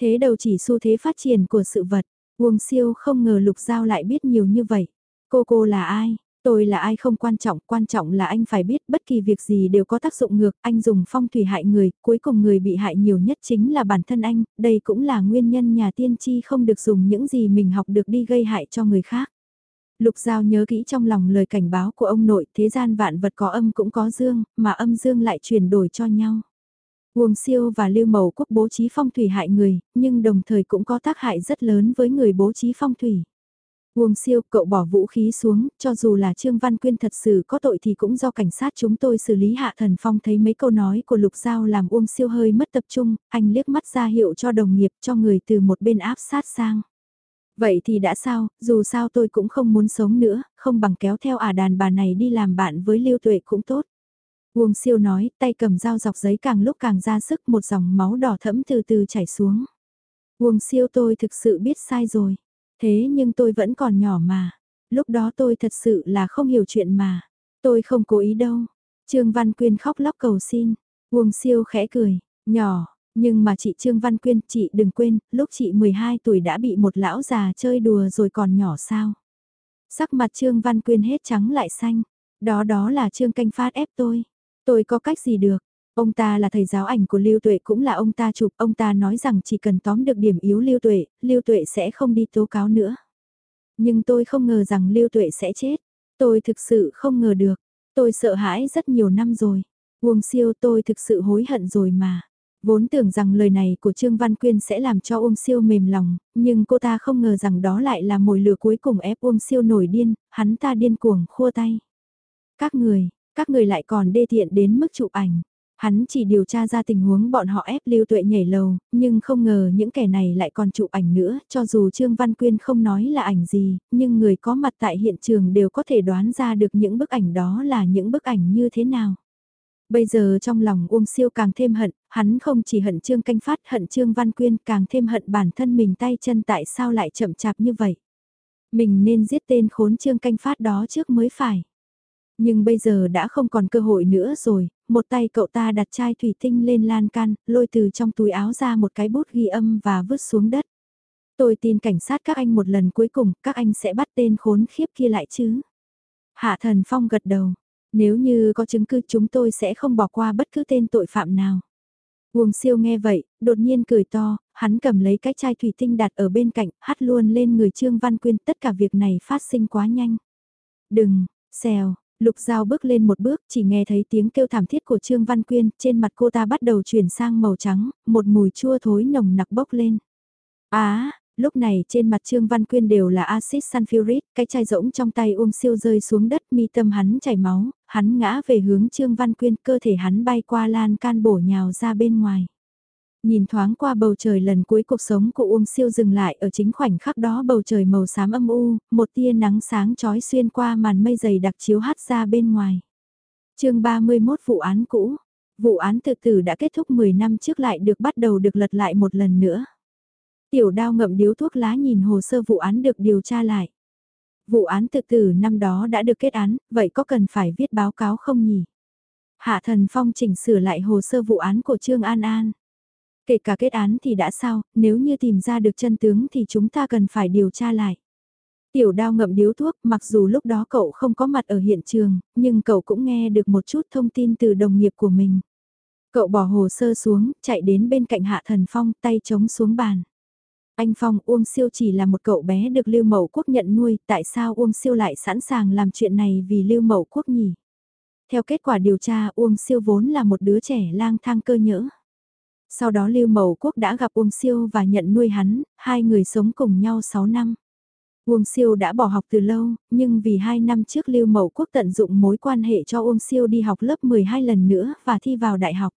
Thế đầu chỉ xu thế phát triển của sự vật, Uông Siêu không ngờ Lục Giao lại biết nhiều như vậy. Cô cô là ai? Tôi là ai không quan trọng, quan trọng là anh phải biết bất kỳ việc gì đều có tác dụng ngược, anh dùng phong thủy hại người, cuối cùng người bị hại nhiều nhất chính là bản thân anh, đây cũng là nguyên nhân nhà tiên tri không được dùng những gì mình học được đi gây hại cho người khác. Lục Giao nhớ kỹ trong lòng lời cảnh báo của ông nội, thế gian vạn vật có âm cũng có dương, mà âm dương lại chuyển đổi cho nhau. Uông siêu và lưu mầu quốc bố trí phong thủy hại người, nhưng đồng thời cũng có tác hại rất lớn với người bố trí phong thủy. Uông siêu, cậu bỏ vũ khí xuống, cho dù là Trương Văn Quyên thật sự có tội thì cũng do cảnh sát chúng tôi xử lý Hạ Thần Phong thấy mấy câu nói của Lục Giao làm Uông siêu hơi mất tập trung, anh liếc mắt ra hiệu cho đồng nghiệp cho người từ một bên áp sát sang. Vậy thì đã sao, dù sao tôi cũng không muốn sống nữa, không bằng kéo theo ả đàn bà này đi làm bạn với Lưu Tuệ cũng tốt. Uông siêu nói, tay cầm dao dọc giấy càng lúc càng ra sức một dòng máu đỏ thẫm từ từ chảy xuống. Uông siêu tôi thực sự biết sai rồi. Thế nhưng tôi vẫn còn nhỏ mà. Lúc đó tôi thật sự là không hiểu chuyện mà. Tôi không cố ý đâu. Trương Văn Quyên khóc lóc cầu xin. Uông siêu khẽ cười. Nhỏ, nhưng mà chị Trương Văn Quyên, chị đừng quên, lúc chị 12 tuổi đã bị một lão già chơi đùa rồi còn nhỏ sao. Sắc mặt Trương Văn Quyên hết trắng lại xanh. Đó đó là Trương Canh Phát ép tôi. Tôi có cách gì được. Ông ta là thầy giáo ảnh của Lưu Tuệ cũng là ông ta chụp, ông ta nói rằng chỉ cần tóm được điểm yếu Lưu Tuệ, Lưu Tuệ sẽ không đi tố cáo nữa. Nhưng tôi không ngờ rằng Lưu Tuệ sẽ chết. Tôi thực sự không ngờ được. Tôi sợ hãi rất nhiều năm rồi. Uông siêu tôi thực sự hối hận rồi mà. Vốn tưởng rằng lời này của Trương Văn Quyên sẽ làm cho Uông Siêu mềm lòng, nhưng cô ta không ngờ rằng đó lại là mồi lửa cuối cùng ép Uông Siêu nổi điên, hắn ta điên cuồng khua tay. Các người, các người lại còn đê tiện đến mức chụp ảnh. Hắn chỉ điều tra ra tình huống bọn họ ép Lưu Tuệ nhảy lầu, nhưng không ngờ những kẻ này lại còn chụp ảnh nữa, cho dù Trương Văn Quyên không nói là ảnh gì, nhưng người có mặt tại hiện trường đều có thể đoán ra được những bức ảnh đó là những bức ảnh như thế nào. Bây giờ trong lòng Uông Siêu càng thêm hận, hắn không chỉ hận Trương Canh Phát hận Trương Văn Quyên càng thêm hận bản thân mình tay chân tại sao lại chậm chạp như vậy. Mình nên giết tên khốn Trương Canh Phát đó trước mới phải. Nhưng bây giờ đã không còn cơ hội nữa rồi, một tay cậu ta đặt chai thủy tinh lên lan can, lôi từ trong túi áo ra một cái bút ghi âm và vứt xuống đất. Tôi tin cảnh sát các anh một lần cuối cùng, các anh sẽ bắt tên khốn khiếp kia lại chứ. Hạ thần phong gật đầu, nếu như có chứng cứ chúng tôi sẽ không bỏ qua bất cứ tên tội phạm nào. Uông siêu nghe vậy, đột nhiên cười to, hắn cầm lấy cái chai thủy tinh đặt ở bên cạnh, hắt luôn lên người Trương Văn Quyên tất cả việc này phát sinh quá nhanh. Đừng, xèo, Lục Giao bước lên một bước, chỉ nghe thấy tiếng kêu thảm thiết của Trương Văn Quyên, trên mặt cô ta bắt đầu chuyển sang màu trắng, một mùi chua thối nồng nặc bốc lên. Á, lúc này trên mặt Trương Văn Quyên đều là axit sulfuric, cái chai rỗng trong tay ôm siêu rơi xuống đất, mi tâm hắn chảy máu, hắn ngã về hướng Trương Văn Quyên, cơ thể hắn bay qua lan can bổ nhào ra bên ngoài. Nhìn thoáng qua bầu trời lần cuối cuộc sống của Uông Siêu dừng lại ở chính khoảnh khắc đó bầu trời màu xám âm u, một tia nắng sáng trói xuyên qua màn mây dày đặc chiếu hắt ra bên ngoài. chương 31 vụ án cũ, vụ án tự tử đã kết thúc 10 năm trước lại được bắt đầu được lật lại một lần nữa. Tiểu đao ngậm điếu thuốc lá nhìn hồ sơ vụ án được điều tra lại. Vụ án tự tử năm đó đã được kết án, vậy có cần phải viết báo cáo không nhỉ? Hạ thần phong chỉnh sửa lại hồ sơ vụ án của Trương An An. Kể cả kết án thì đã sao, nếu như tìm ra được chân tướng thì chúng ta cần phải điều tra lại. Tiểu đao ngậm điếu thuốc, mặc dù lúc đó cậu không có mặt ở hiện trường, nhưng cậu cũng nghe được một chút thông tin từ đồng nghiệp của mình. Cậu bỏ hồ sơ xuống, chạy đến bên cạnh Hạ Thần Phong, tay chống xuống bàn. Anh Phong Uông Siêu chỉ là một cậu bé được Lưu Mậu Quốc nhận nuôi, tại sao Uông Siêu lại sẵn sàng làm chuyện này vì Lưu Mậu Quốc nhỉ? Theo kết quả điều tra Uông Siêu vốn là một đứa trẻ lang thang cơ nhỡ. Sau đó Lưu Mậu Quốc đã gặp Uông Siêu và nhận nuôi hắn, hai người sống cùng nhau 6 năm. Uông Siêu đã bỏ học từ lâu, nhưng vì hai năm trước Lưu Mậu Quốc tận dụng mối quan hệ cho Uông Siêu đi học lớp 12 lần nữa và thi vào đại học.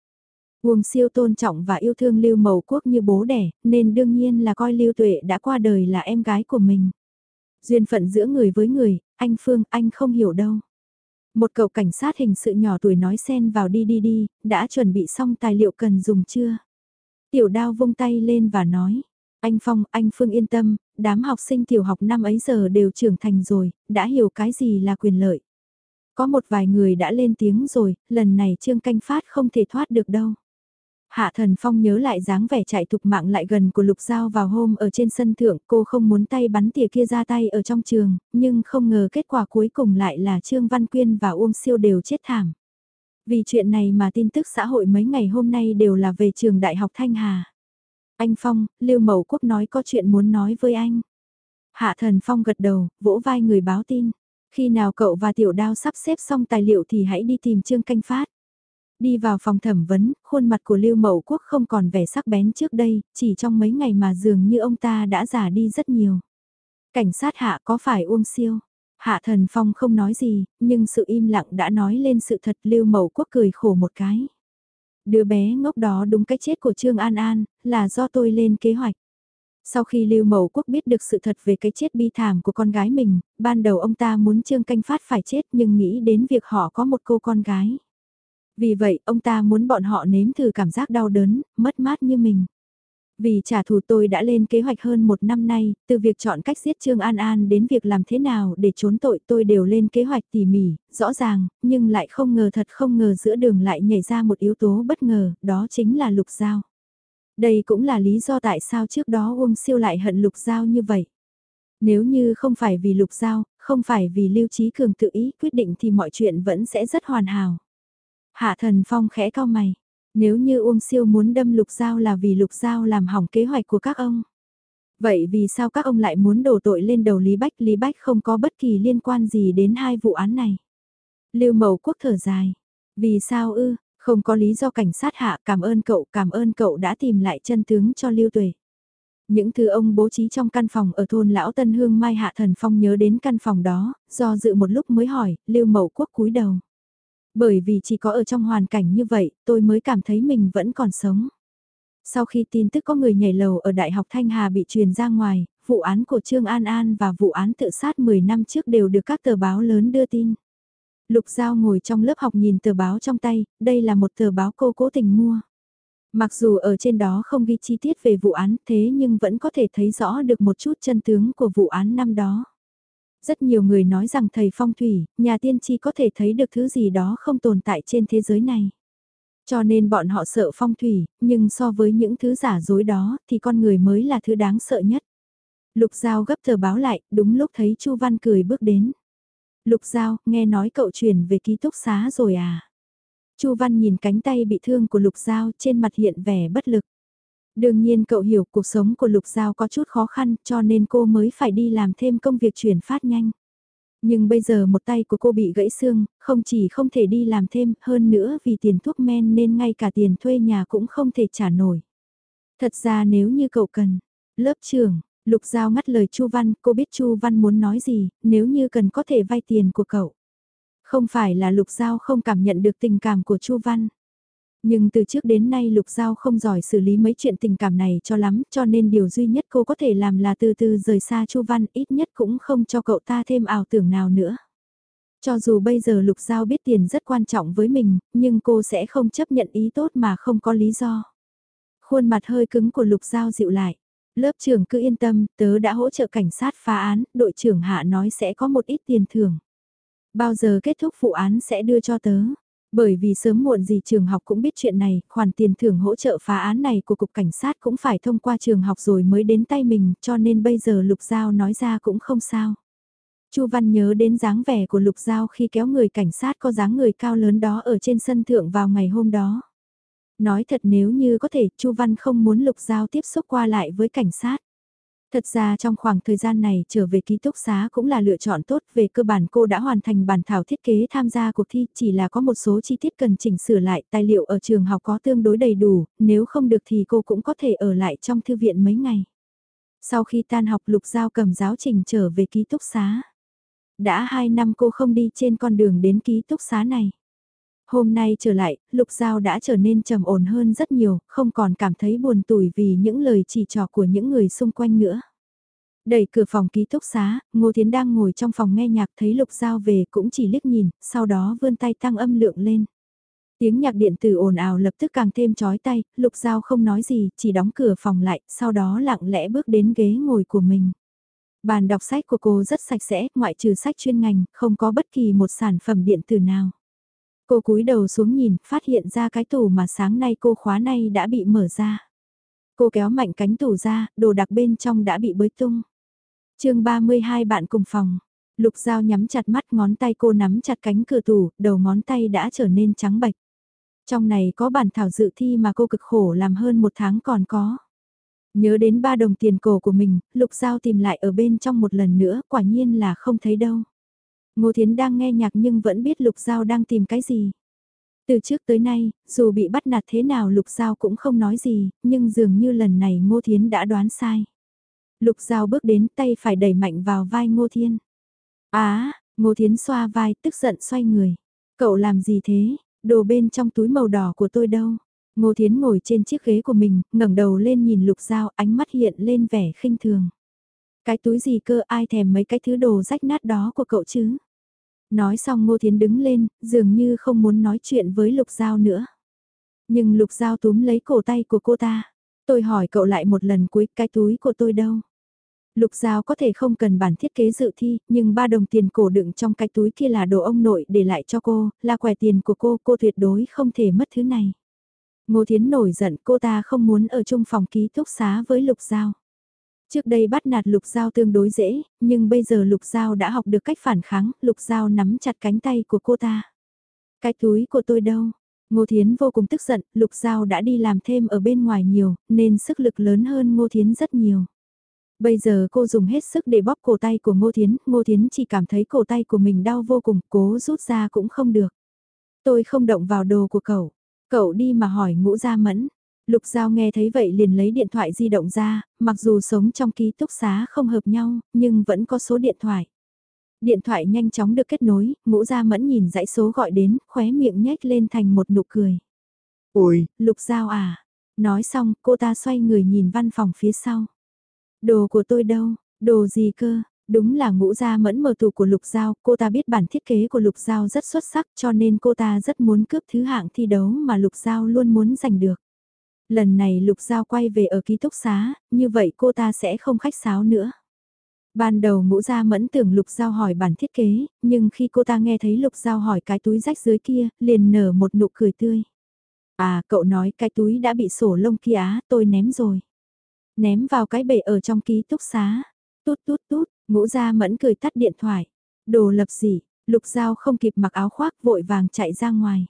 Uông Siêu tôn trọng và yêu thương Lưu Mậu Quốc như bố đẻ, nên đương nhiên là coi Lưu Tuệ đã qua đời là em gái của mình. Duyên phận giữa người với người, anh Phương, anh không hiểu đâu. Một cậu cảnh sát hình sự nhỏ tuổi nói xen vào đi đi đi, đã chuẩn bị xong tài liệu cần dùng chưa? Tiểu đao vung tay lên và nói, anh Phong, anh Phương yên tâm, đám học sinh tiểu học năm ấy giờ đều trưởng thành rồi, đã hiểu cái gì là quyền lợi. Có một vài người đã lên tiếng rồi, lần này Trương Canh Phát không thể thoát được đâu. Hạ Thần Phong nhớ lại dáng vẻ chạy thục mạng lại gần của Lục Giao vào hôm ở trên sân thượng, cô không muốn tay bắn tỉa kia ra tay ở trong trường, nhưng không ngờ kết quả cuối cùng lại là Trương Văn Quyên và Uông Siêu đều chết thảm. Vì chuyện này mà tin tức xã hội mấy ngày hôm nay đều là về trường Đại học Thanh Hà. Anh Phong, Lưu Mậu Quốc nói có chuyện muốn nói với anh. Hạ Thần Phong gật đầu, vỗ vai người báo tin. Khi nào cậu và Tiểu Đao sắp xếp xong tài liệu thì hãy đi tìm Trương Canh Phát. Đi vào phòng thẩm vấn, khuôn mặt của Lưu Mậu Quốc không còn vẻ sắc bén trước đây, chỉ trong mấy ngày mà dường như ông ta đã già đi rất nhiều. Cảnh sát hạ có phải Uông Siêu? Hạ Thần Phong không nói gì, nhưng sự im lặng đã nói lên sự thật Lưu Mậu Quốc cười khổ một cái. Đứa bé ngốc đó đúng cái chết của Trương An An, là do tôi lên kế hoạch. Sau khi Lưu Mậu Quốc biết được sự thật về cái chết bi thảm của con gái mình, ban đầu ông ta muốn Trương Canh Phát phải chết nhưng nghĩ đến việc họ có một cô con gái. Vì vậy, ông ta muốn bọn họ nếm thử cảm giác đau đớn, mất mát như mình. Vì trả thù tôi đã lên kế hoạch hơn một năm nay, từ việc chọn cách giết Trương An An đến việc làm thế nào để trốn tội tôi đều lên kế hoạch tỉ mỉ, rõ ràng, nhưng lại không ngờ thật không ngờ giữa đường lại nhảy ra một yếu tố bất ngờ, đó chính là Lục Giao. Đây cũng là lý do tại sao trước đó Uông Siêu lại hận Lục Giao như vậy. Nếu như không phải vì Lục Giao, không phải vì Lưu Trí Cường tự ý quyết định thì mọi chuyện vẫn sẽ rất hoàn hảo. Hạ thần phong khẽ cao mày. Nếu như Uông Siêu muốn đâm Lục Giao là vì Lục Giao làm hỏng kế hoạch của các ông. Vậy vì sao các ông lại muốn đổ tội lên đầu Lý Bách? Lý Bách không có bất kỳ liên quan gì đến hai vụ án này. Lưu Mậu Quốc thở dài. Vì sao ư? Không có lý do cảnh sát hạ cảm ơn cậu, cảm ơn cậu đã tìm lại chân tướng cho Lưu Tuệ. Những thứ ông bố trí trong căn phòng ở thôn Lão Tân Hương Mai Hạ Thần Phong nhớ đến căn phòng đó, do dự một lúc mới hỏi, Lưu Mậu Quốc cúi đầu. Bởi vì chỉ có ở trong hoàn cảnh như vậy, tôi mới cảm thấy mình vẫn còn sống. Sau khi tin tức có người nhảy lầu ở Đại học Thanh Hà bị truyền ra ngoài, vụ án của Trương An An và vụ án tự sát 10 năm trước đều được các tờ báo lớn đưa tin. Lục Giao ngồi trong lớp học nhìn tờ báo trong tay, đây là một tờ báo cô cố tình mua. Mặc dù ở trên đó không ghi chi tiết về vụ án thế nhưng vẫn có thể thấy rõ được một chút chân tướng của vụ án năm đó. Rất nhiều người nói rằng thầy phong thủy, nhà tiên tri có thể thấy được thứ gì đó không tồn tại trên thế giới này. Cho nên bọn họ sợ phong thủy, nhưng so với những thứ giả dối đó thì con người mới là thứ đáng sợ nhất. Lục Giao gấp tờ báo lại, đúng lúc thấy Chu Văn cười bước đến. Lục Giao, nghe nói cậu chuyển về ký túc xá rồi à? Chu Văn nhìn cánh tay bị thương của Lục Giao trên mặt hiện vẻ bất lực. Đương nhiên cậu hiểu cuộc sống của Lục Giao có chút khó khăn cho nên cô mới phải đi làm thêm công việc chuyển phát nhanh. Nhưng bây giờ một tay của cô bị gãy xương, không chỉ không thể đi làm thêm, hơn nữa vì tiền thuốc men nên ngay cả tiền thuê nhà cũng không thể trả nổi. Thật ra nếu như cậu cần, lớp trưởng, Lục Giao ngắt lời Chu Văn, cô biết Chu Văn muốn nói gì, nếu như cần có thể vay tiền của cậu. Không phải là Lục Giao không cảm nhận được tình cảm của Chu Văn. Nhưng từ trước đến nay Lục Giao không giỏi xử lý mấy chuyện tình cảm này cho lắm, cho nên điều duy nhất cô có thể làm là từ từ rời xa Chu Văn, ít nhất cũng không cho cậu ta thêm ảo tưởng nào nữa. Cho dù bây giờ Lục Giao biết tiền rất quan trọng với mình, nhưng cô sẽ không chấp nhận ý tốt mà không có lý do. Khuôn mặt hơi cứng của Lục Giao dịu lại. Lớp trưởng cứ yên tâm, tớ đã hỗ trợ cảnh sát phá án, đội trưởng Hạ nói sẽ có một ít tiền thưởng. Bao giờ kết thúc vụ án sẽ đưa cho tớ. Bởi vì sớm muộn gì trường học cũng biết chuyện này, khoản tiền thưởng hỗ trợ phá án này của cục cảnh sát cũng phải thông qua trường học rồi mới đến tay mình, cho nên bây giờ Lục Giao nói ra cũng không sao. Chu Văn nhớ đến dáng vẻ của Lục Giao khi kéo người cảnh sát có dáng người cao lớn đó ở trên sân thượng vào ngày hôm đó. Nói thật nếu như có thể, Chu Văn không muốn Lục Giao tiếp xúc qua lại với cảnh sát. Thật ra trong khoảng thời gian này trở về ký túc xá cũng là lựa chọn tốt về cơ bản cô đã hoàn thành bản thảo thiết kế tham gia cuộc thi chỉ là có một số chi tiết cần chỉnh sửa lại tài liệu ở trường học có tương đối đầy đủ, nếu không được thì cô cũng có thể ở lại trong thư viện mấy ngày. Sau khi tan học Lục Giao cầm giáo trình trở về ký túc xá. Đã 2 năm cô không đi trên con đường đến ký túc xá này. Hôm nay trở lại, Lục Giao đã trở nên trầm ổn hơn rất nhiều, không còn cảm thấy buồn tủi vì những lời chỉ trò của những người xung quanh nữa. Đẩy cửa phòng ký túc xá, Ngô Thiến đang ngồi trong phòng nghe nhạc thấy Lục Giao về cũng chỉ liếc nhìn, sau đó vươn tay tăng âm lượng lên. Tiếng nhạc điện tử ồn ào lập tức càng thêm chói tay, Lục Giao không nói gì, chỉ đóng cửa phòng lại, sau đó lặng lẽ bước đến ghế ngồi của mình. Bàn đọc sách của cô rất sạch sẽ, ngoại trừ sách chuyên ngành, không có bất kỳ một sản phẩm điện tử nào. Cô cúi đầu xuống nhìn, phát hiện ra cái tủ mà sáng nay cô khóa nay đã bị mở ra. Cô kéo mạnh cánh tủ ra, đồ đặc bên trong đã bị bới tung. chương 32 bạn cùng phòng. Lục dao nhắm chặt mắt ngón tay cô nắm chặt cánh cửa tủ, đầu ngón tay đã trở nên trắng bạch. Trong này có bản thảo dự thi mà cô cực khổ làm hơn một tháng còn có. Nhớ đến ba đồng tiền cổ của mình, Lục Giao tìm lại ở bên trong một lần nữa, quả nhiên là không thấy đâu. Ngô Thiến đang nghe nhạc nhưng vẫn biết Lục Giao đang tìm cái gì. Từ trước tới nay, dù bị bắt nạt thế nào Lục Giao cũng không nói gì, nhưng dường như lần này Ngô Thiến đã đoán sai. Lục Giao bước đến tay phải đẩy mạnh vào vai Ngô Thiên. Á, Ngô Thiến xoa vai tức giận xoay người. Cậu làm gì thế, đồ bên trong túi màu đỏ của tôi đâu? Ngô Thiến ngồi trên chiếc ghế của mình, ngẩng đầu lên nhìn Lục Giao, ánh mắt hiện lên vẻ khinh thường. Cái túi gì cơ ai thèm mấy cái thứ đồ rách nát đó của cậu chứ? Nói xong Ngô Thiến đứng lên, dường như không muốn nói chuyện với Lục Giao nữa. Nhưng Lục Giao túm lấy cổ tay của cô ta. Tôi hỏi cậu lại một lần cuối cái túi của tôi đâu? Lục Giao có thể không cần bản thiết kế dự thi, nhưng ba đồng tiền cổ đựng trong cái túi kia là đồ ông nội để lại cho cô, là quẻ tiền của cô, cô tuyệt đối không thể mất thứ này. Ngô Thiến nổi giận cô ta không muốn ở chung phòng ký túc xá với Lục Giao. Trước đây bắt nạt Lục Giao tương đối dễ, nhưng bây giờ Lục Giao đã học được cách phản kháng, Lục Giao nắm chặt cánh tay của cô ta. Cái túi của tôi đâu? Ngô Thiến vô cùng tức giận, Lục Giao đã đi làm thêm ở bên ngoài nhiều, nên sức lực lớn hơn Ngô Thiến rất nhiều. Bây giờ cô dùng hết sức để bóp cổ tay của Ngô Thiến, Ngô Thiến chỉ cảm thấy cổ tay của mình đau vô cùng, cố rút ra cũng không được. Tôi không động vào đồ của cậu, cậu đi mà hỏi ngũ gia mẫn, Lục Giao nghe thấy vậy liền lấy điện thoại di động ra, mặc dù sống trong ký túc xá không hợp nhau, nhưng vẫn có số điện thoại. Điện thoại nhanh chóng được kết nối, ngũ gia mẫn nhìn dãy số gọi đến, khóe miệng nhếch lên thành một nụ cười. Ôi, Lục Giao à. Nói xong, cô ta xoay người nhìn văn phòng phía sau. Đồ của tôi đâu, đồ gì cơ, đúng là ngũ gia mẫn mở tủ của Lục Giao, cô ta biết bản thiết kế của Lục Giao rất xuất sắc cho nên cô ta rất muốn cướp thứ hạng thi đấu mà Lục Giao luôn muốn giành được. Lần này Lục Giao quay về ở ký túc xá, như vậy cô ta sẽ không khách sáo nữa. Ban đầu ngũ gia mẫn tưởng Lục Giao hỏi bản thiết kế, nhưng khi cô ta nghe thấy Lục Giao hỏi cái túi rách dưới kia, liền nở một nụ cười tươi. À, cậu nói cái túi đã bị sổ lông kia á, tôi ném rồi. Ném vào cái bể ở trong ký túc xá. Tút tút tút, ngũ gia mẫn cười tắt điện thoại. Đồ lập gì, Lục Giao không kịp mặc áo khoác vội vàng chạy ra ngoài.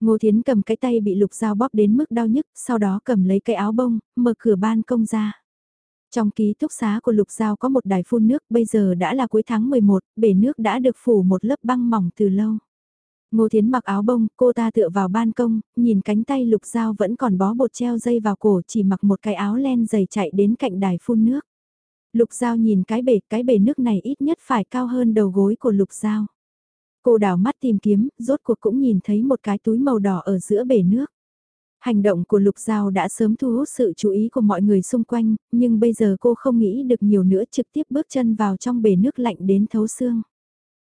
Ngô Thiến cầm cái tay bị Lục Giao bóp đến mức đau nhức, sau đó cầm lấy cái áo bông, mở cửa ban công ra. Trong ký túc xá của Lục Giao có một đài phun nước, bây giờ đã là cuối tháng 11, bể nước đã được phủ một lớp băng mỏng từ lâu. Ngô Thiến mặc áo bông, cô ta tựa vào ban công, nhìn cánh tay Lục Giao vẫn còn bó bột treo dây vào cổ chỉ mặc một cái áo len dày chạy đến cạnh đài phun nước. Lục Giao nhìn cái bể, cái bể nước này ít nhất phải cao hơn đầu gối của Lục Giao. Cô đào mắt tìm kiếm, rốt cuộc cũng nhìn thấy một cái túi màu đỏ ở giữa bể nước. Hành động của Lục Giao đã sớm thu hút sự chú ý của mọi người xung quanh, nhưng bây giờ cô không nghĩ được nhiều nữa trực tiếp bước chân vào trong bể nước lạnh đến thấu xương.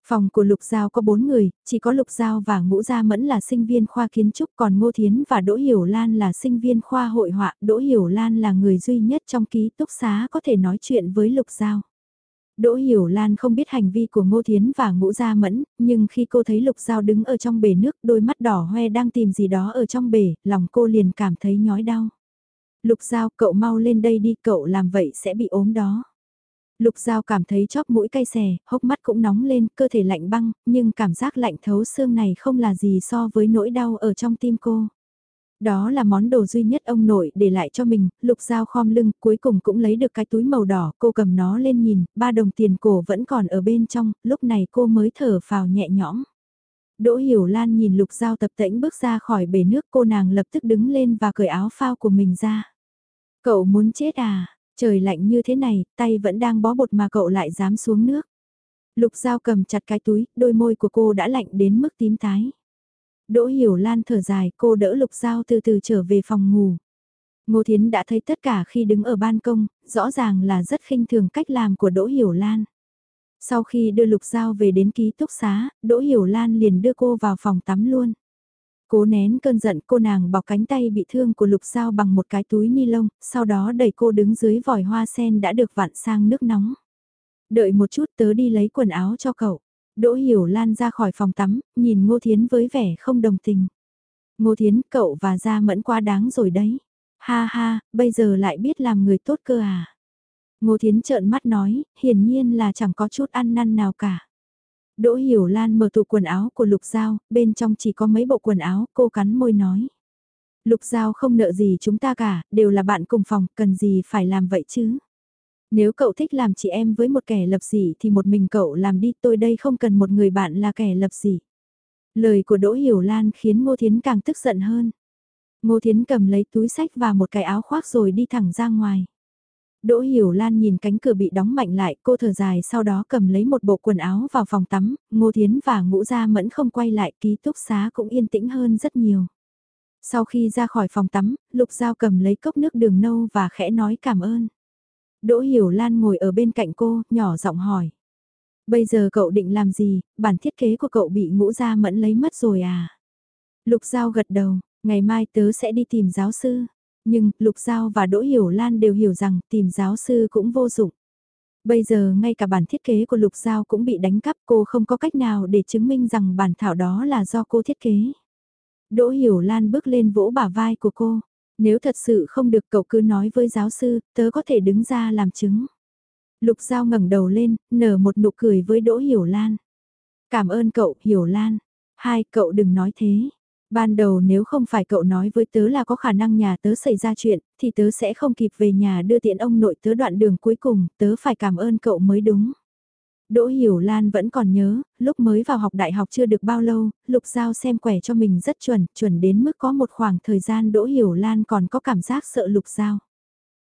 Phòng của Lục Giao có 4 người, chỉ có Lục Giao và Ngũ Gia Mẫn là sinh viên khoa kiến trúc còn Ngô Thiến và Đỗ Hiểu Lan là sinh viên khoa hội họa. Đỗ Hiểu Lan là người duy nhất trong ký túc xá có thể nói chuyện với Lục Giao. Đỗ Hiểu Lan không biết hành vi của Ngô Thiến và Ngũ Gia Mẫn, nhưng khi cô thấy Lục Giao đứng ở trong bể nước đôi mắt đỏ hoe đang tìm gì đó ở trong bể, lòng cô liền cảm thấy nhói đau. Lục Giao cậu mau lên đây đi cậu làm vậy sẽ bị ốm đó. Lục Giao cảm thấy chóp mũi cay xè, hốc mắt cũng nóng lên, cơ thể lạnh băng, nhưng cảm giác lạnh thấu xương này không là gì so với nỗi đau ở trong tim cô. Đó là món đồ duy nhất ông nội để lại cho mình, lục dao khom lưng, cuối cùng cũng lấy được cái túi màu đỏ, cô cầm nó lên nhìn, ba đồng tiền cổ vẫn còn ở bên trong, lúc này cô mới thở phào nhẹ nhõm. Đỗ Hiểu Lan nhìn lục dao tập tễnh bước ra khỏi bể nước cô nàng lập tức đứng lên và cởi áo phao của mình ra. Cậu muốn chết à, trời lạnh như thế này, tay vẫn đang bó bột mà cậu lại dám xuống nước. Lục dao cầm chặt cái túi, đôi môi của cô đã lạnh đến mức tím tái. Đỗ Hiểu Lan thở dài, cô đỡ Lục Giao từ từ trở về phòng ngủ. Ngô Thiến đã thấy tất cả khi đứng ở ban công, rõ ràng là rất khinh thường cách làm của Đỗ Hiểu Lan. Sau khi đưa Lục Giao về đến ký túc xá, Đỗ Hiểu Lan liền đưa cô vào phòng tắm luôn. Cố nén cơn giận cô nàng bọc cánh tay bị thương của Lục Giao bằng một cái túi ni lông, sau đó đẩy cô đứng dưới vòi hoa sen đã được vặn sang nước nóng. Đợi một chút tớ đi lấy quần áo cho cậu. Đỗ Hiểu Lan ra khỏi phòng tắm, nhìn Ngô Thiến với vẻ không đồng tình. Ngô Thiến, cậu và Gia Mẫn quá đáng rồi đấy. Ha ha, bây giờ lại biết làm người tốt cơ à. Ngô Thiến trợn mắt nói, hiển nhiên là chẳng có chút ăn năn nào cả. Đỗ Hiểu Lan mở tủ quần áo của Lục Giao, bên trong chỉ có mấy bộ quần áo, cô cắn môi nói. Lục Giao không nợ gì chúng ta cả, đều là bạn cùng phòng, cần gì phải làm vậy chứ. Nếu cậu thích làm chị em với một kẻ lập dị thì một mình cậu làm đi tôi đây không cần một người bạn là kẻ lập dị. Lời của Đỗ Hiểu Lan khiến Ngô Thiến càng tức giận hơn. Ngô Thiến cầm lấy túi sách và một cái áo khoác rồi đi thẳng ra ngoài. Đỗ Hiểu Lan nhìn cánh cửa bị đóng mạnh lại, cô thở dài sau đó cầm lấy một bộ quần áo vào phòng tắm, Ngô Thiến và Ngũ Gia Mẫn không quay lại, ký túc xá cũng yên tĩnh hơn rất nhiều. Sau khi ra khỏi phòng tắm, Lục Giao cầm lấy cốc nước đường nâu và khẽ nói cảm ơn. Đỗ Hiểu Lan ngồi ở bên cạnh cô, nhỏ giọng hỏi. Bây giờ cậu định làm gì, bản thiết kế của cậu bị ngũ gia mẫn lấy mất rồi à? Lục Giao gật đầu, ngày mai tớ sẽ đi tìm giáo sư. Nhưng, Lục Giao và Đỗ Hiểu Lan đều hiểu rằng tìm giáo sư cũng vô dụng. Bây giờ ngay cả bản thiết kế của Lục Giao cũng bị đánh cắp cô không có cách nào để chứng minh rằng bản thảo đó là do cô thiết kế. Đỗ Hiểu Lan bước lên vỗ bả vai của cô. Nếu thật sự không được cậu cứ nói với giáo sư, tớ có thể đứng ra làm chứng. Lục Giao ngẩng đầu lên, nở một nụ cười với Đỗ Hiểu Lan. Cảm ơn cậu, Hiểu Lan. Hai, cậu đừng nói thế. Ban đầu nếu không phải cậu nói với tớ là có khả năng nhà tớ xảy ra chuyện, thì tớ sẽ không kịp về nhà đưa tiện ông nội tớ đoạn đường cuối cùng, tớ phải cảm ơn cậu mới đúng. Đỗ Hiểu Lan vẫn còn nhớ, lúc mới vào học đại học chưa được bao lâu, Lục Giao xem quẻ cho mình rất chuẩn, chuẩn đến mức có một khoảng thời gian Đỗ Hiểu Lan còn có cảm giác sợ Lục Giao.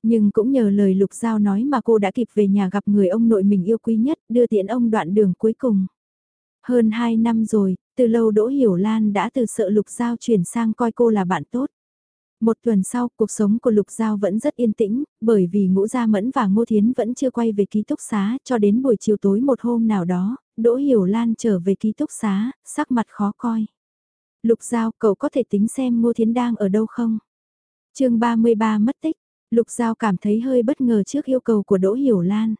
Nhưng cũng nhờ lời Lục Giao nói mà cô đã kịp về nhà gặp người ông nội mình yêu quý nhất, đưa tiện ông đoạn đường cuối cùng. Hơn 2 năm rồi, từ lâu Đỗ Hiểu Lan đã từ sợ Lục Giao chuyển sang coi cô là bạn tốt. Một tuần sau, cuộc sống của Lục Giao vẫn rất yên tĩnh, bởi vì Ngũ Gia Mẫn và Ngô Thiến vẫn chưa quay về ký túc xá, cho đến buổi chiều tối một hôm nào đó, Đỗ Hiểu Lan trở về ký túc xá, sắc mặt khó coi. Lục Giao, cậu có thể tính xem Ngô Thiến đang ở đâu không? chương 33 mất tích, Lục Giao cảm thấy hơi bất ngờ trước yêu cầu của Đỗ Hiểu Lan.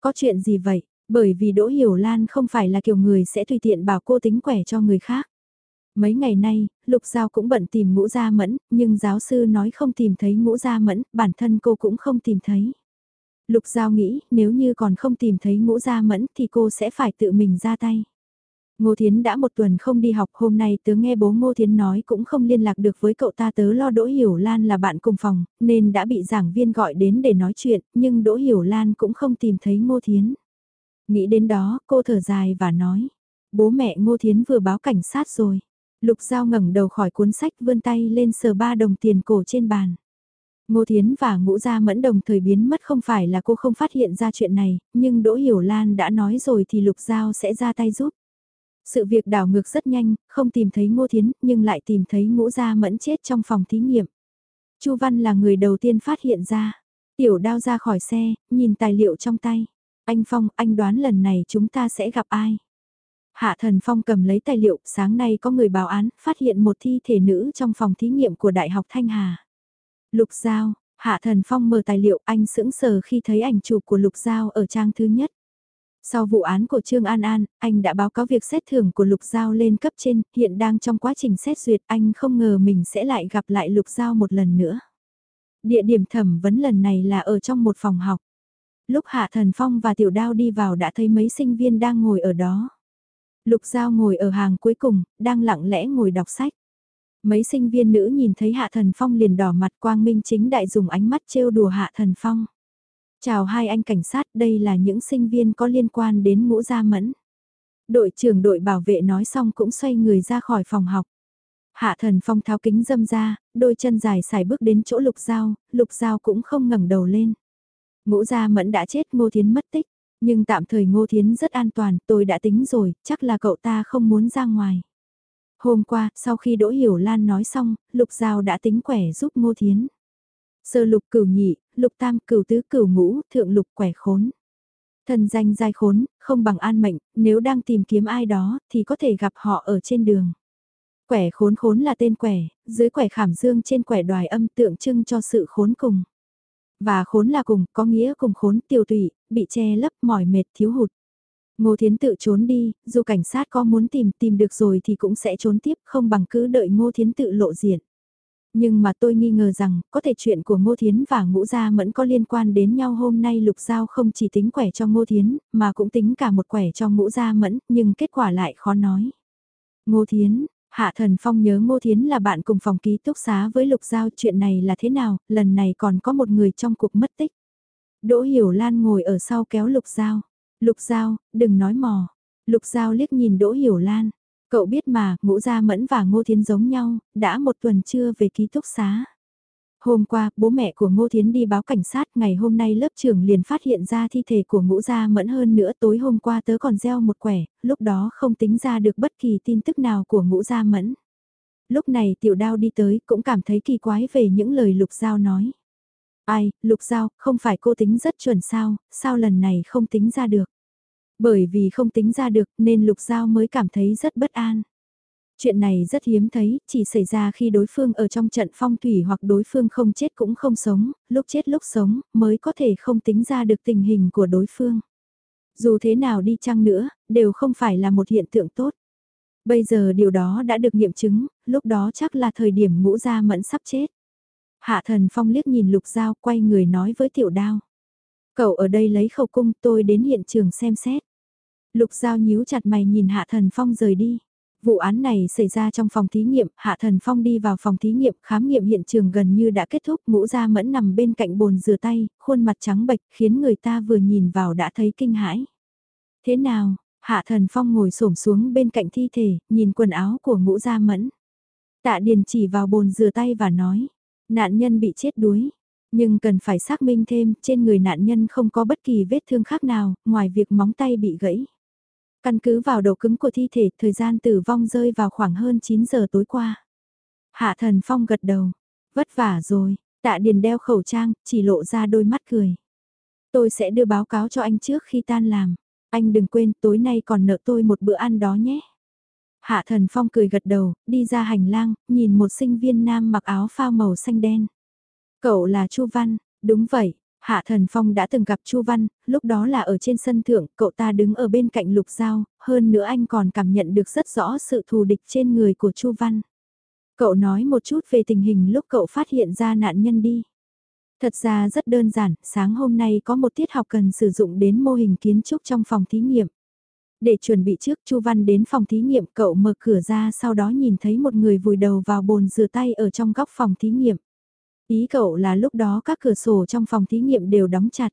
Có chuyện gì vậy? Bởi vì Đỗ Hiểu Lan không phải là kiểu người sẽ tùy tiện bảo cô tính quẻ cho người khác. Mấy ngày nay, Lục Giao cũng bận tìm ngũ gia mẫn, nhưng giáo sư nói không tìm thấy ngũ gia mẫn, bản thân cô cũng không tìm thấy. Lục Giao nghĩ nếu như còn không tìm thấy ngũ gia mẫn thì cô sẽ phải tự mình ra tay. Ngô Thiến đã một tuần không đi học hôm nay tớ nghe bố Ngô Thiến nói cũng không liên lạc được với cậu ta tớ lo Đỗ Hiểu Lan là bạn cùng phòng nên đã bị giảng viên gọi đến để nói chuyện nhưng Đỗ Hiểu Lan cũng không tìm thấy Ngô Thiến. Nghĩ đến đó cô thở dài và nói bố mẹ Ngô Thiến vừa báo cảnh sát rồi. Lục Giao ngẩng đầu khỏi cuốn sách vươn tay lên sờ ba đồng tiền cổ trên bàn. Ngô Thiến và Ngũ Gia Mẫn đồng thời biến mất không phải là cô không phát hiện ra chuyện này, nhưng Đỗ Hiểu Lan đã nói rồi thì Lục Giao sẽ ra tay giúp. Sự việc đảo ngược rất nhanh, không tìm thấy Ngô Thiến, nhưng lại tìm thấy Ngũ Gia Mẫn chết trong phòng thí nghiệm. Chu Văn là người đầu tiên phát hiện ra. Tiểu đao ra khỏi xe, nhìn tài liệu trong tay. Anh Phong, anh đoán lần này chúng ta sẽ gặp ai? Hạ Thần Phong cầm lấy tài liệu, sáng nay có người báo án, phát hiện một thi thể nữ trong phòng thí nghiệm của Đại học Thanh Hà. Lục Giao, Hạ Thần Phong mở tài liệu, anh sững sờ khi thấy ảnh chụp của Lục Giao ở trang thứ nhất. Sau vụ án của Trương An An, anh đã báo cáo việc xét thưởng của Lục Giao lên cấp trên, hiện đang trong quá trình xét duyệt, anh không ngờ mình sẽ lại gặp lại Lục Giao một lần nữa. Địa điểm thẩm vấn lần này là ở trong một phòng học. Lúc Hạ Thần Phong và Tiểu Đao đi vào đã thấy mấy sinh viên đang ngồi ở đó. Lục Giao ngồi ở hàng cuối cùng, đang lặng lẽ ngồi đọc sách. Mấy sinh viên nữ nhìn thấy Hạ Thần Phong liền đỏ mặt quang minh chính đại dùng ánh mắt trêu đùa Hạ Thần Phong. Chào hai anh cảnh sát, đây là những sinh viên có liên quan đến ngũ gia mẫn. Đội trưởng đội bảo vệ nói xong cũng xoay người ra khỏi phòng học. Hạ Thần Phong tháo kính dâm ra, đôi chân dài xài bước đến chỗ Lục Giao, Lục Giao cũng không ngẩng đầu lên. Ngũ gia mẫn đã chết Ngô Thiến mất tích, nhưng tạm thời Ngô Thiến rất an toàn, tôi đã tính rồi, chắc là cậu ta không muốn ra ngoài. Hôm qua, sau khi Đỗ Hiểu Lan nói xong, Lục Giao đã tính quẻ giúp Ngô Thiến. Sơ lục cửu nhị, lục tam cửu tứ cửu ngũ, thượng lục quẻ khốn. Thần danh giai khốn, không bằng an mệnh, nếu đang tìm kiếm ai đó, thì có thể gặp họ ở trên đường. Quẻ khốn khốn là tên quẻ, dưới quẻ khảm dương trên quẻ đoài âm tượng trưng cho sự khốn cùng. Và khốn là cùng, có nghĩa cùng khốn tiêu tụy, bị che lấp mỏi mệt thiếu hụt. Ngô Thiến tự trốn đi, dù cảnh sát có muốn tìm tìm được rồi thì cũng sẽ trốn tiếp không bằng cứ đợi Ngô Thiến tự lộ diện. Nhưng mà tôi nghi ngờ rằng, có thể chuyện của Ngô Thiến và Ngũ Gia Mẫn có liên quan đến nhau hôm nay Lục Giao không chỉ tính quẻ cho Ngô Thiến, mà cũng tính cả một quẻ cho Ngũ Gia Mẫn, nhưng kết quả lại khó nói. Ngô Thiến, Hạ Thần Phong nhớ Ngô Thiến là bạn cùng phòng ký túc xá với Lục Giao chuyện này là thế nào, lần này còn có một người trong cuộc mất tích. Đỗ Hiểu Lan ngồi ở sau kéo Lục Giao. Lục Giao, đừng nói mò. Lục Giao liếc nhìn Đỗ Hiểu Lan. Cậu biết mà, ngũ gia mẫn và ngô thiến giống nhau, đã một tuần chưa về ký túc xá. Hôm qua, bố mẹ của Ngô Thiến đi báo cảnh sát, ngày hôm nay lớp trưởng liền phát hiện ra thi thể của ngũ gia mẫn hơn nữa tối hôm qua tớ còn gieo một quẻ, lúc đó không tính ra được bất kỳ tin tức nào của ngũ gia mẫn. Lúc này tiểu đao đi tới cũng cảm thấy kỳ quái về những lời lục giao nói. Ai, lục giao, không phải cô tính rất chuẩn sao, sao lần này không tính ra được. Bởi vì không tính ra được nên Lục Giao mới cảm thấy rất bất an. Chuyện này rất hiếm thấy, chỉ xảy ra khi đối phương ở trong trận phong thủy hoặc đối phương không chết cũng không sống, lúc chết lúc sống, mới có thể không tính ra được tình hình của đối phương. Dù thế nào đi chăng nữa, đều không phải là một hiện tượng tốt. Bây giờ điều đó đã được nghiệm chứng, lúc đó chắc là thời điểm ngũ gia mẫn sắp chết. Hạ thần phong liếc nhìn lục dao quay người nói với tiểu đao. Cậu ở đây lấy khẩu cung tôi đến hiện trường xem xét. Lục Giao nhíu chặt mày nhìn Hạ Thần Phong rời đi. Vụ án này xảy ra trong phòng thí nghiệm, Hạ Thần Phong đi vào phòng thí nghiệm, khám nghiệm hiện trường gần như đã kết thúc, ngũ gia mẫn nằm bên cạnh bồn rửa tay, khuôn mặt trắng bệch, khiến người ta vừa nhìn vào đã thấy kinh hãi. Thế nào, Hạ Thần Phong ngồi xổm xuống bên cạnh thi thể, nhìn quần áo của ngũ gia mẫn. Tạ Điền chỉ vào bồn rửa tay và nói, nạn nhân bị chết đuối, nhưng cần phải xác minh thêm, trên người nạn nhân không có bất kỳ vết thương khác nào, ngoài việc móng tay bị gãy. Căn cứ vào độ cứng của thi thể, thời gian tử vong rơi vào khoảng hơn 9 giờ tối qua. Hạ thần phong gật đầu, vất vả rồi, tạ điền đeo khẩu trang, chỉ lộ ra đôi mắt cười. Tôi sẽ đưa báo cáo cho anh trước khi tan làm. Anh đừng quên tối nay còn nợ tôi một bữa ăn đó nhé. Hạ thần phong cười gật đầu, đi ra hành lang, nhìn một sinh viên nam mặc áo phao màu xanh đen. Cậu là Chu Văn, đúng vậy, Hạ Thần Phong đã từng gặp Chu Văn, lúc đó là ở trên sân thượng, cậu ta đứng ở bên cạnh Lục Giao, hơn nữa anh còn cảm nhận được rất rõ sự thù địch trên người của Chu Văn. Cậu nói một chút về tình hình lúc cậu phát hiện ra nạn nhân đi. Thật ra rất đơn giản, sáng hôm nay có một tiết học cần sử dụng đến mô hình kiến trúc trong phòng thí nghiệm. Để chuẩn bị trước Chu Văn đến phòng thí nghiệm cậu mở cửa ra sau đó nhìn thấy một người vùi đầu vào bồn rửa tay ở trong góc phòng thí nghiệm. Ý cậu là lúc đó các cửa sổ trong phòng thí nghiệm đều đóng chặt.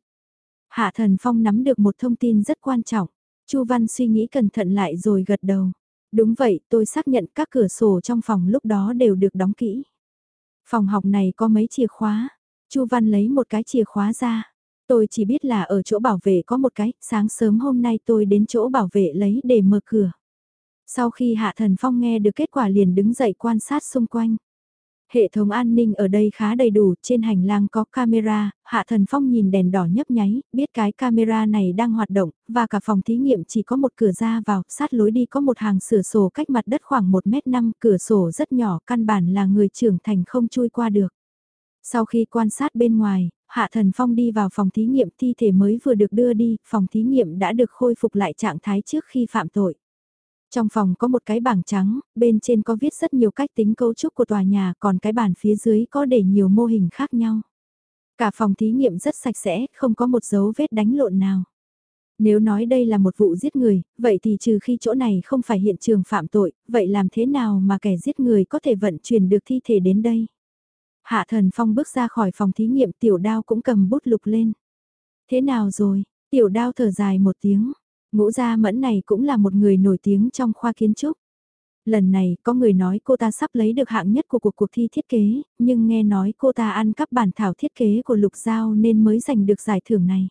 Hạ Thần Phong nắm được một thông tin rất quan trọng. Chu Văn suy nghĩ cẩn thận lại rồi gật đầu. Đúng vậy, tôi xác nhận các cửa sổ trong phòng lúc đó đều được đóng kỹ. Phòng học này có mấy chìa khóa. Chu Văn lấy một cái chìa khóa ra. Tôi chỉ biết là ở chỗ bảo vệ có một cái, sáng sớm hôm nay tôi đến chỗ bảo vệ lấy để mở cửa. Sau khi Hạ Thần Phong nghe được kết quả liền đứng dậy quan sát xung quanh. Hệ thống an ninh ở đây khá đầy đủ, trên hành lang có camera, Hạ Thần Phong nhìn đèn đỏ nhấp nháy, biết cái camera này đang hoạt động, và cả phòng thí nghiệm chỉ có một cửa ra vào, sát lối đi có một hàng sửa sổ cách mặt đất khoảng 1m5, cửa sổ rất nhỏ, căn bản là người trưởng thành không chui qua được. Sau khi quan sát bên ngoài, Hạ Thần Phong đi vào phòng thí nghiệm thi thể mới vừa được đưa đi, phòng thí nghiệm đã được khôi phục lại trạng thái trước khi phạm tội. Trong phòng có một cái bảng trắng, bên trên có viết rất nhiều cách tính cấu trúc của tòa nhà, còn cái bàn phía dưới có để nhiều mô hình khác nhau. Cả phòng thí nghiệm rất sạch sẽ, không có một dấu vết đánh lộn nào. Nếu nói đây là một vụ giết người, vậy thì trừ khi chỗ này không phải hiện trường phạm tội, vậy làm thế nào mà kẻ giết người có thể vận chuyển được thi thể đến đây? Hạ thần phong bước ra khỏi phòng thí nghiệm tiểu đao cũng cầm bút lục lên. Thế nào rồi? Tiểu đao thở dài một tiếng. Ngũ gia mẫn này cũng là một người nổi tiếng trong khoa kiến trúc. Lần này có người nói cô ta sắp lấy được hạng nhất của cuộc cuộc thi thiết kế, nhưng nghe nói cô ta ăn cắp bản thảo thiết kế của Lục Giao nên mới giành được giải thưởng này.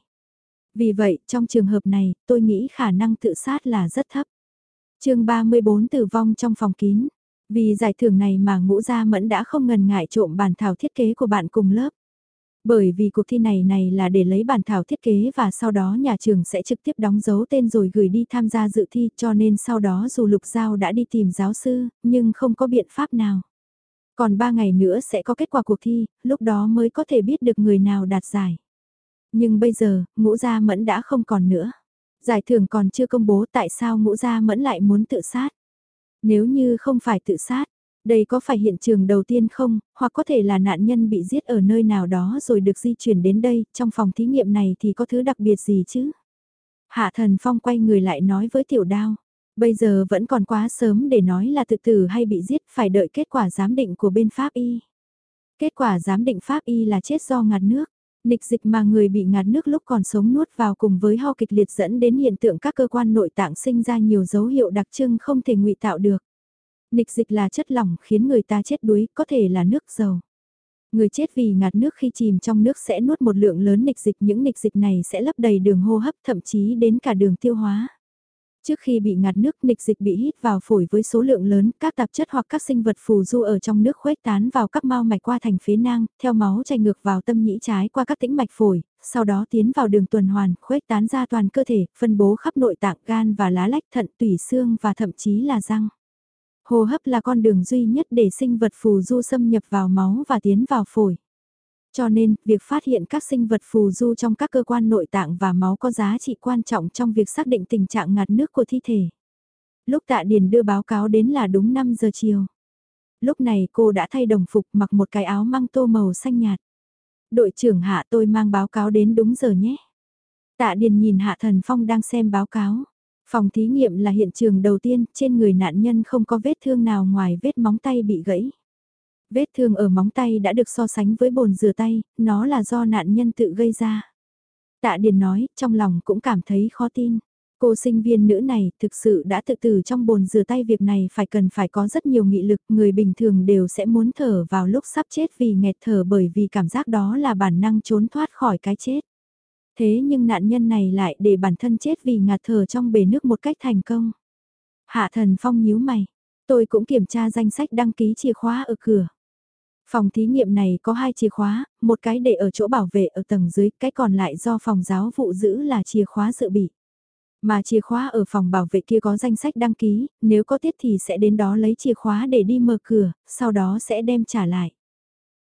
Vì vậy, trong trường hợp này, tôi nghĩ khả năng tự sát là rất thấp. chương 34 tử vong trong phòng kín. Vì giải thưởng này mà ngũ gia mẫn đã không ngần ngại trộm bản thảo thiết kế của bạn cùng lớp. Bởi vì cuộc thi này này là để lấy bản thảo thiết kế và sau đó nhà trường sẽ trực tiếp đóng dấu tên rồi gửi đi tham gia dự thi cho nên sau đó dù Lục Giao đã đi tìm giáo sư, nhưng không có biện pháp nào. Còn 3 ngày nữa sẽ có kết quả cuộc thi, lúc đó mới có thể biết được người nào đạt giải. Nhưng bây giờ, ngũ gia mẫn đã không còn nữa. Giải thưởng còn chưa công bố tại sao ngũ gia mẫn lại muốn tự sát. Nếu như không phải tự sát, đây có phải hiện trường đầu tiên không, hoặc có thể là nạn nhân bị giết ở nơi nào đó rồi được di chuyển đến đây, trong phòng thí nghiệm này thì có thứ đặc biệt gì chứ? Hạ thần phong quay người lại nói với tiểu đao, bây giờ vẫn còn quá sớm để nói là tự tử hay bị giết, phải đợi kết quả giám định của bên Pháp Y. Kết quả giám định Pháp Y là chết do ngạt nước. Nịch dịch mà người bị ngạt nước lúc còn sống nuốt vào cùng với ho kịch liệt dẫn đến hiện tượng các cơ quan nội tạng sinh ra nhiều dấu hiệu đặc trưng không thể ngụy tạo được. Nịch dịch là chất lỏng khiến người ta chết đuối, có thể là nước dầu. Người chết vì ngạt nước khi chìm trong nước sẽ nuốt một lượng lớn nịch dịch, những nịch dịch này sẽ lấp đầy đường hô hấp thậm chí đến cả đường tiêu hóa. Trước khi bị ngạt nước nịch dịch bị hít vào phổi với số lượng lớn, các tạp chất hoặc các sinh vật phù du ở trong nước khuếch tán vào các mao mạch qua thành phế nang, theo máu chảy ngược vào tâm nhĩ trái qua các tĩnh mạch phổi, sau đó tiến vào đường tuần hoàn, khuếch tán ra toàn cơ thể, phân bố khắp nội tạng gan và lá lách thận tủy xương và thậm chí là răng. Hô hấp là con đường duy nhất để sinh vật phù du xâm nhập vào máu và tiến vào phổi. Cho nên, việc phát hiện các sinh vật phù du trong các cơ quan nội tạng và máu có giá trị quan trọng trong việc xác định tình trạng ngạt nước của thi thể. Lúc tạ điền đưa báo cáo đến là đúng 5 giờ chiều. Lúc này cô đã thay đồng phục mặc một cái áo măng tô màu xanh nhạt. Đội trưởng hạ tôi mang báo cáo đến đúng giờ nhé. Tạ điền nhìn hạ thần phong đang xem báo cáo. Phòng thí nghiệm là hiện trường đầu tiên, trên người nạn nhân không có vết thương nào ngoài vết móng tay bị gãy. Vết thương ở móng tay đã được so sánh với bồn rửa tay, nó là do nạn nhân tự gây ra. Tạ Điền nói, trong lòng cũng cảm thấy khó tin. Cô sinh viên nữ này thực sự đã tự tử trong bồn rửa tay việc này phải cần phải có rất nhiều nghị lực, người bình thường đều sẽ muốn thở vào lúc sắp chết vì nghẹt thở bởi vì cảm giác đó là bản năng trốn thoát khỏi cái chết. Thế nhưng nạn nhân này lại để bản thân chết vì ngạt thở trong bể nước một cách thành công. Hạ thần phong nhíu mày. Tôi cũng kiểm tra danh sách đăng ký chìa khóa ở cửa. Phòng thí nghiệm này có hai chìa khóa, một cái để ở chỗ bảo vệ ở tầng dưới, cái còn lại do phòng giáo vụ giữ là chìa khóa dự bị. Mà chìa khóa ở phòng bảo vệ kia có danh sách đăng ký, nếu có tiết thì sẽ đến đó lấy chìa khóa để đi mở cửa, sau đó sẽ đem trả lại.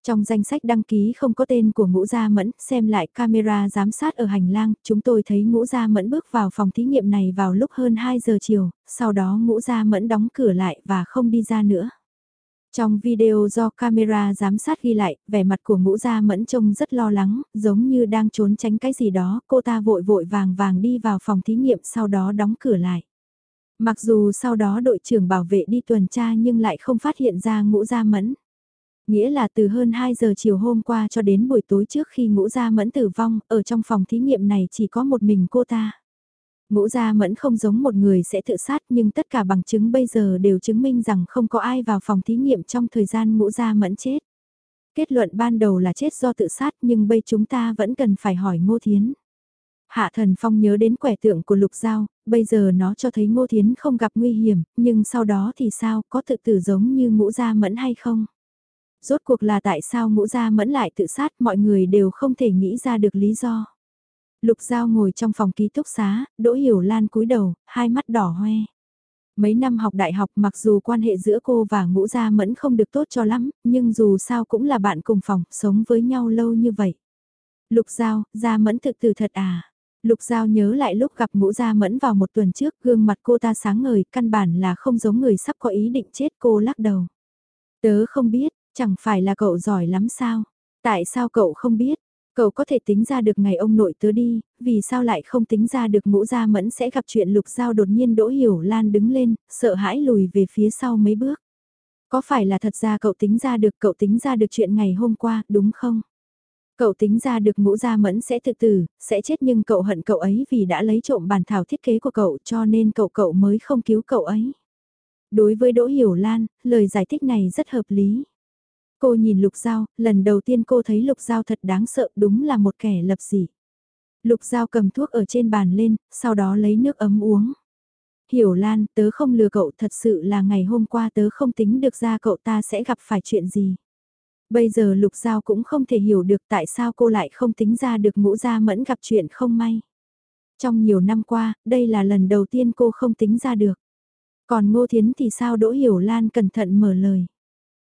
Trong danh sách đăng ký không có tên của ngũ gia mẫn, xem lại camera giám sát ở hành lang, chúng tôi thấy ngũ gia mẫn bước vào phòng thí nghiệm này vào lúc hơn 2 giờ chiều, sau đó ngũ gia mẫn đóng cửa lại và không đi ra nữa. Trong video do camera giám sát ghi lại, vẻ mặt của ngũ gia mẫn trông rất lo lắng, giống như đang trốn tránh cái gì đó, cô ta vội vội vàng vàng đi vào phòng thí nghiệm sau đó đóng cửa lại. Mặc dù sau đó đội trưởng bảo vệ đi tuần tra nhưng lại không phát hiện ra ngũ gia mẫn. Nghĩa là từ hơn 2 giờ chiều hôm qua cho đến buổi tối trước khi ngũ gia mẫn tử vong, ở trong phòng thí nghiệm này chỉ có một mình cô ta. Ngũ gia mẫn không giống một người sẽ tự sát nhưng tất cả bằng chứng bây giờ đều chứng minh rằng không có ai vào phòng thí nghiệm trong thời gian ngũ gia mẫn chết. Kết luận ban đầu là chết do tự sát nhưng bây chúng ta vẫn cần phải hỏi Ngô Thiến. Hạ thần phong nhớ đến quẻ tượng của lục giao, bây giờ nó cho thấy Ngô Thiến không gặp nguy hiểm, nhưng sau đó thì sao, có tự tử giống như ngũ gia mẫn hay không? Rốt cuộc là tại sao ngũ gia mẫn lại tự sát mọi người đều không thể nghĩ ra được lý do. Lục Giao ngồi trong phòng ký túc xá, Đỗ Hiểu Lan cúi đầu, hai mắt đỏ hoe. Mấy năm học đại học mặc dù quan hệ giữa cô và ngũ gia mẫn không được tốt cho lắm, nhưng dù sao cũng là bạn cùng phòng, sống với nhau lâu như vậy. Lục Giao, gia mẫn thực từ thật à? Lục Giao nhớ lại lúc gặp ngũ gia mẫn vào một tuần trước, gương mặt cô ta sáng ngời, căn bản là không giống người sắp có ý định chết cô lắc đầu. Tớ không biết, chẳng phải là cậu giỏi lắm sao? Tại sao cậu không biết? Cậu có thể tính ra được ngày ông nội tớ đi, vì sao lại không tính ra được ngũ gia mẫn sẽ gặp chuyện lục giao đột nhiên đỗ hiểu lan đứng lên, sợ hãi lùi về phía sau mấy bước. Có phải là thật ra cậu tính ra được cậu tính ra được chuyện ngày hôm qua, đúng không? Cậu tính ra được ngũ gia mẫn sẽ tự tử, sẽ chết nhưng cậu hận cậu ấy vì đã lấy trộm bản thảo thiết kế của cậu cho nên cậu cậu mới không cứu cậu ấy. Đối với Đỗ Hiểu Lan, lời giải thích này rất hợp lý. Cô nhìn Lục Giao, lần đầu tiên cô thấy Lục Giao thật đáng sợ đúng là một kẻ lập dị. Lục Giao cầm thuốc ở trên bàn lên, sau đó lấy nước ấm uống. Hiểu Lan, tớ không lừa cậu thật sự là ngày hôm qua tớ không tính được ra cậu ta sẽ gặp phải chuyện gì. Bây giờ Lục Giao cũng không thể hiểu được tại sao cô lại không tính ra được ngũ gia mẫn gặp chuyện không may. Trong nhiều năm qua, đây là lần đầu tiên cô không tính ra được. Còn Ngô Thiến thì sao Đỗ Hiểu Lan cẩn thận mở lời.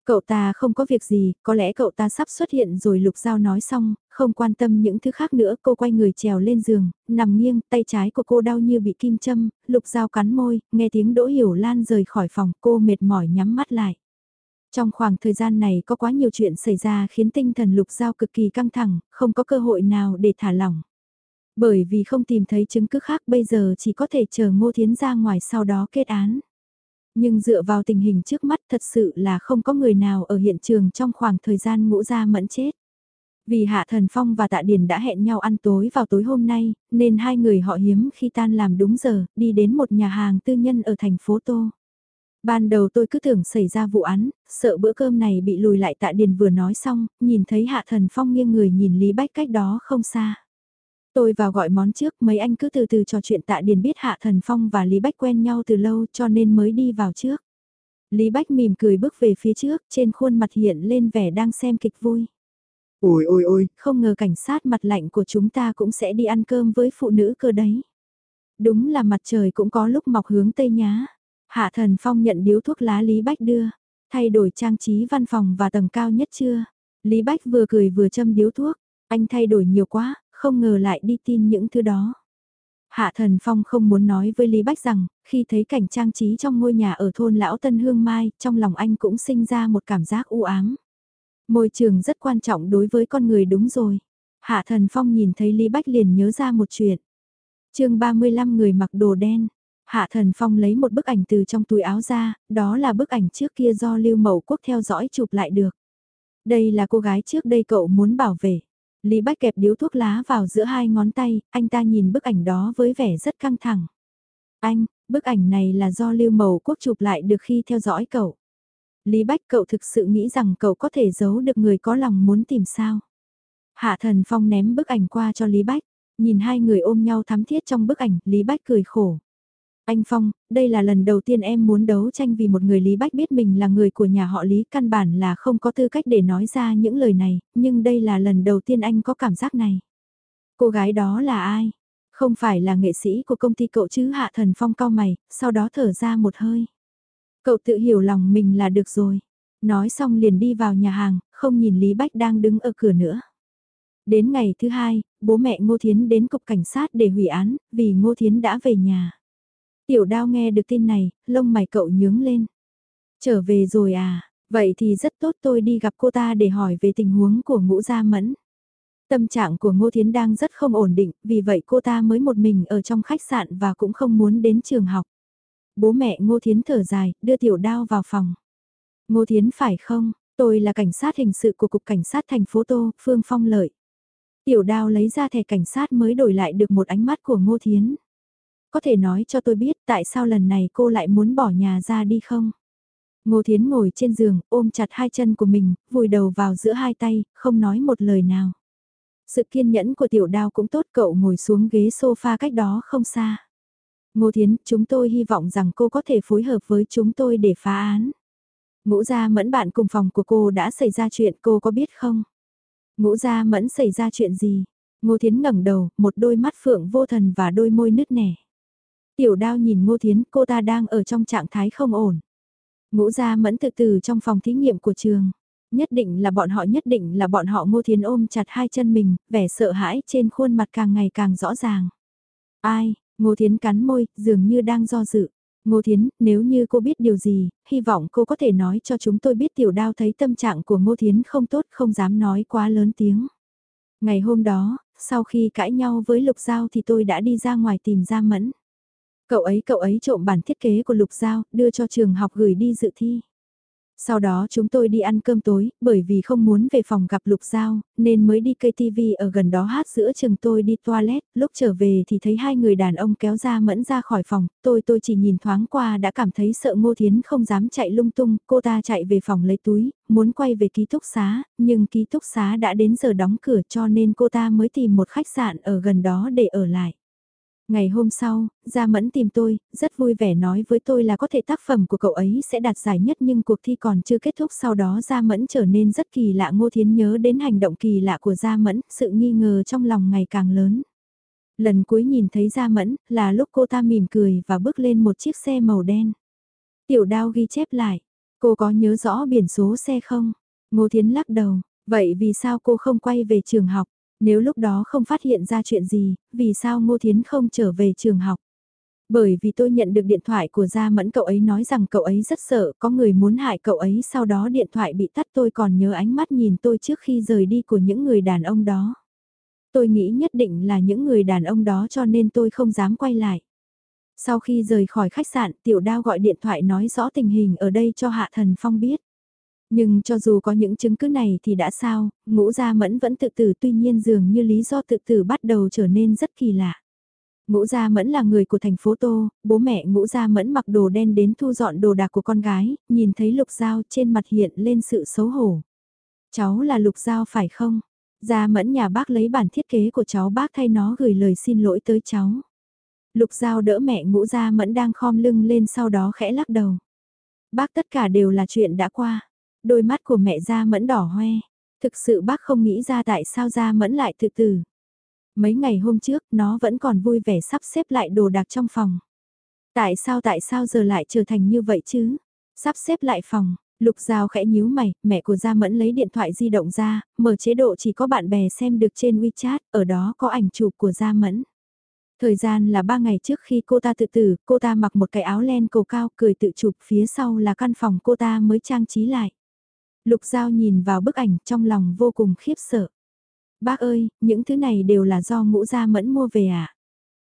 Cậu ta không có việc gì, có lẽ cậu ta sắp xuất hiện rồi Lục Giao nói xong, không quan tâm những thứ khác nữa, cô quay người trèo lên giường, nằm nghiêng, tay trái của cô đau như bị kim châm, Lục Giao cắn môi, nghe tiếng Đỗ Hiểu Lan rời khỏi phòng, cô mệt mỏi nhắm mắt lại. Trong khoảng thời gian này có quá nhiều chuyện xảy ra khiến tinh thần Lục Giao cực kỳ căng thẳng, không có cơ hội nào để thả lỏng. Bởi vì không tìm thấy chứng cứ khác bây giờ chỉ có thể chờ Ngô Thiến ra ngoài sau đó kết án. Nhưng dựa vào tình hình trước mắt thật sự là không có người nào ở hiện trường trong khoảng thời gian ngũ gia mẫn chết. Vì Hạ Thần Phong và Tạ Điền đã hẹn nhau ăn tối vào tối hôm nay, nên hai người họ hiếm khi tan làm đúng giờ, đi đến một nhà hàng tư nhân ở thành phố Tô. Ban đầu tôi cứ tưởng xảy ra vụ án, sợ bữa cơm này bị lùi lại Tạ Điền vừa nói xong, nhìn thấy Hạ Thần Phong nghiêng người nhìn Lý Bách cách đó không xa. Tôi vào gọi món trước, mấy anh cứ từ từ trò chuyện tạ điền biết Hạ Thần Phong và Lý Bách quen nhau từ lâu cho nên mới đi vào trước. Lý Bách mỉm cười bước về phía trước, trên khuôn mặt hiện lên vẻ đang xem kịch vui. Ôi ôi ôi, không ngờ cảnh sát mặt lạnh của chúng ta cũng sẽ đi ăn cơm với phụ nữ cơ đấy. Đúng là mặt trời cũng có lúc mọc hướng tây nhá. Hạ Thần Phong nhận điếu thuốc lá Lý Bách đưa, thay đổi trang trí văn phòng và tầng cao nhất chưa? Lý Bách vừa cười vừa châm điếu thuốc, anh thay đổi nhiều quá, không ngờ lại đi tin những thứ đó. Hạ Thần Phong không muốn nói với Lý Bách rằng, khi thấy cảnh trang trí trong ngôi nhà ở thôn Lão Tân Hương Mai, trong lòng anh cũng sinh ra một cảm giác u ám. Môi trường rất quan trọng đối với con người đúng rồi. Hạ Thần Phong nhìn thấy Lý Bách liền nhớ ra một chuyện. chương 35 người mặc đồ đen. Hạ Thần Phong lấy một bức ảnh từ trong túi áo ra, đó là bức ảnh trước kia do Lưu Mậu Quốc theo dõi chụp lại được. Đây là cô gái trước đây cậu muốn bảo vệ. Lý Bách kẹp điếu thuốc lá vào giữa hai ngón tay, anh ta nhìn bức ảnh đó với vẻ rất căng thẳng. Anh, bức ảnh này là do Lưu Mầu Quốc chụp lại được khi theo dõi cậu. Lý Bách cậu thực sự nghĩ rằng cậu có thể giấu được người có lòng muốn tìm sao. Hạ Thần Phong ném bức ảnh qua cho Lý Bách, nhìn hai người ôm nhau thắm thiết trong bức ảnh, Lý Bách cười khổ. Anh Phong, đây là lần đầu tiên em muốn đấu tranh vì một người Lý Bách biết mình là người của nhà họ Lý căn bản là không có tư cách để nói ra những lời này, nhưng đây là lần đầu tiên anh có cảm giác này. Cô gái đó là ai? Không phải là nghệ sĩ của công ty cậu chứ Hạ Thần Phong cao mày, sau đó thở ra một hơi. Cậu tự hiểu lòng mình là được rồi. Nói xong liền đi vào nhà hàng, không nhìn Lý Bách đang đứng ở cửa nữa. Đến ngày thứ hai, bố mẹ Ngô Thiến đến cục cảnh sát để hủy án, vì Ngô Thiến đã về nhà. Tiểu đao nghe được tin này, lông mày cậu nhướng lên. Trở về rồi à, vậy thì rất tốt tôi đi gặp cô ta để hỏi về tình huống của ngũ gia mẫn. Tâm trạng của Ngô Thiến đang rất không ổn định, vì vậy cô ta mới một mình ở trong khách sạn và cũng không muốn đến trường học. Bố mẹ Ngô Thiến thở dài, đưa tiểu đao vào phòng. Ngô Thiến phải không, tôi là cảnh sát hình sự của Cục Cảnh sát thành phố Tô, Phương Phong Lợi. Tiểu đao lấy ra thẻ cảnh sát mới đổi lại được một ánh mắt của Ngô Thiến. Có thể nói cho tôi biết tại sao lần này cô lại muốn bỏ nhà ra đi không? Ngô Thiến ngồi trên giường, ôm chặt hai chân của mình, vùi đầu vào giữa hai tay, không nói một lời nào. Sự kiên nhẫn của tiểu đao cũng tốt cậu ngồi xuống ghế sofa cách đó không xa. Ngô Thiến, chúng tôi hy vọng rằng cô có thể phối hợp với chúng tôi để phá án. Ngũ gia mẫn bạn cùng phòng của cô đã xảy ra chuyện cô có biết không? Ngũ gia mẫn xảy ra chuyện gì? Ngô Thiến ngẩng đầu, một đôi mắt phượng vô thần và đôi môi nứt nẻ. Tiểu đao nhìn Ngô Thiến, cô ta đang ở trong trạng thái không ổn. Ngũ gia mẫn tự từ trong phòng thí nghiệm của trường. Nhất định là bọn họ nhất định là bọn họ Ngô Thiến ôm chặt hai chân mình, vẻ sợ hãi trên khuôn mặt càng ngày càng rõ ràng. Ai, Ngô Thiến cắn môi, dường như đang do dự. Ngô Thiến, nếu như cô biết điều gì, hy vọng cô có thể nói cho chúng tôi biết tiểu đao thấy tâm trạng của Ngô Thiến không tốt không dám nói quá lớn tiếng. Ngày hôm đó, sau khi cãi nhau với Lục Giao thì tôi đã đi ra ngoài tìm ra mẫn. Cậu ấy cậu ấy trộm bản thiết kế của Lục Giao, đưa cho trường học gửi đi dự thi. Sau đó chúng tôi đi ăn cơm tối, bởi vì không muốn về phòng gặp Lục Giao, nên mới đi cây TV ở gần đó hát giữa trường tôi đi toilet, lúc trở về thì thấy hai người đàn ông kéo ra mẫn ra khỏi phòng, tôi tôi chỉ nhìn thoáng qua đã cảm thấy sợ Ngô Thiến không dám chạy lung tung, cô ta chạy về phòng lấy túi, muốn quay về ký túc xá, nhưng ký túc xá đã đến giờ đóng cửa cho nên cô ta mới tìm một khách sạn ở gần đó để ở lại. Ngày hôm sau, Gia Mẫn tìm tôi, rất vui vẻ nói với tôi là có thể tác phẩm của cậu ấy sẽ đạt giải nhất nhưng cuộc thi còn chưa kết thúc sau đó Gia Mẫn trở nên rất kỳ lạ Ngô Thiến nhớ đến hành động kỳ lạ của Gia Mẫn, sự nghi ngờ trong lòng ngày càng lớn. Lần cuối nhìn thấy Gia Mẫn là lúc cô ta mỉm cười và bước lên một chiếc xe màu đen. Tiểu đao ghi chép lại, cô có nhớ rõ biển số xe không? Ngô Thiến lắc đầu, vậy vì sao cô không quay về trường học? Nếu lúc đó không phát hiện ra chuyện gì, vì sao Ngô Thiến không trở về trường học? Bởi vì tôi nhận được điện thoại của Gia Mẫn cậu ấy nói rằng cậu ấy rất sợ có người muốn hại cậu ấy sau đó điện thoại bị tắt tôi còn nhớ ánh mắt nhìn tôi trước khi rời đi của những người đàn ông đó. Tôi nghĩ nhất định là những người đàn ông đó cho nên tôi không dám quay lại. Sau khi rời khỏi khách sạn tiểu đao gọi điện thoại nói rõ tình hình ở đây cho Hạ Thần Phong biết. Nhưng cho dù có những chứng cứ này thì đã sao, ngũ gia mẫn vẫn tự tử tuy nhiên dường như lý do tự tử bắt đầu trở nên rất kỳ lạ. Ngũ Gia Mẫn là người của thành phố Tô, bố mẹ Ngũ Gia Mẫn mặc đồ đen đến thu dọn đồ đạc của con gái, nhìn thấy Lục Giao trên mặt hiện lên sự xấu hổ. Cháu là Lục Giao phải không? Gia Mẫn nhà bác lấy bản thiết kế của cháu bác thay nó gửi lời xin lỗi tới cháu. Lục Giao đỡ mẹ Ngũ Gia Mẫn đang khom lưng lên sau đó khẽ lắc đầu. Bác tất cả đều là chuyện đã qua. Đôi mắt của mẹ Gia Mẫn đỏ hoe. Thực sự bác không nghĩ ra tại sao Gia Mẫn lại tự tử. Mấy ngày hôm trước nó vẫn còn vui vẻ sắp xếp lại đồ đạc trong phòng. Tại sao tại sao giờ lại trở thành như vậy chứ? Sắp xếp lại phòng, Lục Giao khẽ nhíu mày, mẹ của Gia Mẫn lấy điện thoại di động ra, mở chế độ chỉ có bạn bè xem được trên WeChat, ở đó có ảnh chụp của Gia Mẫn. Thời gian là 3 ngày trước khi cô ta tự tử, cô ta mặc một cái áo len cầu cao cười tự chụp phía sau là căn phòng cô ta mới trang trí lại. Lục Giao nhìn vào bức ảnh trong lòng vô cùng khiếp sợ. Bác ơi, những thứ này đều là do ngũ gia mẫn mua về à?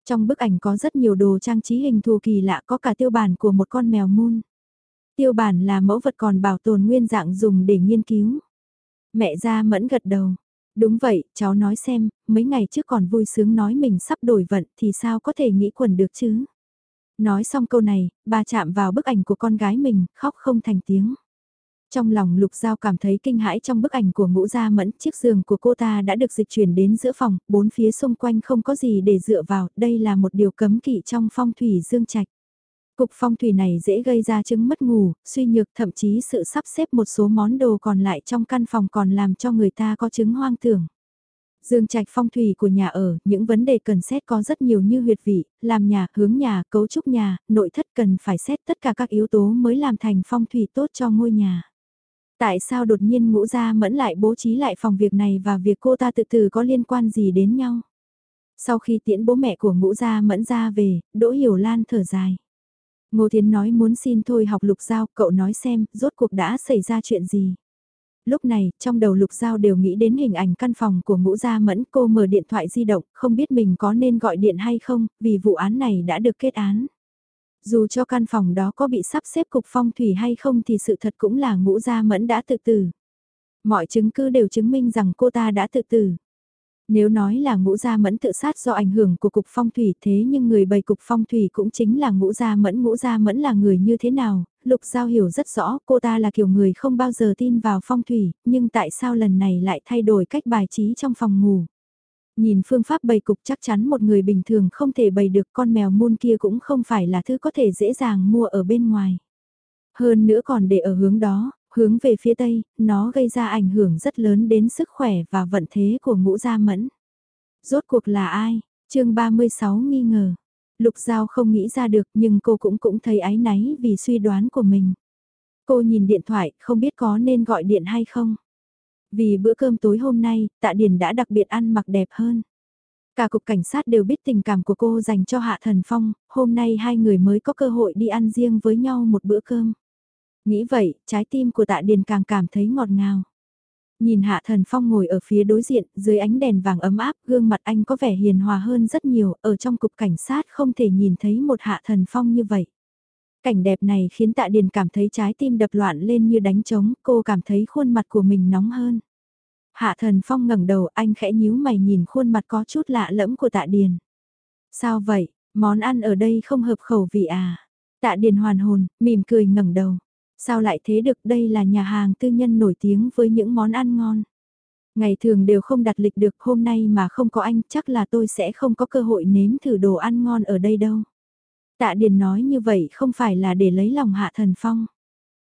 Trong bức ảnh có rất nhiều đồ trang trí hình thù kỳ lạ có cả tiêu bản của một con mèo mun. Tiêu bản là mẫu vật còn bảo tồn nguyên dạng dùng để nghiên cứu. Mẹ gia mẫn gật đầu. Đúng vậy, cháu nói xem, mấy ngày trước còn vui sướng nói mình sắp đổi vận thì sao có thể nghĩ quần được chứ? Nói xong câu này, bà chạm vào bức ảnh của con gái mình, khóc không thành tiếng. Trong lòng Lục Giao cảm thấy kinh hãi trong bức ảnh của ngũ gia mẫn, chiếc giường của cô ta đã được dịch chuyển đến giữa phòng, bốn phía xung quanh không có gì để dựa vào, đây là một điều cấm kỵ trong phong thủy dương trạch. Cục phong thủy này dễ gây ra chứng mất ngủ, suy nhược thậm chí sự sắp xếp một số món đồ còn lại trong căn phòng còn làm cho người ta có chứng hoang tưởng. Dương trạch phong thủy của nhà ở, những vấn đề cần xét có rất nhiều như huyệt vị, làm nhà, hướng nhà, cấu trúc nhà, nội thất cần phải xét tất cả các yếu tố mới làm thành phong thủy tốt cho ngôi nhà. Tại sao đột nhiên ngũ gia mẫn lại bố trí lại phòng việc này và việc cô ta tự tử có liên quan gì đến nhau? Sau khi tiễn bố mẹ của ngũ gia mẫn ra về, Đỗ Hiểu Lan thở dài. Ngô Thiến nói muốn xin thôi học lục giao, cậu nói xem, rốt cuộc đã xảy ra chuyện gì. Lúc này, trong đầu lục giao đều nghĩ đến hình ảnh căn phòng của ngũ gia mẫn cô mở điện thoại di động, không biết mình có nên gọi điện hay không, vì vụ án này đã được kết án. Dù cho căn phòng đó có bị sắp xếp cục phong thủy hay không thì sự thật cũng là ngũ gia mẫn đã tự tử. Mọi chứng cứ đều chứng minh rằng cô ta đã tự tử. Nếu nói là ngũ gia mẫn tự sát do ảnh hưởng của cục phong thủy thế nhưng người bày cục phong thủy cũng chính là ngũ gia mẫn. Ngũ gia mẫn là người như thế nào? Lục Giao hiểu rất rõ cô ta là kiểu người không bao giờ tin vào phong thủy, nhưng tại sao lần này lại thay đổi cách bài trí trong phòng ngủ? Nhìn phương pháp bày cục chắc chắn một người bình thường không thể bày được con mèo muôn kia cũng không phải là thứ có thể dễ dàng mua ở bên ngoài. Hơn nữa còn để ở hướng đó, hướng về phía tây, nó gây ra ảnh hưởng rất lớn đến sức khỏe và vận thế của ngũ gia mẫn. Rốt cuộc là ai? chương 36 nghi ngờ. Lục Giao không nghĩ ra được nhưng cô cũng cũng thấy áy náy vì suy đoán của mình. Cô nhìn điện thoại không biết có nên gọi điện hay không. Vì bữa cơm tối hôm nay, Tạ Điền đã đặc biệt ăn mặc đẹp hơn. Cả cục cảnh sát đều biết tình cảm của cô dành cho Hạ Thần Phong, hôm nay hai người mới có cơ hội đi ăn riêng với nhau một bữa cơm. Nghĩ vậy, trái tim của tạ điền càng cảm thấy ngọt ngào. Nhìn Hạ Thần Phong ngồi ở phía đối diện, dưới ánh đèn vàng ấm áp, gương mặt anh có vẻ hiền hòa hơn rất nhiều, ở trong cục cảnh sát không thể nhìn thấy một Hạ Thần Phong như vậy. Cảnh đẹp này khiến tạ điền cảm thấy trái tim đập loạn lên như đánh trống, cô cảm thấy khuôn mặt của mình nóng hơn. Hạ Thần Phong ngẩng đầu, anh khẽ nhíu mày nhìn khuôn mặt có chút lạ lẫm của tạ điền. Sao vậy, món ăn ở đây không hợp khẩu vị à? Tạ điền hoàn hồn, mỉm cười ngẩng đầu. Sao lại thế được đây là nhà hàng tư nhân nổi tiếng với những món ăn ngon. Ngày thường đều không đặt lịch được hôm nay mà không có anh chắc là tôi sẽ không có cơ hội nếm thử đồ ăn ngon ở đây đâu. Tạ Điền nói như vậy không phải là để lấy lòng Hạ Thần Phong.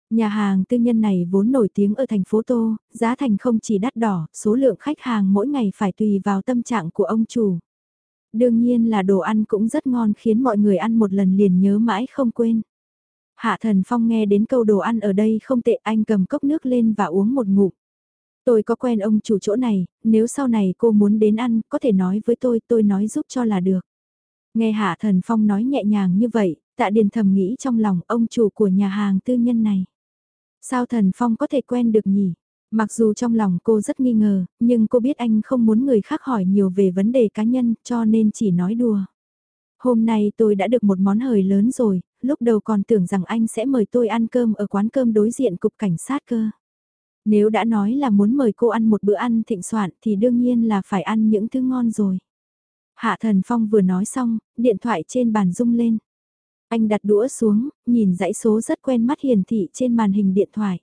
Nhà hàng tư nhân này vốn nổi tiếng ở thành phố Tô, giá thành không chỉ đắt đỏ, số lượng khách hàng mỗi ngày phải tùy vào tâm trạng của ông chủ. Đương nhiên là đồ ăn cũng rất ngon khiến mọi người ăn một lần liền nhớ mãi không quên. Hạ thần phong nghe đến câu đồ ăn ở đây không tệ anh cầm cốc nước lên và uống một ngụm. Tôi có quen ông chủ chỗ này, nếu sau này cô muốn đến ăn, có thể nói với tôi, tôi nói giúp cho là được. Nghe Hạ Thần Phong nói nhẹ nhàng như vậy, tạ điền thầm nghĩ trong lòng ông chủ của nhà hàng tư nhân này. Sao Thần Phong có thể quen được nhỉ? Mặc dù trong lòng cô rất nghi ngờ, nhưng cô biết anh không muốn người khác hỏi nhiều về vấn đề cá nhân cho nên chỉ nói đùa. Hôm nay tôi đã được một món hời lớn rồi, lúc đầu còn tưởng rằng anh sẽ mời tôi ăn cơm ở quán cơm đối diện cục cảnh sát cơ. Nếu đã nói là muốn mời cô ăn một bữa ăn thịnh soạn thì đương nhiên là phải ăn những thứ ngon rồi. Hạ Thần Phong vừa nói xong, điện thoại trên bàn rung lên. Anh đặt đũa xuống, nhìn dãy số rất quen mắt hiển thị trên màn hình điện thoại.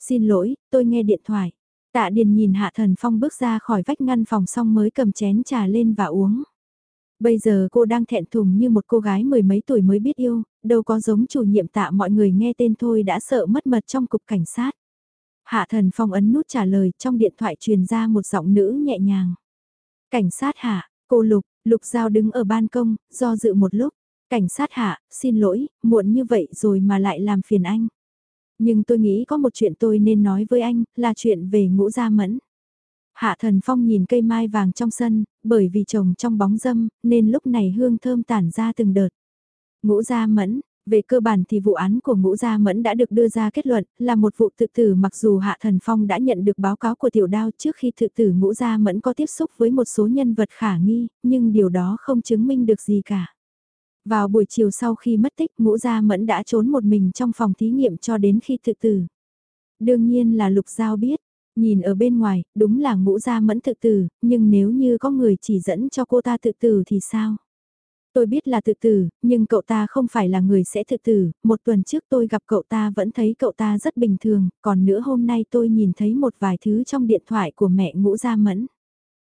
Xin lỗi, tôi nghe điện thoại. Tạ Điền nhìn Hạ Thần Phong bước ra khỏi vách ngăn phòng xong mới cầm chén trà lên và uống. Bây giờ cô đang thẹn thùng như một cô gái mười mấy tuổi mới biết yêu, đâu có giống chủ nhiệm tạ mọi người nghe tên thôi đã sợ mất mật trong cục cảnh sát. Hạ thần phong ấn nút trả lời trong điện thoại truyền ra một giọng nữ nhẹ nhàng. Cảnh sát hạ, cô Lục, Lục Giao đứng ở ban công, do dự một lúc. Cảnh sát hạ, xin lỗi, muộn như vậy rồi mà lại làm phiền anh. Nhưng tôi nghĩ có một chuyện tôi nên nói với anh, là chuyện về ngũ gia mẫn. Hạ thần phong nhìn cây mai vàng trong sân, bởi vì trồng trong bóng dâm, nên lúc này hương thơm tản ra từng đợt. Ngũ gia mẫn, về cơ bản thì vụ án của ngũ gia mẫn đã được đưa ra kết luận là một vụ tự tử mặc dù Hạ Thần Phong đã nhận được báo cáo của tiểu đao trước khi tự tử ngũ gia mẫn có tiếp xúc với một số nhân vật khả nghi, nhưng điều đó không chứng minh được gì cả. Vào buổi chiều sau khi mất tích ngũ gia mẫn đã trốn một mình trong phòng thí nghiệm cho đến khi tự tử. Đương nhiên là Lục Giao biết, Nhìn ở bên ngoài, đúng là ngũ gia mẫn tự tử, nhưng nếu như có người chỉ dẫn cho cô ta tự tử thì sao? Tôi biết là tự tử, nhưng cậu ta không phải là người sẽ tự tử, một tuần trước tôi gặp cậu ta vẫn thấy cậu ta rất bình thường, còn nữa hôm nay tôi nhìn thấy một vài thứ trong điện thoại của mẹ ngũ gia mẫn.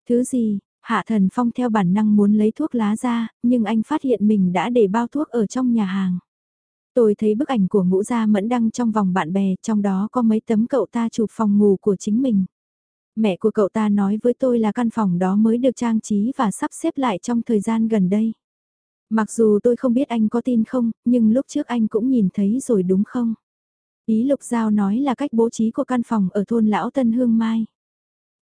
Thứ gì? Hạ thần phong theo bản năng muốn lấy thuốc lá ra, nhưng anh phát hiện mình đã để bao thuốc ở trong nhà hàng. Tôi thấy bức ảnh của ngũ gia mẫn đăng trong vòng bạn bè, trong đó có mấy tấm cậu ta chụp phòng ngủ của chính mình. Mẹ của cậu ta nói với tôi là căn phòng đó mới được trang trí và sắp xếp lại trong thời gian gần đây. Mặc dù tôi không biết anh có tin không, nhưng lúc trước anh cũng nhìn thấy rồi đúng không? Ý Lục Giao nói là cách bố trí của căn phòng ở thôn Lão Tân Hương Mai.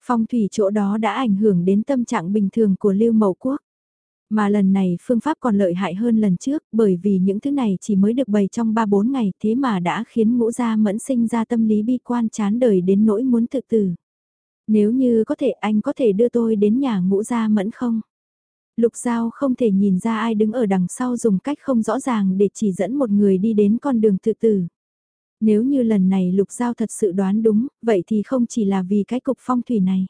Phong thủy chỗ đó đã ảnh hưởng đến tâm trạng bình thường của Lưu Mậu Quốc. Mà lần này phương pháp còn lợi hại hơn lần trước bởi vì những thứ này chỉ mới được bày trong 3-4 ngày thế mà đã khiến ngũ gia mẫn sinh ra tâm lý bi quan chán đời đến nỗi muốn tự tử. Nếu như có thể anh có thể đưa tôi đến nhà ngũ gia mẫn không? Lục Giao không thể nhìn ra ai đứng ở đằng sau dùng cách không rõ ràng để chỉ dẫn một người đi đến con đường tự tử. Nếu như lần này Lục Giao thật sự đoán đúng, vậy thì không chỉ là vì cái cục phong thủy này.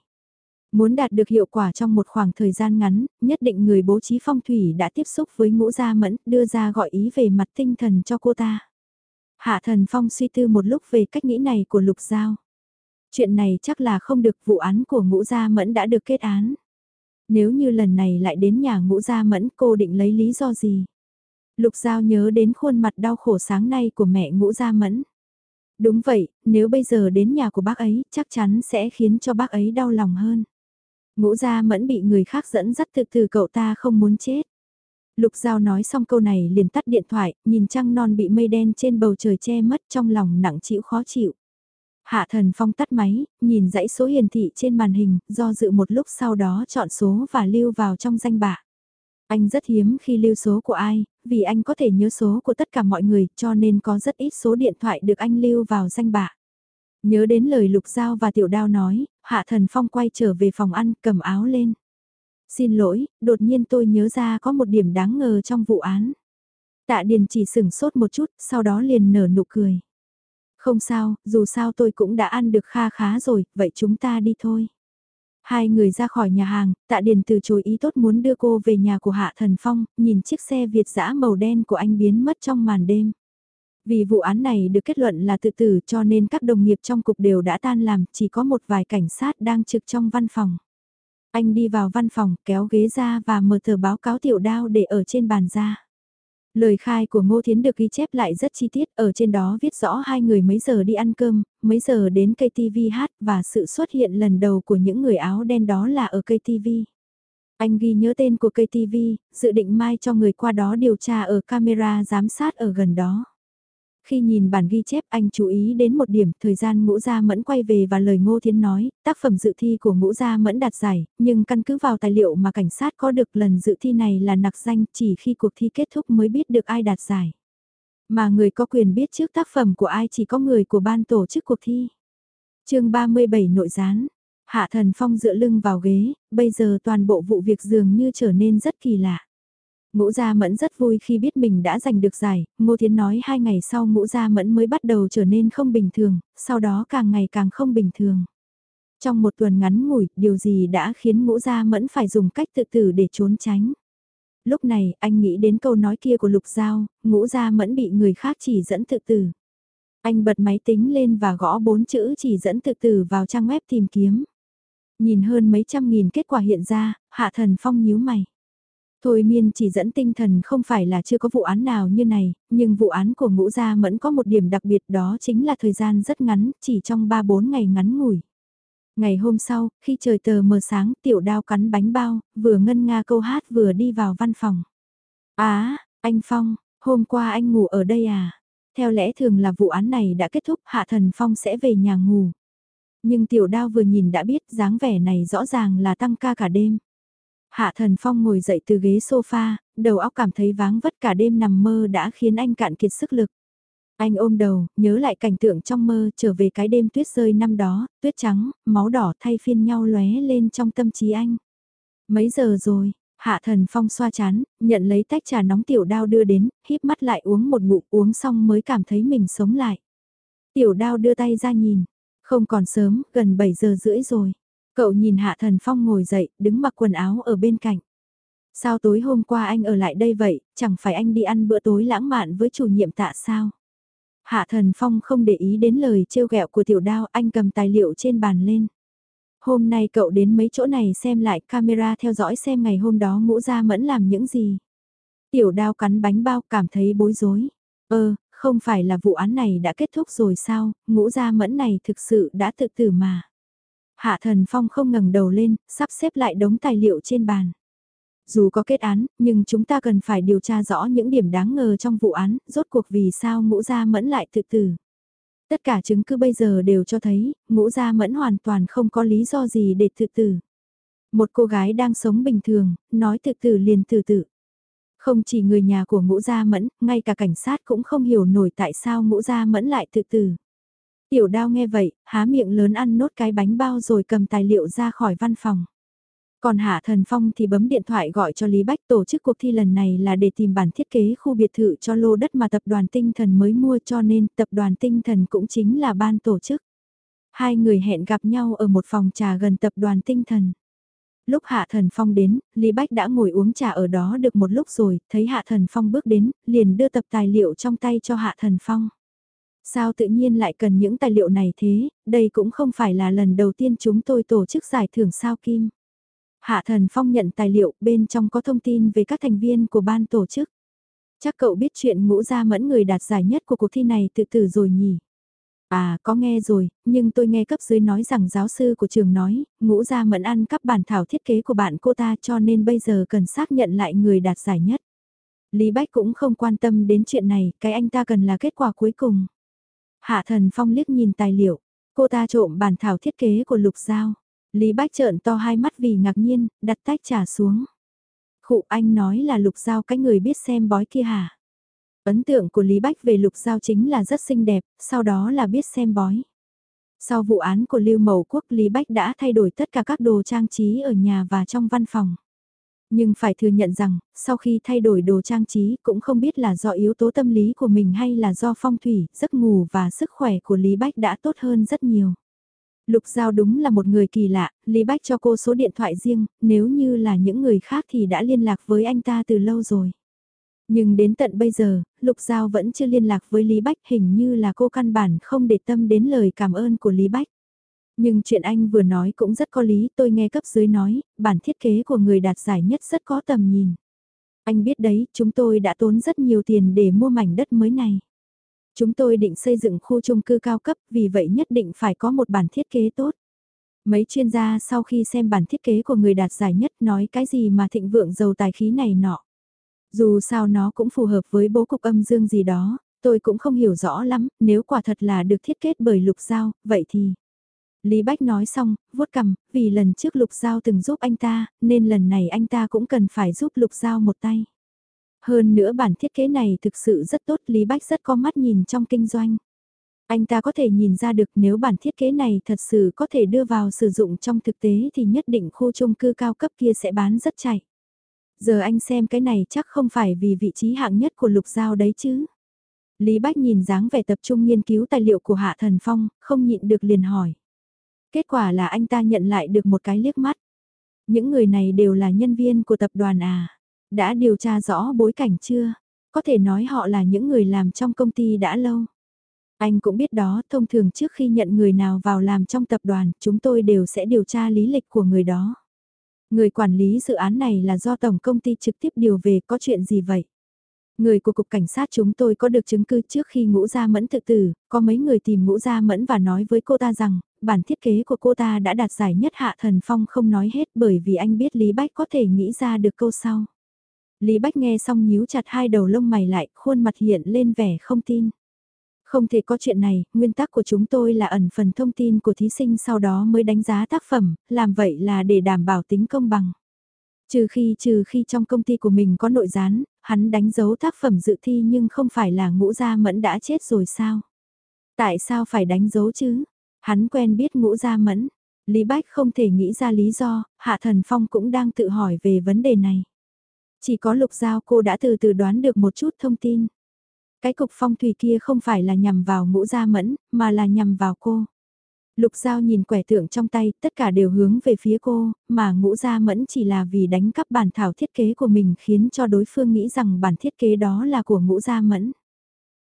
Muốn đạt được hiệu quả trong một khoảng thời gian ngắn, nhất định người bố trí phong thủy đã tiếp xúc với ngũ gia mẫn, đưa ra gọi ý về mặt tinh thần cho cô ta. Hạ thần phong suy tư một lúc về cách nghĩ này của Lục Giao. Chuyện này chắc là không được vụ án của ngũ gia mẫn đã được kết án. Nếu như lần này lại đến nhà ngũ gia mẫn cô định lấy lý do gì? Lục Giao nhớ đến khuôn mặt đau khổ sáng nay của mẹ ngũ gia mẫn. Đúng vậy, nếu bây giờ đến nhà của bác ấy, chắc chắn sẽ khiến cho bác ấy đau lòng hơn. Ngũ gia mẫn bị người khác dẫn dắt từ từ cậu ta không muốn chết. Lục Giao nói xong câu này liền tắt điện thoại, nhìn trăng non bị mây đen trên bầu trời che mất trong lòng nặng chịu khó chịu. Hạ thần phong tắt máy, nhìn dãy số hiển thị trên màn hình, do dự một lúc sau đó chọn số và lưu vào trong danh bạ. Anh rất hiếm khi lưu số của ai, vì anh có thể nhớ số của tất cả mọi người cho nên có rất ít số điện thoại được anh lưu vào danh bạ. Nhớ đến lời Lục Giao và Tiểu Đao nói, Hạ Thần Phong quay trở về phòng ăn cầm áo lên. Xin lỗi, đột nhiên tôi nhớ ra có một điểm đáng ngờ trong vụ án. Tạ Điền chỉ sửng sốt một chút, sau đó liền nở nụ cười. Không sao, dù sao tôi cũng đã ăn được kha khá rồi, vậy chúng ta đi thôi. Hai người ra khỏi nhà hàng, tạ điền từ chối ý tốt muốn đưa cô về nhà của Hạ Thần Phong, nhìn chiếc xe Việt dã màu đen của anh biến mất trong màn đêm. Vì vụ án này được kết luận là tự tử cho nên các đồng nghiệp trong cục đều đã tan làm, chỉ có một vài cảnh sát đang trực trong văn phòng. Anh đi vào văn phòng, kéo ghế ra và mở tờ báo cáo tiểu đao để ở trên bàn ra. Lời khai của Ngô Thiến được ghi chép lại rất chi tiết, ở trên đó viết rõ hai người mấy giờ đi ăn cơm, mấy giờ đến cây TV hát và sự xuất hiện lần đầu của những người áo đen đó là ở cây TV. Anh ghi nhớ tên của cây TV, dự định mai cho người qua đó điều tra ở camera giám sát ở gần đó. Khi nhìn bản ghi chép anh chú ý đến một điểm, thời gian ngũ gia mẫn quay về và lời ngô thiến nói, tác phẩm dự thi của ngũ gia mẫn đạt giải, nhưng căn cứ vào tài liệu mà cảnh sát có được lần dự thi này là nặc danh chỉ khi cuộc thi kết thúc mới biết được ai đạt giải. Mà người có quyền biết trước tác phẩm của ai chỉ có người của ban tổ chức cuộc thi. chương 37 nội gián, Hạ Thần Phong dựa lưng vào ghế, bây giờ toàn bộ vụ việc dường như trở nên rất kỳ lạ. Ngũ Gia Mẫn rất vui khi biết mình đã giành được giải, Ngô Thiến nói hai ngày sau Ngũ Gia Mẫn mới bắt đầu trở nên không bình thường, sau đó càng ngày càng không bình thường. Trong một tuần ngắn ngủi, điều gì đã khiến Ngũ Gia Mẫn phải dùng cách tự tử để trốn tránh. Lúc này, anh nghĩ đến câu nói kia của Lục Giao, Ngũ Gia Mẫn bị người khác chỉ dẫn tự tử. Anh bật máy tính lên và gõ bốn chữ chỉ dẫn tự tử vào trang web tìm kiếm. Nhìn hơn mấy trăm nghìn kết quả hiện ra, Hạ Thần Phong nhíu mày. Thôi miên chỉ dẫn tinh thần không phải là chưa có vụ án nào như này, nhưng vụ án của ngũ gia mẫn có một điểm đặc biệt đó chính là thời gian rất ngắn, chỉ trong 3-4 ngày ngắn ngủi. Ngày hôm sau, khi trời tờ mờ sáng, tiểu đao cắn bánh bao, vừa ngân nga câu hát vừa đi vào văn phòng. Á, anh Phong, hôm qua anh ngủ ở đây à? Theo lẽ thường là vụ án này đã kết thúc, Hạ Thần Phong sẽ về nhà ngủ. Nhưng tiểu đao vừa nhìn đã biết dáng vẻ này rõ ràng là tăng ca cả đêm. Hạ Thần Phong ngồi dậy từ ghế sofa, đầu óc cảm thấy váng vất cả đêm nằm mơ đã khiến anh cạn kiệt sức lực. Anh ôm đầu, nhớ lại cảnh tượng trong mơ trở về cái đêm tuyết rơi năm đó, tuyết trắng, máu đỏ thay phiên nhau lóe lên trong tâm trí anh. Mấy giờ rồi, Hạ Thần Phong xoa chán, nhận lấy tách trà nóng tiểu đao đưa đến, híp mắt lại uống một ngụm uống xong mới cảm thấy mình sống lại. Tiểu đao đưa tay ra nhìn, không còn sớm, gần 7 giờ rưỡi rồi. Cậu nhìn Hạ Thần Phong ngồi dậy, đứng mặc quần áo ở bên cạnh. Sao tối hôm qua anh ở lại đây vậy, chẳng phải anh đi ăn bữa tối lãng mạn với chủ nhiệm tạ sao? Hạ Thần Phong không để ý đến lời trêu ghẹo của tiểu đao, anh cầm tài liệu trên bàn lên. Hôm nay cậu đến mấy chỗ này xem lại camera theo dõi xem ngày hôm đó ngũ gia mẫn làm những gì. Tiểu đao cắn bánh bao cảm thấy bối rối. Ơ, không phải là vụ án này đã kết thúc rồi sao, ngũ gia mẫn này thực sự đã tự tử mà. Hạ Thần Phong không ngẩng đầu lên, sắp xếp lại đống tài liệu trên bàn. Dù có kết án, nhưng chúng ta cần phải điều tra rõ những điểm đáng ngờ trong vụ án, rốt cuộc vì sao ngũ gia mẫn lại tự tử. Tất cả chứng cứ bây giờ đều cho thấy, ngũ gia mẫn hoàn toàn không có lý do gì để tự tử. Một cô gái đang sống bình thường, nói tự tử liền tự tử. Không chỉ người nhà của ngũ gia mẫn, ngay cả cảnh sát cũng không hiểu nổi tại sao ngũ gia mẫn lại tự tử. Tiểu đao nghe vậy, há miệng lớn ăn nốt cái bánh bao rồi cầm tài liệu ra khỏi văn phòng. Còn Hạ Thần Phong thì bấm điện thoại gọi cho Lý Bách tổ chức cuộc thi lần này là để tìm bản thiết kế khu biệt thự cho lô đất mà tập đoàn tinh thần mới mua cho nên tập đoàn tinh thần cũng chính là ban tổ chức. Hai người hẹn gặp nhau ở một phòng trà gần tập đoàn tinh thần. Lúc Hạ Thần Phong đến, Lý Bách đã ngồi uống trà ở đó được một lúc rồi, thấy Hạ Thần Phong bước đến, liền đưa tập tài liệu trong tay cho Hạ Thần Phong. Sao tự nhiên lại cần những tài liệu này thế, đây cũng không phải là lần đầu tiên chúng tôi tổ chức giải thưởng sao kim. Hạ Thần Phong nhận tài liệu, bên trong có thông tin về các thành viên của ban tổ chức. Chắc cậu biết chuyện ngũ gia mẫn người đạt giải nhất của cuộc thi này tự tử rồi nhỉ? À, có nghe rồi, nhưng tôi nghe cấp dưới nói rằng giáo sư của trường nói, ngũ gia mẫn ăn cắp bản thảo thiết kế của bạn cô ta cho nên bây giờ cần xác nhận lại người đạt giải nhất. Lý Bách cũng không quan tâm đến chuyện này, cái anh ta cần là kết quả cuối cùng. Hạ thần phong liếc nhìn tài liệu, cô ta trộm bản thảo thiết kế của Lục Giao. Lý Bách trợn to hai mắt vì ngạc nhiên, đặt tách trà xuống. Khụ anh nói là Lục Giao cái người biết xem bói kia hả? Ấn tượng của Lý Bách về Lục Giao chính là rất xinh đẹp, sau đó là biết xem bói. Sau vụ án của Lưu Mậu Quốc Lý Bách đã thay đổi tất cả các đồ trang trí ở nhà và trong văn phòng. Nhưng phải thừa nhận rằng, sau khi thay đổi đồ trang trí cũng không biết là do yếu tố tâm lý của mình hay là do phong thủy, giấc ngủ và sức khỏe của Lý Bách đã tốt hơn rất nhiều. Lục Giao đúng là một người kỳ lạ, Lý Bách cho cô số điện thoại riêng, nếu như là những người khác thì đã liên lạc với anh ta từ lâu rồi. Nhưng đến tận bây giờ, Lục Giao vẫn chưa liên lạc với Lý Bách hình như là cô căn bản không để tâm đến lời cảm ơn của Lý Bách. Nhưng chuyện anh vừa nói cũng rất có lý, tôi nghe cấp dưới nói, bản thiết kế của người đạt giải nhất rất có tầm nhìn. Anh biết đấy, chúng tôi đã tốn rất nhiều tiền để mua mảnh đất mới này. Chúng tôi định xây dựng khu chung cư cao cấp, vì vậy nhất định phải có một bản thiết kế tốt. Mấy chuyên gia sau khi xem bản thiết kế của người đạt giải nhất nói cái gì mà thịnh vượng giàu tài khí này nọ. Dù sao nó cũng phù hợp với bố cục âm dương gì đó, tôi cũng không hiểu rõ lắm, nếu quả thật là được thiết kế bởi lục giao, vậy thì... Lý Bách nói xong, vuốt cằm, vì lần trước Lục Giao từng giúp anh ta, nên lần này anh ta cũng cần phải giúp Lục Giao một tay. Hơn nữa bản thiết kế này thực sự rất tốt, Lý Bách rất có mắt nhìn trong kinh doanh. Anh ta có thể nhìn ra được nếu bản thiết kế này thật sự có thể đưa vào sử dụng trong thực tế thì nhất định khu chung cư cao cấp kia sẽ bán rất chạy. Giờ anh xem cái này chắc không phải vì vị trí hạng nhất của Lục Giao đấy chứ. Lý Bách nhìn dáng vẻ tập trung nghiên cứu tài liệu của Hạ Thần Phong, không nhịn được liền hỏi. Kết quả là anh ta nhận lại được một cái liếc mắt. Những người này đều là nhân viên của tập đoàn à. Đã điều tra rõ bối cảnh chưa? Có thể nói họ là những người làm trong công ty đã lâu. Anh cũng biết đó, thông thường trước khi nhận người nào vào làm trong tập đoàn, chúng tôi đều sẽ điều tra lý lịch của người đó. Người quản lý dự án này là do tổng công ty trực tiếp điều về có chuyện gì vậy? Người của cục cảnh sát chúng tôi có được chứng cứ trước khi ngũ gia mẫn tự tử, có mấy người tìm ngũ gia mẫn và nói với cô ta rằng, bản thiết kế của cô ta đã đạt giải nhất hạ thần phong không nói hết bởi vì anh biết Lý Bách có thể nghĩ ra được câu sau. Lý Bách nghe xong nhíu chặt hai đầu lông mày lại, khuôn mặt hiện lên vẻ không tin. Không thể có chuyện này, nguyên tắc của chúng tôi là ẩn phần thông tin của thí sinh sau đó mới đánh giá tác phẩm, làm vậy là để đảm bảo tính công bằng. Trừ khi trừ khi trong công ty của mình có nội gián, hắn đánh dấu tác phẩm dự thi nhưng không phải là ngũ gia mẫn đã chết rồi sao? Tại sao phải đánh dấu chứ? Hắn quen biết ngũ gia mẫn. Lý Bách không thể nghĩ ra lý do, Hạ Thần Phong cũng đang tự hỏi về vấn đề này. Chỉ có lục giao cô đã từ từ đoán được một chút thông tin. Cái cục phong thủy kia không phải là nhằm vào ngũ gia mẫn, mà là nhằm vào cô. Lục Giao nhìn quẻ tượng trong tay, tất cả đều hướng về phía cô, mà ngũ gia mẫn chỉ là vì đánh cắp bản thảo thiết kế của mình khiến cho đối phương nghĩ rằng bản thiết kế đó là của ngũ gia mẫn.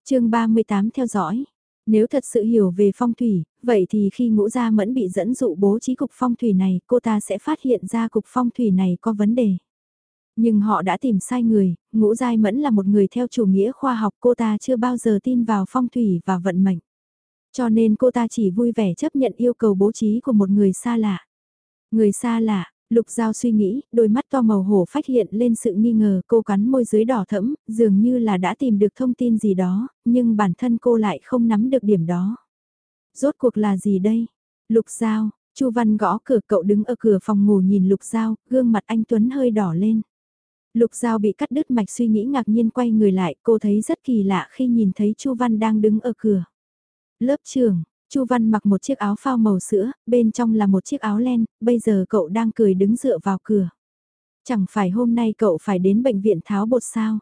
chương 38 theo dõi. Nếu thật sự hiểu về phong thủy, vậy thì khi ngũ gia mẫn bị dẫn dụ bố trí cục phong thủy này, cô ta sẽ phát hiện ra cục phong thủy này có vấn đề. Nhưng họ đã tìm sai người, ngũ giai mẫn là một người theo chủ nghĩa khoa học cô ta chưa bao giờ tin vào phong thủy và vận mệnh. Cho nên cô ta chỉ vui vẻ chấp nhận yêu cầu bố trí của một người xa lạ. Người xa lạ, Lục Giao suy nghĩ, đôi mắt to màu hổ phát hiện lên sự nghi ngờ cô cắn môi dưới đỏ thẫm, dường như là đã tìm được thông tin gì đó, nhưng bản thân cô lại không nắm được điểm đó. Rốt cuộc là gì đây? Lục Giao, Chu Văn gõ cửa cậu đứng ở cửa phòng ngủ nhìn Lục Giao, gương mặt anh Tuấn hơi đỏ lên. Lục Giao bị cắt đứt mạch suy nghĩ ngạc nhiên quay người lại, cô thấy rất kỳ lạ khi nhìn thấy Chu Văn đang đứng ở cửa. Lớp trưởng, Chu Văn mặc một chiếc áo phao màu sữa, bên trong là một chiếc áo len, bây giờ cậu đang cười đứng dựa vào cửa. Chẳng phải hôm nay cậu phải đến bệnh viện tháo bột sao?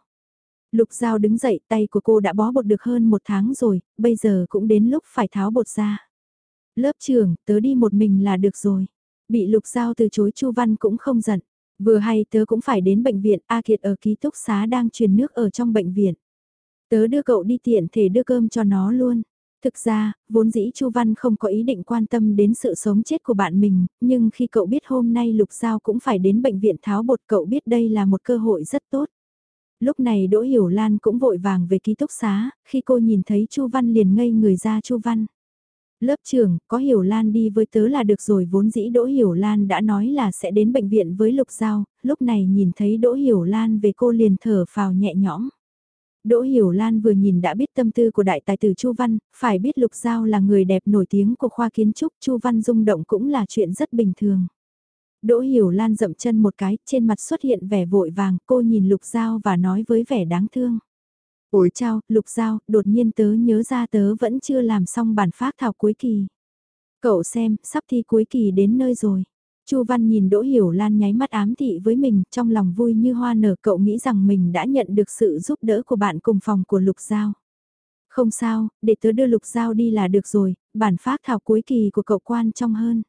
Lục Giao đứng dậy, tay của cô đã bó bột được hơn một tháng rồi, bây giờ cũng đến lúc phải tháo bột ra. Lớp trưởng, tớ đi một mình là được rồi. Bị Lục Giao từ chối Chu Văn cũng không giận. Vừa hay tớ cũng phải đến bệnh viện, A Kiệt ở ký túc xá đang truyền nước ở trong bệnh viện. Tớ đưa cậu đi tiện thể đưa cơm cho nó luôn. Thực ra, vốn dĩ Chu Văn không có ý định quan tâm đến sự sống chết của bạn mình, nhưng khi cậu biết hôm nay Lục Giao cũng phải đến bệnh viện tháo bột cậu biết đây là một cơ hội rất tốt. Lúc này Đỗ Hiểu Lan cũng vội vàng về ký túc xá, khi cô nhìn thấy Chu Văn liền ngây người ra Chu Văn. Lớp trưởng, có Hiểu Lan đi với tớ là được rồi vốn dĩ Đỗ Hiểu Lan đã nói là sẽ đến bệnh viện với Lục Giao, lúc này nhìn thấy Đỗ Hiểu Lan về cô liền thở phào nhẹ nhõm. Đỗ Hiểu Lan vừa nhìn đã biết tâm tư của đại tài tử Chu Văn, phải biết Lục Giao là người đẹp nổi tiếng của khoa kiến trúc, Chu Văn rung động cũng là chuyện rất bình thường. Đỗ Hiểu Lan dậm chân một cái, trên mặt xuất hiện vẻ vội vàng, cô nhìn Lục Giao và nói với vẻ đáng thương. Ôi chao, Lục Giao, đột nhiên tớ nhớ ra tớ vẫn chưa làm xong bản phát thảo cuối kỳ. Cậu xem, sắp thi cuối kỳ đến nơi rồi. Chu Văn nhìn Đỗ Hiểu Lan nháy mắt ám thị với mình, trong lòng vui như hoa nở cậu nghĩ rằng mình đã nhận được sự giúp đỡ của bạn cùng phòng của Lục Giao. Không sao, để tớ đưa Lục Giao đi là được rồi, bản phát thảo cuối kỳ của cậu quan trọng hơn.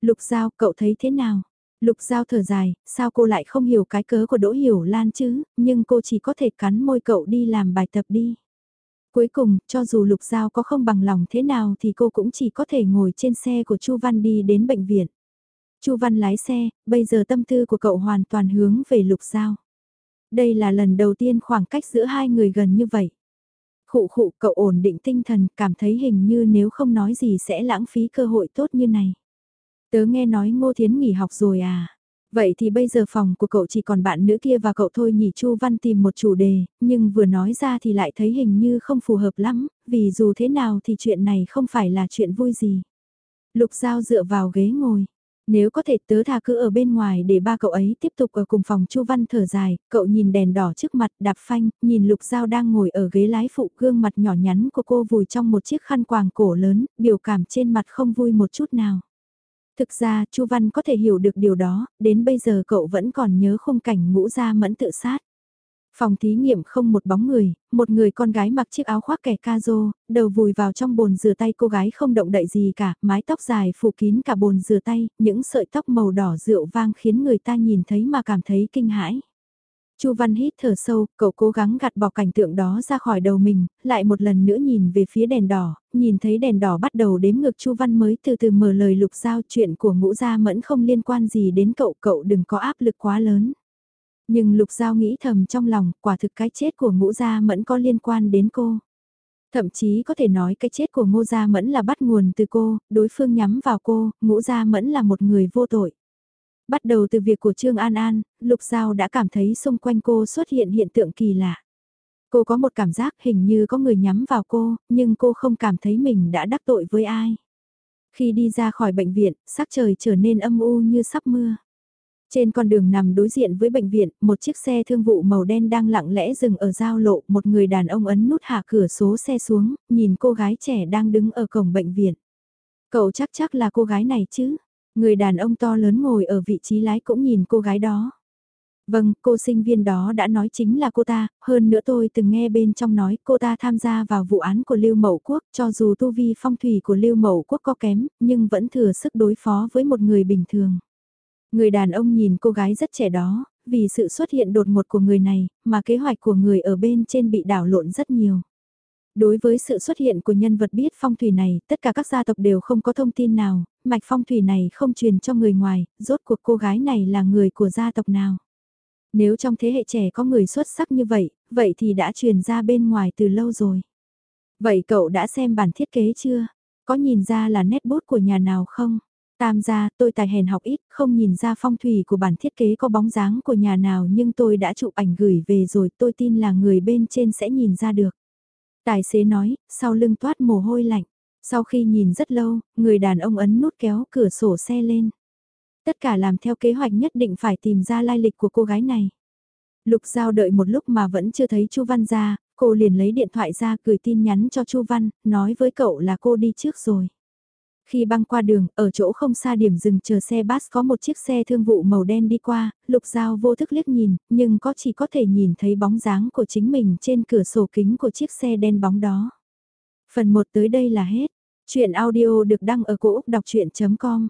Lục Giao, cậu thấy thế nào? Lục Giao thở dài, sao cô lại không hiểu cái cớ của Đỗ Hiểu Lan chứ, nhưng cô chỉ có thể cắn môi cậu đi làm bài tập đi. Cuối cùng, cho dù Lục Giao có không bằng lòng thế nào thì cô cũng chỉ có thể ngồi trên xe của Chu Văn đi đến bệnh viện. Chu Văn lái xe, bây giờ tâm tư của cậu hoàn toàn hướng về Lục Giao. Đây là lần đầu tiên khoảng cách giữa hai người gần như vậy. Khụ khụ cậu ổn định tinh thần, cảm thấy hình như nếu không nói gì sẽ lãng phí cơ hội tốt như này. Tớ nghe nói Ngô Thiến nghỉ học rồi à? Vậy thì bây giờ phòng của cậu chỉ còn bạn nữ kia và cậu thôi nhỉ Chu Văn tìm một chủ đề, nhưng vừa nói ra thì lại thấy hình như không phù hợp lắm, vì dù thế nào thì chuyện này không phải là chuyện vui gì. Lục Giao dựa vào ghế ngồi. Nếu có thể tớ thà cứ ở bên ngoài để ba cậu ấy tiếp tục ở cùng phòng Chu Văn thở dài, cậu nhìn đèn đỏ trước mặt đạp phanh, nhìn Lục Giao đang ngồi ở ghế lái phụ gương mặt nhỏ nhắn của cô vùi trong một chiếc khăn quàng cổ lớn, biểu cảm trên mặt không vui một chút nào. Thực ra, Chu Văn có thể hiểu được điều đó, đến bây giờ cậu vẫn còn nhớ khung cảnh ngũ gia mẫn tự sát. Phòng thí nghiệm không một bóng người, một người con gái mặc chiếc áo khoác kẻ ca rô, đầu vùi vào trong bồn rửa tay cô gái không động đậy gì cả, mái tóc dài phủ kín cả bồn rửa tay, những sợi tóc màu đỏ rượu vang khiến người ta nhìn thấy mà cảm thấy kinh hãi. Chu Văn hít thở sâu, cậu cố gắng gạt bỏ cảnh tượng đó ra khỏi đầu mình, lại một lần nữa nhìn về phía đèn đỏ, nhìn thấy đèn đỏ bắt đầu đếm ngược Chu Văn mới từ từ mở lời lục giao chuyện của ngũ gia mẫn không liên quan gì đến cậu, cậu đừng có áp lực quá lớn. Nhưng lục giao nghĩ thầm trong lòng, quả thực cái chết của ngũ gia mẫn có liên quan đến cô. Thậm chí có thể nói cái chết của ngô gia mẫn là bắt nguồn từ cô, đối phương nhắm vào cô, ngũ gia mẫn là một người vô tội. Bắt đầu từ việc của Trương An An, Lục Giao đã cảm thấy xung quanh cô xuất hiện hiện tượng kỳ lạ. Cô có một cảm giác hình như có người nhắm vào cô, nhưng cô không cảm thấy mình đã đắc tội với ai. Khi đi ra khỏi bệnh viện, sắc trời trở nên âm u như sắp mưa. Trên con đường nằm đối diện với bệnh viện, một chiếc xe thương vụ màu đen đang lặng lẽ dừng ở giao lộ, một người đàn ông ấn nút hạ cửa số xe xuống, nhìn cô gái trẻ đang đứng ở cổng bệnh viện. Cậu chắc chắc là cô gái này chứ? Người đàn ông to lớn ngồi ở vị trí lái cũng nhìn cô gái đó. Vâng, cô sinh viên đó đã nói chính là cô ta, hơn nữa tôi từng nghe bên trong nói cô ta tham gia vào vụ án của Lưu Mậu Quốc, cho dù tu vi phong thủy của Lưu Mậu Quốc có kém, nhưng vẫn thừa sức đối phó với một người bình thường. Người đàn ông nhìn cô gái rất trẻ đó, vì sự xuất hiện đột ngột của người này, mà kế hoạch của người ở bên trên bị đảo lộn rất nhiều. Đối với sự xuất hiện của nhân vật biết phong thủy này, tất cả các gia tộc đều không có thông tin nào, mạch phong thủy này không truyền cho người ngoài, rốt cuộc cô gái này là người của gia tộc nào. Nếu trong thế hệ trẻ có người xuất sắc như vậy, vậy thì đã truyền ra bên ngoài từ lâu rồi. Vậy cậu đã xem bản thiết kế chưa? Có nhìn ra là nét bút của nhà nào không? Tam gia, tôi tài hèn học ít, không nhìn ra phong thủy của bản thiết kế có bóng dáng của nhà nào nhưng tôi đã chụp ảnh gửi về rồi tôi tin là người bên trên sẽ nhìn ra được. Tài xế nói, sau lưng toát mồ hôi lạnh. Sau khi nhìn rất lâu, người đàn ông ấn nút kéo cửa sổ xe lên. Tất cả làm theo kế hoạch nhất định phải tìm ra lai lịch của cô gái này. Lục Giao đợi một lúc mà vẫn chưa thấy Chu Văn ra, cô liền lấy điện thoại ra gửi tin nhắn cho Chu Văn, nói với cậu là cô đi trước rồi. Khi băng qua đường, ở chỗ không xa điểm dừng chờ xe bus có một chiếc xe thương vụ màu đen đi qua, Lục Giao vô thức liếc nhìn, nhưng có chỉ có thể nhìn thấy bóng dáng của chính mình trên cửa sổ kính của chiếc xe đen bóng đó. Phần 1 tới đây là hết. Chuyện audio được đăng ở cổ Úc đọc chuyện.com